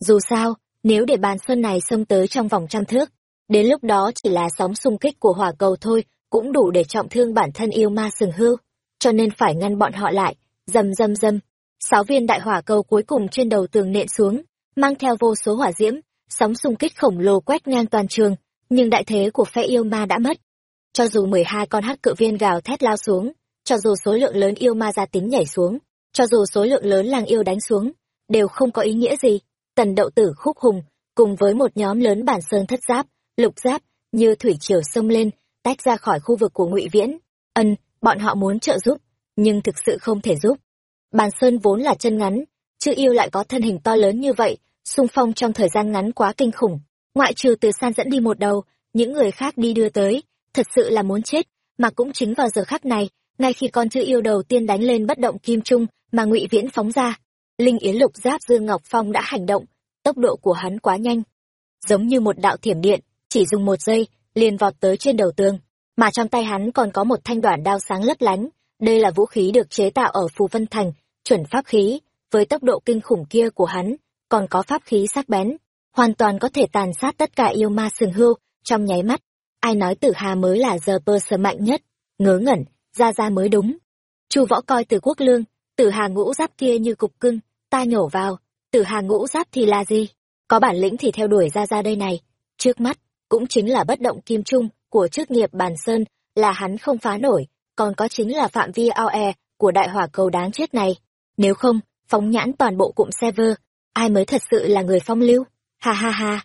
Dù sao, nếu để bàn sơn này xông tới trong vòng trăm thước, đến lúc đó chỉ là sóng xung kích của hỏa cầu thôi, cũng đủ để trọng thương bản thân yêu ma sừng hưu, cho nên phải ngăn bọn họ lại, dầm dầm dầm. Sáu viên đại hỏa cầu cuối cùng trên đầu tường nện xuống, mang theo vô số hỏa diễm, sóng xung kích khổng lồ quét ngang toàn trường, nhưng đại thế của phe yêu ma đã mất. Cho dù mười hai con hắc cự viên gào thét lao xuống, cho dù số lượng lớn yêu ma gia tính nhảy xuống, cho dù số lượng lớn làng yêu đánh xuống, đều không có ý nghĩa gì. Tần đậu tử khúc hùng, cùng với một nhóm lớn bản sơn thất giáp, lục giáp, như thủy triều sông lên, tách ra khỏi khu vực của ngụy Viễn. Ân, bọn họ muốn trợ giúp, nhưng thực sự không thể giúp. Bàn sơn vốn là chân ngắn, chữ yêu lại có thân hình to lớn như vậy, xung phong trong thời gian ngắn quá kinh khủng. Ngoại trừ từ san dẫn đi một đầu, những người khác đi đưa tới, thật sự là muốn chết, mà cũng chính vào giờ khắc này, ngay khi con chữ yêu đầu tiên đánh lên bất động kim trung mà ngụy viễn phóng ra linh yến lục giáp dương ngọc phong đã hành động, tốc độ của hắn quá nhanh. Giống như một đạo thiểm điện, chỉ dùng một giây, liền vọt tới trên đầu tường, mà trong tay hắn còn có một thanh đoạn đao sáng lấp lánh. Đây là vũ khí được chế tạo ở phù vân thành, chuẩn pháp khí, với tốc độ kinh khủng kia của hắn, còn có pháp khí sắc bén, hoàn toàn có thể tàn sát tất cả yêu ma sừng hưu trong nháy mắt. Ai nói tử hà mới là giờ pơ sơ mạnh nhất? Ngớ ngẩn, ra ra mới đúng. Chu võ coi từ quốc lương tử hà ngũ giáp kia như cục cưng, ta nhổ vào. Tử hà ngũ giáp thì là gì? Có bản lĩnh thì theo đuổi ra ra đây này. Trước mắt, cũng chính là bất động kim trung của chức nghiệp bàn sơn, là hắn không phá nổi, còn có chính là phạm vi ao e của đại hỏa cầu đáng chết này. Nếu không, phóng nhãn toàn bộ cụm server ai mới thật sự là người phong lưu? Ha ha ha.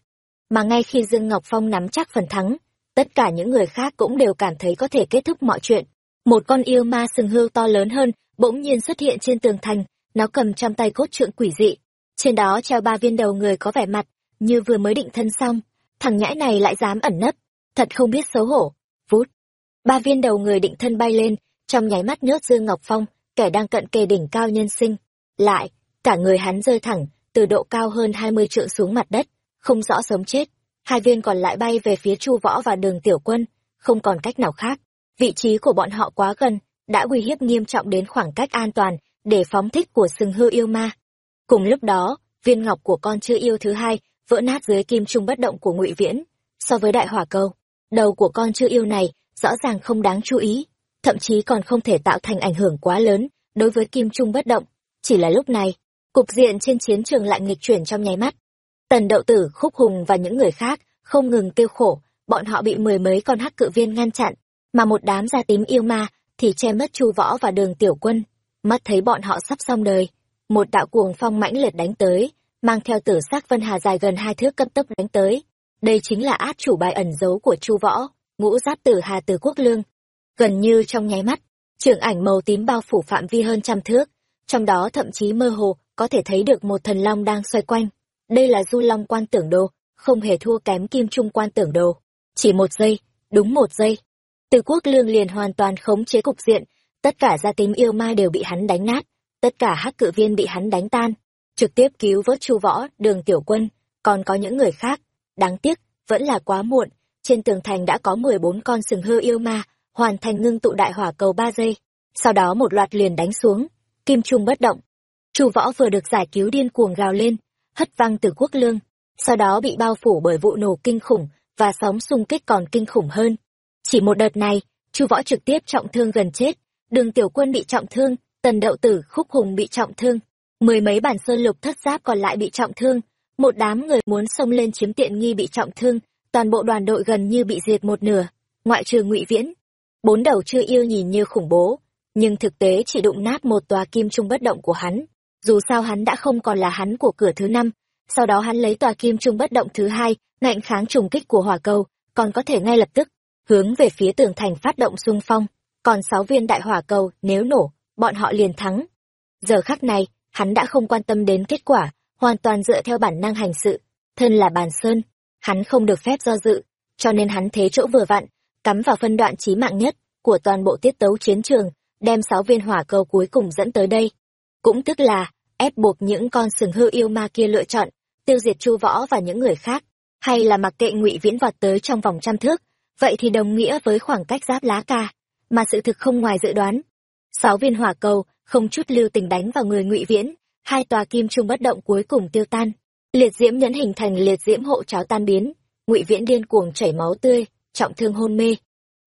Mà ngay khi dương ngọc phong nắm chắc phần thắng, tất cả những người khác cũng đều cảm thấy có thể kết thúc mọi chuyện. Một con yêu ma sừng hươu to lớn hơn bỗng nhiên xuất hiện trên tường thành, nó cầm trong tay cốt trượng quỷ dị. Trên đó treo ba viên đầu người có vẻ mặt, như vừa mới định thân xong, thằng nhãi này lại dám ẩn nấp, thật không biết xấu hổ. Vút. Ba viên đầu người định thân bay lên, trong nháy mắt nhớt dương ngọc phong, kẻ đang cận kề đỉnh cao nhân sinh. Lại, cả người hắn rơi thẳng, từ độ cao hơn hai mươi trượng xuống mặt đất, không rõ sống chết. Hai viên còn lại bay về phía chu võ và đường tiểu quân, không còn cách nào khác. Vị trí của bọn họ quá gần đã uy hiếp nghiêm trọng đến khoảng cách an toàn để phóng thích của sừng hư yêu ma. Cùng lúc đó, viên ngọc của con chưa yêu thứ hai vỡ nát dưới kim trung bất động của ngụy viễn. So với đại hỏa cầu, đầu của con chưa yêu này rõ ràng không đáng chú ý, thậm chí còn không thể tạo thành ảnh hưởng quá lớn đối với kim trung bất động. Chỉ là lúc này, cục diện trên chiến trường lại nghịch chuyển trong nháy mắt. Tần đậu tử, khúc hùng và những người khác không ngừng kêu khổ, bọn họ bị mười mấy con hắc cự viên ngăn chặn, mà một đám da tím yêu ma thì che mất chu võ và đường tiểu quân. Mắt thấy bọn họ sắp xong đời, một đạo cuồng phong mãnh liệt đánh tới, mang theo tử sắc vân hà dài gần hai thước cấp tốc đánh tới. Đây chính là át chủ bài ẩn giấu của chu võ, ngũ giáp tử hà từ quốc lương. Gần như trong nháy mắt, trưởng ảnh màu tím bao phủ phạm vi hơn trăm thước, trong đó thậm chí mơ hồ có thể thấy được một thần long đang xoay quanh. Đây là du long quan tưởng đồ, không hề thua kém kim trung quan tưởng đồ. Chỉ một giây, đúng một giây từ quốc lương liền hoàn toàn khống chế cục diện, tất cả gia tím yêu ma đều bị hắn đánh nát, tất cả hắc cự viên bị hắn đánh tan, trực tiếp cứu vớt chu võ, đường tiểu quân, còn có những người khác. Đáng tiếc, vẫn là quá muộn, trên tường thành đã có mười bốn con sừng hư yêu ma, hoàn thành ngưng tụ đại hỏa cầu ba giây. Sau đó một loạt liền đánh xuống, kim trung bất động. Chu võ vừa được giải cứu điên cuồng gào lên, hất văng từ quốc lương, sau đó bị bao phủ bởi vụ nổ kinh khủng và sóng xung kích còn kinh khủng hơn. Chỉ một đợt này, Chu Võ trực tiếp trọng thương gần chết, Đường Tiểu Quân bị trọng thương, Tần Đậu Tử, Khúc Hùng bị trọng thương, mười mấy bản sơn lục thất giáp còn lại bị trọng thương, một đám người muốn xông lên chiếm tiện nghi bị trọng thương, toàn bộ đoàn đội gần như bị diệt một nửa, ngoại trừ Ngụy Viễn. Bốn đầu chưa yêu nhìn như khủng bố, nhưng thực tế chỉ đụng nát một tòa kim trung bất động của hắn. Dù sao hắn đã không còn là hắn của cửa thứ năm, sau đó hắn lấy tòa kim trung bất động thứ hai, ngạnh kháng trùng kích của hỏa cầu, còn có thể ngay lập tức hướng về phía tường thành phát động xung phong, còn sáu viên đại hỏa cầu nếu nổ, bọn họ liền thắng. Giờ khắc này, hắn đã không quan tâm đến kết quả, hoàn toàn dựa theo bản năng hành sự, thân là bàn sơn, hắn không được phép do dự, cho nên hắn thế chỗ vừa vặn, cắm vào phân đoạn chí mạng nhất của toàn bộ tiết tấu chiến trường, đem sáu viên hỏa cầu cuối cùng dẫn tới đây. Cũng tức là ép buộc những con sừng hư yêu ma kia lựa chọn, tiêu diệt Chu Võ và những người khác. hay là mặc kệ ngụy viễn vọt tới trong vòng trăm thước vậy thì đồng nghĩa với khoảng cách giáp lá ca, mà sự thực không ngoài dự đoán. Sáu viên hỏa cầu, không chút lưu tình đánh vào người ngụy viễn, hai tòa kim trung bất động cuối cùng tiêu tan. Liệt diễm nhẫn hình thành liệt diễm hộ cháo tan biến, ngụy viễn điên cuồng chảy máu tươi, trọng thương hôn mê.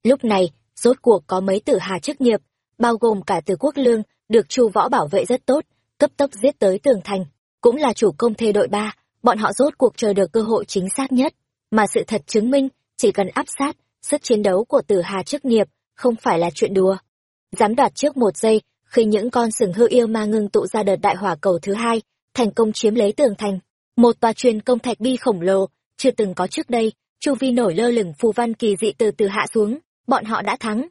Lúc này, rốt cuộc có mấy tử hà chức nghiệp, bao gồm cả từ quốc lương, được chu võ bảo vệ rất tốt, cấp tốc giết tới tường thành. Cũng là chủ công thê đội ba, bọn họ rốt cuộc chờ được cơ hội chính xác nhất. Mà sự thật chứng minh chỉ cần áp sát, sức chiến đấu của tử hà chức nghiệp không phải là chuyện đùa. Dám đoạt trước một giây, khi những con sừng hư yêu ma ngưng tụ ra đợt đại hỏa cầu thứ hai, thành công chiếm lấy tường thành. Một tòa truyền công thạch bi khổng lồ, chưa từng có trước đây, chu vi nổi lơ lửng phù văn kỳ dị từ từ hạ xuống, bọn họ đã thắng.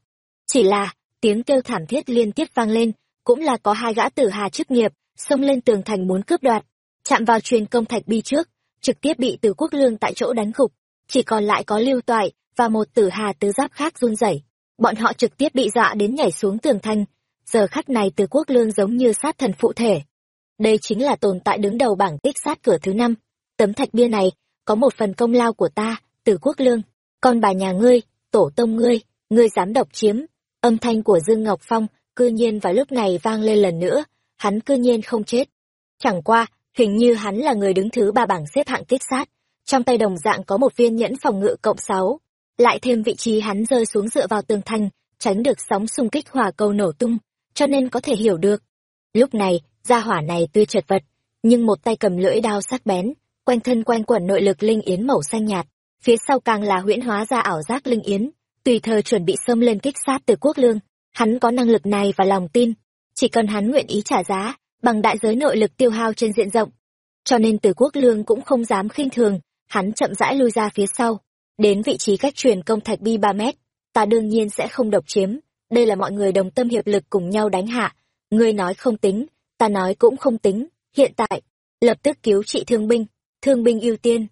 Chỉ là, tiếng kêu thảm thiết liên tiếp vang lên, cũng là có hai gã tử hà chức nghiệp xông lên tường thành muốn cướp đoạt. Chạm vào truyền công thạch bi trước, trực tiếp bị từ quốc lương tại chỗ đánh gục chỉ còn lại có lưu toại và một tử hà tứ giáp khác run rẩy. Bọn họ trực tiếp bị dọa đến nhảy xuống tường thành. Giờ khắc này từ quốc lương giống như sát thần phụ thể. Đây chính là tồn tại đứng đầu bảng tích sát cửa thứ năm. Tấm thạch bia này có một phần công lao của ta từ quốc lương. Con bà nhà ngươi, tổ tông ngươi ngươi dám độc chiếm. Âm thanh của dương ngọc phong cư nhiên vào lúc này vang lên lần nữa. Hắn cư nhiên không chết. Chẳng qua, hình như hắn là người đứng thứ ba bảng xếp hạng kích sát trong tay đồng dạng có một viên nhẫn phòng ngự cộng sáu. Lại thêm vị trí hắn rơi xuống dựa vào tường thành, tránh được sóng xung kích hỏa cầu nổ tung, cho nên có thể hiểu được. Lúc này, gia hỏa này tuy chật vật, nhưng một tay cầm lưỡi đao sắc bén, quanh thân quanh quẩn nội lực linh yến màu xanh nhạt, phía sau càng là huyễn hóa ra ảo giác linh yến, tùy thời chuẩn bị xông lên kích sát từ quốc lương. Hắn có năng lực này và lòng tin, chỉ cần hắn nguyện ý trả giá, bằng đại giới nội lực tiêu hao trên diện rộng. Cho nên từ quốc lương cũng không dám khinh thường hắn chậm rãi lui ra phía sau, đến vị trí cách truyền công thạch bi ba mét. Ta đương nhiên sẽ không độc chiếm. Đây là mọi người đồng tâm hiệp lực cùng nhau đánh hạ. Ngươi nói không tính, ta nói cũng không tính. Hiện tại, lập tức cứu trị thương binh. Thương binh ưu tiên.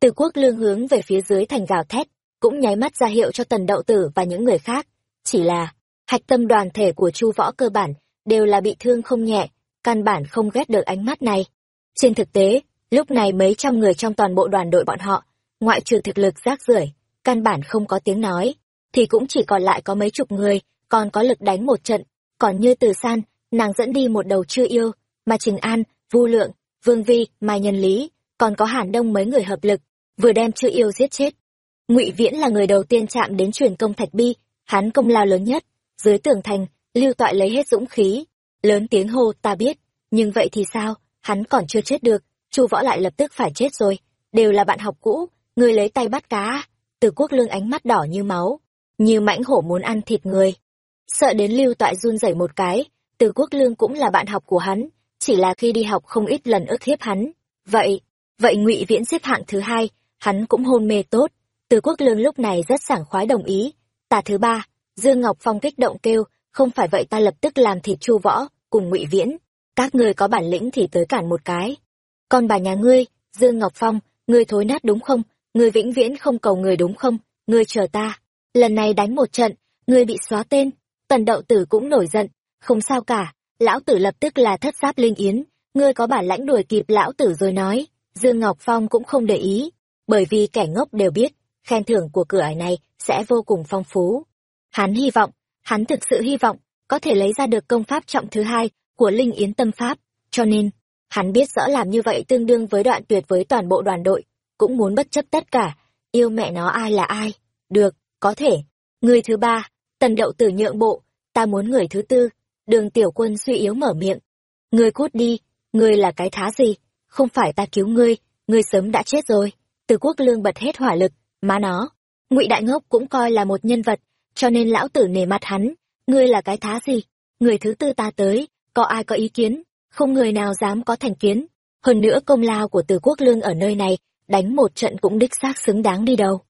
Từ quốc lương hướng về phía dưới thành gào thét, cũng nháy mắt ra hiệu cho tần đậu tử và những người khác. Chỉ là, hạch tâm đoàn thể của chu võ cơ bản đều là bị thương không nhẹ, căn bản không ghét được ánh mắt này. Trên thực tế lúc này mấy trăm người trong toàn bộ đoàn đội bọn họ, ngoại trừ thực lực rác rưởi, căn bản không có tiếng nói, thì cũng chỉ còn lại có mấy chục người, còn có lực đánh một trận. Còn như từ san, nàng dẫn đi một đầu chưa yêu, mà trình an, vu lượng, vương vi, mai nhân lý, còn có hàn đông mấy người hợp lực, vừa đem chưa yêu giết chết. Ngụy viễn là người đầu tiên chạm đến truyền công thạch bi, hắn công lao lớn nhất, dưới tường thành, lưu toại lấy hết dũng khí, lớn tiếng hô, ta biết, nhưng vậy thì sao? Hắn còn chưa chết được chu võ lại lập tức phải chết rồi. Đều là bạn học cũ, người lấy tay bắt cá. Từ quốc lương ánh mắt đỏ như máu, như mãnh hổ muốn ăn thịt người. Sợ đến lưu toại run rẩy một cái, từ quốc lương cũng là bạn học của hắn, chỉ là khi đi học không ít lần ức hiếp hắn. Vậy vậy ngụy viễn xếp hạng thứ hai, hắn cũng hôn mê tốt. Từ quốc lương lúc này rất sảng khoái đồng ý. Tà thứ ba, dương ngọc phong kích động kêu, không phải vậy ta lập tức làm thịt chu võ cùng ngụy viễn. Các ngươi có bản lĩnh thì tới cản một cái con bà nhà ngươi, dương ngọc phong, ngươi thối nát đúng không? Ngươi vĩnh viễn không cầu người đúng không? Ngươi chờ ta. Lần này đánh một trận, ngươi bị xóa tên. Tần đậu tử cũng nổi giận. Không sao cả, lão tử lập tức là thất giáp linh yến. Ngươi có bản lãnh đuổi kịp lão tử rồi nói. Dương ngọc phong cũng không để ý, bởi vì kẻ ngốc đều biết, khen thưởng của cửa ải này sẽ vô cùng phong phú. Hắn hy vọng, hắn thực sự hy vọng, có thể lấy ra được công pháp trọng thứ hai của linh yến tâm pháp. Cho nên hắn biết rõ làm như vậy tương đương với đoạn tuyệt với toàn bộ đoàn đội, cũng muốn bất chấp tất cả. Yêu mẹ nó ai là ai? Được, có thể. Người thứ ba, tần đậu tử nhượng bộ, ta muốn người thứ tư. Đường tiểu quân suy yếu mở miệng. Ngươi cút đi ngươi là cái thá gì? Không phải ta cứu ngươi ngươi sớm đã chết rồi. Từ quốc lương bật hết hỏa lực má nó, ngụy đại ngốc cũng coi là một nhân vật, cho nên lão tử nể mặt hắn. Ngươi là cái thá gì? Người thứ tư ta tới, có ai có ý kiến? Không người nào dám có thành kiến. Hơn nữa công lao của từ quốc lương ở nơi này, đánh một trận cũng đích xác xứng đáng đi đâu.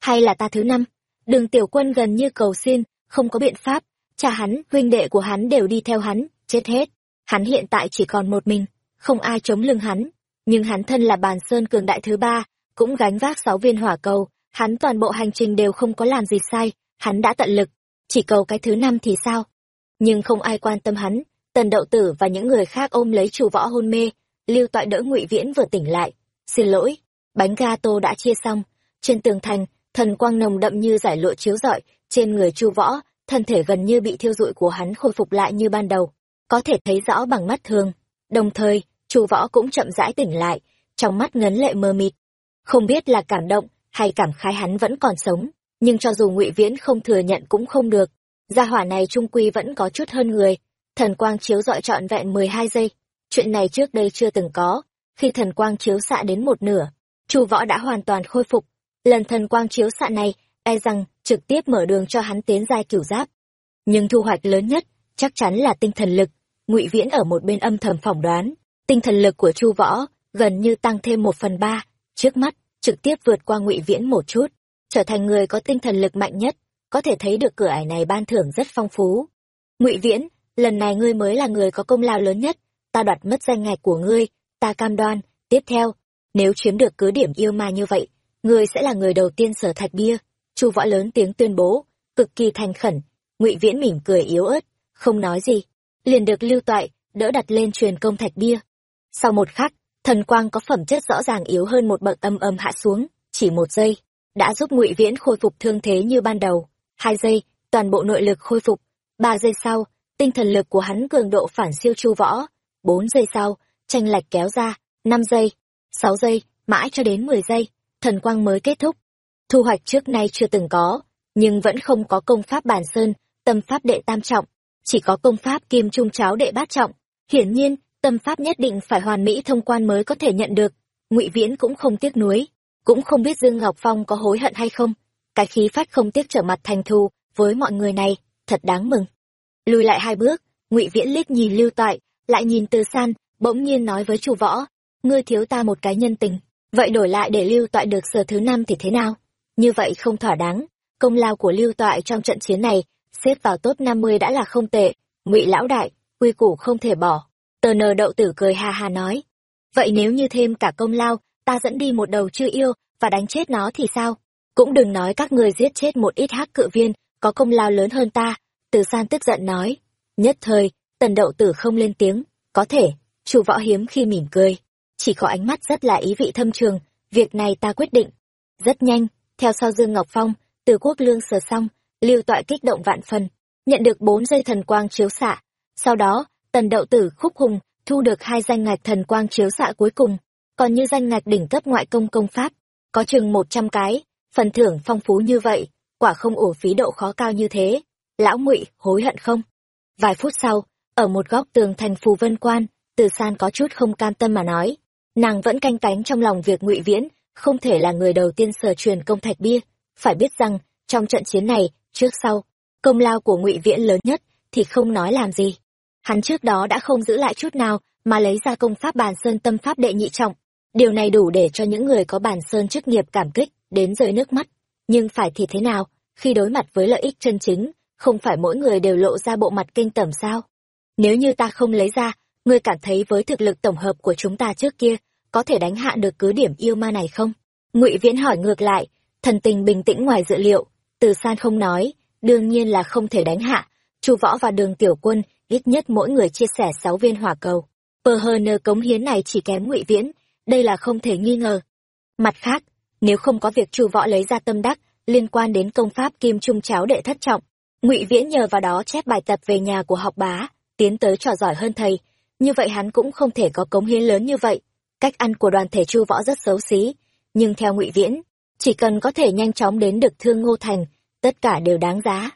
Hay là ta thứ năm? Đường tiểu quân gần như cầu xin, không có biện pháp. Cha hắn, huynh đệ của hắn đều đi theo hắn, chết hết. Hắn hiện tại chỉ còn một mình, không ai chống lưng hắn. Nhưng hắn thân là bàn sơn cường đại thứ ba, cũng gánh vác sáu viên hỏa cầu. Hắn toàn bộ hành trình đều không có làm gì sai, hắn đã tận lực. Chỉ cầu cái thứ năm thì sao? Nhưng không ai quan tâm hắn tần đậu tử và những người khác ôm lấy chủ võ hôn mê, lưu toại đỡ ngụy viễn vừa tỉnh lại. Xin lỗi, bánh ga tô đã chia xong. Trên tường thành, thần quang nồng đậm như giải lụa chiếu rọi. Trên người chu võ, thân thể gần như bị thiêu rụi của hắn khôi phục lại như ban đầu. Có thể thấy rõ bằng mắt thường. Đồng thời, chu võ cũng chậm rãi tỉnh lại, trong mắt ngấn lệ mờ mịt. Không biết là cảm động hay cảm khái hắn vẫn còn sống, nhưng cho dù ngụy viễn không thừa nhận cũng không được. Gia hỏa này trung quy vẫn có chút hơn người thần quang chiếu dọi trọn vẹn mười hai giây. Chuyện này trước đây chưa từng có. Khi thần quang chiếu xạ đến một nửa, chu võ đã hoàn toàn khôi phục. Lần thần quang chiếu xạ này e rằng trực tiếp mở đường cho hắn tiến giai cửu giáp. Nhưng thu hoạch lớn nhất chắc chắn là tinh thần lực. Ngụy viễn ở một bên âm thầm phỏng đoán, tinh thần lực của chu võ gần như tăng thêm một phần ba. Trước mắt, trực tiếp vượt qua ngụy viễn một chút, trở thành người có tinh thần lực mạnh nhất, có thể thấy được cửa ải này ban thưởng rất phong phú. Ngụy viễn lần này ngươi mới là người có công lao lớn nhất, ta đoạt mất danh ngạch của ngươi, ta cam đoan. Tiếp theo, nếu chiếm được cứ điểm yêu ma như vậy, ngươi sẽ là người đầu tiên sở thạch bia. Chu võ lớn tiếng tuyên bố, cực kỳ thành khẩn, ngụy viễn mỉm cười yếu ớt, không nói gì. Liền được lưu toại, đỡ đặt lên truyền công thạch bia. Sau một khắc, thần quang có phẩm chất rõ ràng yếu hơn một bậc âm âm hạ xuống, chỉ một giây, đã giúp ngụy viễn khôi phục thương thế như ban đầu. Hai giây, toàn bộ nội lực khôi phục. Ba giây sau tinh thần lực của hắn cường độ phản siêu chu võ. Bốn giây sau, tranh lệch kéo ra, năm giây, sáu giây, mãi cho đến mười giây, thần quang mới kết thúc. Thu hoạch trước nay chưa từng có, nhưng vẫn không có công pháp bản sơn, tâm pháp đệ tam trọng. Chỉ có công pháp kim trung cháo đệ bát trọng. Hiển nhiên, tâm pháp nhất định phải hoàn mỹ thông quan mới có thể nhận được. Ngụy viễn cũng không tiếc nuối, cũng không biết dương ngọc phong có hối hận hay không. Cái khí phách không tiếc trở mặt thành thù với mọi người này, thật đáng mừng lùi lại hai bước, ngụy viễn liếc nhìn lưu toại, lại nhìn từ san, bỗng nhiên nói với chủ võ, ngươi thiếu ta một cái nhân tình, vậy đổi lại để lưu toại được sở thứ năm thì thế nào? Như vậy không thỏa đáng, công lao của lưu toại trong trận chiến này, xếp vào top năm mươi đã là không tệ, ngụy lão đại, quy củ không thể bỏ. Tờ nờ đậu tử cười hà hà nói, vậy nếu như thêm cả công lao, ta dẫn đi một đầu chưa yêu và đánh chết nó thì sao? Cũng đừng nói các người giết chết một ít hắc cự viên, có công lao lớn hơn ta từ san tức giận nói, nhất thời, tần đậu tử không lên tiếng, có thể, chủ võ hiếm khi mỉm cười. Chỉ có ánh mắt rất là ý vị thâm trường, việc này ta quyết định. Rất nhanh, theo sau dương ngọc phong, từ quốc lương sờ xong, lưu toại kích động vạn phần, nhận được bốn dây thần quang chiếu xạ. Sau đó, tần đậu tử khúc hùng, thu được hai danh ngạch thần quang chiếu xạ cuối cùng, còn như danh ngạch đỉnh cấp ngoại công công pháp, có chừng một trăm cái, phần thưởng phong phú như vậy, quả không ổ phí độ khó cao như thế lão ngụy hối hận không? Vài phút sau, ở một góc tường thành phù vân quan, từ san có chút không can tâm mà nói, nàng vẫn canh cánh trong lòng việc ngụy viễn, không thể là người đầu tiên sở truyền công thạch bia. Phải biết rằng, trong trận chiến này, trước sau, công lao của ngụy viễn lớn nhất thì không nói làm gì. Hắn trước đó đã không giữ lại chút nào mà lấy ra công pháp bàn sơn tâm pháp đệ nhị trọng. Điều này đủ để cho những người có bàn sơn chức nghiệp cảm kích, đến rơi nước mắt. Nhưng phải thì thế nào, khi đối mặt với lợi ích chân chính không phải mỗi người đều lộ ra bộ mặt kinh tởm sao? Nếu như ta không lấy ra, ngươi cảm thấy với thực lực tổng hợp của chúng ta trước kia, có thể đánh hạ được cứ điểm yêu ma này không? Ngụy viễn hỏi ngược lại, thần tình bình tĩnh ngoài dự liệu. Từ san không nói, đương nhiên là không thể đánh hạ. Chu võ và đường tiểu quân ít nhất mỗi người chia sẻ sáu viên hỏa cầu. Pờ hờ nơ cống hiến này chỉ kém ngụy viễn, đây là không thể nghi ngờ. Mặt khác, nếu không có việc chu võ lấy ra tâm đắc liên quan đến công pháp kim trung cháo đệ thất trọng ngụy viễn nhờ vào đó chép bài tập về nhà của học bá, tiến tới trò giỏi hơn thầy. Như vậy hắn cũng không thể có cống hiến lớn như vậy. Cách ăn của đoàn thể chu võ rất xấu xí, nhưng theo ngụy viễn, chỉ cần có thể nhanh chóng đến được thương ngô thành, tất cả đều đáng giá.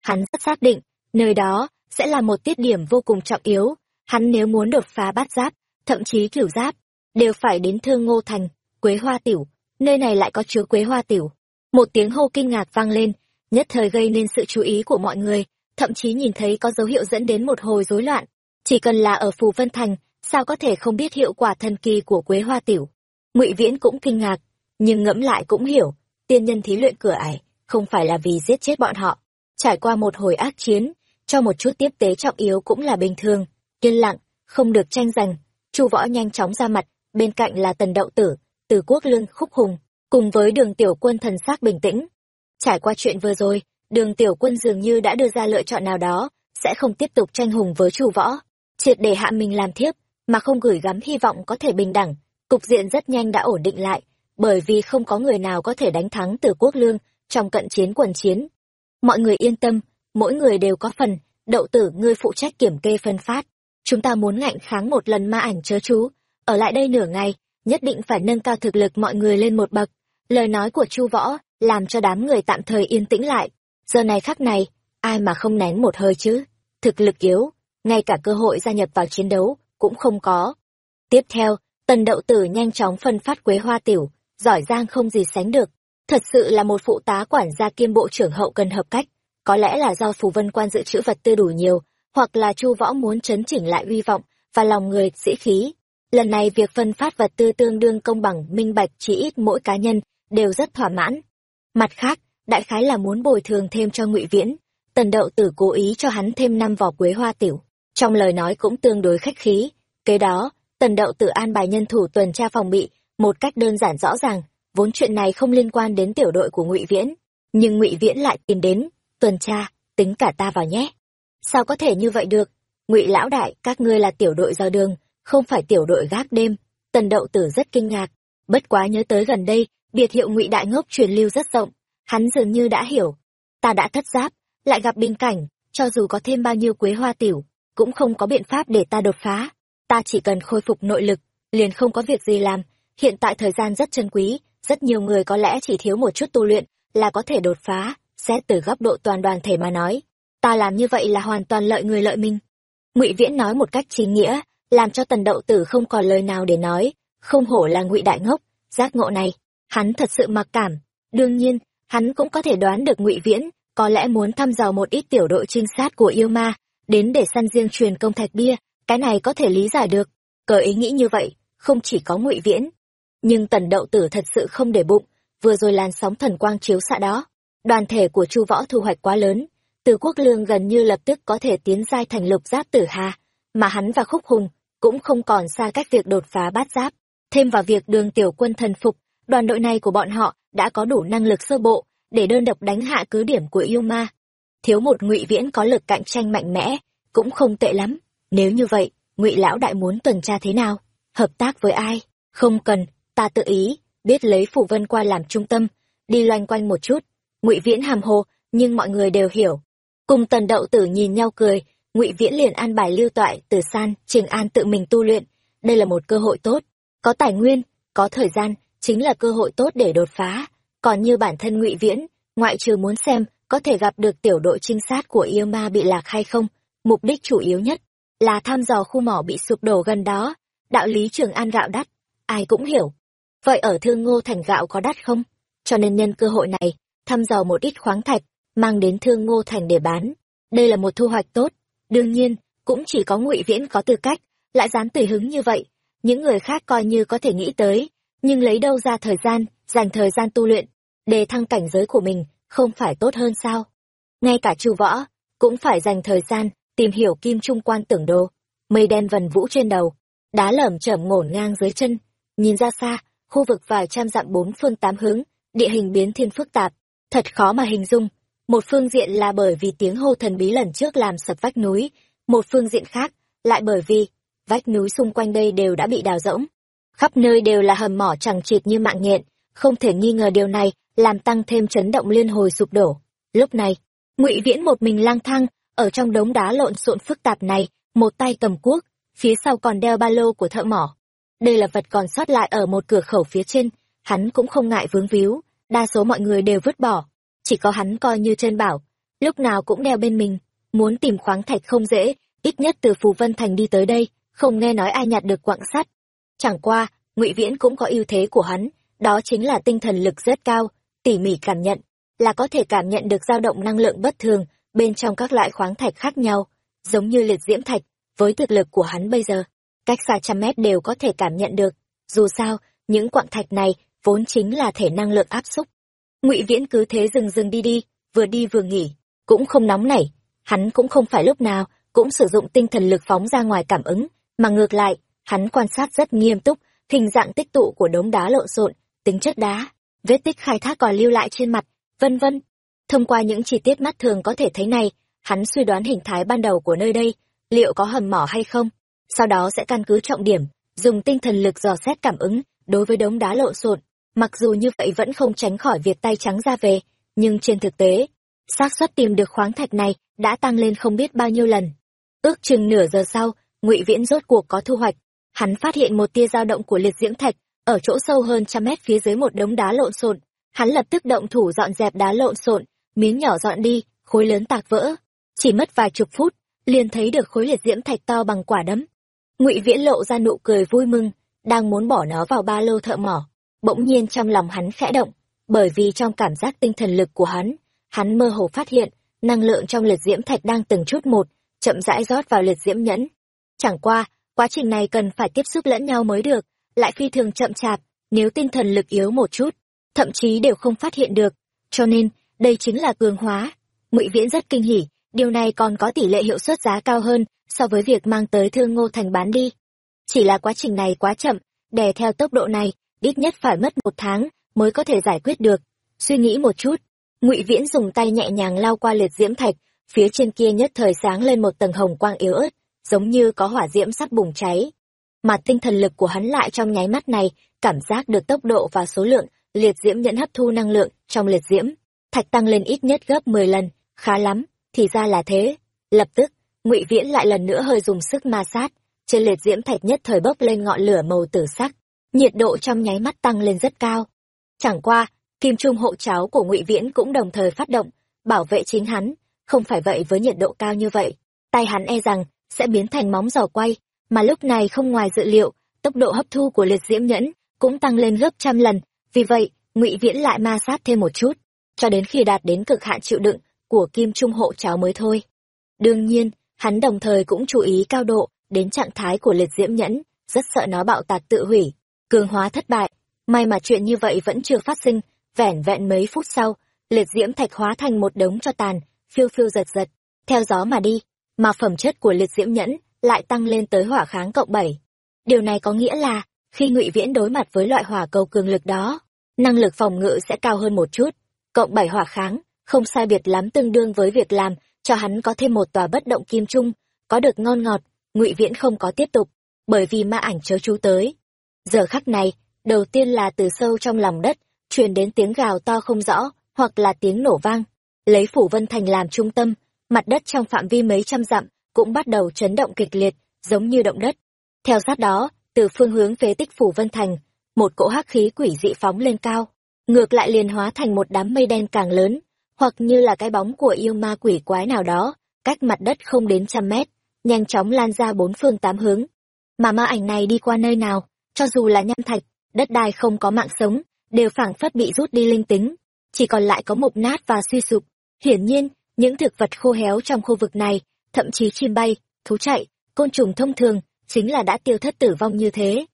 Hắn rất xác định, nơi đó sẽ là một tiết điểm vô cùng trọng yếu. Hắn nếu muốn đột phá bát giáp, thậm chí cửu giáp, đều phải đến thương ngô thành, quế hoa tiểu. Nơi này lại có chứa quế hoa tiểu. Một tiếng hô kinh ngạc vang lên nhất thời gây nên sự chú ý của mọi người, thậm chí nhìn thấy có dấu hiệu dẫn đến một hồi rối loạn. Chỉ cần là ở phù vân thành, sao có thể không biết hiệu quả thần kỳ của quế hoa tiểu? Ngụy viễn cũng kinh ngạc, nhưng ngẫm lại cũng hiểu, tiên nhân thí luyện cửa ải, không phải là vì giết chết bọn họ. Trải qua một hồi ác chiến, cho một chút tiếp tế trọng yếu cũng là bình thường. Yên lặng, không được tranh giành. Chu võ nhanh chóng ra mặt, bên cạnh là tần đậu tử, từ quốc lương khúc hùng, cùng với đường tiểu quân thần sắc bình tĩnh trải qua chuyện vừa rồi đường tiểu quân dường như đã đưa ra lựa chọn nào đó sẽ không tiếp tục tranh hùng với chu võ triệt để hạ mình làm thiếp mà không gửi gắm hy vọng có thể bình đẳng cục diện rất nhanh đã ổn định lại bởi vì không có người nào có thể đánh thắng Tử Quốc Lương trong cận chiến quần chiến. Mọi người yên tâm, mỗi người đều có phần, đậu tử ngươi phụ trách kiểm kê phân phát. Chúng ta muốn ngạnh kháng một lần ma ảnh chớ chú, ở lại đây nửa ngày, nhất định phải nâng cao thực lực mọi người lên một bậc. Lời nói của Chu Võ làm cho đám người tạm thời yên tĩnh lại. Giờ này khắc này, ai mà không nén một hơi chứ? Thực lực yếu, ngay cả cơ hội gia nhập vào chiến đấu cũng không có. Tiếp theo, tần đậu tử nhanh chóng phân phát quế hoa tiểu, giỏi giang không gì sánh được. Thật sự là một phụ tá quản gia kiêm bộ trưởng hậu cần hợp cách. Có lẽ là do phù vân quan dự trữ vật tư đủ nhiều, hoặc là chu võ muốn chấn chỉnh lại uy vọng và lòng người sĩ khí. Lần này việc phân phát vật tư tương đương công bằng, minh bạch chỉ ít mỗi cá nhân đều rất thỏa mãn. Mặt khác, đại khái là muốn bồi thường thêm cho ngụy Viễn. Tần đậu tử cố ý cho hắn thêm năm vỏ quế hoa tiểu. Trong lời nói cũng tương đối khách khí. Kế đó, tần đậu tử an bài nhân thủ tuần tra phòng bị, một cách đơn giản rõ ràng. Vốn chuyện này không liên quan đến tiểu đội của ngụy Viễn. Nhưng ngụy Viễn lại tìm đến, tuần tra, tính cả ta vào nhé. Sao có thể như vậy được? ngụy lão đại, các ngươi là tiểu đội giao đường, không phải tiểu đội gác đêm. Tần đậu tử rất kinh ngạc. Bất quá nhớ tới gần đây, biệt hiệu ngụy đại ngốc truyền lưu rất rộng, hắn dường như đã hiểu. Ta đã thất giáp, lại gặp bình cảnh, cho dù có thêm bao nhiêu quế hoa tiểu, cũng không có biện pháp để ta đột phá. Ta chỉ cần khôi phục nội lực, liền không có việc gì làm. Hiện tại thời gian rất chân quý, rất nhiều người có lẽ chỉ thiếu một chút tu luyện là có thể đột phá, xét từ góc độ toàn đoàn thể mà nói. Ta làm như vậy là hoàn toàn lợi người lợi mình. Ngụy viễn nói một cách chính nghĩa, làm cho tần đậu tử không còn lời nào để nói. Không hổ là ngụy đại ngốc, giác ngộ này hắn thật sự mặc cảm. Đương nhiên, hắn cũng có thể đoán được ngụy viễn có lẽ muốn thăm dò một ít tiểu đội trinh sát của yêu ma, đến để săn riêng truyền công thạch bia, cái này có thể lý giải được. Cờ ý nghĩ như vậy, không chỉ có ngụy viễn, nhưng tần đậu tử thật sự không để bụng, vừa rồi làn sóng thần quang chiếu xạ đó, đoàn thể của chu võ thu hoạch quá lớn, từ quốc lương gần như lập tức có thể tiến giai thành lục giáp tử hà, mà hắn và khúc hùng cũng không còn xa cách việc đột phá bát giáp. Thêm vào việc đường tiểu quân thần phục đoàn đội này của bọn họ đã có đủ năng lực sơ bộ để đơn độc đánh hạ cứ điểm của yêu ma. Thiếu một ngụy viễn có lực cạnh tranh mạnh mẽ cũng không tệ lắm. Nếu như vậy, ngụy lão đại muốn tuần tra thế nào? Hợp tác với ai? Không cần, ta tự ý biết lấy phủ vân qua làm trung tâm, đi loanh quanh một chút. Ngụy viễn hàm hồ, nhưng mọi người đều hiểu. Cùng tần đậu tử nhìn nhau cười, ngụy viễn liền an bài lưu toại từ san Trường an tự mình tu luyện. Đây là một cơ hội tốt, có tài nguyên, có thời gian chính là cơ hội tốt để đột phá. Còn như bản thân ngụy viễn, ngoại trừ muốn xem có thể gặp được tiểu đội trinh sát của yêu ma bị lạc hay không, mục đích chủ yếu nhất là thăm dò khu mỏ bị sụp đổ gần đó. Đạo lý trường an gạo đắt, ai cũng hiểu. Vậy ở thương ngô thành gạo có đắt không? Cho nên nhân cơ hội này, thăm dò một ít khoáng thạch, mang đến thương ngô thành để bán. Đây là một thu hoạch tốt. Đương nhiên, cũng chỉ có ngụy viễn có tư cách, lại dám tùy hứng như vậy. Những người khác coi như có thể nghĩ tới nhưng lấy đâu ra thời gian, dành thời gian tu luyện đề thăng cảnh giới của mình không phải tốt hơn sao? Ngay cả chu võ cũng phải dành thời gian tìm hiểu kim trung quan tưởng đồ, mây đen vần vũ trên đầu, đá lởm chởm ngổn ngang dưới chân. Nhìn ra xa, khu vực vài trăm dặm bốn phương tám hướng, địa hình biến thiên phức tạp, thật khó mà hình dung. Một phương diện là bởi vì tiếng hô thần bí lần trước làm sập vách núi, một phương diện khác lại bởi vì vách núi xung quanh đây đều đã bị đào rỗng khắp nơi đều là hầm mỏ chẳng chịt như mạng nhện. Không thể nghi ngờ điều này làm tăng thêm chấn động liên hồi sụp đổ. Lúc này, ngụy viễn một mình lang thang, ở trong đống đá lộn xộn phức tạp này, một tay cầm cuốc, phía sau còn đeo ba lô của thợ mỏ. Đây là vật còn sót lại ở một cửa khẩu phía trên, hắn cũng không ngại vướng víu, đa số mọi người đều vứt bỏ. Chỉ có hắn coi như trên bảo, lúc nào cũng đeo bên mình, muốn tìm khoáng thạch không dễ, ít nhất từ phù vân thành đi tới đây, không nghe nói ai nhặt được quặng sắt chẳng qua, ngụy viễn cũng có ưu thế của hắn, đó chính là tinh thần lực rất cao, tỉ mỉ cảm nhận, là có thể cảm nhận được dao động năng lượng bất thường bên trong các loại khoáng thạch khác nhau, giống như liệt diễm thạch, với thực lực của hắn bây giờ, cách xa trăm mét đều có thể cảm nhận được. Dù sao, những quặng thạch này vốn chính là thể năng lượng áp xúc. Ngụy viễn cứ thế dừng dừng đi đi, vừa đi vừa nghỉ, cũng không nóng nảy, hắn cũng không phải lúc nào cũng sử dụng tinh thần lực phóng ra ngoài cảm ứng, mà ngược lại hắn quan sát rất nghiêm túc, hình dạng tích tụ của đống đá lộn xộn, tính chất đá, vết tích khai thác còn lưu lại trên mặt, vân vân. Thông qua những chi tiết mắt thường có thể thấy này, hắn suy đoán hình thái ban đầu của nơi đây, liệu có hầm mỏ hay không. Sau đó sẽ căn cứ trọng điểm, dùng tinh thần lực dò xét cảm ứng đối với đống đá lộn xộn. Mặc dù như vậy vẫn không tránh khỏi việc tay trắng ra về, nhưng trên thực tế, xác suất tìm được khoáng thạch này đã tăng lên không biết bao nhiêu lần. Ước chừng nửa giờ sau, ngụy viễn rốt cuộc có thu hoạch hắn phát hiện một tia dao động của liệt diễm thạch, ở chỗ sâu hơn trăm mét phía dưới một đống đá lộn xộn. Hắn lập tức động thủ dọn dẹp đá lộn xộn, miếng nhỏ dọn đi, khối lớn tạc vỡ. Chỉ mất vài chục phút, liền thấy được khối liệt diễm thạch to bằng quả đấm. Ngụy viễn lộ ra nụ cười vui mừng, đang muốn bỏ nó vào ba lô thợ mỏ. Bỗng nhiên trong lòng hắn khẽ động, bởi vì trong cảm giác tinh thần lực của hắn hắn mơ hồ phát hiện, năng lượng trong liệt diễm thạch đang từng chút một, chậm rãi rót vào liệt diễm nhẫn. Chẳng qua quá trình này cần phải tiếp xúc lẫn nhau mới được, lại phi thường chậm chạp, nếu tinh thần lực yếu một chút, thậm chí đều không phát hiện được. Cho nên, đây chính là cường hóa. Ngụy viễn rất kinh hỉ, điều này còn có tỷ lệ hiệu suất giá cao hơn so với việc mang tới thương ngô thành bán đi. Chỉ là quá trình này quá chậm, đè theo tốc độ này, ít nhất phải mất một tháng mới có thể giải quyết được. Suy nghĩ một chút, ngụy viễn dùng tay nhẹ nhàng lao qua liệt diễm thạch, phía trên kia nhất thời sáng lên một tầng hồng quang yếu ớt giống như có hỏa diễm sắp bùng cháy. Mà tinh thần lực của hắn lại trong nháy mắt này, cảm giác được tốc độ và số lượng, liệt diễm nhận hấp thu năng lượng trong liệt diễm. Thạch tăng lên ít nhất gấp mười lần, khá lắm, thì ra là thế. Lập tức, ngụy viễn lại lần nữa hơi dùng sức ma sát. Trên liệt diễm thạch nhất thời bốc lên ngọn lửa màu tử sắc, nhiệt độ trong nháy mắt tăng lên rất cao. Chẳng qua, kim trung hộ cháo của ngụy viễn cũng đồng thời phát động, bảo vệ chính hắn, không phải vậy với nhiệt độ cao như vậy. Tay hắn e rằng sẽ biến thành móng giò quay, mà lúc này không ngoài dự liệu, tốc độ hấp thu của liệt diễm nhẫn cũng tăng lên gấp trăm lần. Vì vậy, ngụy viễn lại ma sát thêm một chút, cho đến khi đạt đến cực hạn chịu đựng của kim trung hộ cháo mới thôi. Đương nhiên, hắn đồng thời cũng chú ý cao độ đến trạng thái của liệt diễm nhẫn, rất sợ nó bạo tạc tự hủy, cường hóa thất bại. May mà chuyện như vậy vẫn chưa phát sinh, vẻn vẹn mấy phút sau, liệt diễm thạch hóa thành một đống cho tàn, phiêu phiêu giật giật, theo gió mà đi mà phẩm chất của liệt diễm nhẫn lại tăng lên tới hỏa kháng cộng bảy. Điều này có nghĩa là, khi ngụy viễn đối mặt với loại hỏa cầu cường lực đó, năng lực phòng ngự sẽ cao hơn một chút, cộng bảy hỏa kháng không sai biệt lắm tương đương với việc làm cho hắn có thêm một tòa bất động kim trung, có được ngon ngọt, ngụy viễn không có tiếp tục, bởi vì ma ảnh chớ chú tới. Giờ khắc này, đầu tiên là từ sâu trong lòng đất, truyền đến tiếng gào to không rõ, hoặc là tiếng nổ vang, lấy phủ vân thành làm trung tâm mặt đất trong phạm vi mấy trăm dặm cũng bắt đầu chấn động kịch liệt, giống như động đất. Theo sát đó, từ phương hướng phế tích phủ vân thành, một cỗ hắc khí quỷ dị phóng lên cao, ngược lại liền hóa thành một đám mây đen càng lớn, hoặc như là cái bóng của yêu ma quỷ quái nào đó, cách mặt đất không đến trăm mét, nhanh chóng lan ra bốn phương tám hướng. Mà ma ảnh này đi qua nơi nào, cho dù là nham thạch, đất đai không có mạng sống, đều phảng phất bị rút đi linh tính. Chỉ còn lại có mục nát và suy sụp. Hiển nhiên những thực vật khô héo trong khu vực này, thậm chí chim bay, thú chạy, côn trùng thông thường, chính là đã tiêu thất tử vong như thế.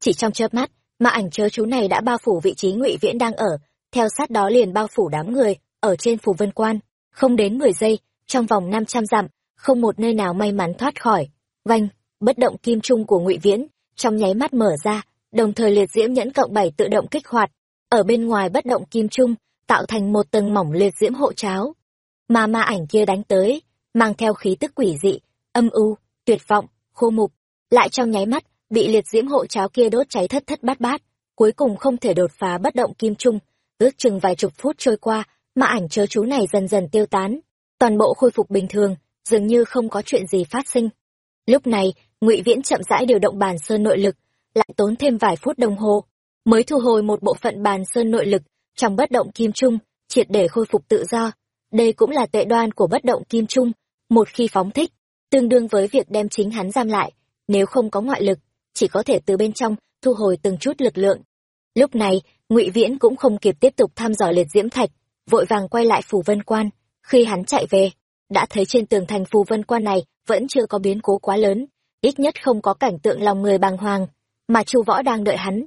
Chỉ trong chớp mắt mà ảnh chớ chú này đã bao phủ vị trí ngụy viễn đang ở, theo sát đó liền bao phủ đám người, ở trên phủ vân quan. Không đến mười giây, trong vòng năm trăm dặm, không một nơi nào may mắn thoát khỏi. Vanh bất động kim trung của ngụy viễn, trong nháy mắt mở ra, đồng thời liệt diễm nhẫn cộng bảy tự động kích hoạt. Ở bên ngoài bất động kim trung, tạo thành một tầng mỏng liệt diễm hộ cháo mà ma ảnh kia đánh tới, mang theo khí tức quỷ dị, âm u, tuyệt vọng, khô mục, lại trong nháy mắt bị liệt diễm hộ cháo kia đốt cháy thất thất bát bát, cuối cùng không thể đột phá bất động kim trung. Ước chừng vài chục phút trôi qua, ma ảnh chớ chú này dần dần tiêu tán, toàn bộ khôi phục bình thường, dường như không có chuyện gì phát sinh. Lúc này, ngụy viễn chậm rãi điều động bàn sơn nội lực, lại tốn thêm vài phút đồng hồ, mới thu hồi một bộ phận bàn sơn nội lực trong bất động kim trung, triệt để khôi phục tự do đây cũng là tệ đoan của bất động kim trung, một khi phóng thích, tương đương với việc đem chính hắn giam lại, nếu không có ngoại lực, chỉ có thể từ bên trong thu hồi từng chút lực lượng. Lúc này, ngụy viễn cũng không kịp tiếp tục thăm dò liệt diễm thạch, vội vàng quay lại phù vân quan. Khi hắn chạy về, đã thấy trên tường thành phù vân quan này vẫn chưa có biến cố quá lớn, ít nhất không có cảnh tượng lòng người bàng hoàng, mà chu võ đang đợi hắn.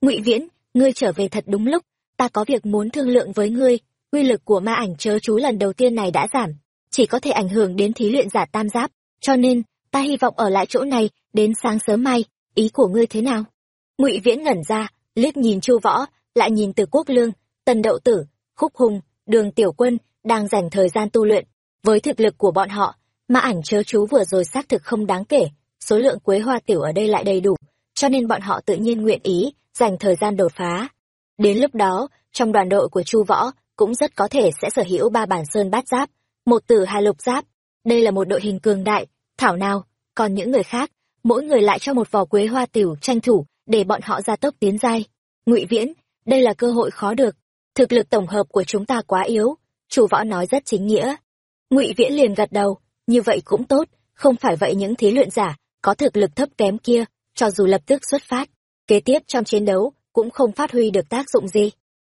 Ngụy viễn, ngươi trở về thật đúng lúc, ta có việc muốn thương lượng với ngươi uy lực của ma ảnh chớ chú lần đầu tiên này đã giảm chỉ có thể ảnh hưởng đến thí luyện giả tam giáp. Cho nên ta hy vọng ở lại chỗ này đến sáng sớm mai ý của ngươi thế nào? Ngụy viễn ngẩn ra liếc nhìn chu võ lại nhìn từ quốc lương tần đậu tử khúc hùng đường tiểu quân đang dành thời gian tu luyện. Với thực lực của bọn họ ma ảnh chớ chú vừa rồi xác thực không đáng kể số lượng quế hoa tiểu ở đây lại đầy đủ cho nên bọn họ tự nhiên nguyện ý dành thời gian đột phá. Đến lúc đó, trong đoàn đội của Chu Võ cũng rất có thể sẽ sở hữu ba bản sơn bát giáp, một tử hai lục giáp. Đây là một đội hình cường đại, thảo nào, còn những người khác, mỗi người lại cho một vỏ quế hoa tiểu tranh thủ để bọn họ ra tốc tiến giai. Ngụy Viễn, đây là cơ hội khó được. Thực lực tổng hợp của chúng ta quá yếu, chủ Võ nói rất chính nghĩa. Ngụy Viễn liền gật đầu, như vậy cũng tốt, không phải vậy những thí luyện giả có thực lực thấp kém kia, cho dù lập tức xuất phát, kế tiếp trong chiến đấu cũng không phát huy được tác dụng gì.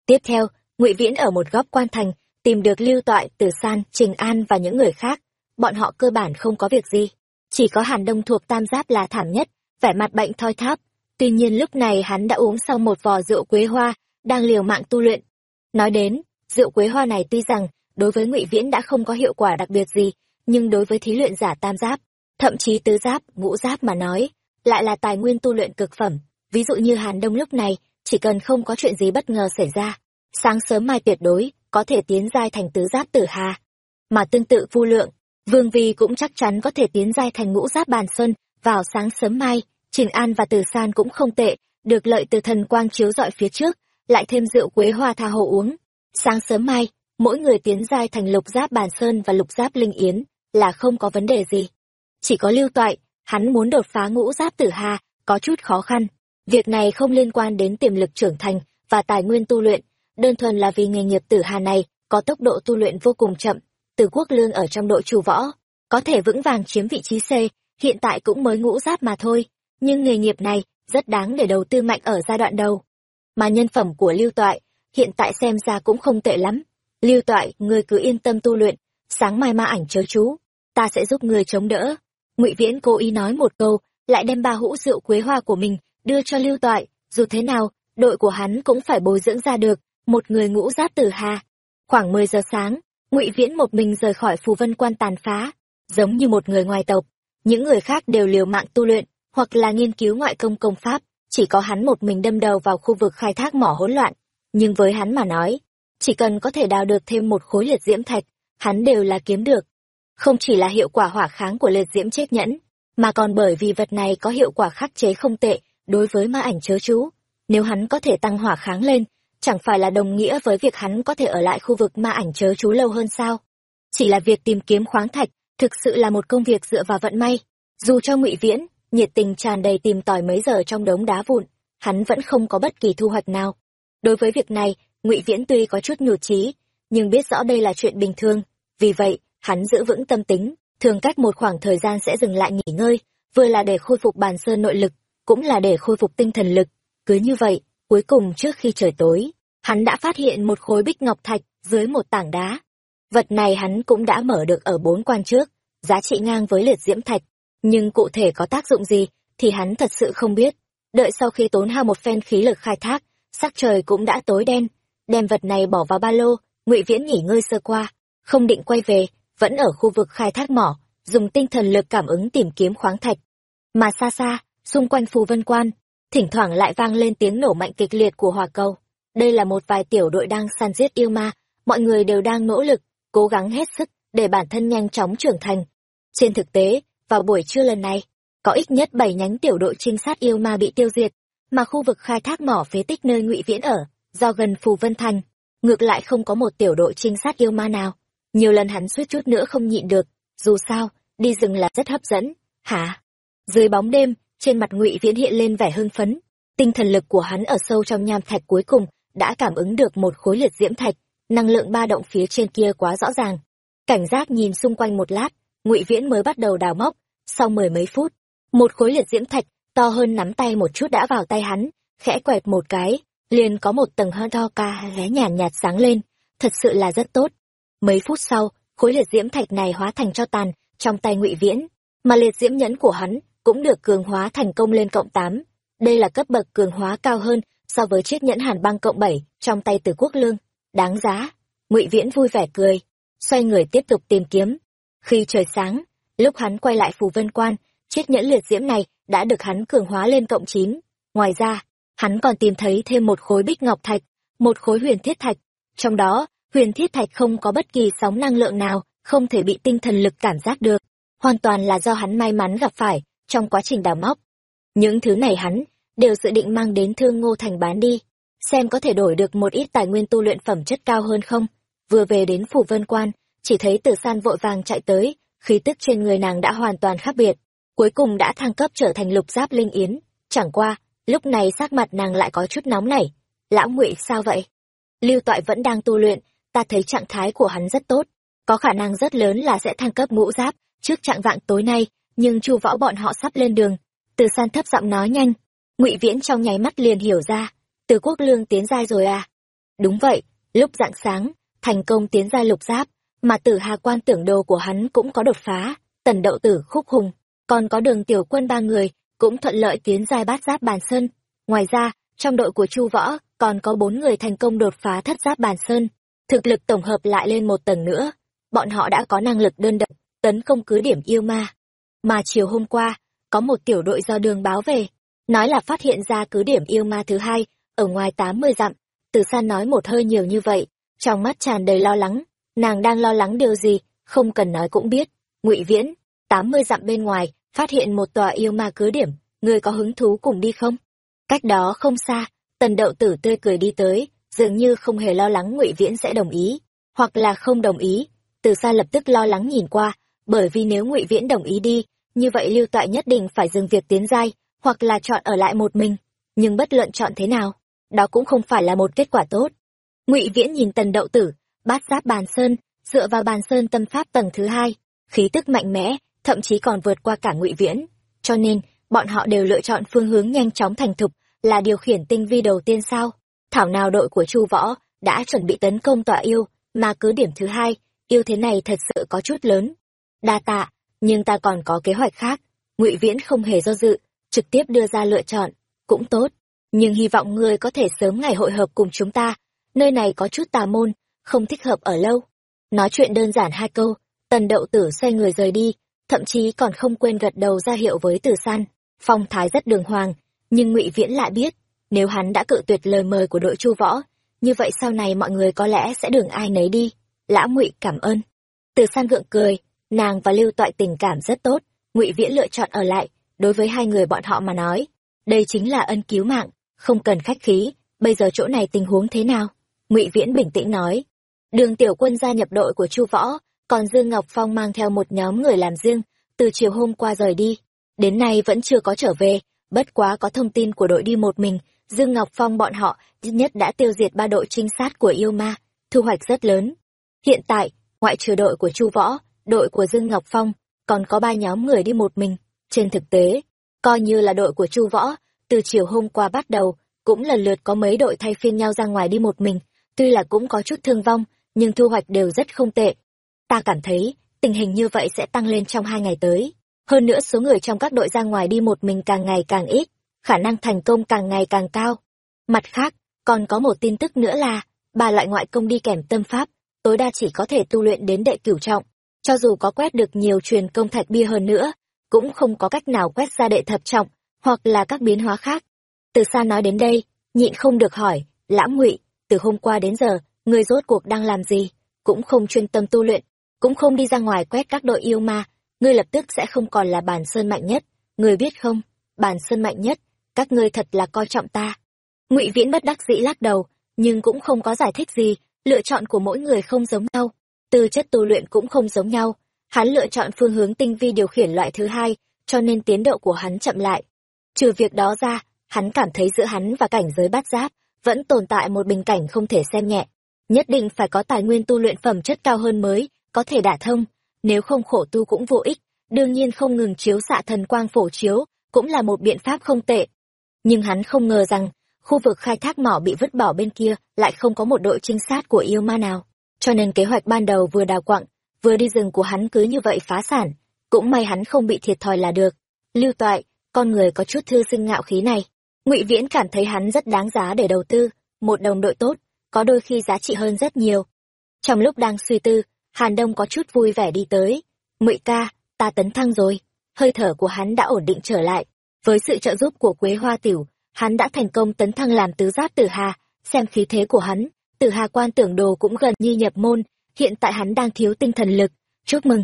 Tiếp theo, Ngụy Viễn ở một góc quan thành tìm được Lưu Toại, Từ San, Trình An và những người khác. Bọn họ cơ bản không có việc gì, chỉ có Hàn Đông thuộc Tam Giáp là thảm nhất, vẻ mặt bệnh thoi thóp. Tuy nhiên lúc này hắn đã uống xong một vò rượu quế hoa, đang liều mạng tu luyện. Nói đến, rượu quế hoa này tuy rằng đối với Ngụy Viễn đã không có hiệu quả đặc biệt gì, nhưng đối với thí luyện giả Tam Giáp, thậm chí tứ giáp, ngũ giáp mà nói, lại là tài nguyên tu luyện cực phẩm. Ví dụ như Hàn Đông lúc này, chỉ cần không có chuyện gì bất ngờ xảy ra, sáng sớm mai tuyệt đối có thể tiến giai thành tứ giáp tử hà. Mà tương tự Vu Lượng, Vương Vi cũng chắc chắn có thể tiến giai thành ngũ giáp bàn xuân vào sáng sớm mai, Trình An và Từ San cũng không tệ, được lợi từ thần quang chiếu rọi phía trước, lại thêm rượu quế hoa tha hồ uống. Sáng sớm mai, mỗi người tiến giai thành lục giáp bàn sơn và lục giáp linh yến là không có vấn đề gì. Chỉ có lưu toại, hắn muốn đột phá ngũ giáp tử hà, có chút khó khăn. Việc này không liên quan đến tiềm lực trưởng thành và tài nguyên tu luyện, đơn thuần là vì nghề nghiệp tử hà này có tốc độ tu luyện vô cùng chậm. Từ quốc lương ở trong đội chủ võ, có thể vững vàng chiếm vị trí C, hiện tại cũng mới ngũ giáp mà thôi, nhưng nghề nghiệp này rất đáng để đầu tư mạnh ở giai đoạn đầu. Mà nhân phẩm của lưu toại, hiện tại xem ra cũng không tệ lắm. Lưu toại, ngươi cứ yên tâm tu luyện, sáng mai ma ảnh chớ chú, ta sẽ giúp ngươi chống đỡ ngụy viễn cố ý nói một câu lại đem ba hũ rượu quế hoa của mình đưa cho lưu toại dù thế nào đội của hắn cũng phải bồi dưỡng ra được một người ngũ giáp tử hà. Khoảng mười giờ sáng ngụy viễn một mình rời khỏi phù vân quan tàn phá giống như một người ngoài tộc. Những người khác đều liều mạng tu luyện hoặc là nghiên cứu ngoại công công pháp. Chỉ có hắn một mình đâm đầu vào khu vực khai thác mỏ hỗn loạn. Nhưng với hắn mà nói chỉ cần có thể đào được thêm một khối liệt diễm thạch hắn đều là kiếm được. Không chỉ là hiệu quả hỏa kháng của liệt diễm chết nhẫn, mà còn bởi vì vật này có hiệu quả khắc chế không tệ đối với ma ảnh chớ chú. Nếu hắn có thể tăng hỏa kháng lên, chẳng phải là đồng nghĩa với việc hắn có thể ở lại khu vực ma ảnh chớ chú lâu hơn sao? Chỉ là việc tìm kiếm khoáng thạch, thực sự là một công việc dựa vào vận may. Dù cho ngụy Viễn, nhiệt tình tràn đầy tìm tòi mấy giờ trong đống đá vụn, hắn vẫn không có bất kỳ thu hoạch nào. Đối với việc này, ngụy Viễn tuy có chút nhụt trí, nhưng biết rõ đây là chuyện bình thường. Vì vậy, hắn giữ vững tâm tính, thường cách một khoảng thời gian sẽ dừng lại nghỉ ngơi, vừa là để khôi phục bàn sơn nội lực, cũng là để khôi phục tinh thần lực. Cứ như vậy, cuối cùng trước khi trời tối, hắn đã phát hiện một khối bích ngọc thạch dưới một tảng đá. Vật này hắn cũng đã mở được ở bốn quan trước, giá trị ngang với liệt diễm thạch, nhưng cụ thể có tác dụng gì thì hắn thật sự không biết. Đợi sau khi tốn hao một phen khí lực khai thác, sắc trời cũng đã tối đen, đem vật này bỏ vào ba lô, Ngụy Viễn nghỉ ngơi sơ qua, không định quay về, vẫn ở khu vực khai thác mỏ, dùng tinh thần lực cảm ứng tìm kiếm khoáng thạch. Mà xa xa, xung quanh phù vân quan, thỉnh thoảng lại vang lên tiếng nổ mạnh kịch liệt của hỏa cầu. Đây là một vài tiểu đội đang săn giết yêu ma, mọi người đều đang nỗ lực, cố gắng hết sức để bản thân nhanh chóng trưởng thành. Trên thực tế, vào buổi trưa lần này, có ít nhất bảy nhánh tiểu đội trinh sát yêu ma bị tiêu diệt, mà khu vực khai thác mỏ phế tích nơi Ngụy Viễn ở, do gần Phù Vân Thành, ngược lại không có một tiểu đội trinh sát yêu ma nào. Nhiều lần hắn suýt chút nữa không nhịn được, dù sao, đi rừng là rất hấp dẫn. Hả? Dưới bóng đêm, trên mặt ngụy Viễn hiện lên vẻ hưng phấn. Tinh thần lực của hắn ở sâu trong nham thạch cuối cùng đã cảm ứng được một khối liệt diễm thạch, năng lượng ba động phía trên kia quá rõ ràng. Cảnh giác nhìn xung quanh một lát, ngụy Viễn mới bắt đầu đào móc, sau mười mấy phút, một khối liệt diễm thạch to hơn nắm tay một chút đã vào tay hắn, khẽ quẹt một cái, liền có một tầng hơi to ca lé nhàn nhạt sáng lên, thật sự là rất tốt. Mấy phút sau, khối liệt diễm thạch này hóa thành cho tàn trong tay Ngụy Viễn, mà liệt diễm nhẫn của hắn cũng được cường hóa thành công lên cộng tám Đây là cấp bậc cường hóa cao hơn so với chiếc nhẫn hàn băng cộng bảy trong tay Từ Quốc Lương. Đáng giá. Ngụy Viễn vui vẻ cười, xoay người tiếp tục tìm kiếm. Khi trời sáng, lúc hắn quay lại phù vân quan, chiếc nhẫn liệt diễm này đã được hắn cường hóa lên cộng chín Ngoài ra, hắn còn tìm thấy thêm một khối bích ngọc thạch, một khối huyền thiết thạch. Trong đó, huyền thiết thạch không có bất kỳ sóng năng lượng nào không thể bị tinh thần lực cảm giác được hoàn toàn là do hắn may mắn gặp phải trong quá trình đào móc những thứ này hắn đều dự định mang đến thương ngô thành bán đi xem có thể đổi được một ít tài nguyên tu luyện phẩm chất cao hơn không. Vừa về đến phủ vân quan, chỉ thấy Từ San vội vàng chạy tới, khí tức trên người nàng đã hoàn toàn khác biệt, cuối cùng đã thăng cấp trở thành lục giáp linh yến. Chẳng qua, lúc này sắc mặt nàng lại có chút nóng nảy. Lão Ngụy sao vậy? Lưu Toại vẫn đang tu luyện, ta thấy trạng thái của hắn rất tốt, có khả năng rất lớn là sẽ thăng cấp ngũ giáp trước trạng vạng tối nay, nhưng Chu Võ bọn họ sắp lên đường. Từ San thấp giọng nói nhanh, Ngụy Viễn trong nháy mắt liền hiểu ra, Từ Quốc Lương tiến giai rồi à? Đúng vậy, lúc rạng sáng, thành công tiến giai lục giáp, mà Tử Hà Quan tưởng đồ của hắn cũng có đột phá, Tần Đậu Tử khúc hùng, còn có Đường Tiểu Quân ba người cũng thuận lợi tiến giai bát giáp bàn sơn. Ngoài ra, trong đội của Chu Võ còn có bốn người thành công đột phá thất giáp bàn sơn, thực lực tổng hợp lại lên một tầng nữa bọn họ đã có năng lực đơn độc tấn công cứ điểm yêu ma mà chiều hôm qua, có một tiểu đội do đường báo về, nói là phát hiện ra cứ điểm yêu ma thứ hai, ở ngoài tám mươi dặm. Từ san nói một hơi nhiều như vậy, trong mắt tràn đầy lo lắng. Nàng đang lo lắng điều gì, không cần nói cũng biết. Ngụy viễn, tám mươi dặm bên ngoài, phát hiện một tòa yêu ma cứ điểm người có hứng thú cùng đi không? Cách đó không xa, tần đậu tử tươi cười đi tới, dường như không hề lo lắng ngụy viễn sẽ đồng ý, hoặc là không đồng ý. Từ xa lập tức lo lắng nhìn qua, bởi vì nếu ngụy viễn đồng ý đi như vậy lưu toại nhất định phải dừng việc tiến giai, hoặc là chọn ở lại một mình. Nhưng bất luận chọn thế nào, đó cũng không phải là một kết quả tốt. Ngụy viễn nhìn tần đậu tử, bát giáp bàn sơn, dựa vào bàn sơn tâm pháp tầng thứ hai, khí tức mạnh mẽ, thậm chí còn vượt qua cả ngụy viễn. Cho nên, bọn họ đều lựa chọn phương hướng nhanh chóng thành thục, là điều khiển tinh vi đầu tiên sao thảo nào đội của chu võ đã chuẩn bị tấn công tọa yêu, mà cứ điểm thứ hai, yêu thế này thật sự có chút lớn. Đa tạ nhưng ta còn có kế hoạch khác. Ngụy viễn không hề do dự, trực tiếp đưa ra lựa chọn. Cũng tốt, nhưng hy vọng ngươi có thể sớm ngày hội hợp cùng chúng ta. Nơi này có chút tà môn, không thích hợp ở lâu. Nói chuyện đơn giản hai câu, tần đậu tử xoay người rời đi, thậm chí còn không quên gật đầu ra hiệu với tử san. Phong thái rất đường hoàng, nhưng ngụy viễn lại biết, nếu hắn đã cự tuyệt lời mời của đội chu võ, như vậy sau này mọi người có lẽ sẽ đường ai nấy đi. Lão ngụy cảm ơn. Từ san gượng cười nàng và lưu toại tình cảm rất tốt ngụy viễn lựa chọn ở lại đối với hai người bọn họ mà nói. Đây chính là ân cứu mạng không cần khách khí bây giờ chỗ này tình huống thế nào? Ngụy viễn bình tĩnh nói. Đường tiểu quân gia nhập đội của chu võ còn dương ngọc phong mang theo một nhóm người làm riêng từ chiều hôm qua rời đi. Đến nay vẫn chưa có trở về bất quá có thông tin của đội đi một mình dương ngọc phong bọn họ ít nhất đã tiêu diệt ba đội trinh sát của yêu ma thu hoạch rất lớn. Hiện tại, ngoại trừ đội của Chu Võ, đội của Dương Ngọc Phong, còn có ba nhóm người đi một mình. Trên thực tế, coi như là đội của Chu Võ, từ chiều hôm qua bắt đầu, cũng lần lượt có mấy đội thay phiên nhau ra ngoài đi một mình, tuy là cũng có chút thương vong, nhưng thu hoạch đều rất không tệ. Ta cảm thấy, tình hình như vậy sẽ tăng lên trong hai ngày tới. Hơn nữa số người trong các đội ra ngoài đi một mình càng ngày càng ít, khả năng thành công càng ngày càng cao. Mặt khác, còn có một tin tức nữa là, ba loại ngoại công đi kèm tâm pháp, tối đa chỉ có thể tu luyện đến đệ cửu trọng, cho dù có quét được nhiều truyền công thạch bia hơn nữa, cũng không có cách nào quét ra đệ thập trọng, hoặc là các biến hóa khác. Từ xa nói đến đây, nhịn không được hỏi, lãm ngụy, từ hôm qua đến giờ, người rốt cuộc đang làm gì, cũng không chuyên tâm tu luyện, cũng không đi ra ngoài quét các đội yêu ma, ngươi lập tức sẽ không còn là bản sơn mạnh nhất, ngươi biết không, bản sơn mạnh nhất, các ngươi thật là coi trọng ta. Ngụy Viễn bất đắc dĩ lắc đầu, nhưng cũng không có giải thích gì, lựa chọn của mỗi người không giống nhau tư chất tu luyện cũng không giống nhau. Hắn lựa chọn phương hướng tinh vi điều khiển loại thứ hai, cho nên tiến độ của hắn chậm lại. Trừ việc đó ra, hắn cảm thấy giữa hắn và cảnh giới bát giáp vẫn tồn tại một bình cảnh không thể xem nhẹ. Nhất định phải có tài nguyên tu luyện phẩm chất cao hơn mới có thể đả thông, nếu không khổ tu cũng vô ích. Đương nhiên không ngừng chiếu xạ thần quang phổ chiếu cũng là một biện pháp không tệ. Nhưng hắn không ngờ rằng khu vực khai thác mỏ bị vứt bỏ bên kia lại không có một đội trinh sát của yêu ma nào cho nên kế hoạch ban đầu vừa đào quặng, vừa đi rừng của hắn cứ như vậy phá sản. Cũng may hắn không bị thiệt thòi là được. Lưu toại, con người có chút thư sinh ngạo khí này. Ngụy viễn cảm thấy hắn rất đáng giá để đầu tư, một đồng đội tốt, có đôi khi giá trị hơn rất nhiều. Trong lúc đang suy tư, hàn đông có chút vui vẻ đi tới. Ngụy ca, ta tấn thăng rồi. Hơi thở của hắn đã ổn định trở lại. Với sự trợ giúp của quế hoa tiểu, hắn đã thành công tấn thăng làm tứ giáp tử hà. Xem khí thế của hắn tử hà quan tưởng đồ cũng gần như nhập môn, hiện tại hắn đang thiếu tinh thần lực. Chúc mừng.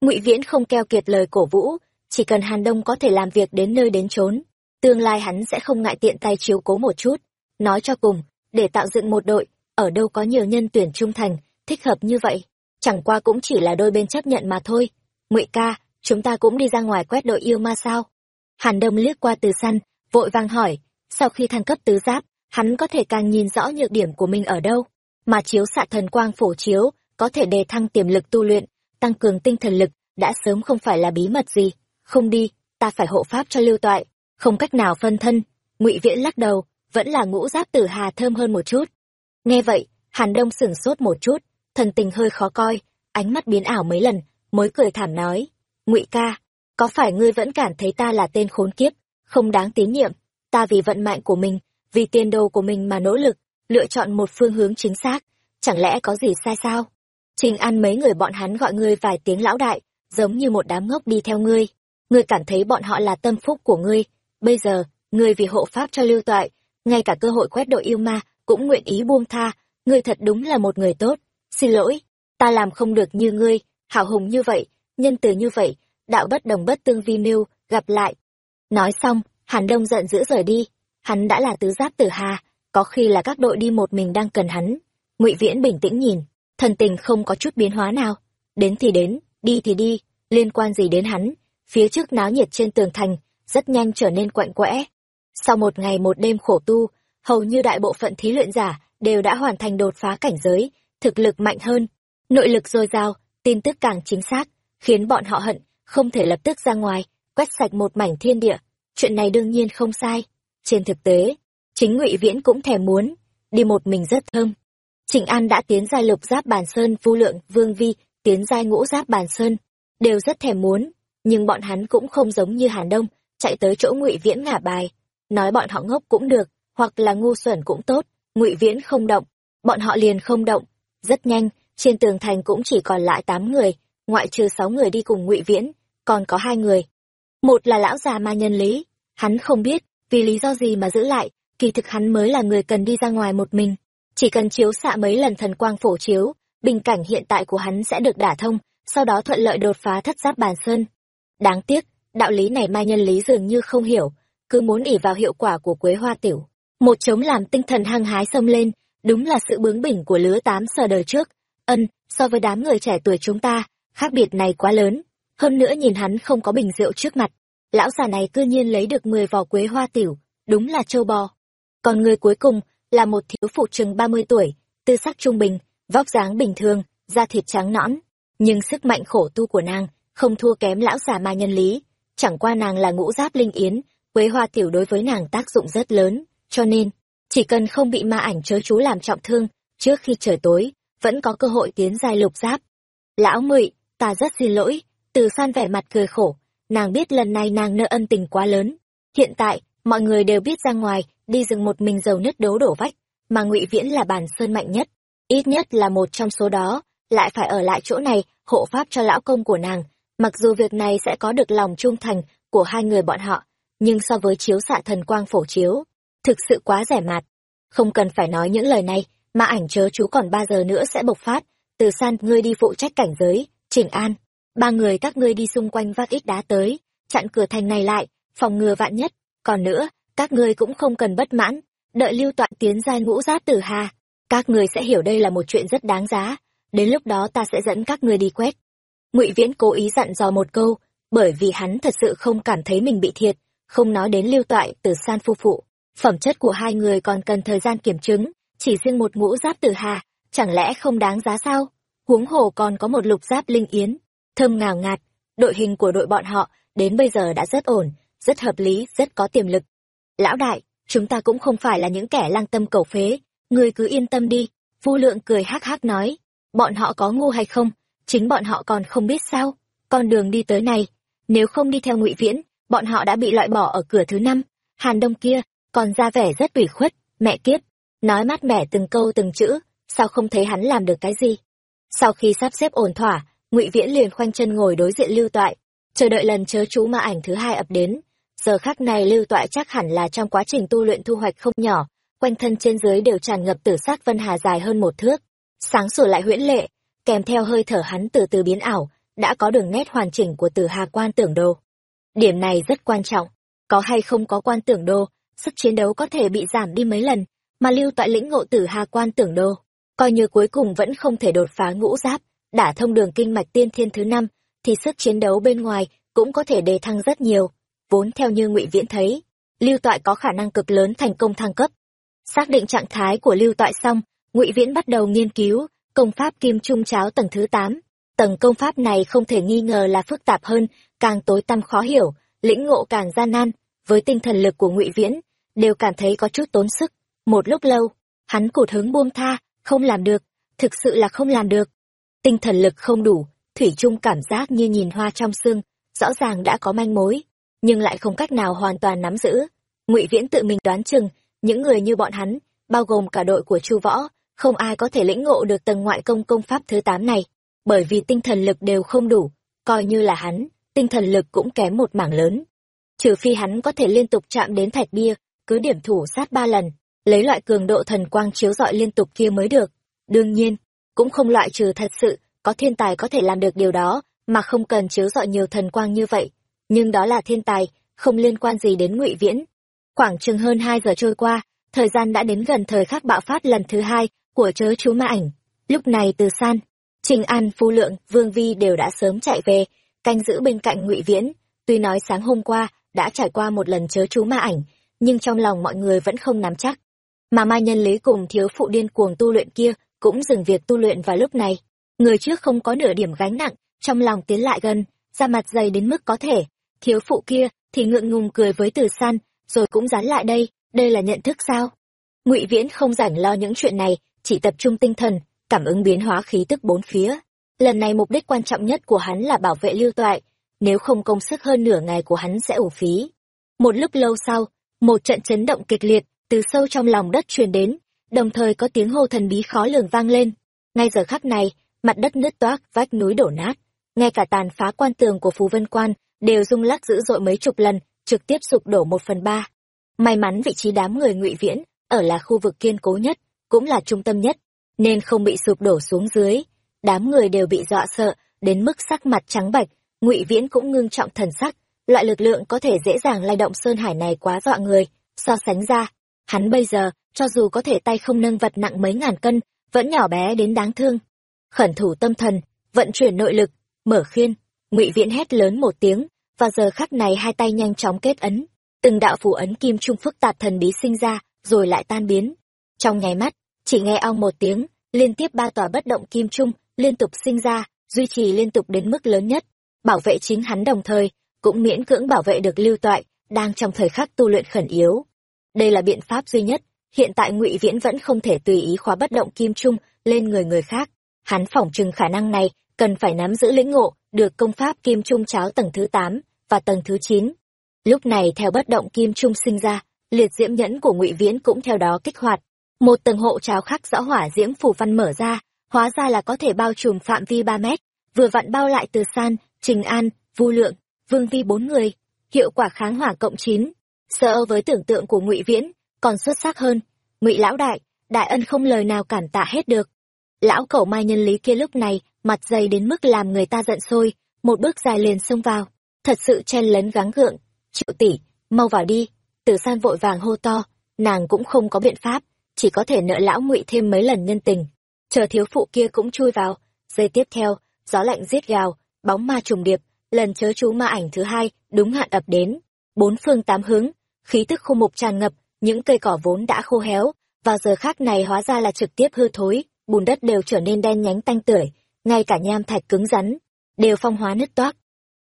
Ngụy viễn không keo kiệt lời cổ vũ, chỉ cần hàn đông có thể làm việc đến nơi đến chốn, tương lai hắn sẽ không ngại tiện tay chiếu cố một chút. Nói cho cùng, để tạo dựng một đội, ở đâu có nhiều nhân tuyển trung thành, thích hợp như vậy. Chẳng qua cũng chỉ là đôi bên chấp nhận mà thôi. Ngụy ca, chúng ta cũng đi ra ngoài quét đội yêu ma sao? Hàn đông liếc qua từ săn, vội vàng hỏi, sau khi thăng cấp tứ giáp hắn có thể càng nhìn rõ nhược điểm của mình ở đâu. Mà chiếu xạ thần quang phổ chiếu, có thể đề thăng tiềm lực tu luyện, tăng cường tinh thần lực, đã sớm không phải là bí mật gì. Không đi, ta phải hộ pháp cho lưu toại. Không cách nào phân thân, ngụy viễn lắc đầu, vẫn là ngũ giáp tử hà thơm hơn một chút. Nghe vậy, hàn đông sửng sốt một chút, thần tình hơi khó coi, ánh mắt biến ảo mấy lần, mới cười thảm nói, ngụy ca, có phải ngươi vẫn cảm thấy ta là tên khốn kiếp, không đáng tín nhiệm? Ta vì vận mạng của mình vì tiền đồ của mình mà nỗ lực, lựa chọn một phương hướng chính xác. Chẳng lẽ có gì sai sao? Trình an mấy người bọn hắn gọi ngươi vài tiếng lão đại, giống như một đám ngốc đi theo ngươi. Ngươi cảm thấy bọn họ là tâm phúc của ngươi. Bây giờ, ngươi vì hộ pháp cho lưu toại, ngay cả cơ hội quét đội yêu ma cũng nguyện ý buông tha. Ngươi thật đúng là một người tốt. Xin lỗi, ta làm không được như ngươi. Hào hùng như vậy, nhân từ như vậy, đạo bất đồng bất tương vi mưu, gặp lại. Nói xong, hàn đông giận dữ rời đi hắn đã là tứ giáp tử hà, có khi là các đội đi một mình đang cần hắn. Ngụy viễn bình tĩnh nhìn, thần tình không có chút biến hóa nào. Đến thì đến, đi thì đi, liên quan gì đến hắn? Phía trước náo nhiệt trên tường thành, rất nhanh trở nên quạnh quẽ. Sau một ngày một đêm khổ tu, hầu như đại bộ phận thí luyện giả đều đã hoàn thành đột phá cảnh giới, thực lực mạnh hơn. Nội lực dồi dào, tin tức càng chính xác, khiến bọn họ hận, không thể lập tức ra ngoài, quét sạch một mảnh thiên địa. Chuyện này đương nhiên không sai trên thực tế, chính ngụy viễn cũng thèm muốn đi một mình rất thơm. Trịnh an đã tiến giai lục giáp bàn sơn vu lượng, vương vi tiến giai ngũ giáp bàn sơn, đều rất thèm muốn, nhưng bọn hắn cũng không giống như hàn đông, chạy tới chỗ ngụy viễn ngả bài, nói bọn họ ngốc cũng được, hoặc là ngu xuẩn cũng tốt, ngụy viễn không động, bọn họ liền không động. Rất nhanh, trên tường thành cũng chỉ còn lại tám người, ngoại trừ sáu người đi cùng ngụy viễn, còn có hai người. Một là lão già ma nhân lý, hắn không biết vì lý do gì mà giữ lại, kỳ thực hắn mới là người cần đi ra ngoài một mình. Chỉ cần chiếu xạ mấy lần thần quang phổ chiếu, bình cảnh hiện tại của hắn sẽ được đả thông, sau đó thuận lợi đột phá thất giáp bàn sơn. Đáng tiếc, đạo lý này mai nhân lý dường như không hiểu, cứ muốn ỉ vào hiệu quả của quế hoa tiểu. Một chống làm tinh thần hăng hái xông lên, đúng là sự bướng bỉnh của lứa tám sờ đời trước. Ân, so với đám người trẻ tuổi chúng ta, khác biệt này quá lớn. Hơn nữa nhìn hắn không có bình rượu trước mặt lão già này cư nhiên lấy được mười vỏ quế hoa tiểu, đúng là châu bò. Còn người cuối cùng là một thiếu phụ chừng ba mươi tuổi, tư sắc trung bình, vóc dáng bình thường, da thịt trắng nõn. Nhưng sức mạnh khổ tu của nàng không thua kém lão già ma nhân lý. Chẳng qua nàng là ngũ giáp linh yến, quế hoa tiểu đối với nàng tác dụng rất lớn. Cho nên, chỉ cần không bị ma ảnh chớ chú làm trọng thương, trước khi trời tối, vẫn có cơ hội tiến giai lục giáp. Lão ngụy, ta rất xin lỗi. Từ san vẻ mặt cười khổ nàng biết lần này nàng nợ ân tình quá lớn. Hiện tại, mọi người đều biết ra ngoài, đi rừng một mình dầu nứt đố đổ vách, mà ngụy viễn là bản sơn mạnh nhất. Ít nhất là một trong số đó, lại phải ở lại chỗ này, hộ pháp cho lão công của nàng. Mặc dù việc này sẽ có được lòng trung thành của hai người bọn họ, nhưng so với chiếu xạ thần quang phổ chiếu, thực sự quá rẻ mạt. Không cần phải nói những lời này, mà ảnh chớ chú còn ba giờ nữa sẽ bộc phát. Từ san, ngươi đi phụ trách cảnh giới chỉnh an ba người các ngươi đi xung quanh vác ít đá tới, chặn cửa thành này lại, phòng ngừa vạn nhất. Còn nữa, các ngươi cũng không cần bất mãn, đợi lưu toạn tiến giai ngũ giáp tử hà. Các ngươi sẽ hiểu đây là một chuyện rất đáng giá, đến lúc đó ta sẽ dẫn các ngươi đi quét. Ngụy viễn cố ý dặn dò một câu, bởi vì hắn thật sự không cảm thấy mình bị thiệt, không nói đến lưu toại từ san phu phụ. Phẩm chất của hai người còn cần thời gian kiểm chứng, chỉ riêng một ngũ giáp tử hà, chẳng lẽ không đáng giá sao? Huống hồ còn có một lục giáp linh yến thơm ngào ngạt, đội hình của đội bọn họ đến bây giờ đã rất ổn, rất hợp lý, rất có tiềm lực. Lão đại, chúng ta cũng không phải là những kẻ lang tâm cầu phế người cứ yên tâm đi, vu lượng cười hắc hắc nói. Bọn họ có ngu hay không, chính bọn họ còn không biết sao. Con đường đi tới này, nếu không đi theo ngụy viễn, bọn họ đã bị loại bỏ ở cửa thứ năm. Hàn đông kia còn ra vẻ rất ủy khuất, mẹ kiếp, nói mát mẻ từng câu từng chữ, sao không thấy hắn làm được cái gì? Sau khi sắp xếp ổn thỏa ngụy viễn liền khoanh chân ngồi đối diện lưu toại chờ đợi lần chớ chú ma ảnh thứ hai ập đến. Giờ khắc này lưu toại chắc hẳn là trong quá trình tu luyện thu hoạch không nhỏ quanh thân trên dưới đều tràn ngập tử sát vân hà dài hơn một thước. Sáng sủa lại huyễn lệ kèm theo hơi thở hắn từ từ biến ảo đã có đường nét hoàn chỉnh của tử hà quan tưởng đồ. Điểm này rất quan trọng có hay không có quan tưởng đồ sức chiến đấu có thể bị giảm đi mấy lần mà lưu toại lĩnh ngộ tử hà quan tưởng đồ, coi như cuối cùng vẫn không thể đột phá ngũ giáp đả thông đường kinh mạch tiên thiên thứ năm, thì sức chiến đấu bên ngoài cũng có thể đề thăng rất nhiều. Vốn theo như ngụy viễn thấy, lưu toại có khả năng cực lớn thành công thăng cấp. Xác định trạng thái của lưu toại xong, ngụy viễn bắt đầu nghiên cứu công pháp kim trung cháo tầng thứ tám. Tầng công pháp này không thể nghi ngờ là phức tạp hơn, càng tối tăm khó hiểu, lĩnh ngộ càng gian nan. Với tinh thần lực của ngụy viễn, đều cảm thấy có chút tốn sức. Một lúc lâu, hắn cụt hứng buông tha, không làm được. Thực sự là không làm được tinh thần lực không đủ, thủy chung cảm giác như nhìn hoa trong xương rõ ràng đã có manh mối, nhưng lại không cách nào hoàn toàn nắm giữ. Ngụy viễn tự mình đoán chừng, những người như bọn hắn, bao gồm cả đội của chu võ, không ai có thể lĩnh ngộ được tầng ngoại công công pháp thứ tám này, bởi vì tinh thần lực đều không đủ, coi như là hắn, tinh thần lực cũng kém một mảng lớn. Trừ phi hắn có thể liên tục chạm đến thạch bia, cứ điểm thủ sát ba lần, lấy loại cường độ thần quang chiếu rọi liên tục kia mới được. Đương nhiên cũng không loại trừ thật sự, có thiên tài có thể làm được điều đó, mà không cần chiếu rọi nhiều thần quang như vậy. Nhưng đó là thiên tài, không liên quan gì đến ngụy viễn. Khoảng chừng hơn hai giờ trôi qua, thời gian đã đến gần thời khắc bạo phát lần thứ hai của chớ chú ma ảnh. Lúc này từ san, trình an, phu lượng, vương vi đều đã sớm chạy về, canh giữ bên cạnh ngụy viễn. Tuy nói sáng hôm qua đã trải qua một lần chớ chú ma ảnh, nhưng trong lòng mọi người vẫn không nắm chắc. Mà mai nhân lý cùng thiếu phụ điên cuồng tu luyện kia cũng dừng việc tu luyện vào lúc này. Người trước không có nửa điểm gánh nặng, trong lòng tiến lại gần, da mặt dày đến mức có thể. Thiếu phụ kia thì ngượng ngùng cười với từ san, rồi cũng dán lại đây đây là nhận thức sao? Ngụy viễn không rảnh lo những chuyện này, chỉ tập trung tinh thần, cảm ứng biến hóa khí tức bốn phía. Lần này mục đích quan trọng nhất của hắn là bảo vệ lưu toại, nếu không công sức hơn nửa ngày của hắn sẽ ủ phí. Một lúc lâu sau, một trận chấn động kịch liệt từ sâu trong lòng đất truyền đến đồng thời có tiếng hô thần bí khó lường vang lên. Ngay giờ khắc này, mặt đất nứt toác, vách núi đổ nát. Ngay cả tàn phá quan tường của phú vân quan đều rung lắc dữ dội mấy chục lần, trực tiếp sụp đổ một phần ba. May mắn vị trí đám người ngụy viễn ở là khu vực kiên cố nhất, cũng là trung tâm nhất, nên không bị sụp đổ xuống dưới. Đám người đều bị dọa sợ, đến mức sắc mặt trắng bạch, ngụy viễn cũng ngưng trọng thần sắc. Loại lực lượng có thể dễ dàng lay động sơn hải này quá dọa người, so sánh ra, hắn bây giờ cho dù có thể tay không nâng vật nặng mấy ngàn cân, vẫn nhỏ bé đến đáng thương. Khẩn thủ tâm thần, vận chuyển nội lực, mở khiên, ngụy viễn hét lớn một tiếng, và giờ khắc này hai tay nhanh chóng kết ấn. Từng đạo phủ ấn kim trung phức tạp thần bí sinh ra, rồi lại tan biến. Trong nháy mắt, chỉ nghe ong một tiếng, liên tiếp ba tòa bất động kim trung liên tục sinh ra, duy trì liên tục đến mức lớn nhất. Bảo vệ chính hắn đồng thời, cũng miễn cưỡng bảo vệ được lưu toại đang trong thời khắc tu luyện khẩn yếu. Đây là biện pháp duy nhất hiện tại ngụy viễn vẫn không thể tùy ý khóa bất động kim trung lên người người khác. Hắn phỏng chừng khả năng này, cần phải nắm giữ lĩnh ngộ, được công pháp kim trung cháo tầng thứ tám và tầng thứ chín. Lúc này theo bất động kim trung sinh ra, liệt diễm nhẫn của ngụy viễn cũng theo đó kích hoạt. Một tầng hộ cháo khắc rõ hỏa diễm phủ văn mở ra, hóa ra là có thể bao trùm phạm vi ba mét, vừa vặn bao lại từ san, trình an, vu lượng, vương vi bốn người. Hiệu quả kháng hỏa cộng chín. Sợ với tưởng tượng của ngụy viễn còn xuất sắc hơn. Ngụy lão đại đại ân không lời nào cảm tạ hết được. Lão cẩu mai nhân lý kia lúc này, mặt dày đến mức làm người ta giận sôi, một bước dài liền xông vào. Thật sự chen lấn gắng gượng. Triệu tỷ, mau vào đi. Tử san vội vàng hô to, nàng cũng không có biện pháp, chỉ có thể nợ lão ngụy thêm mấy lần nhân tình. Chờ thiếu phụ kia cũng chui vào. Giây tiếp theo, gió lạnh giết gào, bóng ma trùng điệp, lần chớ chú ma ảnh thứ hai, đúng hạn ập đến. Bốn phương tám hướng, khí tức khu mục tràn ngập những cây cỏ vốn đã khô héo, vào giờ khác này hóa ra là trực tiếp hư thối, bùn đất đều trở nên đen nhánh tanh tưởi, ngay cả nham thạch cứng rắn, đều phong hóa nứt toác.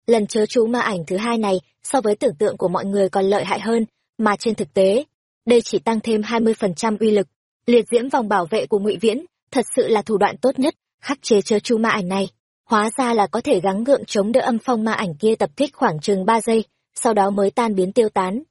Lần chớ chú ma ảnh thứ hai này, so với tưởng tượng của mọi người còn lợi hại hơn, mà trên thực tế, đây chỉ tăng thêm hai mươi phần trăm uy lực. Liệt diễm vòng bảo vệ của ngụy viễn thật sự là thủ đoạn tốt nhất, khắc chế chớ chú ma ảnh này. Hóa ra là có thể gắng gượng chống đỡ âm phong ma ảnh kia tập kích khoảng chừng ba giây, sau đó mới tan biến tiêu tán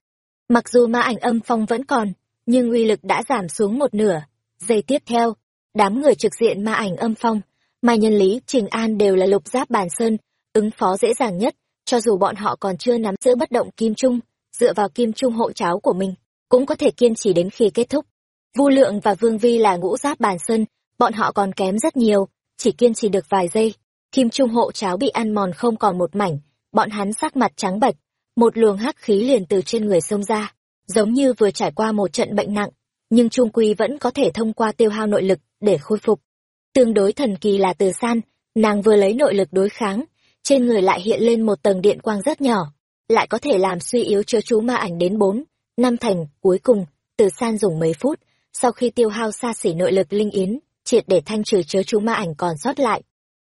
mặc dù ma ảnh âm phong vẫn còn, nhưng uy lực đã giảm xuống một nửa. Giây tiếp theo, đám người trực diện ma ảnh âm phong mai nhân lý, trình an đều là lục giáp bàn sơn, ứng phó dễ dàng nhất, cho dù bọn họ còn chưa nắm giữ bất động kim trung, dựa vào kim trung hộ cháo của mình, cũng có thể kiên trì đến khi kết thúc. Vu lượng và vương vi là ngũ giáp bàn sơn, bọn họ còn kém rất nhiều, chỉ kiên trì được vài giây. Kim trung hộ cháo bị ăn mòn không còn một mảnh, bọn hắn sắc mặt trắng bệch một luồng hắc khí liền từ trên người xông ra giống như vừa trải qua một trận bệnh nặng nhưng trung quy vẫn có thể thông qua tiêu hao nội lực để khôi phục. Tương đối thần kỳ là từ san, nàng vừa lấy nội lực đối kháng, trên người lại hiện lên một tầng điện quang rất nhỏ, lại có thể làm suy yếu chớ chú ma ảnh đến bốn, năm thành, cuối cùng, từ san dùng mấy phút, sau khi tiêu hao xa xỉ nội lực linh yến, triệt để thanh trừ chớ chú ma ảnh còn sót lại.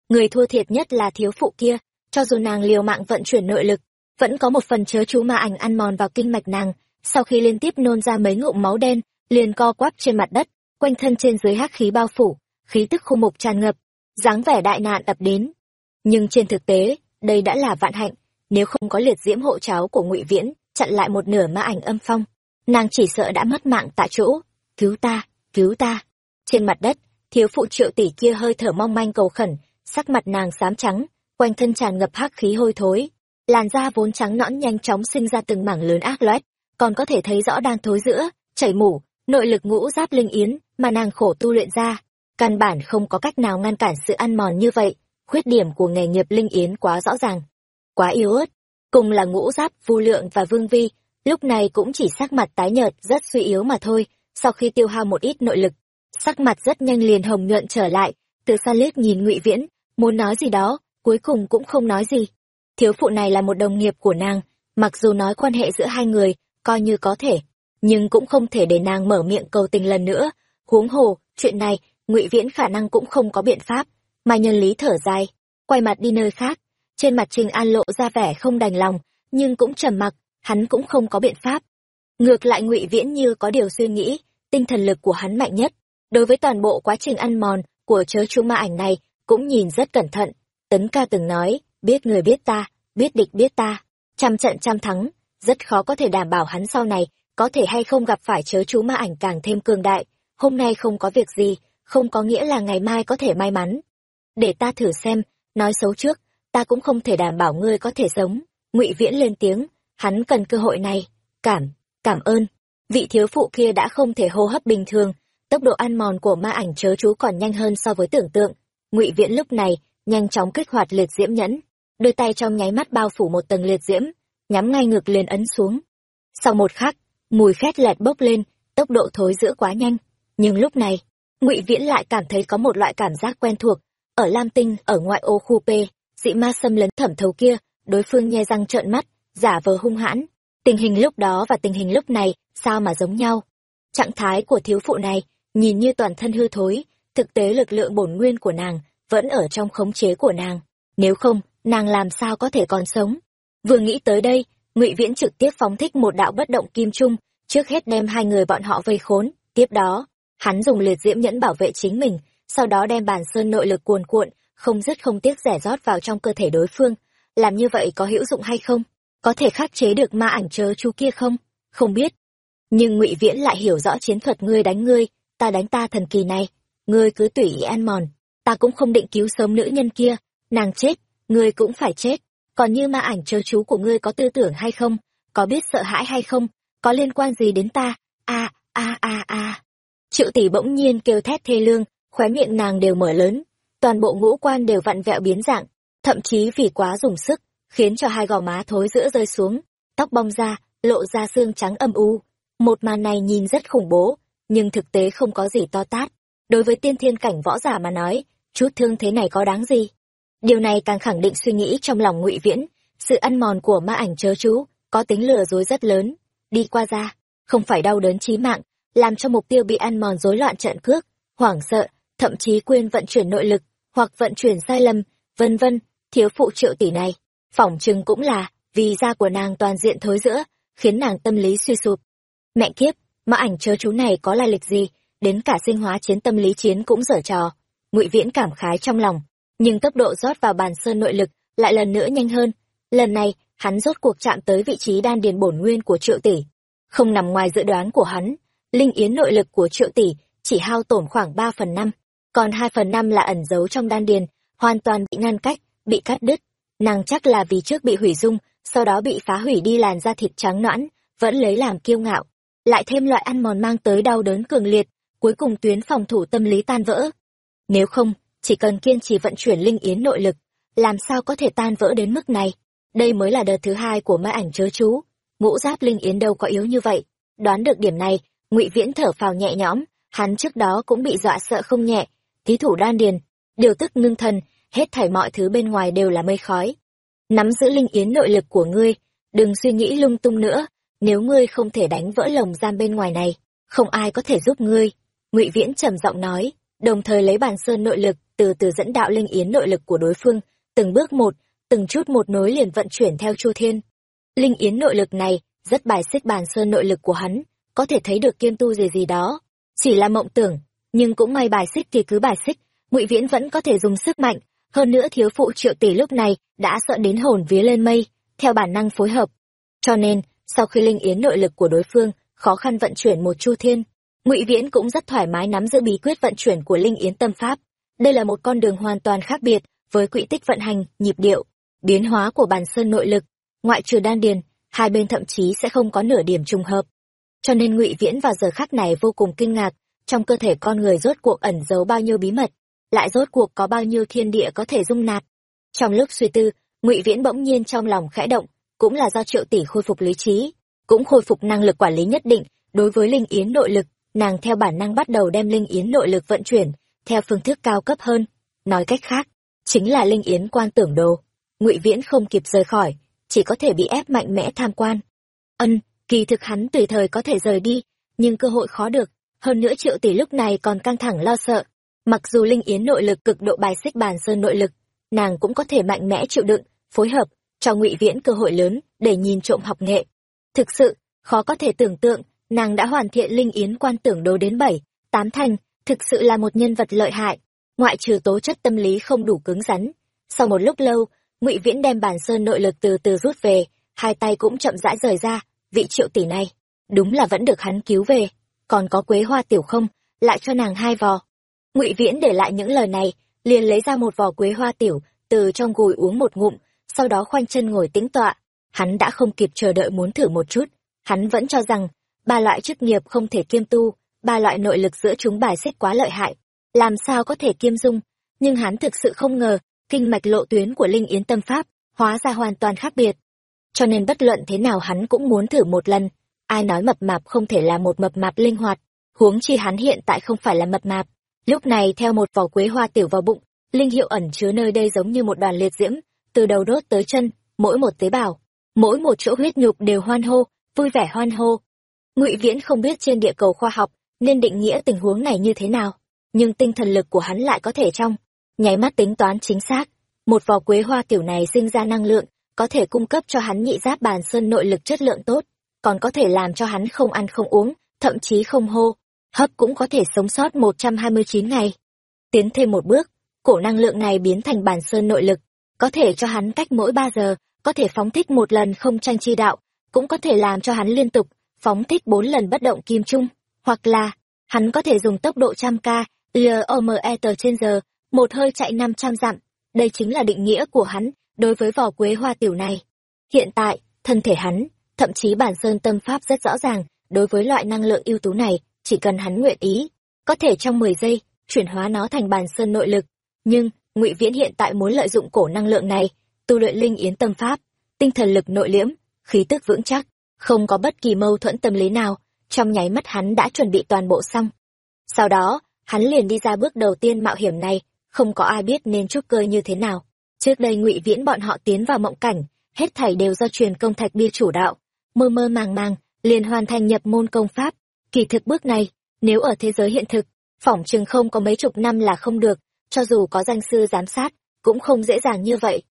Người thua thiệt nhất là thiếu phụ kia, cho dù nàng liều mạng vận chuyển nội lực, vẫn có một phần chớ chú ma ảnh ăn mòn vào kinh mạch nàng, sau khi liên tiếp nôn ra mấy ngụm máu đen, liền co quắp trên mặt đất, quanh thân trên dưới hắc khí bao phủ, khí tức khô mục tràn ngập, dáng vẻ đại nạn ập đến. Nhưng trên thực tế, đây đã là vạn hạnh, nếu không có liệt diễm hộ cháu của Ngụy Viễn, chặn lại một nửa ma ảnh âm phong, nàng chỉ sợ đã mất mạng tại chỗ. Cứu ta, cứu ta. Trên mặt đất, thiếu phụ triệu tỷ kia hơi thở mong manh cầu khẩn, sắc mặt nàng xám trắng, quanh thân tràn ngập hắc khí hôi thối, làn da vốn trắng nõn nhanh chóng sinh ra từng mảng lớn ác loét, còn có thể thấy rõ đang thối giữa, chảy mủ, nội lực ngũ giáp linh yến mà nàng khổ tu luyện ra, căn bản không có cách nào ngăn cản sự ăn mòn như vậy, khuyết điểm của nghề nghiệp linh yến quá rõ ràng, quá yếu ớt, cùng là ngũ giáp, vu lượng và vương vi, lúc này cũng chỉ sắc mặt tái nhợt rất suy yếu mà thôi, sau khi tiêu hao một ít nội lực, sắc mặt rất nhanh liền hồng nhuận trở lại, từ xa liếc nhìn ngụy Viễn, muốn nói gì đó, cuối cùng cũng không nói gì. Thiếu phụ này là một đồng nghiệp của nàng, mặc dù nói quan hệ giữa hai người, coi như có thể, nhưng cũng không thể để nàng mở miệng cầu tình lần nữa. Huống hồ, chuyện này, ngụy Viễn khả năng cũng không có biện pháp. mà nhân lý thở dài, quay mặt đi nơi khác. Trên mặt Trình An lộ ra vẻ không đành lòng, nhưng cũng trầm mặc, hắn cũng không có biện pháp. Ngược lại ngụy Viễn như có điều suy nghĩ, tinh thần lực của hắn mạnh nhất. Đối với toàn bộ quá trình ăn mòn của chớ chú ma ảnh này, cũng nhìn rất cẩn thận. Tấn ca từng nói, biết người biết ta, biết địch biết ta, trăm trận trăm thắng, rất khó có thể đảm bảo hắn sau này có thể hay không gặp phải chớ chú ma ảnh càng thêm cường đại. Hôm nay không có việc gì, không có nghĩa là ngày mai có thể may mắn. Để ta thử xem, nói xấu trước, ta cũng không thể đảm bảo ngươi có thể sống. Ngụy Viễn lên tiếng, hắn cần cơ hội này. Cảm, cảm ơn. Vị thiếu phụ kia đã không thể hô hấp bình thường, tốc độ ăn mòn của ma ảnh chớ chú còn nhanh hơn so với tưởng tượng. Ngụy Viễn lúc này nhanh chóng kích hoạt liệt diễm nhẫn, đôi tay trong nháy mắt bao phủ một tầng liệt diễm, nhắm ngay ngực liền ấn xuống. Sau một khắc, mùi khét lẹt bốc lên, tốc độ thối giữa quá nhanh. Nhưng lúc này, Ngụy Viễn lại cảm thấy có một loại cảm giác quen thuộc. Ở Lam Tinh, ở ngoại ô khu P, dị ma xâm lấn thẩm thấu kia, đối phương nhe răng trợn mắt, giả vờ hung hãn. Tình hình lúc đó và tình hình lúc này, sao mà giống nhau? Trạng thái của thiếu phụ này, nhìn như toàn thân hư thối, thực tế lực lượng bổn nguyên của nàng vẫn ở trong khống chế của nàng. Nếu không, nàng làm sao có thể còn sống? Vừa nghĩ tới đây, Ngụy Viễn trực tiếp phóng thích một đạo bất động kim trung, trước hết đem hai người bọn họ vây khốn, tiếp đó, hắn dùng liệt diễm nhẫn bảo vệ chính mình, sau đó đem bàn sơn nội lực cuồn cuộn, không dứt không tiếc rẻ rót vào trong cơ thể đối phương. Làm như vậy có hữu dụng hay không? Có thể khắc chế được ma ảnh chớ chú kia không? Không biết. Nhưng Ngụy Viễn lại hiểu rõ chiến thuật ngươi đánh ngươi, ta đánh ta thần kỳ này, ngươi cứ tùy ý ăn mòn, ta cũng không định cứu sống nữ nhân kia, nàng chết, ngươi cũng phải chết. Còn như ma ảnh chớ chú của ngươi có tư tưởng hay không, có biết sợ hãi hay không, có liên quan gì đến ta? A a a a. Triệu tỷ bỗng nhiên kêu thét thê lương, khóe miệng nàng đều mở lớn, toàn bộ ngũ quan đều vặn vẹo biến dạng, thậm chí vì quá dùng sức, khiến cho hai gò má thối giữa rơi xuống, tóc bong ra, lộ ra xương trắng âm u. Một màn này nhìn rất khủng bố, nhưng thực tế không có gì to tát. Đối với tiên thiên cảnh võ giả mà nói, chút thương thế này có đáng gì? Điều này càng khẳng định suy nghĩ trong lòng ngụy Viễn, sự ăn mòn của ma ảnh chớ chú, có tính lừa dối rất lớn. Đi qua ra, không phải đau đớn chí mạng, làm cho mục tiêu bị ăn mòn rối loạn trận cước, hoảng sợ, thậm chí quên vận chuyển nội lực, hoặc vận chuyển sai lầm, vân vân, thiếu phụ triệu tỷ này. Phỏng chừng cũng là, vì da của nàng toàn diện thối giữa, khiến nàng tâm lý suy sụp. Mẹ kiếp, mà ảnh chớ chú này có lai lịch gì, đến cả sinh hóa chiến tâm lý chiến cũng dở trò. Ngụy Viễn cảm khái trong lòng, nhưng tốc độ rót vào bàn sơn nội lực lại lần nữa nhanh hơn. Lần này, hắn rốt cuộc chạm tới vị trí đan điền bổn nguyên của triệu tỷ. Không nằm ngoài dự đoán của hắn, linh yến nội lực của triệu tỷ chỉ hao tổn khoảng ba phần năm, còn hai phần năm là ẩn giấu trong đan điền, hoàn toàn bị ngăn cách, bị cắt đứt. Nàng chắc là vì trước bị hủy dung, sau đó bị phá hủy đi làn da thịt trắng nõn, vẫn lấy làm kiêu ngạo. Lại thêm loại ăn mòn mang tới đau đớn cường liệt, cuối cùng tuyến phòng thủ tâm lý tan vỡ. Nếu không, chỉ cần kiên trì vận chuyển linh yến nội lực, làm sao có thể tan vỡ đến mức này? Đây mới là đợt thứ hai của ma ảnh chớ chú. Ngũ giáp linh yến đâu có yếu như vậy. Đoán được điểm này, ngụy viễn thở phào nhẹ nhõm hắn trước đó cũng bị dọa sợ không nhẹ thí thủ đan điền điều tức ngưng thần hết thảy mọi thứ bên ngoài đều là mây khói nắm giữ linh yến nội lực của ngươi đừng suy nghĩ lung tung nữa nếu ngươi không thể đánh vỡ lồng giam bên ngoài này không ai có thể giúp ngươi ngụy viễn trầm giọng nói đồng thời lấy bàn sơn nội lực từ từ dẫn đạo linh yến nội lực của đối phương, từng bước một, từng chút một nối liền vận chuyển theo chu thiên. Linh yến nội lực này, rất bài xích bàn sơn nội lực của hắn, có thể thấy được kiêm tu gì gì đó. Chỉ là mộng tưởng, nhưng cũng may bài xích thì cứ bài xích, ngụy viễn vẫn có thể dùng sức mạnh. Hơn nữa thiếu phụ triệu tỷ lúc này đã sợ đến hồn vía lên mây, theo bản năng phối hợp. Cho nên, sau khi linh yến nội lực của đối phương, khó khăn vận chuyển một chu thiên, ngụy viễn cũng rất thoải mái nắm giữ bí quyết vận chuyển của linh yến tâm pháp đây là một con đường hoàn toàn khác biệt với quỹ tích vận hành, nhịp điệu, biến hóa của bản sơn nội lực, ngoại trừ đan điền, hai bên thậm chí sẽ không có nửa điểm trùng hợp. Cho nên ngụy viễn vào giờ khắc này vô cùng kinh ngạc, trong cơ thể con người rốt cuộc ẩn giấu bao nhiêu bí mật, lại rốt cuộc có bao nhiêu thiên địa có thể dung nạp. Trong lúc suy tư, ngụy viễn bỗng nhiên trong lòng khẽ động, cũng là do triệu tỷ khôi phục lý trí, cũng khôi phục năng lực quản lý nhất định. Đối với linh yến nội lực, nàng theo bản năng bắt đầu đem linh yến nội lực vận chuyển theo phương thức cao cấp hơn. Nói cách khác, chính là linh yến quan tưởng đồ. Ngụy viễn không kịp rời khỏi, chỉ có thể bị ép mạnh mẽ tham quan. Ân, kỳ thực hắn tùy thời có thể rời đi, nhưng cơ hội khó được. Hơn nữa triệu tỷ lúc này còn căng thẳng lo sợ. Mặc dù linh yến nội lực cực độ bài xích bàn sơn nội lực, nàng cũng có thể mạnh mẽ chịu đựng, phối hợp, cho ngụy viễn cơ hội lớn để nhìn trộm học nghệ. Thực sự, khó có thể tưởng tượng, nàng đã hoàn thiện linh yến quan tưởng đồ đến bảy, tám thành thực sự là một nhân vật lợi hại, ngoại trừ tố chất tâm lý không đủ cứng rắn. Sau một lúc lâu, ngụy viễn đem bản sơn nội lực từ từ rút về, hai tay cũng chậm rãi rời ra, vị triệu tỷ này, đúng là vẫn được hắn cứu về, còn có quế hoa tiểu không, lại cho nàng hai vò. Ngụy viễn để lại những lời này, liền lấy ra một vò quế hoa tiểu, từ trong gùi uống một ngụm, sau đó khoanh chân ngồi tĩnh tọa. Hắn đã không kịp chờ đợi muốn thử một chút, hắn vẫn cho rằng, ba loại chức nghiệp không thể kiêm tu ba loại nội lực giữa chúng bài xích quá lợi hại. Làm sao có thể kiêm dung? Nhưng hắn thực sự không ngờ, kinh mạch lộ tuyến của linh yến tâm pháp hóa ra hoàn toàn khác biệt. Cho nên bất luận thế nào hắn cũng muốn thử một lần. Ai nói mập mạp không thể là một mập mạp linh hoạt? Huống chi hắn hiện tại không phải là mập mạp. Lúc này theo một vỏ quế hoa tiểu vào bụng, linh hiệu ẩn chứa nơi đây giống như một đoàn liệt diễm, từ đầu đốt tới chân, mỗi một tế bào, mỗi một chỗ huyết nhục đều hoan hô, vui vẻ hoan hô. Ngụy viễn không biết trên địa cầu khoa học nên định nghĩa tình huống này như thế nào, nhưng tinh thần lực của hắn lại có thể trong nháy mắt tính toán chính xác. Một vò quế hoa kiểu này sinh ra năng lượng, có thể cung cấp cho hắn nhị giáp bàn sơn nội lực chất lượng tốt, còn có thể làm cho hắn không ăn không uống, thậm chí không hô, hấp cũng có thể sống sót một trăm hai mươi chín ngày. Tiến thêm một bước, cổ năng lượng này biến thành bàn sơn nội lực, có thể cho hắn cách mỗi ba giờ, có thể phóng thích một lần không tranh chi đạo, cũng có thể làm cho hắn liên tục phóng thích bốn lần bất động kim trung hoặc là, hắn có thể dùng tốc độ trăm k lome tờ trên giờ, một hơi chạy năm trăm dặm. Đây chính là định nghĩa của hắn đối với vỏ quế hoa tiểu này. Hiện tại, thân thể hắn, thậm chí bản sơn tâm pháp rất rõ ràng đối với loại năng lượng ưu tú này, chỉ cần hắn nguyện ý, có thể trong mười giây chuyển hóa nó thành bản sơn nội lực. Nhưng, ngụy viễn hiện tại muốn lợi dụng cổ năng lượng này, tu luyện linh yến tâm pháp, tinh thần lực nội liễm, khí tức vững chắc, không có bất kỳ mâu thuẫn tâm lý nào trong nháy mắt hắn đã chuẩn bị toàn bộ xong. Sau đó, hắn liền đi ra bước đầu tiên mạo hiểm này, không có ai biết nên trúc cơ như thế nào. Trước đây ngụy viễn bọn họ tiến vào mộng cảnh, hết thảy đều do truyền công thạch bia chủ đạo. Mơ mơ màng màng, liền hoàn thành nhập môn công pháp. Kỳ thực bước này, nếu ở thế giới hiện thực, phỏng chừng không có mấy chục năm là không được, cho dù có danh sư giám sát, cũng không dễ dàng như vậy.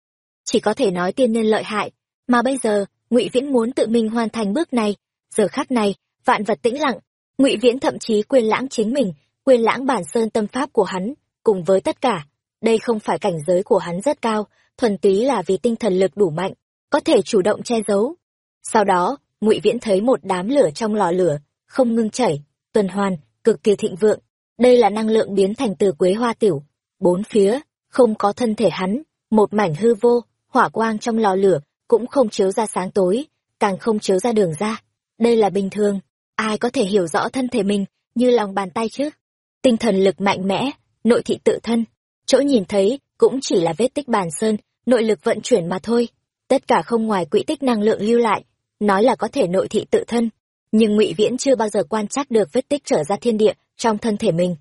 Chỉ có thể nói tiên nhân lợi hại, mà bây giờ, ngụy viễn muốn tự mình hoàn thành bước này. Giờ khắc này vạn vật tĩnh lặng. Ngụy viễn thậm chí quên lãng chính mình, quên lãng bản sơn tâm pháp của hắn. Cùng với tất cả, đây không phải cảnh giới của hắn rất cao, thuần túy là vì tinh thần lực đủ mạnh, có thể chủ động che giấu. Sau đó, ngụy viễn thấy một đám lửa trong lò lửa, không ngưng chảy, tuần hoàn, cực kỳ thịnh vượng. Đây là năng lượng biến thành từ quế hoa tiểu. Bốn phía, không có thân thể hắn, một mảnh hư vô, hỏa quang trong lò lửa cũng không chiếu ra sáng tối, càng không chiếu ra đường ra. Đây là bình thường ai có thể hiểu rõ thân thể mình như lòng bàn tay chứ? Tinh thần lực mạnh mẽ, nội thị tự thân. Chỗ nhìn thấy cũng chỉ là vết tích bàn sơn, nội lực vận chuyển mà thôi. Tất cả không ngoài quỹ tích năng lượng lưu lại, nói là có thể nội thị tự thân. Nhưng ngụy viễn chưa bao giờ quan trắc được vết tích trở ra thiên địa trong thân thể mình.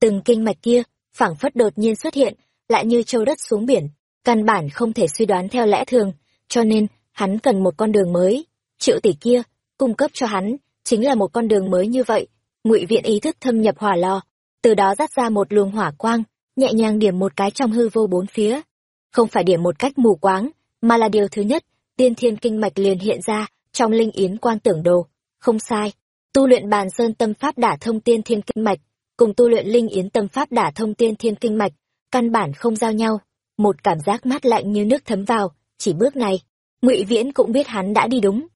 Từng kinh mạch kia, phảng phất đột nhiên xuất hiện, lại như châu đất xuống biển, căn bản không thể suy đoán theo lẽ thường, cho nên hắn cần một con đường mới. Triệu tỷ kia, cung cấp cho hắn chính là một con đường mới như vậy. Ngụy viễn ý thức thâm nhập hỏa lò, từ đó dắt ra một luồng hỏa quang, nhẹ nhàng điểm một cái trong hư vô bốn phía. Không phải điểm một cách mù quáng, mà là điều thứ nhất, tiên thiên kinh mạch liền hiện ra trong linh yến quang tưởng đồ. Không sai, tu luyện bàn sơn tâm pháp đả thông tiên thiên kinh mạch, cùng tu luyện linh yến tâm pháp đả thông tiên thiên kinh mạch, căn bản không giao nhau. Một cảm giác mát lạnh như nước thấm vào, chỉ bước này, ngụy viễn cũng biết hắn đã đi đúng.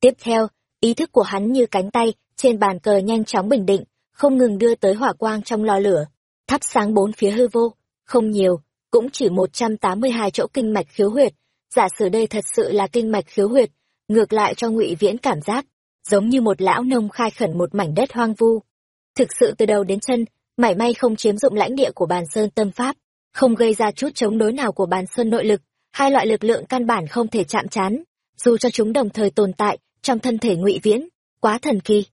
Tiếp theo ý thức của hắn như cánh tay, trên bàn cờ nhanh chóng bình định, không ngừng đưa tới hỏa quang trong lò lửa. Thắp sáng bốn phía hư vô, không nhiều, cũng chỉ một trăm tám mươi hai chỗ kinh mạch khiếu huyệt. Giả sử đây thật sự là kinh mạch khiếu huyệt, ngược lại cho ngụy viễn cảm giác, giống như một lão nông khai khẩn một mảnh đất hoang vu. Thực sự từ đầu đến chân, mảy may không chiếm dụng lãnh địa của bàn sơn tâm pháp, không gây ra chút chống đối nào của bàn sơn nội lực, hai loại lực lượng căn bản không thể chạm trán dù cho chúng đồng thời tồn tại trong thân thể ngụy viễn, quá thần kỳ.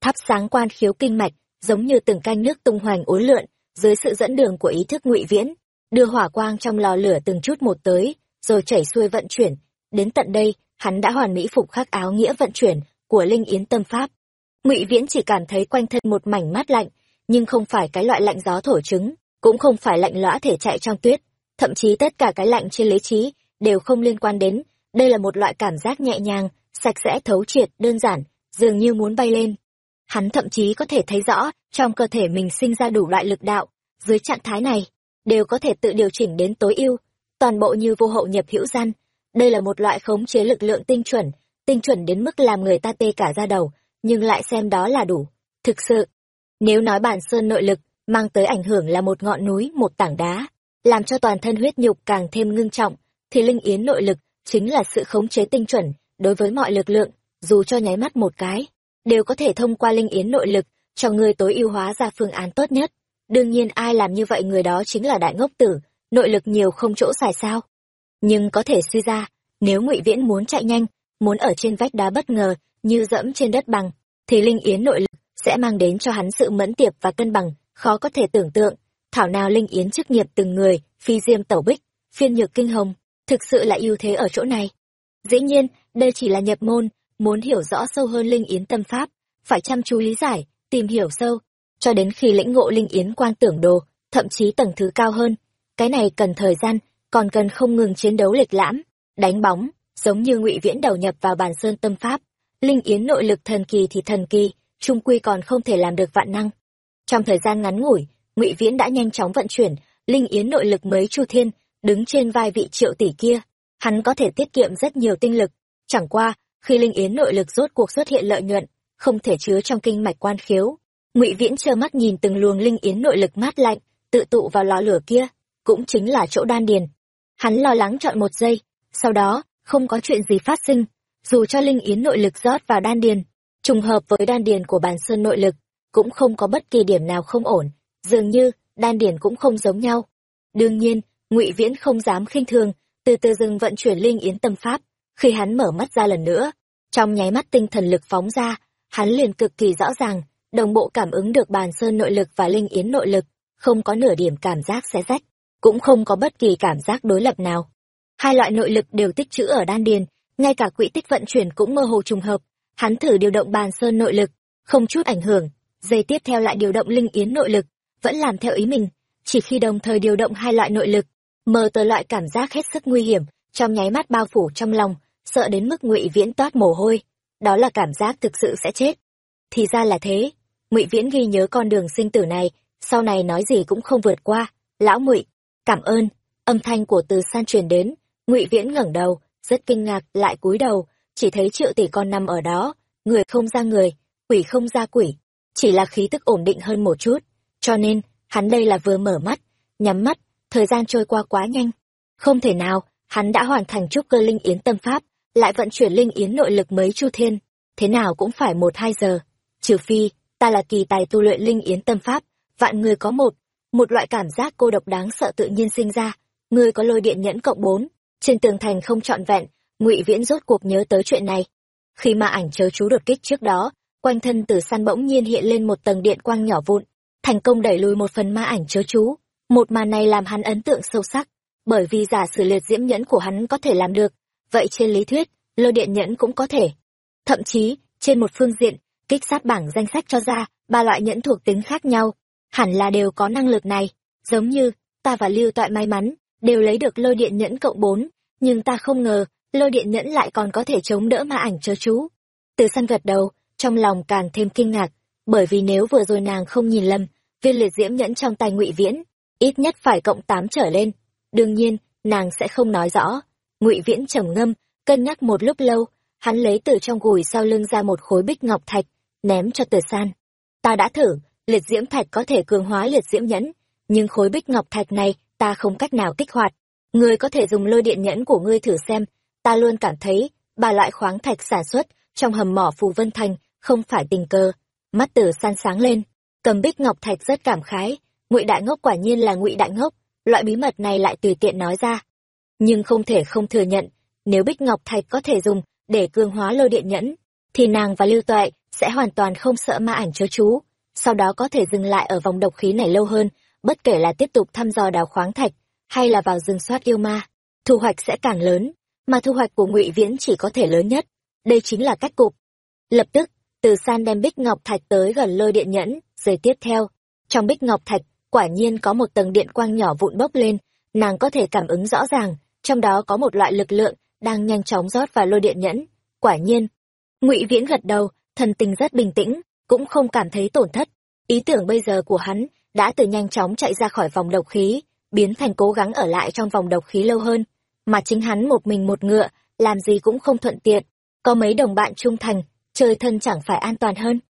Thắp sáng quan khiếu kinh mạch, giống như từng canh nước tung hoành uốn lượn, dưới sự dẫn đường của ý thức ngụy viễn, đưa hỏa quang trong lò lửa từng chút một tới, rồi chảy xuôi vận chuyển. Đến tận đây, hắn đã hoàn mỹ phục khắc áo nghĩa vận chuyển của linh yến tâm pháp. Ngụy viễn chỉ cảm thấy quanh thân một mảnh mát lạnh, nhưng không phải cái loại lạnh gió thổi trứng, cũng không phải lạnh lõa thể chạy trong tuyết. Thậm chí tất cả cái lạnh trên lý trí đều không liên quan đến. Đây là một loại cảm giác nhẹ nhàng sạch sẽ thấu triệt, đơn giản, dường như muốn bay lên. Hắn thậm chí có thể thấy rõ, trong cơ thể mình sinh ra đủ loại lực đạo, dưới trạng thái này, đều có thể tự điều chỉnh đến tối ưu, toàn bộ như vô hậu nhập hữu gian. Đây là một loại khống chế lực lượng tinh chuẩn tinh chuẩn đến mức làm người ta tê cả ra đầu, nhưng lại xem đó là đủ. Thực sự, nếu nói bản sơn nội lực mang tới ảnh hưởng là một ngọn núi, một tảng đá, làm cho toàn thân huyết nhục càng thêm ngưng trọng, thì linh yến nội lực chính là sự khống chế tinh chuẩn đối với mọi lực lượng, dù cho nháy mắt một cái, đều có thể thông qua linh yến nội lực cho người tối ưu hóa ra phương án tốt nhất. Đương nhiên ai làm như vậy người đó chính là đại ngốc tử, nội lực nhiều không chỗ xài sao. Nhưng có thể suy ra, nếu ngụy viễn muốn chạy nhanh, muốn ở trên vách đá bất ngờ như dẫm trên đất bằng, thì linh yến nội lực sẽ mang đến cho hắn sự mẫn tiệp và cân bằng, khó có thể tưởng tượng. Thảo nào linh yến chức nghiệp từng người, phi diêm tẩu bích, phiên nhược kinh hồng, thực sự là ưu thế ở chỗ này dĩ nhiên, đây chỉ là nhập môn, muốn hiểu rõ sâu hơn linh yến tâm pháp, phải chăm chú lý giải, tìm hiểu sâu, cho đến khi lĩnh ngộ linh yến quan tưởng đồ, thậm chí tầng thứ cao hơn. Cái này cần thời gian, còn cần không ngừng chiến đấu lịch lãm, đánh bóng, giống như ngụy viễn đầu nhập vào bàn sơn tâm pháp. Linh yến nội lực thần kỳ thì thần kỳ, trung quy còn không thể làm được vạn năng. Trong thời gian ngắn ngủi, ngụy viễn đã nhanh chóng vận chuyển, linh yến nội lực mấy chu thiên, đứng trên vai vị triệu tỷ kia hắn có thể tiết kiệm rất nhiều tinh lực. Chẳng qua, khi linh yến nội lực rốt cuộc xuất hiện lợi nhuận, không thể chứa trong kinh mạch quan khiếu. Ngụy viễn trơ mắt nhìn từng luồng linh yến nội lực mát lạnh, tự tụ vào lò lửa kia, cũng chính là chỗ đan điền. Hắn lo lắng chọn một giây, sau đó, không có chuyện gì phát sinh, dù cho linh yến nội lực rót vào đan điền, trùng hợp với đan điền của bàn sơn nội lực, cũng không có bất kỳ điểm nào không ổn, dường như, đan điền cũng không giống nhau. Đương nhiên, ngụy viễn không dám khinh thường từ từ dừng vận chuyển linh yến tâm pháp. Khi hắn mở mắt ra lần nữa, trong nháy mắt tinh thần lực phóng ra, hắn liền cực kỳ rõ ràng, đồng bộ cảm ứng được bàn sơn nội lực và linh yến nội lực, không có nửa điểm cảm giác xé rách, cũng không có bất kỳ cảm giác đối lập nào. Hai loại nội lực đều tích trữ ở đan điền, ngay cả quỹ tích vận chuyển cũng mơ hồ trùng hợp. Hắn thử điều động bàn sơn nội lực, không chút ảnh hưởng, giây tiếp theo lại điều động linh yến nội lực, vẫn làm theo ý mình, chỉ khi đồng thời điều động hai loại nội lực mờ tờ loại cảm giác hết sức nguy hiểm, trong nháy mắt bao phủ trong lòng, sợ đến mức ngụy viễn toát mồ hôi. Đó là cảm giác thực sự sẽ chết. Thì ra là thế. Ngụy viễn ghi nhớ con đường sinh tử này, sau này nói gì cũng không vượt qua. Lão ngụy, cảm ơn. Âm thanh của từ san truyền đến. Ngụy viễn ngẩng đầu, rất kinh ngạc, lại cúi đầu. Chỉ thấy triệu tỷ con nằm ở đó. Người không ra người, quỷ không ra quỷ. Chỉ là khí tức ổn định hơn một chút. Cho nên, hắn đây là vừa mở mắt, nhắm mắt thời gian trôi qua quá nhanh. Không thể nào, hắn đã hoàn thành trúc cơ linh yến tâm pháp, lại vận chuyển linh yến nội lực mấy chu thiên. Thế nào cũng phải một hai giờ. Trừ phi, ta là kỳ tài tu luyện linh yến tâm pháp, vạn người có một. Một loại cảm giác cô độc đáng sợ tự nhiên sinh ra. Ngươi có lôi điện nhẫn cộng bốn. Trên tường thành không trọn vẹn, ngụy viễn rốt cuộc nhớ tới chuyện này. Khi mà ảnh chớ chú đột kích trước đó, quanh thân tử san bỗng nhiên hiện lên một tầng điện quang nhỏ vụn, thành công đẩy lùi một phần ma ảnh chớ chú một màn này làm hắn ấn tượng sâu sắc, bởi vì giả sử liệt diễm nhẫn của hắn có thể làm được, vậy trên lý thuyết, lôi điện nhẫn cũng có thể. Thậm chí, trên một phương diện, kích sát bảng danh sách cho ra ba loại nhẫn thuộc tính khác nhau, hẳn là đều có năng lực này. Giống như, ta và lưu toại may mắn, đều lấy được lôi điện nhẫn cộng bốn, nhưng ta không ngờ, lôi điện nhẫn lại còn có thể chống đỡ ma ảnh chớ chú. Từ săn gật đầu, trong lòng càng thêm kinh ngạc, bởi vì nếu vừa rồi nàng không nhìn lầm, viên liệt diễm nhẫn trong tay ngụy viễn ít nhất phải cộng tám trở lên. Đương nhiên, nàng sẽ không nói rõ. Ngụy viễn trầm ngâm, cân nhắc một lúc lâu, hắn lấy từ trong gùi sau lưng ra một khối bích ngọc thạch, ném cho tử san. Ta đã thử, liệt diễm thạch có thể cường hóa liệt diễm nhẫn, nhưng khối bích ngọc thạch này ta không cách nào kích hoạt. Ngươi có thể dùng lôi điện nhẫn của ngươi thử xem. Ta luôn cảm thấy ba loại khoáng thạch sản xuất trong hầm mỏ phù vân thành không phải tình cờ. Mắt tử san sáng lên, cầm bích ngọc thạch rất cảm khái ngụy đại ngốc quả nhiên là ngụy đại ngốc, loại bí mật này lại tùy tiện nói ra. Nhưng không thể không thừa nhận, nếu bích ngọc thạch có thể dùng để cương hóa lôi điện nhẫn, thì nàng và lưu tuệ sẽ hoàn toàn không sợ ma ảnh chớ chú, sau đó có thể dừng lại ở vòng độc khí này lâu hơn, bất kể là tiếp tục thăm dò đào khoáng thạch hay là vào rừng soát yêu ma. Thu hoạch sẽ càng lớn, mà thu hoạch của ngụy viễn chỉ có thể lớn nhất. Đây chính là cách cục lập tức, từ san đem bích ngọc thạch tới gần lôi điện nhẫn. Rồi tiếp theo, trong bích ngọc thạch quả nhiên có một tầng điện quang nhỏ vụn bốc lên, nàng có thể cảm ứng rõ ràng, trong đó có một loại lực lượng đang nhanh chóng rót vào lôi điện nhẫn. Quả nhiên, ngụy viễn gật đầu, thần tình rất bình tĩnh, cũng không cảm thấy tổn thất. Ý tưởng bây giờ của hắn đã từ nhanh chóng chạy ra khỏi vòng độc khí, biến thành cố gắng ở lại trong vòng độc khí lâu hơn. Mà chính hắn một mình một ngựa, làm gì cũng không thuận tiện, có mấy đồng bạn trung thành, chơi thân chẳng phải an toàn hơn.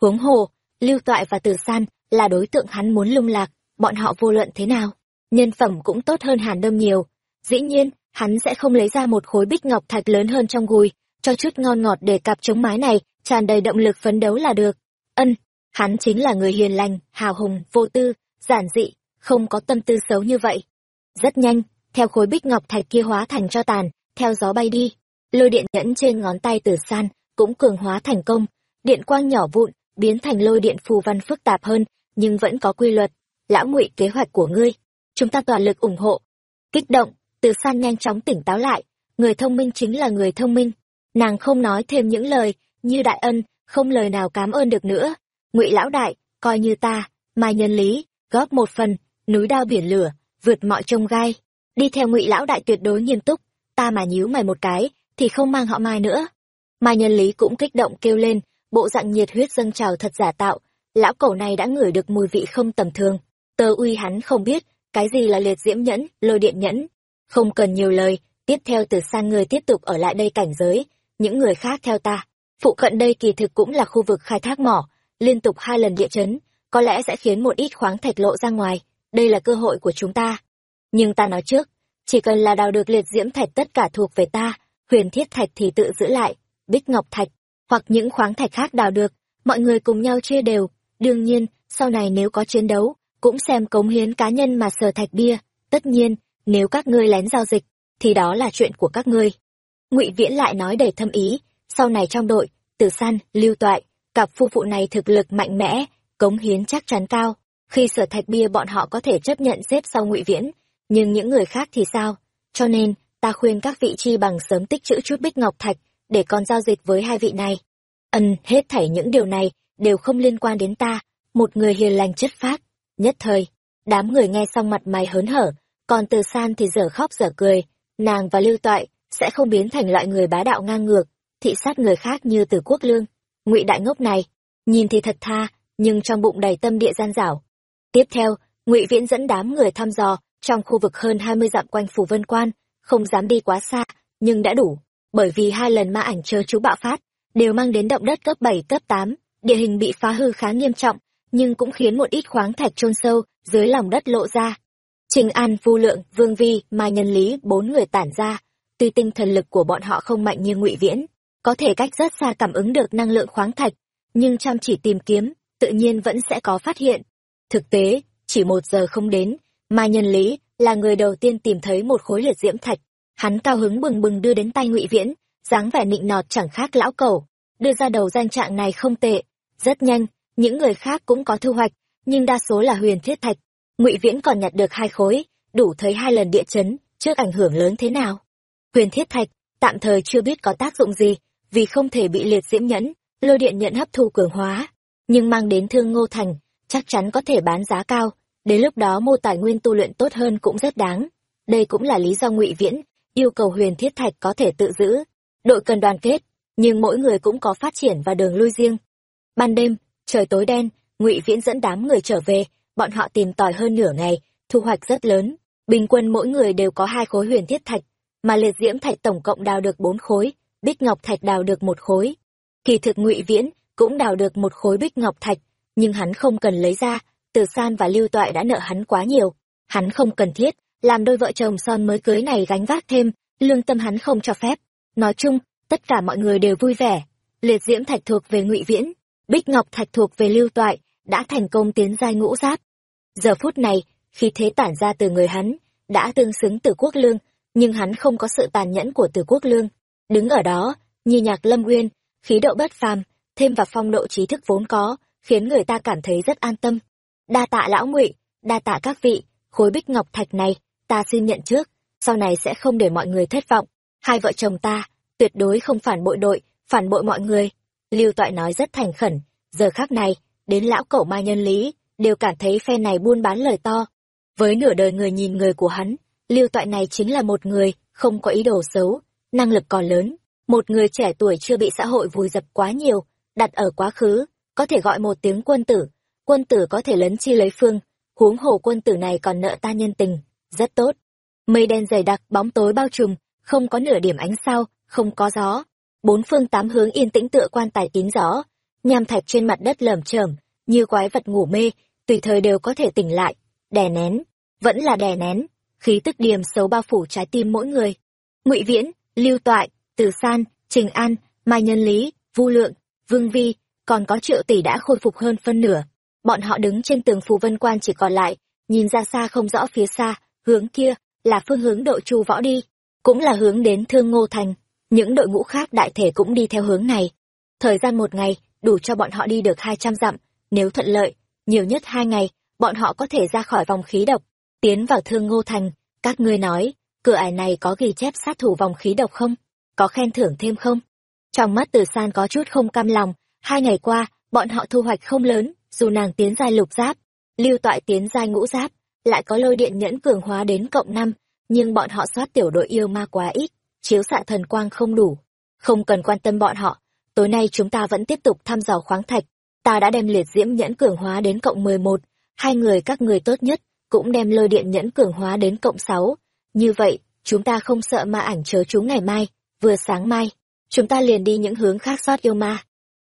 Huống hồ, lưu toại và từ san là đối tượng hắn muốn lung lạc, bọn họ vô luận thế nào, nhân phẩm cũng tốt hơn hàn Đâm nhiều. Dĩ nhiên, hắn sẽ không lấy ra một khối bích ngọc thạch lớn hơn trong gùi, cho chút ngon ngọt để cặp chống mái này tràn đầy động lực phấn đấu là được. Ân, hắn chính là người hiền lành, hào hùng, vô tư, giản dị, không có tâm tư xấu như vậy. Rất nhanh, theo khối bích ngọc thạch kia hóa thành cho tàn, theo gió bay đi. Lôi điện nhẫn trên ngón tay tử san cũng cường hóa thành công, điện quang nhỏ vụn, biến thành lôi điện phù văn phức tạp hơn nhưng vẫn có quy luật. Lão ngụy, kế hoạch của ngươi, chúng ta toàn lực ủng hộ. Kích động, từ san nhanh chóng tỉnh táo lại. Người thông minh chính là người thông minh. Nàng không nói thêm những lời, như đại ân, không lời nào cám ơn được nữa. Ngụy lão đại, coi như ta, mai nhân lý, góp một phần, núi đao biển lửa, vượt mọi trông gai. Đi theo ngụy lão đại tuyệt đối nghiêm túc, ta mà nhíu mày một cái, thì không mang họ mai nữa. Mai nhân lý cũng kích động kêu lên, bộ dạng nhiệt huyết dâng trào thật giả tạo lão cẩu này đã ngửi được mùi vị không tầm thường. Tơ uy hắn không biết, cái gì là liệt diễm nhẫn, lôi điện nhẫn. Không cần nhiều lời, tiếp theo từ san người tiếp tục ở lại đây cảnh giới. Những người khác theo ta. Phụ cận đây kỳ thực cũng là khu vực khai thác mỏ, liên tục hai lần địa chấn, có lẽ sẽ khiến một ít khoáng thạch lộ ra ngoài. Đây là cơ hội của chúng ta. Nhưng ta nói trước, chỉ cần là đào được liệt diễm thạch tất cả thuộc về ta, huyền thiết thạch thì tự giữ lại, bích ngọc thạch, hoặc những khoáng thạch khác đào được, mọi người cùng nhau chia đều đương nhiên, sau này nếu có chiến đấu, cũng xem cống hiến cá nhân mà sờ thạch bia. Tất nhiên, nếu các ngươi lén giao dịch, thì đó là chuyện của các ngươi. Ngụy viễn lại nói đầy thâm ý, sau này trong đội, tử san, lưu toại, cặp phu phụ này thực lực mạnh mẽ, cống hiến chắc chắn cao. Khi sở thạch bia bọn họ có thể chấp nhận xếp sau ngụy viễn, nhưng những người khác thì sao? Cho nên, ta khuyên các vị chi bằng sớm tích trữ chút bích ngọc thạch để còn giao dịch với hai vị này. Ân hết thảy những điều này đều không liên quan đến ta, một người hiền lành chất phác, nhất thời, đám người nghe xong mặt mày hớn hở, còn từ san thì dở khóc dở cười, nàng và lưu toại sẽ không biến thành loại người bá đạo ngang ngược, thị sát người khác như từ quốc lương. Ngụy đại ngốc này, nhìn thì thật tha, nhưng trong bụng đầy tâm địa gian dảo. Tiếp theo, ngụy viễn dẫn đám người thăm dò trong khu vực hơn hai mươi dặm quanh phủ vân quan, không dám đi quá xa, nhưng đã đủ, bởi vì hai lần ma ảnh chớ chú bạo phát, đều mang đến động đất cấp bảy, cấp tám địa hình bị phá hư khá nghiêm trọng, nhưng cũng khiến một ít khoáng thạch chôn sâu dưới lòng đất lộ ra. Trình an vu lượng, vương vi mai nhân lý, bốn người tản ra. Tuy tinh thần lực của bọn họ không mạnh như ngụy viễn, có thể cách rất xa cảm ứng được năng lượng khoáng thạch, nhưng chăm chỉ tìm kiếm, tự nhiên vẫn sẽ có phát hiện. Thực tế, chỉ một giờ không đến mai nhân lý là người đầu tiên tìm thấy một khối liệt diễm thạch. Hắn cao hứng bừng bừng đưa đến tay ngụy viễn, dáng vẻ nịnh nọt chẳng khác lão cầu đưa ra đầu danh trạng này không tệ rất nhanh, những người khác cũng có thu hoạch, nhưng đa số là huyền thiết thạch. Ngụy viễn còn nhặt được hai khối, đủ thấy hai lần địa chấn, trước ảnh hưởng lớn thế nào. Huyền thiết thạch, tạm thời chưa biết có tác dụng gì, vì không thể bị liệt diễm nhẫn, lôi điện nhận hấp thu cường hóa. Nhưng mang đến thương ngô thành, chắc chắn có thể bán giá cao, đến lúc đó mua tài nguyên tu luyện tốt hơn cũng rất đáng. Đây cũng là lý do ngụy viễn yêu cầu huyền thiết thạch có thể tự giữ. Đội cần đoàn kết, nhưng mỗi người cũng có phát triển và đường lui riêng ban đêm, trời tối đen, ngụy viễn dẫn đám người trở về, bọn họ tìm tòi hơn nửa ngày, thu hoạch rất lớn. Bình quân mỗi người đều có hai khối huyền thiết thạch, mà liệt diễm thạch tổng cộng đào được bốn khối, bích ngọc thạch đào được một khối. Kỳ thực ngụy viễn cũng đào được một khối bích ngọc thạch, nhưng hắn không cần lấy ra, từ san và lưu toại đã nợ hắn quá nhiều. Hắn không cần thiết, làm đôi vợ chồng son mới cưới này gánh vác thêm, lương tâm hắn không cho phép. Nói chung, tất cả mọi người đều vui vẻ. Liệt diễm thạch thuộc về ngụy viễn bích ngọc thạch thuộc về lưu toại, đã thành công tiến giai ngũ giáp. Giờ phút này, khi thế tản ra từ người hắn, đã tương xứng từ quốc lương, nhưng hắn không có sự tàn nhẫn của từ quốc lương. Đứng ở đó như nhạc lâm uyên, khí độ bất phàm, thêm vào phong độ trí thức vốn có, khiến người ta cảm thấy rất an tâm. Đa tạ lão ngụy, đa tạ các vị, khối bích ngọc thạch này, ta xin nhận trước, sau này sẽ không để mọi người thất vọng. Hai vợ chồng ta, tuyệt đối không phản bội đội, phản bội mọi người lưu toại nói rất thành khẩn. Giờ khác này, đến lão cẩu ma nhân lý, đều cảm thấy phe này buôn bán lời to. Với nửa đời người nhìn người của hắn, lưu toại này chính là một người không có ý đồ xấu, năng lực còn lớn. Một người trẻ tuổi chưa bị xã hội vùi dập quá nhiều, đặt ở quá khứ, có thể gọi một tiếng quân tử. Quân tử có thể lấn chi lấy phương, huống hồ quân tử này còn nợ ta nhân tình, rất tốt. Mây đen dày đặc bóng tối bao trùm, không có nửa điểm ánh sao, không có gió bốn phương tám hướng yên tĩnh tựa quan tài kín gió, nham thạch trên mặt đất lởm chởm, như quái vật ngủ mê, tùy thời đều có thể tỉnh lại, đè nén, vẫn là đè nén, khí tức điềm xấu bao phủ trái tim mỗi người. Ngụy viễn, lưu toại, từ san, trình an, mai nhân lý, vu lượng, vương vi, còn có triệu tỷ đã khôi phục hơn phân nửa. Bọn họ đứng trên tường phù vân quan chỉ còn lại, nhìn ra xa không rõ phía xa, hướng kia là phương hướng đội chu võ đi, cũng là hướng đến thương ngô thành những đội ngũ khác đại thể cũng đi theo hướng này. Thời gian một ngày, đủ cho bọn họ đi được hai trăm dặm. Nếu thuận lợi, nhiều nhất hai ngày, bọn họ có thể ra khỏi vòng khí độc, tiến vào thương ngô thành. Các ngươi nói, cửa ải này có ghi chép sát thủ vòng khí độc không? Có khen thưởng thêm không? Trong mắt từ san có chút không cam lòng. Hai ngày qua, bọn họ thu hoạch không lớn, dù nàng tiến giai lục giáp, lưu toại tiến giai ngũ giáp, lại có lôi điện nhẫn cường hóa đến cộng năm, nhưng bọn họ soát tiểu đội yêu ma quá ít chiếu xạ thần quang không đủ. Không cần quan tâm bọn họ, tối nay chúng ta vẫn tiếp tục thăm dò khoáng thạch. Ta đã đem liệt diễm nhẫn cường hóa đến cộng mười một, hai người các người tốt nhất cũng đem lôi điện nhẫn cường hóa đến cộng sáu. Như vậy, chúng ta không sợ ma ảnh chớ chúng ngày mai, vừa sáng mai, chúng ta liền đi những hướng khác sót yêu ma.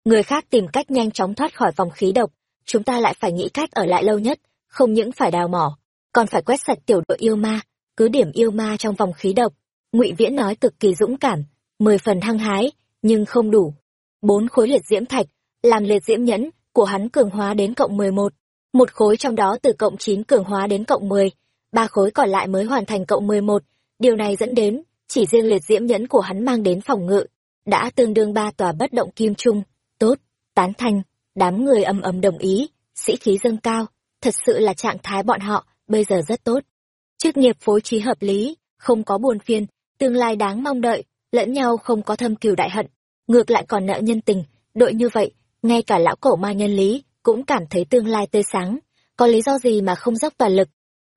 Người khác tìm cách nhanh chóng thoát khỏi vòng khí độc, chúng ta lại phải nghĩ cách ở lại lâu nhất, không những phải đào mỏ, còn phải quét sạch tiểu đội yêu ma, cứ điểm yêu ma trong vòng khí độc ngụy viễn nói cực kỳ dũng cảm, mười phần hăng hái, nhưng không đủ. Bốn khối liệt diễm thạch, làm liệt diễm nhẫn của hắn cường hóa đến cộng mười một. Một khối trong đó từ cộng chín cường hóa đến cộng mười, ba khối còn lại mới hoàn thành cộng mười một. Điều này dẫn đến chỉ riêng liệt diễm nhẫn của hắn mang đến phòng ngự đã tương đương ba tòa bất động kim trung. Tốt, tán thành, đám người ầm ầm đồng ý, sĩ khí dâng cao, thật sự là trạng thái bọn họ bây giờ rất tốt. Chức nghiệp phối trí hợp lý, không có buồn phiền tương lai đáng mong đợi, lẫn nhau không có thâm cừu đại hận, ngược lại còn nợ nhân tình. Đội như vậy, ngay cả lão cổ ma nhân lý cũng cảm thấy tương lai tươi sáng. Có lý do gì mà không dốc toàn lực?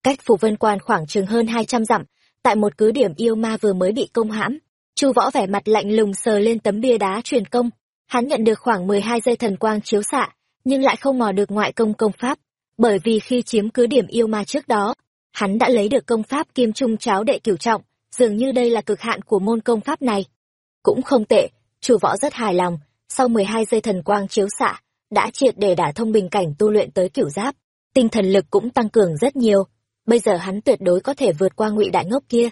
Cách phủ vân quan khoảng chừng hơn hai trăm dặm, tại một cứ điểm yêu ma vừa mới bị công hãm. Chu võ vẻ mặt lạnh lùng sờ lên tấm bia đá truyền công. Hắn nhận được khoảng mười hai giây thần quang chiếu xạ, nhưng lại không mò được ngoại công công pháp, bởi vì khi chiếm cứ điểm yêu ma trước đó, hắn đã lấy được công pháp kim trung cháo đệ cửu trọng dường như đây là cực hạn của môn công pháp này. Cũng không tệ, chủ võ rất hài lòng, sau mười hai giây thần quang chiếu xạ, đã triệt để đả thông bình cảnh tu luyện tới cửu giáp, tinh thần lực cũng tăng cường rất nhiều. Bây giờ hắn tuyệt đối có thể vượt qua ngụy đại ngốc kia.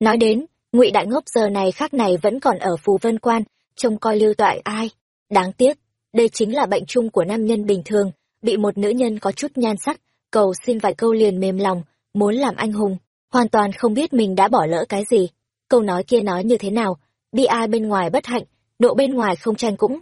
Nói đến, ngụy đại ngốc giờ này khác này vẫn còn ở phù vân quan, trông coi lưu toại ai. Đáng tiếc, đây chính là bệnh chung của nam nhân bình thường, bị một nữ nhân có chút nhan sắc, cầu xin vài câu liền mềm lòng, muốn làm anh hùng hoàn toàn không biết mình đã bỏ lỡ cái gì câu nói kia nói như thế nào bi ai bên ngoài bất hạnh độ bên ngoài không tranh cũng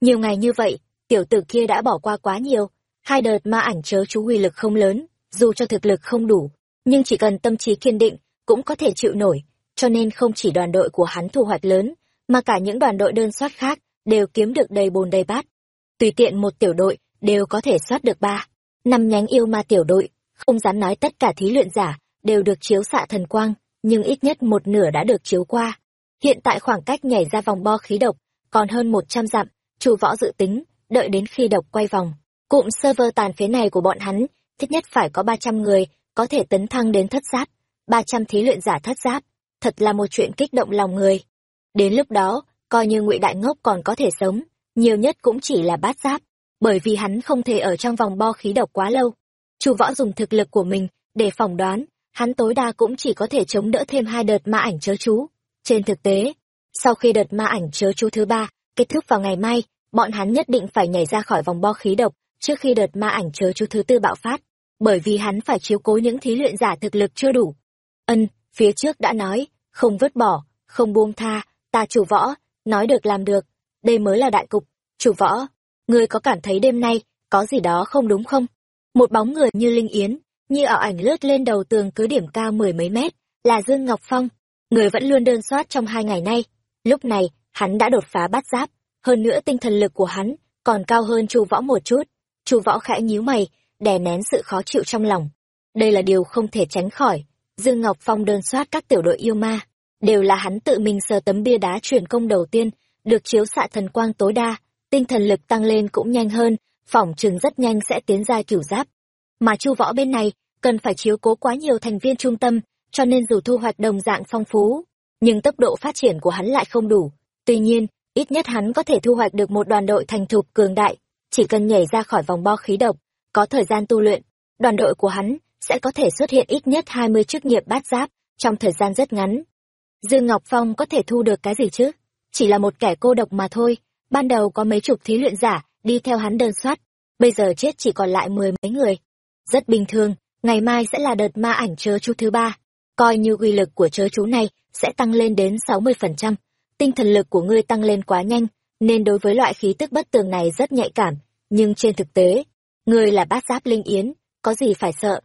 Nhiều ngày như vậy, tiểu tử kia đã bỏ qua quá nhiều. Hai đợt ma ảnh chớ chú uy lực không lớn, dù cho thực lực không đủ, nhưng chỉ cần tâm trí kiên định, cũng có thể chịu nổi. Cho nên không chỉ đoàn đội của hắn thu hoạch lớn, mà cả những đoàn đội đơn soát khác đều kiếm được đầy bồn đầy bát. Tùy tiện một tiểu đội đều có thể soát được ba, năm nhánh yêu ma tiểu đội, không dám nói tất cả thí luyện giả đều được chiếu xạ thần quang, nhưng ít nhất một nửa đã được chiếu qua. Hiện tại khoảng cách nhảy ra vòng bo khí độc còn hơn một trăm dặm, chủ Võ dự tính, đợi đến khi độc quay vòng, cụm server tàn phế này của bọn hắn, ít nhất phải có ba trăm người có thể tấn thăng đến thất giáp, ba trăm thí luyện giả thất giáp, thật là một chuyện kích động lòng người. Đến lúc đó, coi như Ngụy Đại Ngốc còn có thể sống, nhiều nhất cũng chỉ là bát giáp, bởi vì hắn không thể ở trong vòng bo khí độc quá lâu. Chu Võ dùng thực lực của mình để phỏng đoán, hắn tối đa cũng chỉ có thể chống đỡ thêm hai đợt ma ảnh chớ chú. Trên thực tế, sau khi đợt ma ảnh chớ chú thứ ba kết thúc vào ngày mai, bọn hắn nhất định phải nhảy ra khỏi vòng bo khí độc trước khi đợt ma ảnh chớ chú thứ tư bạo phát, bởi vì hắn phải chiếu cố những thí luyện giả thực lực chưa đủ. Ân, phía trước đã nói, không vứt bỏ, không buông tha, ta chủ võ, nói được làm được, đây mới là đại cục. Chủ võ, ngươi có cảm thấy đêm nay có gì đó không đúng không? Một bóng người như linh yến, như ảo ảnh lướt lên đầu tường cứ điểm cao mười mấy mét, là Dương Ngọc Phong, người vẫn luôn đơn soát trong hai ngày nay. Lúc này, hắn đã đột phá bát giáp, hơn nữa tinh thần lực của hắn còn cao hơn Chu Võ một chút. Chu Võ khẽ nhíu mày, đè nén sự khó chịu trong lòng. Đây là điều không thể tránh khỏi. Dương Ngọc Phong đơn soát các tiểu đội yêu ma, đều là hắn tự mình sờ tấm bia đá truyền công đầu tiên, được chiếu xạ thần quang tối đa, tinh thần lực tăng lên cũng nhanh hơn, phỏng chừng rất nhanh sẽ tiến ra cửu giáp. Mà Chu Võ bên này, cần phải chiếu cố quá nhiều thành viên trung tâm, cho nên dù thu hoạch đồng dạng phong phú, nhưng tốc độ phát triển của hắn lại không đủ. Tuy nhiên, ít nhất hắn có thể thu hoạch được một đoàn đội thành thục cường đại, chỉ cần nhảy ra khỏi vòng bo khí độc, có thời gian tu luyện, đoàn đội của hắn sẽ có thể xuất hiện ít nhất 20 chức nghiệp bát giáp trong thời gian rất ngắn. Dương Ngọc Phong có thể thu được cái gì chứ? Chỉ là một kẻ cô độc mà thôi, ban đầu có mấy chục thí luyện giả đi theo hắn đơn soát, bây giờ chết chỉ còn lại mười mấy người. Rất bình thường, ngày mai sẽ là đợt ma ảnh chớ chú thứ ba, coi như uy lực của chớ chú này sẽ tăng lên đến 60%. Tinh thần lực của ngươi tăng lên quá nhanh, nên đối với loại khí tức bất tường này rất nhạy cảm, nhưng trên thực tế, ngươi là bát giáp linh yến, có gì phải sợ.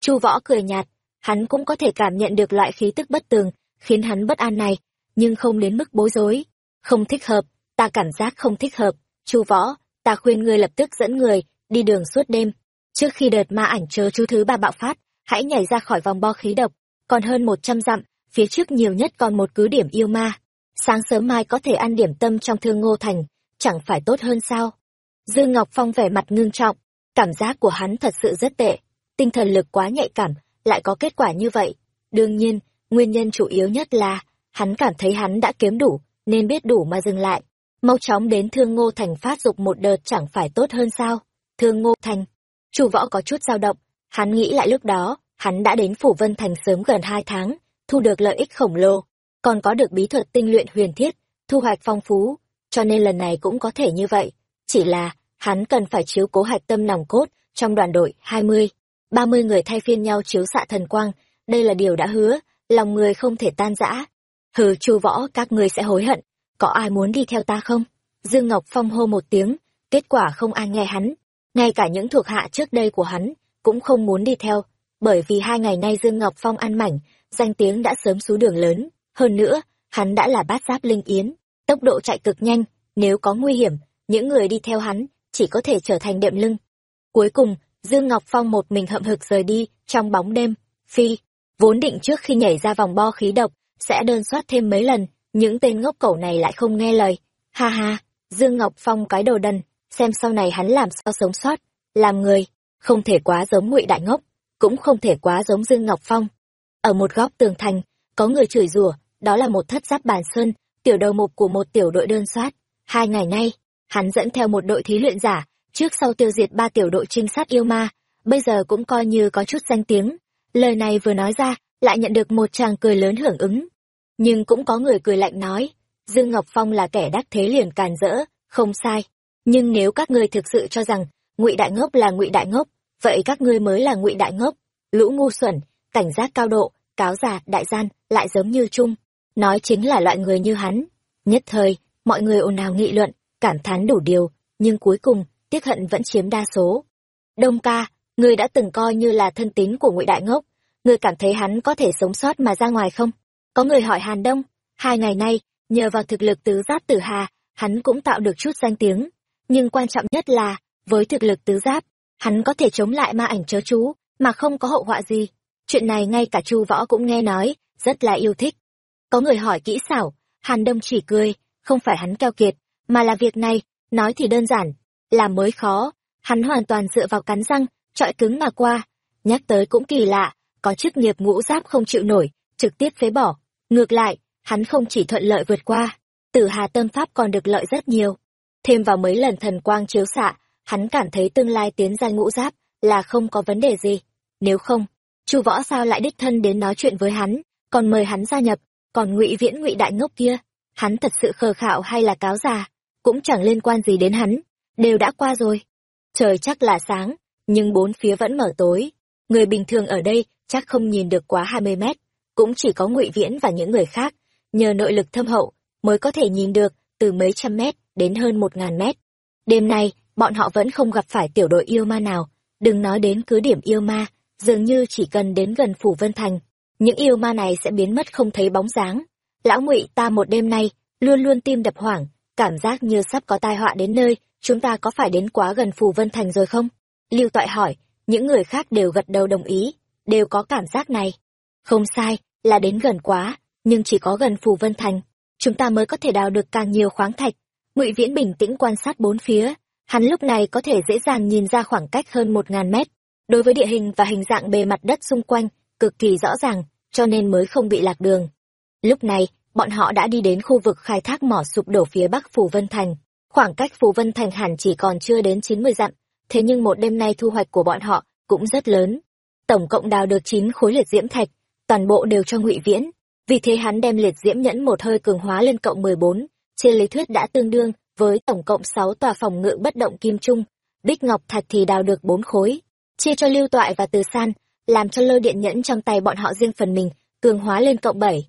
Chu võ cười nhạt, hắn cũng có thể cảm nhận được loại khí tức bất tường, khiến hắn bất an này, nhưng không đến mức bối rối. Không thích hợp, ta cảm giác không thích hợp. Chu võ, ta khuyên ngươi lập tức dẫn người, đi đường suốt đêm. Trước khi đợt ma ảnh chờ chú thứ ba bạo phát, hãy nhảy ra khỏi vòng bo khí độc, còn hơn một trăm dặm, phía trước nhiều nhất còn một cứ điểm yêu ma. Sáng sớm mai có thể ăn điểm tâm trong thương ngô thành, chẳng phải tốt hơn sao? Dương Ngọc Phong vẻ mặt ngưng trọng, cảm giác của hắn thật sự rất tệ, tinh thần lực quá nhạy cảm, lại có kết quả như vậy. Đương nhiên, nguyên nhân chủ yếu nhất là, hắn cảm thấy hắn đã kiếm đủ, nên biết đủ mà dừng lại. Mau chóng đến Thương Ngô Thành phát dục một đợt chẳng phải tốt hơn sao? Thương Ngô Thành. Chủ võ có chút dao động, hắn nghĩ lại lúc đó, hắn đã đến Phủ Vân Thành sớm gần hai tháng, thu được lợi ích khổng lồ, còn có được bí thuật tinh luyện huyền thiết, thu hoạch phong phú, cho nên lần này cũng có thể như vậy. Chỉ là, hắn cần phải chiếu cố hạch tâm nòng cốt trong đoàn đội hai mươi ba mươi người thay phiên nhau chiếu xạ thần quang, đây là điều đã hứa, lòng người không thể tan rã. Hừ chu võ các ngươi sẽ hối hận, có ai muốn đi theo ta không? Dương Ngọc Phong hô một tiếng, kết quả không ai nghe hắn, ngay cả những thuộc hạ trước đây của hắn cũng không muốn đi theo, bởi vì hai ngày nay Dương Ngọc Phong ăn mảnh, danh tiếng đã sớm xuống đường lớn, hơn nữa, hắn đã là bát giáp linh yến, tốc độ chạy cực nhanh, nếu có nguy hiểm, những người đi theo hắn chỉ có thể trở thành đệm lưng. Cuối cùng, Dương Ngọc Phong một mình hậm hực rời đi, trong bóng đêm, phi, vốn định trước khi nhảy ra vòng bo khí độc, sẽ đơn soát thêm mấy lần, những tên ngốc cẩu này lại không nghe lời. Ha ha, Dương Ngọc Phong cái đồ đần, xem sau này hắn làm sao sống sót, làm người, không thể quá giống ngụy đại ngốc, cũng không thể quá giống Dương Ngọc Phong. Ở một góc tường thành, có người chửi rủa, đó là một thất giáp bàn sơn, tiểu đầu mục của một tiểu đội đơn soát. Hai ngày nay, hắn dẫn theo một đội thí luyện giả, trước sau tiêu diệt ba tiểu đội trinh sát yêu ma, bây giờ cũng coi như có chút danh tiếng. Lời này vừa nói ra, lại nhận được một tràng cười lớn hưởng ứng. Nhưng cũng có người cười lạnh nói, Dương Ngọc Phong là kẻ đắc thế liền càn rỡ, không sai. Nhưng nếu các ngươi thực sự cho rằng ngụy đại ngốc là ngụy đại ngốc, vậy các ngươi mới là ngụy đại ngốc. Lũ ngu xuẩn, cảnh giác cao độ, cáo già, đại gian, lại giống như trung Nói chính là loại người như hắn. Nhất thời, mọi người ồn ào nghị luận, cảm thán đủ điều, nhưng cuối cùng, tiếc hận vẫn chiếm đa số. Đông ca, người đã từng coi như là thân tín của ngụy Đại Ngốc, người cảm thấy hắn có thể sống sót mà ra ngoài không? Có người hỏi Hàn Đông, hai ngày nay, nhờ vào thực lực tứ giáp tử hà, hắn cũng tạo được chút danh tiếng. Nhưng quan trọng nhất là, với thực lực tứ giáp, hắn có thể chống lại ma ảnh chớ chú, mà không có hậu họa gì. Chuyện này ngay cả Chu Võ cũng nghe nói, rất là yêu thích. Có người hỏi kỹ xảo, Hàn Đông chỉ cười, không phải hắn keo kiệt, mà là việc này, nói thì đơn giản, làm mới khó, hắn hoàn toàn dựa vào cắn răng, trọi cứng mà qua. Nhắc tới cũng kỳ lạ, có chức nghiệp ngũ giáp không chịu nổi, trực tiếp phế bỏ. Ngược lại, hắn không chỉ thuận lợi vượt qua, tử hà tâm pháp còn được lợi rất nhiều. Thêm vào mấy lần thần quang chiếu xạ, hắn cảm thấy tương lai tiến ra ngũ giáp là không có vấn đề gì. Nếu không, chu võ sao lại đích thân đến nói chuyện với hắn, còn mời hắn gia nhập, còn ngụy viễn ngụy đại ngốc kia, hắn thật sự khờ khạo hay là cáo già, cũng chẳng liên quan gì đến hắn, đều đã qua rồi. Trời chắc là sáng, nhưng bốn phía vẫn mở tối. Người bình thường ở đây chắc không nhìn được quá hai mươi mét, cũng chỉ có ngụy viễn và những người khác, nhờ nội lực thâm hậu, mới có thể nhìn được từ mấy trăm mét đến hơn một ngàn mét. Đêm nay, bọn họ vẫn không gặp phải tiểu đội yêu ma nào, đừng nói đến cứ điểm yêu ma, dường như chỉ cần đến gần phủ Vân Thành, những yêu ma này sẽ biến mất không thấy bóng dáng. Lão ngụy ta một đêm nay, luôn luôn tim đập hoảng, cảm giác như sắp có tai họa đến nơi, chúng ta có phải đến quá gần phủ Vân Thành rồi không? Lưu Toại hỏi, những người khác đều gật đầu đồng ý, đều có cảm giác này. Không sai, là đến gần quá, nhưng chỉ có gần phủ Vân Thành, chúng ta mới có thể đào được càng nhiều khoáng thạch. Ngụy Viễn bình tĩnh quan sát bốn phía, hắn lúc này có thể dễ dàng nhìn ra khoảng cách hơn một ngàn mét. Đối với địa hình và hình dạng bề mặt đất xung quanh, cực kỳ rõ ràng, cho nên mới không bị lạc đường. Lúc này, bọn họ đã đi đến khu vực khai thác mỏ sụp đổ phía bắc Phủ Vân Thành. Khoảng cách Phủ Vân Thành hẳn chỉ còn chưa đến chín mươi dặm, thế nhưng một đêm nay thu hoạch của bọn họ cũng rất lớn. Tổng cộng đào được chín khối liệt diễm thạch, toàn bộ đều cho Ngụy Viễn. Vì thế hắn đem liệt diễm nhẫn một hơi cường hóa lên cộng mười bốn, trên lý thuyết đã tương đương với tổng cộng sáu tòa phòng ngự bất động kim trung. Bích Ngọc Thạch thì đào được bốn khối, chia cho Lưu Toại và Từ San, làm cho lơ điện nhẫn trong tay bọn họ riêng phần mình cường hóa lên cộng bảy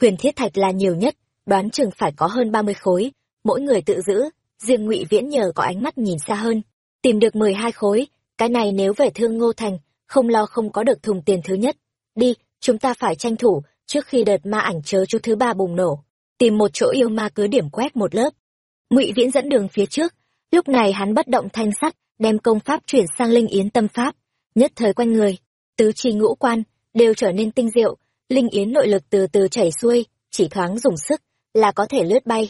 huyền thiết thạch là nhiều nhất đoán chừng phải có hơn ba mươi khối mỗi người tự giữ riêng ngụy viễn nhờ có ánh mắt nhìn xa hơn tìm được mười hai khối cái này nếu về thương ngô thành không lo không có được thùng tiền thứ nhất đi chúng ta phải tranh thủ trước khi đợt ma ảnh chớ chú thứ ba bùng nổ tìm một chỗ yêu ma cứ điểm quét một lớp. Ngụy viễn dẫn đường phía trước. Lúc này hắn bất động thanh sắt đem công pháp chuyển sang linh yến tâm pháp. Nhất thời quanh người, tứ chi ngũ quan, đều trở nên tinh diệu. Linh yến nội lực từ từ chảy xuôi, chỉ thoáng dùng sức, là có thể lướt bay.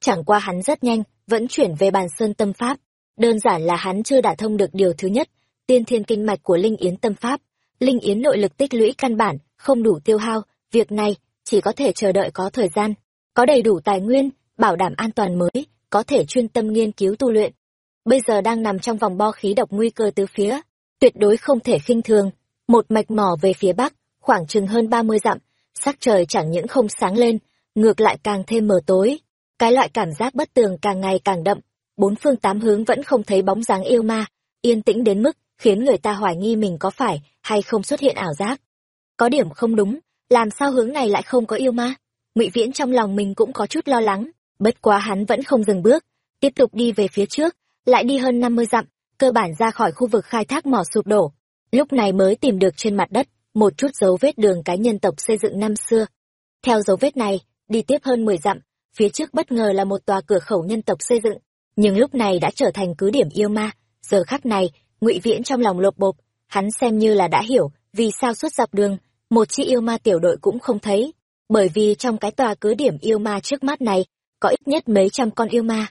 Chẳng qua hắn rất nhanh, vẫn chuyển về bàn sơn tâm pháp. Đơn giản là hắn chưa đả thông được điều thứ nhất, tiên thiên kinh mạch của linh yến tâm pháp. Linh yến nội lực tích lũy căn bản, không đủ tiêu hao. Việc này, chỉ có thể chờ đợi có thời gian có đầy đủ tài nguyên bảo đảm an toàn mới có thể chuyên tâm nghiên cứu tu luyện bây giờ đang nằm trong vòng bo khí độc nguy cơ tứ phía tuyệt đối không thể khinh thường một mạch mỏ về phía bắc, khoảng chừng hơn ba mươi dặm, sắc trời chẳng những không sáng lên, ngược lại càng thêm mờ tối. Cái loại cảm giác bất tường càng ngày càng đậm, bốn phương tám hướng vẫn không thấy bóng dáng yêu ma, yên tĩnh đến mức khiến người ta hoài nghi mình có phải hay không xuất hiện ảo giác. Có điểm không đúng, làm sao hướng này lại không có yêu ma? Ngụy Viễn trong lòng mình cũng có chút lo lắng, bất quá hắn vẫn không dừng bước, tiếp tục đi về phía trước, lại đi hơn năm mươi dặm, cơ bản ra khỏi khu vực khai thác mỏ sụp đổ, lúc này mới tìm được trên mặt đất một chút dấu vết đường cái nhân tộc xây dựng năm xưa. Theo dấu vết này, đi tiếp hơn 10 dặm, phía trước bất ngờ là một tòa cửa khẩu nhân tộc xây dựng, nhưng lúc này đã trở thành cứ điểm yêu ma. Giờ khắc này, Ngụy Viễn trong lòng lột bộp, hắn xem như là đã hiểu vì sao suốt dọc đường, một chi yêu ma tiểu đội cũng không thấy, bởi vì trong cái tòa cứ điểm yêu ma trước mắt này, có ít nhất mấy trăm con yêu ma.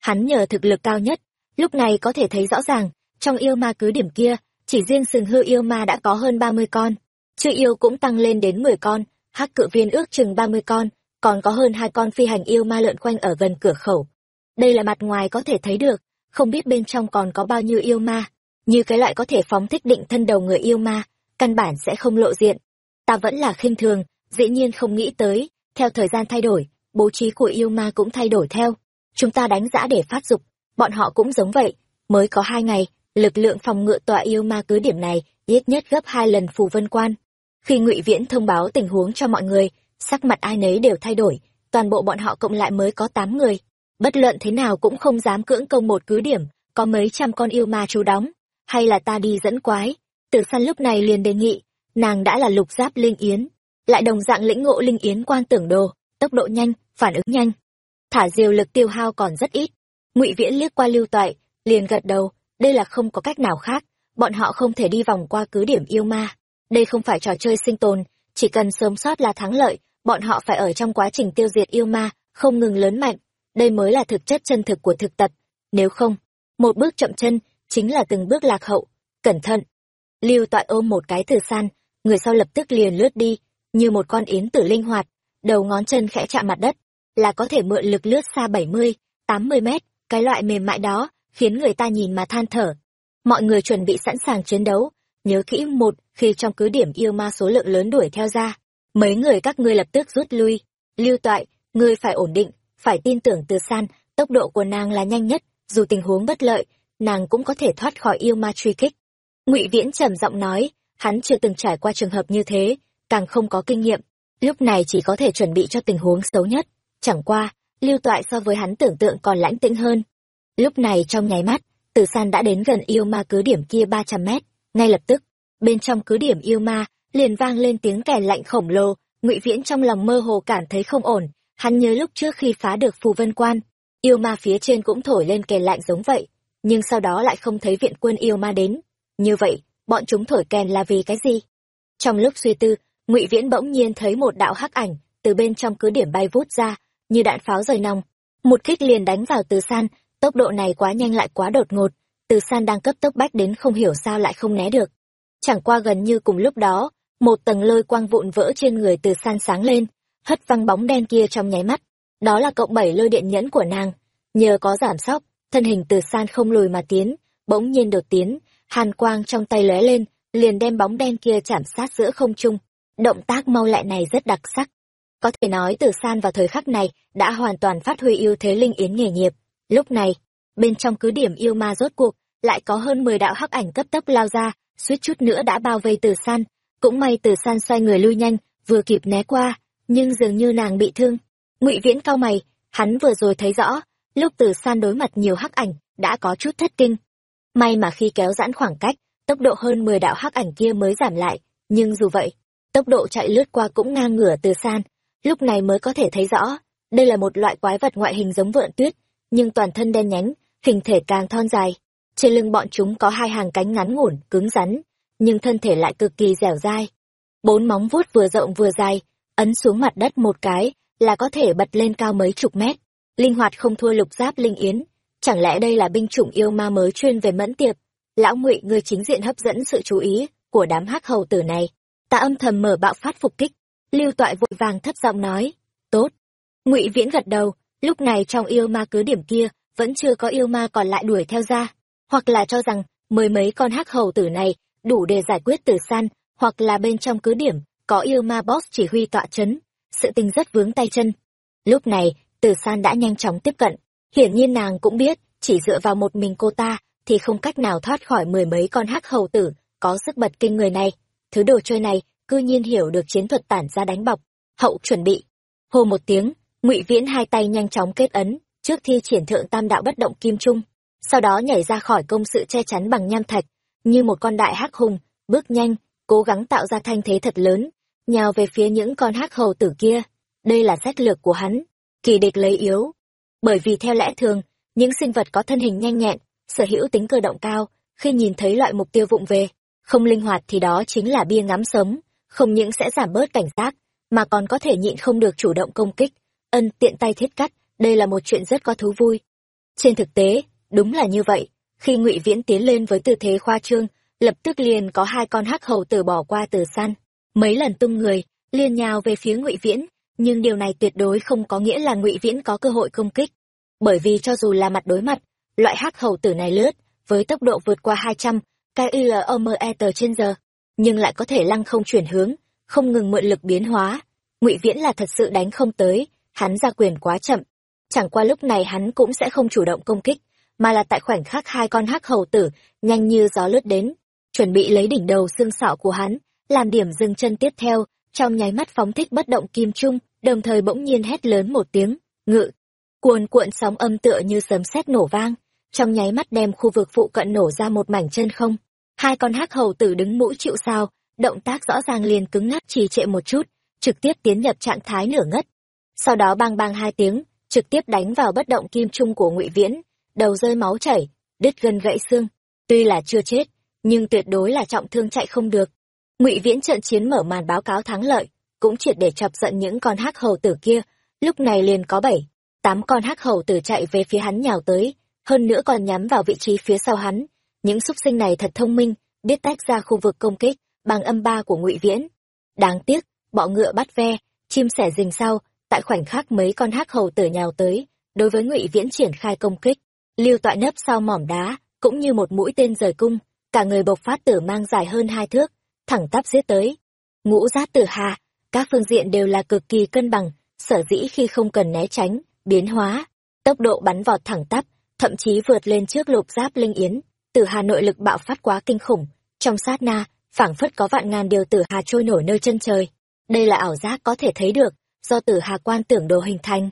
Hắn nhờ thực lực cao nhất, lúc này có thể thấy rõ ràng, trong yêu ma cứ điểm kia chỉ riêng sừng hư yêu ma đã có hơn ba mươi con. Chư yêu cũng tăng lên đến mười con hắc cự viên ước chừng ba mươi con còn có hơn hai con phi hành yêu ma lượn quanh ở gần cửa khẩu. Đây là mặt ngoài có thể thấy được không biết bên trong còn có bao nhiêu yêu ma. Như cái loại có thể phóng thích định thân đầu người yêu ma căn bản sẽ không lộ diện. Ta vẫn là khinh thường dĩ nhiên không nghĩ tới theo thời gian thay đổi bố trí của yêu ma cũng thay đổi theo. Chúng ta đánh giã để phát dục bọn họ cũng giống vậy mới có hai ngày lực lượng phòng ngự tọa yêu ma cứ điểm này ít nhất gấp hai lần phù vân quan. Khi ngụy viễn thông báo tình huống cho mọi người sắc mặt ai nấy đều thay đổi toàn bộ bọn họ cộng lại mới có tám người. Bất luận thế nào cũng không dám cưỡng công một cứ điểm, có mấy trăm con yêu ma trú đóng, hay là ta đi dẫn quái. Tử săn lúc này liền đề nghị, nàng đã là lục giáp linh yến, lại đồng dạng lĩnh ngộ linh yến quan tưởng đồ, tốc độ nhanh, phản ứng nhanh. Thả diều lực tiêu hao còn rất ít. Ngụy Viễn liếc qua Lưu Toại, liền gật đầu, đây là không có cách nào khác, bọn họ không thể đi vòng qua cứ điểm yêu ma. Đây không phải trò chơi sinh tồn, chỉ cần sớm sót là thắng lợi, bọn họ phải ở trong quá trình tiêu diệt yêu ma, không ngừng lớn mạnh. Đây mới là thực chất chân thực của thực tập. Nếu không, một bước chậm chân, chính là từng bước lạc hậu. Cẩn thận! Lưu toại ôm một cái từ san, người sau lập tức liền lướt đi, như một con yến tử linh hoạt, đầu ngón chân khẽ chạm mặt đất, là có thể mượn lực lướt xa 70, 80 mét, cái loại mềm mại đó, khiến người ta nhìn mà than thở. Mọi người chuẩn bị sẵn sàng chiến đấu, nhớ kỹ một, khi trong cứ điểm yêu ma số lượng lớn đuổi theo ra, mấy người các ngươi lập tức rút lui. Lưu toại, ngươi phải ổn định, phải tin tưởng từ san, tốc độ của nàng là nhanh nhất, dù tình huống bất lợi, nàng cũng có thể thoát khỏi yêu ma truy kích. Ngụy Viễn trầm giọng nói, hắn chưa từng trải qua trường hợp như thế, càng không có kinh nghiệm, lúc này chỉ có thể chuẩn bị cho tình huống xấu nhất. Chẳng qua, lưu toại so với hắn tưởng tượng còn lãnh tĩnh hơn. Lúc này trong nháy mắt, Tử San đã đến gần yêu ma cứ điểm kia ba trăm mét, ngay lập tức, bên trong cứ điểm yêu ma, liền vang lên tiếng kèn lạnh khổng lồ, Ngụy Viễn trong lòng mơ hồ cảm thấy không ổn, hắn nhớ lúc trước khi phá được phù vân quan, yêu ma phía trên cũng thổi lên kèn lạnh giống vậy, nhưng sau đó lại không thấy viện quân yêu ma đến. Như vậy, bọn chúng thổi kèn là vì cái gì? Trong lúc suy tư, Ngụy Viễn bỗng nhiên thấy một đạo hắc ảnh từ bên trong cứ điểm bay vút ra, như đạn pháo rời nòng, một kích liền đánh vào Từ San, tốc độ này quá nhanh lại quá đột ngột, Từ San đang cấp tốc bách đến không hiểu sao lại không né được. Chẳng qua gần như cùng lúc đó, một tầng lôi quang vụn vỡ trên người Từ San sáng lên, hất văng bóng đen kia trong nháy mắt. Đó là cộng bảy lôi điện nhẫn của nàng. Nhờ có giảm sóc, thân hình Từ San không lùi mà tiến, bỗng nhiên đột tiến, hàn quang trong tay lóe lên, liền đem bóng đen kia chạm sát giữa không trung. Động tác mau lẹ này rất đặc sắc. Có thể nói Từ San vào thời khắc này đã hoàn toàn phát huy ưu thế linh yến nghề nghiệp. Lúc này, bên trong cứ điểm yêu ma rốt cuộc, lại có hơn 10 đạo hắc ảnh cấp tốc lao ra, suýt chút nữa đã bao vây Từ San. Cũng may Từ San xoay người lui nhanh, vừa kịp né qua, nhưng dường như nàng bị thương. Ngụy Viễn cao mày, hắn vừa rồi thấy rõ, lúc Từ San đối mặt nhiều hắc ảnh, đã có chút thất kinh. May mà khi kéo giãn khoảng cách, tốc độ hơn 10 đạo hắc ảnh kia mới giảm lại, nhưng dù vậy, tốc độ chạy lướt qua cũng ngang ngửa Từ San, lúc này mới có thể thấy rõ, đây là một loại quái vật ngoại hình giống vượn tuyết, nhưng toàn thân đen nhánh, hình thể càng thon dài. Trên lưng bọn chúng có hai hàng cánh ngắn ngủn, cứng rắn, nhưng thân thể lại cực kỳ dẻo dai. Bốn móng vuốt vừa rộng vừa dài, ấn xuống mặt đất một cái, là có thể bật lên cao mấy chục mét. Linh hoạt không thua lục giáp linh yến. Chẳng lẽ đây là binh chủng yêu ma mới chuyên về mẫn tiệp? Lão ngụy người chính diện hấp dẫn sự chú ý của đám hắc hầu tử này. Ta âm thầm mở bạo phát phục kích. Lưu toại vội vàng thấp giọng nói. Tốt. ngụy viễn gật đầu, lúc này trong yêu ma cứ điểm kia, vẫn chưa có yêu ma còn lại đuổi theo ra. Hoặc là cho rằng, mười mấy con hắc hầu tử này đủ để giải quyết tử san, hoặc là bên trong cứ điểm, có yêu ma boss chỉ huy tọa chấn, sự tình rất vướng tay chân. Lúc này, Tử San đã nhanh chóng tiếp cận, hiển nhiên nàng cũng biết, chỉ dựa vào một mình cô ta, thì không cách nào thoát khỏi mười mấy con hắc hầu tử, có sức bật kinh người này. Thứ đồ chơi này, cư nhiên hiểu được chiến thuật tản ra đánh bọc. Hậu chuẩn bị. Hô một tiếng, ngụy Viễn hai tay nhanh chóng kết ấn, trước thi triển thượng tam đạo bất động kim trung, sau đó nhảy ra khỏi công sự che chắn bằng nham thạch, như một con đại hắc hùng, bước nhanh, cố gắng tạo ra thanh thế thật lớn, nhào về phía những con hắc hầu tử kia. Đây là sách lược của hắn, kỳ địch lấy yếu. Bởi vì theo lẽ thường, những sinh vật có thân hình nhanh nhẹn, sở hữu tính cơ động cao, khi nhìn thấy loại mục tiêu vụng về, không linh hoạt thì đó chính là bia ngắm sớm, không những sẽ giảm bớt cảnh giác, mà còn có thể nhịn không được chủ động công kích, ân tiện tay thiết cắt, đây là một chuyện rất có thú vui. Trên thực tế, đúng là như vậy, khi Ngụy Viễn tiến lên với tư thế khoa trương, lập tức liền có hai con hắc hầu tử bỏ qua từ săn, mấy lần tung người, liền nhào về phía Ngụy Viễn, nhưng điều này tuyệt đối không có nghĩa là Ngụy Viễn có cơ hội công kích, bởi vì cho dù là mặt đối mặt, loại hắc hầu tử này lướt với tốc độ vượt qua 200 KILOME tờ trên giờ, nhưng lại có thể lăng không chuyển hướng, không ngừng mượn lực biến hóa. Ngụy Viễn là thật sự đánh không tới, hắn ra quyền quá chậm. Chẳng qua lúc này hắn cũng sẽ không chủ động công kích, mà là tại khoảnh khắc hai con hắc hầu tử nhanh như gió lướt đến, chuẩn bị lấy đỉnh đầu xương sọ của hắn, làm điểm dừng chân tiếp theo, trong nháy mắt phóng thích bất động kim trung, đồng thời bỗng nhiên hét lớn một tiếng, ngự. Cuồn cuộn sóng âm tựa như sấm sét nổ vang, trong nháy mắt đem khu vực phụ cận nổ ra một mảnh chân không Hai con hắc hầu tử đứng mũi chịu sao, động tác rõ ràng liền cứng ngắc trì trệ một chút, trực tiếp tiến nhập trạng thái nửa ngất. Sau đó bang bang hai tiếng, trực tiếp đánh vào bất động kim trung của Ngụy Viễn, đầu rơi máu chảy, đứt gân gãy xương. Tuy là chưa chết, nhưng tuyệt đối là trọng thương chạy không được. Ngụy Viễn trận chiến mở màn báo cáo thắng lợi, cũng triệt để chọc giận những con hắc hầu tử kia, lúc này liền có bảy, tám con hắc hầu tử chạy về phía hắn nhào tới, hơn nữa còn nhắm vào vị trí phía sau hắn. Những xúc sinh này thật thông minh, biết tách ra khu vực công kích bằng âm ba của Ngụy Viễn. Đáng tiếc, bọ ngựa bắt ve, chim sẻ rình sau, tại khoảnh khắc mấy con hắc hầu tử nhào tới, đối với Ngụy Viễn triển khai công kích, lưu tọa nấp sau mỏm đá, cũng như một mũi tên rời cung, cả người bộc phát tử mang dài hơn hai thước, thẳng tắp giết tới. Ngũ giác tử hà, các phương diện đều là cực kỳ cân bằng, sở dĩ khi không cần né tránh, biến hóa, tốc độ bắn vọt thẳng tắp, thậm chí vượt lên trước lục giáp linh yến, tử hà nội lực bạo phát quá kinh khủng, trong sát na, phảng phất có vạn ngàn điều tử hà trôi nổi nơi chân trời. Đây là ảo giác có thể thấy được, do tử hà quan tưởng đồ hình thành.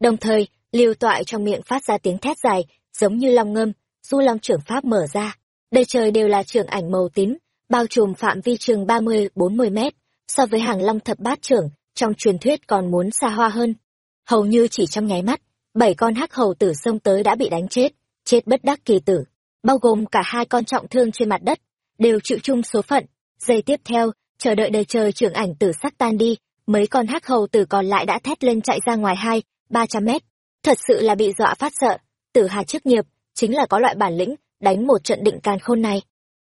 Đồng thời, liều toại trong miệng phát ra tiếng thét dài, giống như long ngâm, du long trưởng pháp mở ra. đây trời đều là trưởng ảnh màu tím, bao trùm phạm vi trường 30-40 mét, so với hàng long thập bát trưởng, trong truyền thuyết còn muốn xa hoa hơn. Hầu như chỉ trong nháy mắt, bảy con hắc hầu tử xông tới đã bị đánh chết, chết bất đắc kỳ tử, bao gồm cả hai con trọng thương trên mặt đất, đều chịu chung số phận. Giây tiếp theo, chờ đợi đời trời trưởng ảnh tử sắc tan đi, mấy con hắc hầu tử còn lại đã thét lên chạy ra ngoài hai, ba trăm mét. Thật sự là bị dọa phát sợ, tử hà chức nghiệp, chính là có loại bản lĩnh, đánh một trận định càn khôn này.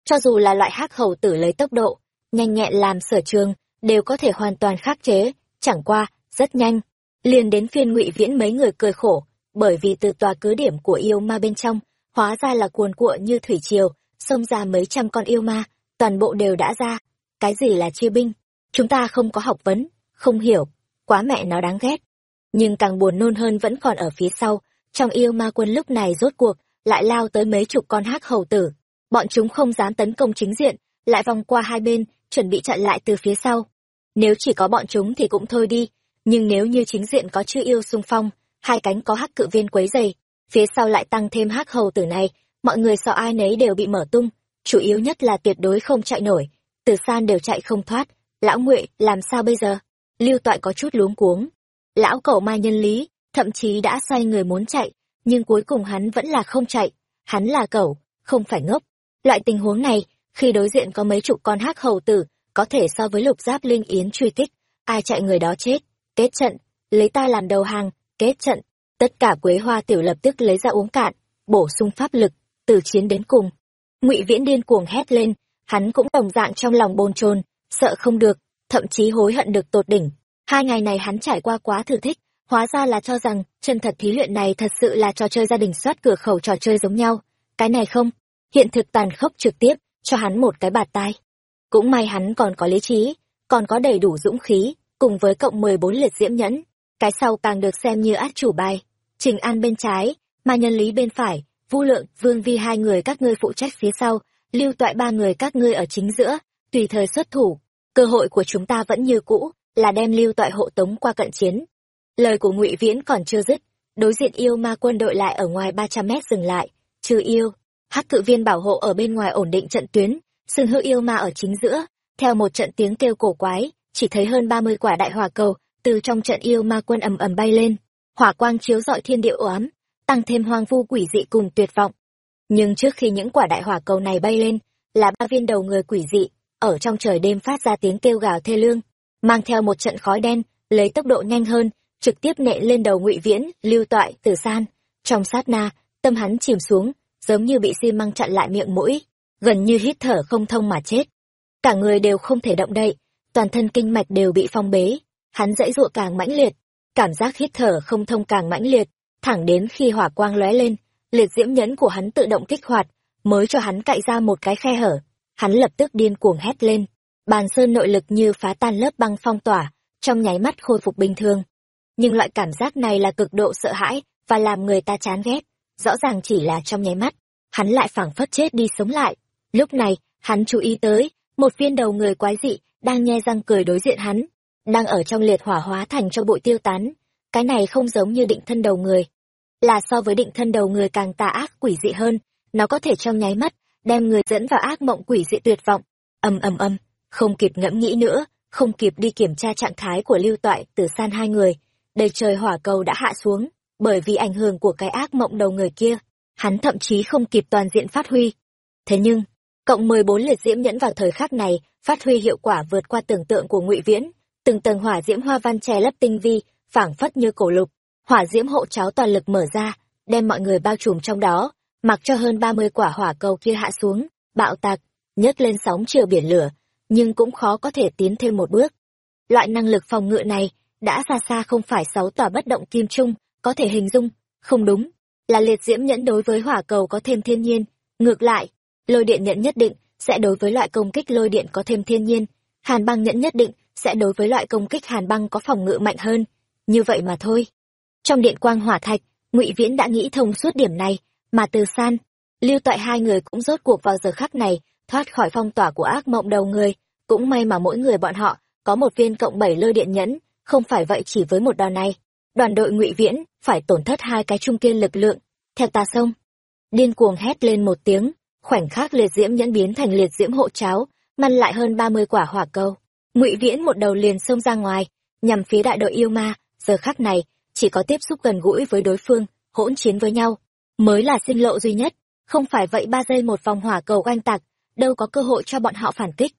Cho dù là loại hắc hầu tử lấy tốc độ, nhanh nhẹn làm sở trường, đều có thể hoàn toàn khắc chế, chẳng qua, rất nhanh. Liền đến phiên ngụy viễn mấy người cười khổ, bởi vì từ tòa cứ điểm của yêu ma bên trong, hóa ra là cuồn cuộn như thủy triều, xông ra mấy trăm con yêu ma, toàn bộ đều đã ra. Cái gì là chia binh? Chúng ta không có học vấn, không hiểu, quá mẹ nó đáng ghét. Nhưng càng buồn nôn hơn vẫn còn ở phía sau, trong yêu ma quân lúc này rốt cuộc, lại lao tới mấy chục con hắc hầu tử. Bọn chúng không dám tấn công chính diện, lại vòng qua hai bên, chuẩn bị chặn lại từ phía sau. Nếu chỉ có bọn chúng thì cũng thôi đi, nhưng nếu như chính diện có chư yêu xung phong, hai cánh có hắc cự viên quấy dày, phía sau lại tăng thêm hắc hầu tử này, mọi người sợ ai nấy đều bị mở tung, chủ yếu nhất là tuyệt đối không chạy nổi, từ san đều chạy không thoát, lão nguệ làm sao bây giờ? Lưu Toại có chút luống cuống. Lão cậu mai nhân lý, thậm chí đã xoay người muốn chạy, nhưng cuối cùng hắn vẫn là không chạy, hắn là cậu, không phải ngốc. Loại tình huống này, khi đối diện có mấy chục con hắc hầu tử, có thể so với lục giáp linh yến truy kích, ai chạy người đó chết, kết trận, lấy ta làm đầu hàng, kết trận. Tất cả quế hoa tiểu lập tức lấy ra uống cạn, bổ sung pháp lực, từ chiến đến cùng. Ngụy Viễn điên cuồng hét lên, hắn cũng đồng dạng trong lòng bồn chồn, sợ không được, thậm chí hối hận được tột đỉnh. Hai ngày này hắn trải qua quá thử thích, hóa ra là cho rằng chân thật thí luyện này thật sự là trò chơi gia đình soát cửa khẩu trò chơi giống nhau. Cái này không, hiện thực tàn khốc trực tiếp, cho hắn một cái bạt tai. Cũng may hắn còn có lý trí, còn có đầy đủ dũng khí, cùng với cộng 14 liệt diễm nhẫn. Cái sau càng được xem như át chủ bài. Trình An bên trái, mà nhân lý bên phải, Vu Lượng, Vương Vi hai người các ngươi phụ trách phía sau, lưu toại ba người các ngươi ở chính giữa, tùy thời xuất thủ. Cơ hội của chúng ta vẫn như cũ, là đem lưu toại hộ tống qua cận chiến. Lời của Ngụy Viễn còn chưa dứt, đối diện yêu ma quân đội lại ở ngoài 300 mét dừng lại, trừ yêu, hắc cự viên bảo hộ ở bên ngoài ổn định trận tuyến, sừng hư yêu ma ở chính giữa, theo một trận tiếng kêu cổ quái, chỉ thấy hơn 30 quả đại hỏa cầu từ trong trận yêu ma quân ầm ầm bay lên, hỏa quang chiếu rọi thiên địa oám, tăng thêm hoang vu quỷ dị cùng tuyệt vọng. Nhưng trước khi những quả đại hỏa cầu này bay lên, là ba viên đầu người quỷ dị, ở trong trời đêm phát ra tiếng kêu gào thê lương, mang theo một trận khói đen, lấy tốc độ nhanh hơn, trực tiếp nện lên đầu ngụy viễn, lưu toại, tử san. Trong sát na, tâm hắn chìm xuống, giống như bị xi măng chặn lại miệng mũi, gần như hít thở không thông mà chết. Cả người đều không thể động đậy, toàn thân kinh mạch đều bị phong bế, hắn dãy dụa càng mãnh liệt, cảm giác hít thở không thông càng mãnh liệt, thẳng đến khi hỏa quang lóe lên, liệt diễm nhẫn của hắn tự động kích hoạt, mới cho hắn cạy ra một cái khe hở. Hắn lập tức điên cuồng hét lên, bàn sơn nội lực như phá tan lớp băng phong tỏa, trong nháy mắt khôi phục bình thường. Nhưng loại cảm giác này là cực độ sợ hãi và làm người ta chán ghét, rõ ràng chỉ là trong nháy mắt, hắn lại phảng phất chết đi sống lại. Lúc này, hắn chú ý tới, một viên đầu người quái dị đang nhe răng cười đối diện hắn, đang ở trong liệt hỏa hóa thành cho bụi tiêu tán. Cái này không giống như định thân đầu người, là so với định thân đầu người càng tà ác quỷ dị hơn. Nó có thể trong nháy mắt đem người dẫn vào ác mộng quỷ dị tuyệt vọng. Ầm ầm ầm không kịp ngẫm nghĩ nữa không kịp đi kiểm tra trạng thái của lưu toại từ san hai người đầy trời hỏa cầu đã hạ xuống bởi vì ảnh hưởng của cái ác mộng đầu người kia hắn thậm chí không kịp toàn diện phát huy. Thế nhưng cộng mười bốn liệt diễm nhẫn vào thời khắc này phát huy hiệu quả vượt qua tưởng tượng của ngụy viễn từng tầng hỏa diễm hoa văn che lấp tinh vi, phảng phất như cổ lục. Hỏa diễm hộ cháo toàn lực mở ra, đem mọi người bao trùm trong đó, mặc cho hơn ba mươi quả hỏa cầu kia hạ xuống, bạo tạc, nhấc lên sóng chiều biển lửa, nhưng cũng khó có thể tiến thêm một bước. Loại năng lực phòng ngự này đã xa xa không phải sáu tòa bất động kim trung có thể hình dung, không đúng. Là liệt diễm nhẫn đối với hỏa cầu có thêm thiên nhiên, ngược lại, lôi điện nhẫn nhất định sẽ đối với loại công kích lôi điện có thêm thiên nhiên, hàn băng nhẫn nhất định sẽ đối với loại công kích hàn băng có phòng ngự mạnh hơn. Như vậy mà thôi. Trong điện quang hỏa thạch, ngụy viễn đã nghĩ thông suốt điểm này, mà từ san, lưu toại hai người cũng rốt cuộc vào giờ khắc này, thoát khỏi phong tỏa của ác mộng đầu người. Cũng may mà mỗi người bọn họ có một viên cộng bảy lôi điện nhẫn, không phải vậy chỉ với một đòn này, đoàn đội ngụy viễn phải tổn thất hai cái trung kiên lực lượng. Theo ta sông, điên cuồng hét lên một tiếng, khoảnh khắc liệt diễm nhẫn biến thành liệt diễm hộ cháo măn lại hơn ba mươi quả hỏa cầu ngụy viễn một đầu liền xông ra ngoài, nhằm phía đại đội yêu ma. Giờ khắc này, chỉ có tiếp xúc gần gũi với đối phương, hỗn chiến với nhau, mới là sinh lộ duy nhất. Không phải vậy ba giây một vòng hỏa cầu oanh tạc, đâu có cơ hội cho bọn họ phản kích.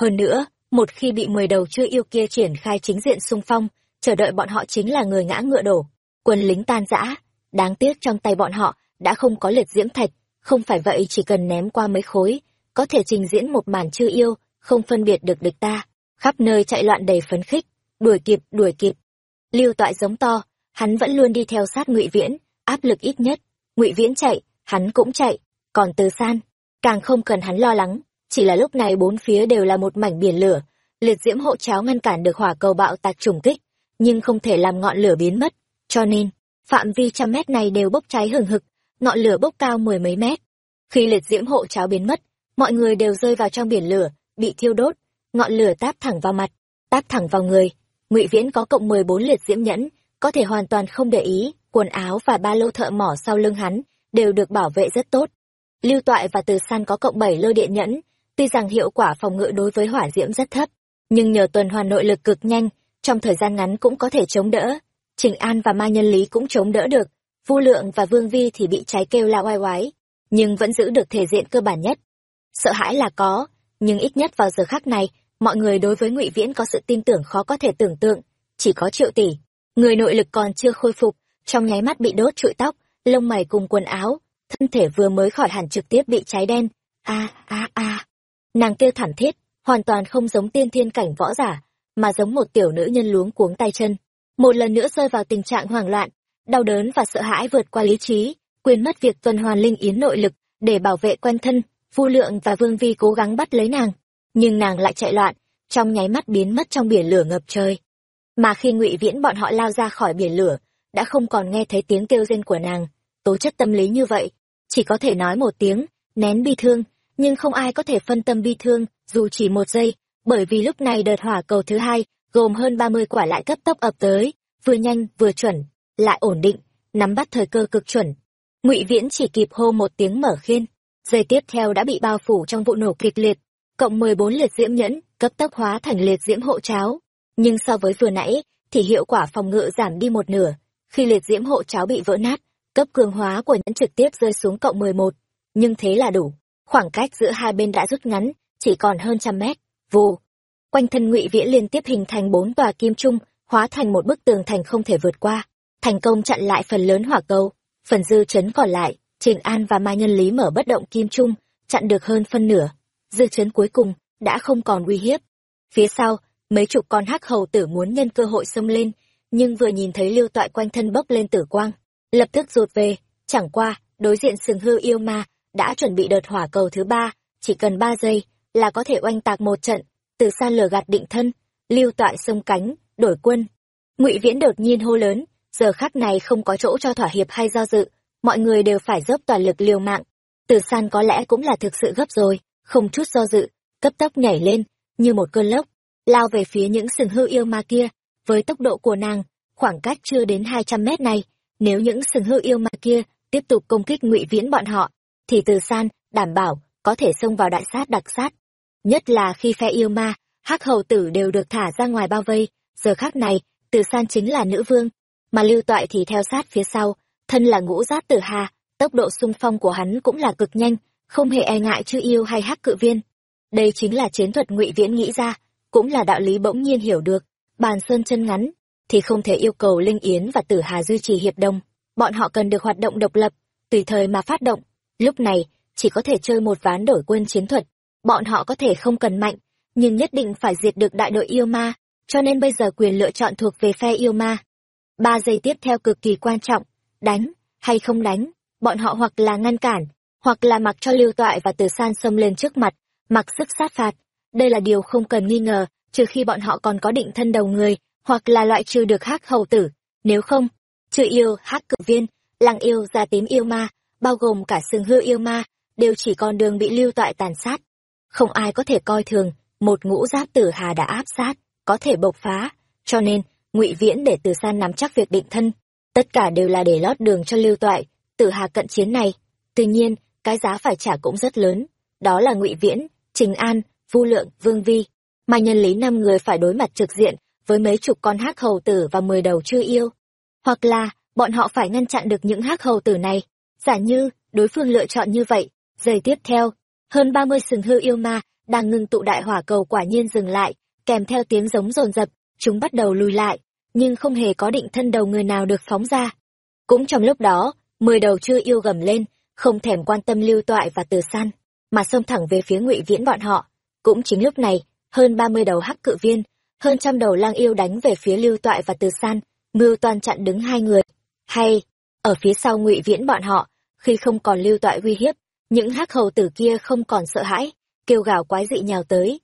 Hơn nữa, một khi bị mười đầu chưa yêu kia triển khai chính diện xung phong, chờ đợi bọn họ chính là người ngã ngựa đổ. Quân lính tan rã, đáng tiếc trong tay bọn họ đã không có liệt diễm thạch. Không phải vậy chỉ cần ném qua mấy khối, có thể trình diễn một màn chưa yêu, không phân biệt được địch ta khắp nơi chạy loạn đầy phấn khích, đuổi kịp đuổi kịp. Lưu toại giống to, hắn vẫn luôn đi theo sát ngụy viễn, áp lực ít nhất. Ngụy viễn chạy, hắn cũng chạy, còn từ san. Càng không cần hắn lo lắng, chỉ là lúc này bốn phía đều là một mảnh biển lửa, liệt diễm hộ cháo ngăn cản được hỏa cầu bạo tạc trùng kích, nhưng không thể làm ngọn lửa biến mất. Cho nên, phạm vi trăm mét này đều bốc cháy hừng hực, ngọn lửa bốc cao mười mấy mét. Khi liệt diễm hộ cháo biến mất, mọi người đều rơi vào trong biển lửa, bị thiêu đốt ngọn lửa táp thẳng vào mặt, táp thẳng vào người. Ngụy viễn có cộng mười bốn liệt diễm nhẫn, có thể hoàn toàn không để ý, quần áo và ba lô thợ mỏ sau lưng hắn đều được bảo vệ rất tốt. Lưu toại và từ san có cộng bảy lôi điện nhẫn, tuy rằng hiệu quả phòng ngự đối với hỏa diễm rất thấp, nhưng nhờ tuần hoàn nội lực cực nhanh, trong thời gian ngắn cũng có thể chống đỡ. Trình an và ma nhân lý cũng chống đỡ được, vu lượng và vương vi thì bị cháy kêu la oai oái, nhưng vẫn giữ được thể diện cơ bản nhất. Sợ hãi là có, nhưng ít nhất vào giờ khắc này mọi người đối với ngụy viễn có sự tin tưởng khó có thể tưởng tượng, chỉ có triệu tỷ. Người nội lực còn chưa khôi phục, trong nháy mắt bị đốt trụi tóc, lông mày cùng quần áo, thân thể vừa mới khỏi hẳn trực tiếp bị cháy đen. A a a. Nàng kêu thảm thiết, hoàn toàn không giống tiên thiên cảnh võ giả, mà giống một tiểu nữ nhân luống cuống tay chân. Một lần nữa rơi vào tình trạng hoảng loạn, đau đớn và sợ hãi vượt qua lý trí, quên mất việc tuần hoàn linh yến nội lực để bảo vệ quen thân, vu lượng và vương vi cố gắng bắt lấy nàng nhưng nàng lại chạy loạn, trong nháy mắt biến mất trong biển lửa ngập trời. Mà khi ngụy viễn bọn họ lao ra khỏi biển lửa, đã không còn nghe thấy tiếng kêu rên của nàng. Tố chất tâm lý như vậy, chỉ có thể nói một tiếng, nén bi thương, nhưng không ai có thể phân tâm bi thương, dù chỉ một giây, bởi vì lúc này đợt hỏa cầu thứ hai, gồm hơn ba mươi quả lại cấp tốc ập tới, vừa nhanh, vừa chuẩn, lại ổn định, nắm bắt thời cơ cực chuẩn. Ngụy viễn chỉ kịp hô một tiếng mở khiên, giây tiếp theo đã bị bao phủ trong vụ nổ kịch liệt cộng mười bốn liệt diễm nhẫn, cấp tốc hóa thành liệt diễm hộ cháo. Nhưng so với vừa nãy, thì hiệu quả phòng ngự giảm đi một nửa. Khi liệt diễm hộ cháo bị vỡ nát, cấp cường hóa của nhẫn trực tiếp rơi xuống cộng mười một. Nhưng thế là đủ. Khoảng cách giữa hai bên đã rút ngắn, chỉ còn hơn trăm mét. Vù. Quanh thân ngụy viễn liên tiếp hình thành bốn tòa kim trung, hóa thành một bức tường thành không thể vượt qua. Thành công chặn lại phần lớn hỏa cầu. Phần dư chấn còn lại trình an và mai nhân lý mở bất động kim trung, chặn được hơn phân nửa dư chấn cuối cùng đã không còn uy hiếp. Phía sau, mấy chục con hắc hầu tử muốn nhân cơ hội xông lên, nhưng vừa nhìn thấy lưu toại quanh thân bốc lên tử quang, lập tức rụt về. Chẳng qua, đối diện sừng hư yêu ma đã chuẩn bị đợt hỏa cầu thứ ba, chỉ cần ba giây là có thể oanh tạc một trận. Từ xa lửa gạt định thân, lưu toại sông cánh, đổi quân. Ngụy viễn đột nhiên hô lớn, giờ khắc này không có chỗ cho thỏa hiệp hay do dự, mọi người đều phải dốc toàn lực liều mạng. Từ san có lẽ cũng là thực sự gấp rồi không chút do dự, cấp tốc nhảy lên, như một cơn lốc, lao về phía những sừng hư yêu ma kia. Với tốc độ của nàng, khoảng cách chưa đến hai trăm mét này, nếu những sừng hư yêu ma kia tiếp tục công kích ngụy viễn bọn họ, thì từ san, đảm bảo, có thể xông vào đại sát đặc sát. Nhất là khi phe yêu ma, hắc hầu tử đều được thả ra ngoài bao vây. Giờ khác này, từ san chính là nữ vương, mà lưu toại thì theo sát phía sau. Thân là ngũ giáp tử hà, tốc độ xung phong của hắn cũng là cực nhanh không hề e ngại chư yêu hay hắc cự viên. Đây chính là chiến thuật ngụy viễn nghĩ ra, cũng là đạo lý bỗng nhiên hiểu được. Bàn sơn chân ngắn, thì không thể yêu cầu linh yến và tử hà duy trì hiệp đồng. Bọn họ cần được hoạt động độc lập, tùy thời mà phát động. Lúc này, chỉ có thể chơi một ván đổi quân chiến thuật. Bọn họ có thể không cần mạnh, nhưng nhất định phải diệt được đại đội yêu ma, cho nên bây giờ quyền lựa chọn thuộc về phe yêu ma. Ba giây tiếp theo cực kỳ quan trọng, đánh hay không đánh, bọn họ hoặc là ngăn cản hoặc là mặc cho lưu toại và từ san xông lên trước mặt, mặc sức sát phạt. Đây là điều không cần nghi ngờ, trừ khi bọn họ còn có định thân đầu người, hoặc là loại trừ được hắc hầu tử. Nếu không trừ yêu, hắc cự viên, lăng yêu, gia tím yêu ma, bao gồm cả sừng hư yêu ma, đều chỉ còn đường bị lưu toại tàn sát. Không ai có thể coi thường, một ngũ giáp tử hà đã áp sát, có thể bộc phá. Cho nên, ngụy viễn để từ san nắm chắc việc định thân, tất cả đều là để lót đường cho lưu toại, tử hà cận chiến này. Tuy nhiên cái giá phải trả cũng rất lớn. Đó là ngụy viễn, trình an, vu lượng, vương vi. Mà nhân lý năm người phải đối mặt trực diện với mấy chục con hắc hầu tử và mười đầu chưa yêu. Hoặc là, bọn họ phải ngăn chặn được những hắc hầu tử này. Giả như, đối phương lựa chọn như vậy. Giây tiếp theo, hơn ba mươi sừng hư yêu ma đang ngưng tụ đại hỏa cầu quả nhiên dừng lại, kèm theo tiếng giống rồn rập chúng bắt đầu lùi lại, nhưng không hề có định thân đầu người nào được phóng ra. Cũng trong lúc đó, mười đầu chưa yêu gầm lên không thèm quan tâm lưu toại và từ san, mà xông thẳng về phía ngụy viễn bọn họ. Cũng chính lúc này, hơn ba mươi đầu hắc cự viên, hơn trăm đầu lang yêu đánh về phía lưu toại và từ san, mưu toan chặn đứng hai người. Hay, ở phía sau ngụy viễn bọn họ, khi không còn lưu toại uy hiếp, những hắc hầu tử kia không còn sợ hãi, kêu gào quái dị nhào tới.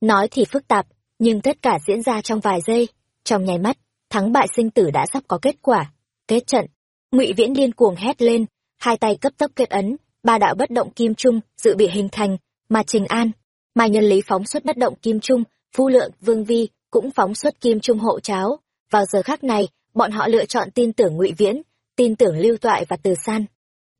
Nói thì phức tạp, nhưng tất cả diễn ra trong vài giây. Trong nháy mắt, thắng bại sinh tử đã sắp có kết quả. Kết trận, ngụy viễn điên cuồng hét lên hai tay cấp tốc kết ấn, ba đạo bất động kim trung dự bị hình thành, mà trình an, mà nhân lý phóng xuất bất động kim trung, phu lượng, vương vi cũng phóng xuất kim trung hộ cháo. Vào giờ khắc này, bọn họ lựa chọn tin tưởng ngụy viễn, tin tưởng lưu toại và từ san.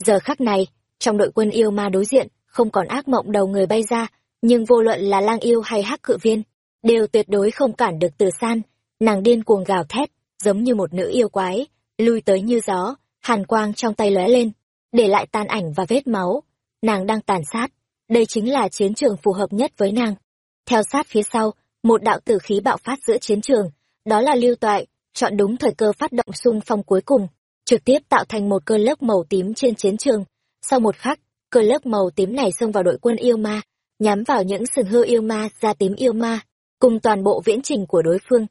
Giờ khắc này, trong đội quân yêu ma đối diện, không còn ác mộng đầu người bay ra, nhưng vô luận là lang yêu hay hắc cự viên, đều tuyệt đối không cản được từ san. Nàng điên cuồng gào thét, giống như một nữ yêu quái, lui tới như gió, hàn quang trong tay lóe lên để lại tàn ảnh và vết máu. Nàng đang tàn sát. Đây chính là chiến trường phù hợp nhất với nàng. Theo sát phía sau, một đạo tử khí bạo phát giữa chiến trường. Đó là lưu toại, chọn đúng thời cơ phát động xung phong cuối cùng. Trực tiếp tạo thành một cơn lớp màu tím trên chiến trường. Sau một khắc, cơn lớp màu tím này xông vào đội quân yêu ma, nhắm vào những sừng hư yêu ma, da tím yêu ma, cùng toàn bộ viễn trình của đối phương.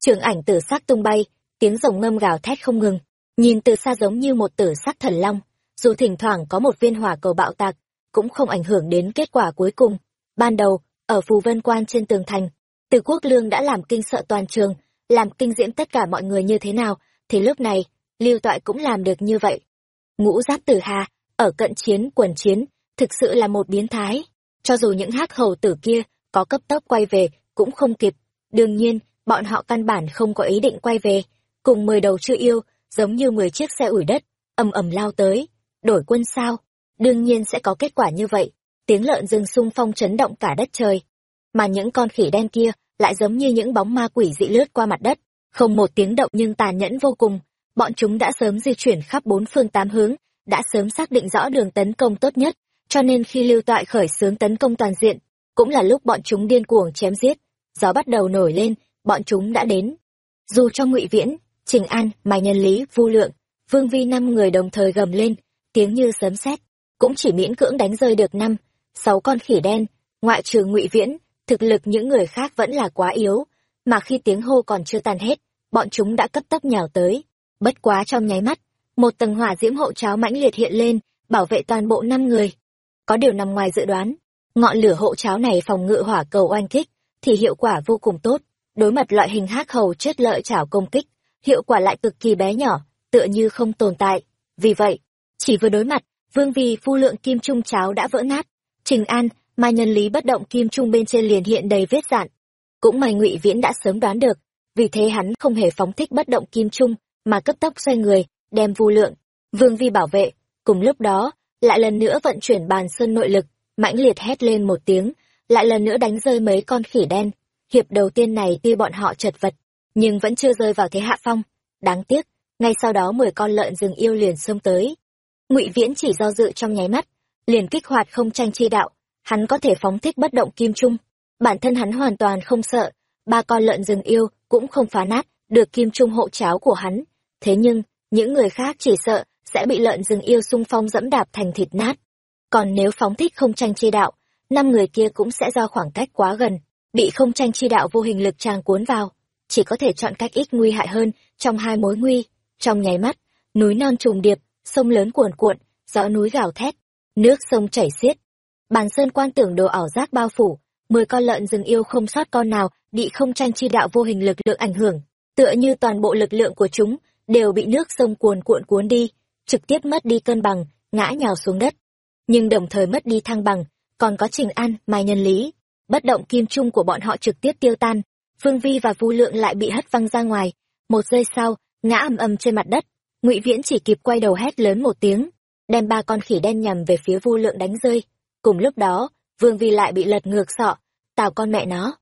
Trường ảnh tử sắc tung bay, tiếng rồng ngâm gào thét không ngừng. Nhìn từ xa giống như một tử sắc thần long dù thỉnh thoảng có một viên hỏa cầu bạo tạc, cũng không ảnh hưởng đến kết quả cuối cùng. Ban đầu, ở phù vân quan trên tường thành, từ quốc lương đã làm kinh sợ toàn trường, làm kinh diễm tất cả mọi người như thế nào, thì lúc này, lưu toại cũng làm được như vậy. Ngũ giáp tử hà, ở cận chiến, quần chiến, thực sự là một biến thái. Cho dù những hắc hầu tử kia có cấp tốc quay về, cũng không kịp. Đương nhiên, bọn họ căn bản không có ý định quay về. Cùng mười đầu chưa yêu, giống như mười chiếc xe ủi đất, ầm ầm lao tới đổi quân sao? Đương nhiên sẽ có kết quả như vậy. Tiếng lợn rừng xung phong chấn động cả đất trời. Mà những con khỉ đen kia lại giống như những bóng ma quỷ dị lướt qua mặt đất. Không một tiếng động nhưng tàn nhẫn vô cùng. Bọn chúng đã sớm di chuyển khắp bốn phương tám hướng, đã sớm xác định rõ đường tấn công tốt nhất. Cho nên khi lưu toại khởi xướng tấn công toàn diện, cũng là lúc bọn chúng điên cuồng chém giết. Gió bắt đầu nổi lên, bọn chúng đã đến. Dù cho ngụy viễn, trình an mà nhân lý, vu lượng, vương vi năm người đồng thời gầm lên tiếng như sấm sét, cũng chỉ miễn cưỡng đánh rơi được năm, sáu con khỉ đen, ngoại trừ ngụy viễn, thực lực những người khác vẫn là quá yếu, mà khi tiếng hô còn chưa tan hết, bọn chúng đã cấp tốc nhào tới. Bất quá trong nháy mắt, một tầng hỏa diễm hộ cháo mãnh liệt hiện lên, bảo vệ toàn bộ năm người. Có điều nằm ngoài dự đoán, ngọn lửa hộ cháo này phòng ngự hỏa cầu oanh kích thì hiệu quả vô cùng tốt. Đối mặt loại hình hắc hầu chết lợi chảo công kích, hiệu quả lại cực kỳ bé nhỏ, tựa như không tồn tại. Vì vậy chỉ vừa đối mặt vương vì phu lượng kim trung cháo đã vỡ nát trình an mà nhân lý bất động kim trung bên trên liền hiện đầy vết dạn cũng may ngụy viễn đã sớm đoán được vì thế hắn không hề phóng thích bất động kim trung mà cấp tốc xoay người đem vu lượng, vương vi bảo vệ. Cùng lúc đó, lại lần nữa vận chuyển bàn sơn nội lực, mãnh liệt hét lên một tiếng, lại lần nữa đánh rơi mấy con khỉ đen. Hiệp đầu tiên này tuy bọn họ chật vật, nhưng vẫn chưa rơi vào thế hạ phong. Đáng tiếc, ngay sau đó mười con lợn rừng yêu liền xông tới. Ngụy Viễn chỉ do dự trong nháy mắt, liền kích hoạt không tranh chi đạo, hắn có thể phóng thích bất động kim trung. Bản thân hắn hoàn toàn không sợ, ba con lợn rừng yêu cũng không phá nát được kim trung hộ cháo của hắn. Thế nhưng, những người khác chỉ sợ sẽ bị lợn rừng yêu xung phong dẫm đạp thành thịt nát. Còn nếu phóng thích không tranh chi đạo, năm người kia cũng sẽ do khoảng cách quá gần, bị không tranh chi đạo vô hình lực tràng cuốn vào. Chỉ có thể chọn cách ít nguy hại hơn trong hai mối nguy. Trong nháy mắt, núi non trùng điệp, sông lớn cuồn cuộn, gió núi gào thét, nước sông chảy xiết. Bàn sơn quan tưởng đồ ảo giác bao phủ, mười con lợn rừng yêu không sót con nào bị không tranh chi đạo vô hình lực lượng ảnh hưởng, tựa như toàn bộ lực lượng của chúng đều bị nước sông cuồn cuộn cuốn đi, trực tiếp mất đi cân bằng, ngã nhào xuống đất. Nhưng đồng thời mất đi thăng bằng, còn có Trình An, Mai Nhân Lý, bất động kim trung của bọn họ trực tiếp tiêu tan, Phương Vi và Vu Lượng lại bị hất văng ra ngoài, một giây sau, ngã ầm ầm trên mặt đất, Ngụy Viễn chỉ kịp quay đầu hét lớn một tiếng, đem ba con khỉ đen nhằm về phía Vu Lượng đánh rơi. Cùng lúc đó, Vương Vi lại bị lật ngược sọ, tào con mẹ nó.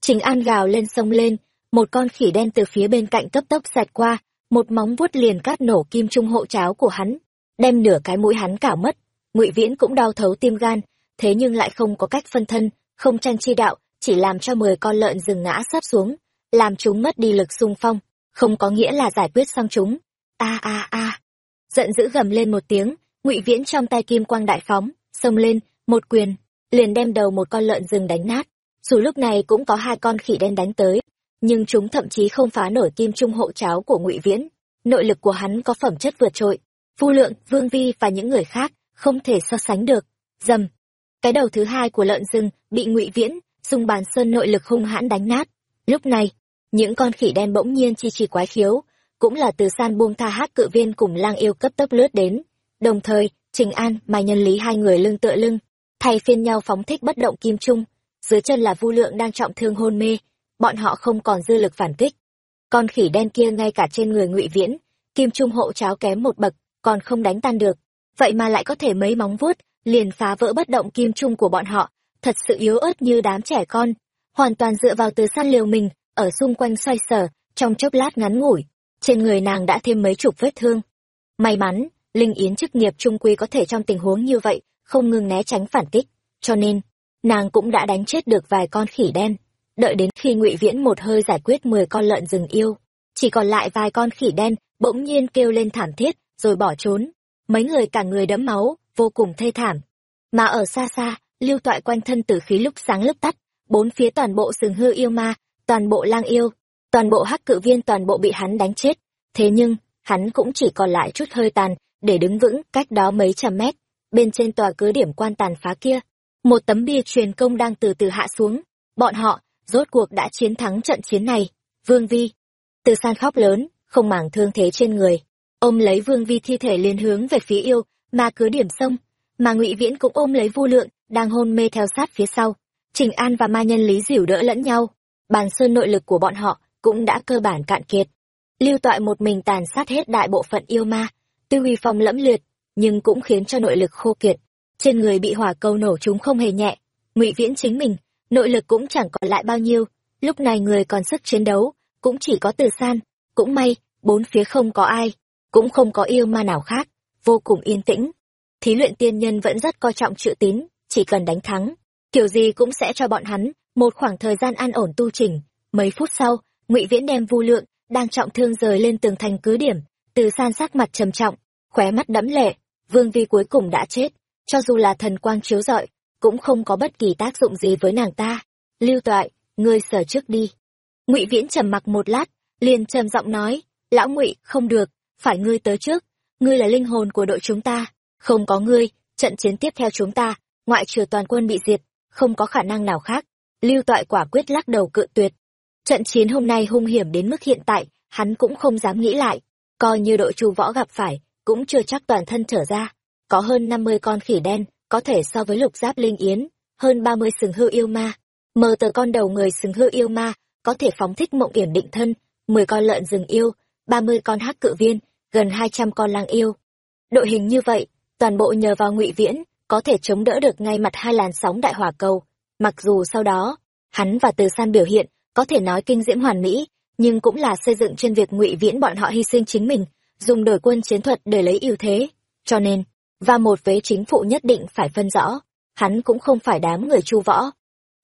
Trình An gào lên sông lên, một con khỉ đen từ phía bên cạnh cấp tốc xẹt qua, một móng vuốt liền cắt nổ kim trung hộ cháo của hắn, đem nửa cái mũi hắn cảo mất. Ngụy Viễn cũng đau thấu tim gan, thế nhưng lại không có cách phân thân, không tranh chi đạo, chỉ làm cho mười con lợn rừng ngã sắp xuống, làm chúng mất đi lực xung phong, không có nghĩa là giải quyết xong chúng. A a a. Giận dữ gầm lên một tiếng, Ngụy Viễn trong tay kim quang đại phóng, xông lên, một quyền, liền đem đầu một con lợn rừng đánh nát. Dù lúc này cũng có hai con khỉ đen đánh tới, nhưng chúng thậm chí không phá nổi kim trung hộ cháo của ngụy viễn nội lực của hắn có phẩm chất vượt trội phu lượng vương vi và những người khác không thể so sánh được dầm cái đầu thứ hai của lợn rừng bị ngụy viễn dùng bàn sơn nội lực hung hãn đánh nát lúc này những con khỉ đen bỗng nhiên chi chi quái khiếu cũng là từ san buông tha hát cự viên cùng lang yêu cấp tốc lướt đến đồng thời trình an mai nhân lý hai người lưng tựa lưng thay phiên nhau phóng thích bất động kim trung dưới chân là vu lượng đang trọng thương hôn mê bọn họ không còn dư lực phản kích. Con khỉ đen kia ngay cả trên người ngụy Viễn, kim trung hộ cháo kém một bậc, còn không đánh tan được. Vậy mà lại có thể mấy móng vuốt, liền phá vỡ bất động kim trung của bọn họ, thật sự yếu ớt như đám trẻ con, hoàn toàn dựa vào từ săn liều mình, ở xung quanh xoay sở, trong chốc lát ngắn ngủi, trên người nàng đã thêm mấy chục vết thương. May mắn, Linh Yến chức nghiệp trung quy có thể trong tình huống như vậy, không ngừng né tránh phản kích, cho nên, nàng cũng đã đánh chết được vài con khỉ đen. Đợi đến khi ngụy viễn một hơi giải quyết mười con lợn rừng yêu chỉ còn lại vài con khỉ đen bỗng nhiên kêu lên thảm thiết rồi bỏ trốn. Mấy người cả người đẫm máu vô cùng thê thảm. Mà ở xa xa lưu toại quanh thân tử khí lúc sáng lúc tắt bốn phía toàn bộ sừng hư yêu ma toàn bộ lang yêu toàn bộ hắc cự viên toàn bộ bị hắn đánh chết. Thế nhưng, hắn cũng chỉ còn lại chút hơi tàn, để đứng vững cách đó mấy trăm mét. Bên trên tòa cứ điểm quan tàn phá kia, một tấm bia truyền công đang từ từ hạ xuống. Bọn họ, rốt cuộc đã chiến thắng trận chiến này. Vương vi. Từ san khóc lớn, không màng thương thế trên người. Ôm lấy vương vi thi thể liền hướng về phía yêu, mà cứ điểm sông. Mà ngụy viễn cũng ôm lấy vu lượng, đang hôn mê theo sát phía sau. Trình an và ma nhân lý dìu đỡ lẫn nhau. Bàn sơn nội lực của bọn họ cũng đã cơ bản cạn kiệt. Lưu toại một mình tàn sát hết đại bộ phận yêu ma tư huy phong lẫm liệt nhưng cũng khiến cho nội lực khô kiệt. Trên người bị hỏa câu nổ chúng không hề nhẹ. Ngụy viễn chính mình nội lực cũng chẳng còn lại bao nhiêu, lúc này người còn sức chiến đấu, cũng chỉ có từ san, cũng may, bốn phía không có ai, cũng không có yêu ma nào khác, vô cùng yên tĩnh. Thí luyện tiên nhân vẫn rất coi trọng chữ tín, chỉ cần đánh thắng, kiểu gì cũng sẽ cho bọn hắn một khoảng thời gian an ổn tu trình. Mấy phút sau, ngụy Viễn đem vu lượng, đang trọng thương rời lên tường thành cứ điểm, từ san sắc mặt trầm trọng, khóe mắt đẫm lệ, vương vi cuối cùng đã chết, cho dù là thần quang chiếu rọi, cũng không có bất kỳ tác dụng gì với nàng ta. Lưu toại ngươi sở trước đi. Ngụy viễn trầm mặc một lát liền trầm giọng nói lão ngụy không được phải ngươi tới trước ngươi là linh hồn của đội chúng ta không có ngươi trận chiến tiếp theo chúng ta ngoại trừ toàn quân bị diệt không có khả năng nào khác. Lưu toại quả quyết lắc đầu cự tuyệt trận chiến hôm nay hung hiểm đến mức hiện tại hắn cũng không dám nghĩ lại coi như đội chu võ gặp phải cũng chưa chắc toàn thân trở ra có hơn năm mươi con khỉ đen có thể so với lục giáp linh yến, hơn ba mươi sừng hư yêu ma. Mờ tờ con đầu người sừng hư yêu ma, có thể phóng thích mộng yểm định thân, mười con lợn rừng yêu, ba mươi con hắc cự viên, gần hai trăm con lang yêu. Đội hình như vậy, toàn bộ nhờ vào ngụy Viễn, có thể chống đỡ được ngay mặt hai làn sóng đại hỏa cầu. Mặc dù sau đó, hắn và Từ San biểu hiện, có thể nói kinh diễm hoàn mỹ, nhưng cũng là xây dựng trên việc ngụy Viễn bọn họ hy sinh chính mình, dùng đổi quân chiến thuật để lấy ưu thế. Cho nên, và một vế chính phụ nhất định phải phân rõ, hắn cũng không phải đám người chu võ.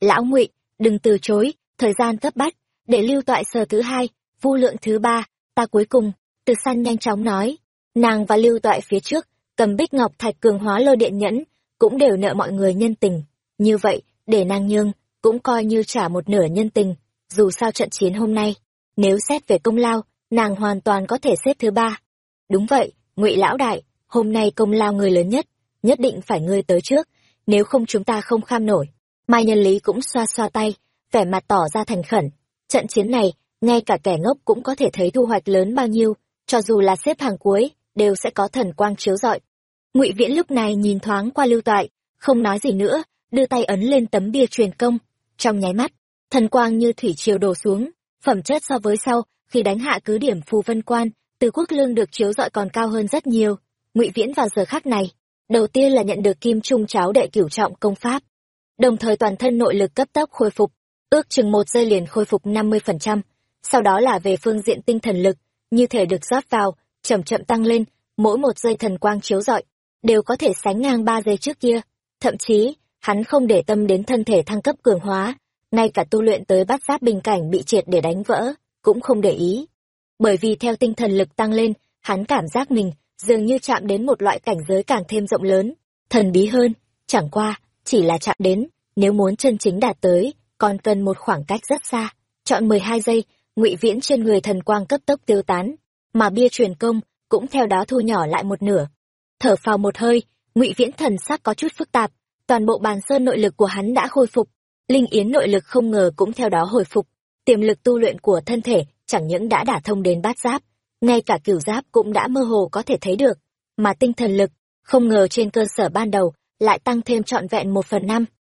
Lão ngụy, đừng từ chối, thời gian cấp bách, để lưu toại sơ thứ hai, vu lượng thứ ba, ta cuối cùng, từ san nhanh chóng nói. Nàng và lưu toại phía trước, cầm bích ngọc thạch cường hóa lôi điện nhẫn, cũng đều nợ mọi người nhân tình. Như vậy, để nàng nhương, cũng coi như trả một nửa nhân tình, dù sao trận chiến hôm nay, nếu xét về công lao, nàng hoàn toàn có thể xếp thứ ba. Đúng vậy, ngụy lão đại, hôm nay công lao người lớn nhất, nhất định phải ngươi tới trước, nếu không chúng ta không kham nổi. Mai nhân lý cũng xoa xoa tay, vẻ mặt tỏ ra thành khẩn. Trận chiến này, ngay cả kẻ ngốc cũng có thể thấy thu hoạch lớn bao nhiêu, cho dù là xếp hàng cuối, đều sẽ có thần quang chiếu rọi. Ngụy Viễn lúc này nhìn thoáng qua lưu toại, không nói gì nữa, đưa tay ấn lên tấm bia truyền công. Trong nháy mắt, thần quang như thủy triều đổ xuống, phẩm chất so với sau, khi đánh hạ cứ điểm phù vân quan, từ quốc lương được chiếu rọi còn cao hơn rất nhiều. Ngụy Viễn vào giờ khắc này, đầu tiên là nhận được kim trung cháo đệ cửu trọng công pháp, đồng thời toàn thân nội lực cấp tốc khôi phục, ước chừng một giây liền khôi phục 50%, sau đó là về phương diện tinh thần lực, như thể được rót vào, chậm chậm tăng lên, mỗi một giây thần quang chiếu rọi, đều có thể sánh ngang ba giây trước kia. Thậm chí, hắn không để tâm đến thân thể thăng cấp cường hóa, ngay cả tu luyện tới bát giáp bình cảnh bị triệt để đánh vỡ, cũng không để ý. Bởi vì theo tinh thần lực tăng lên, hắn cảm giác mình dường như chạm đến một loại cảnh giới càng thêm rộng lớn, thần bí hơn, chẳng qua, chỉ là chạm đến, nếu muốn chân chính đạt tới, còn cần một khoảng cách rất xa. Chọn mười hai giây, ngụy viễn trên người thần quang cấp tốc tiêu tán, mà bia truyền công cũng theo đó thu nhỏ lại một nửa. Thở phào một hơi, ngụy viễn thần sắc có chút phức tạp, toàn bộ bàn sơn nội lực của hắn đã khôi phục, linh yến nội lực không ngờ cũng theo đó hồi phục, tiềm lực tu luyện của thân thể chẳng những đã đả thông đến bát giáp, ngay cả cửu giáp cũng đã mơ hồ có thể thấy được, mà tinh thần lực, không ngờ trên cơ sở ban đầu, lại tăng thêm trọn vẹn một phần năm.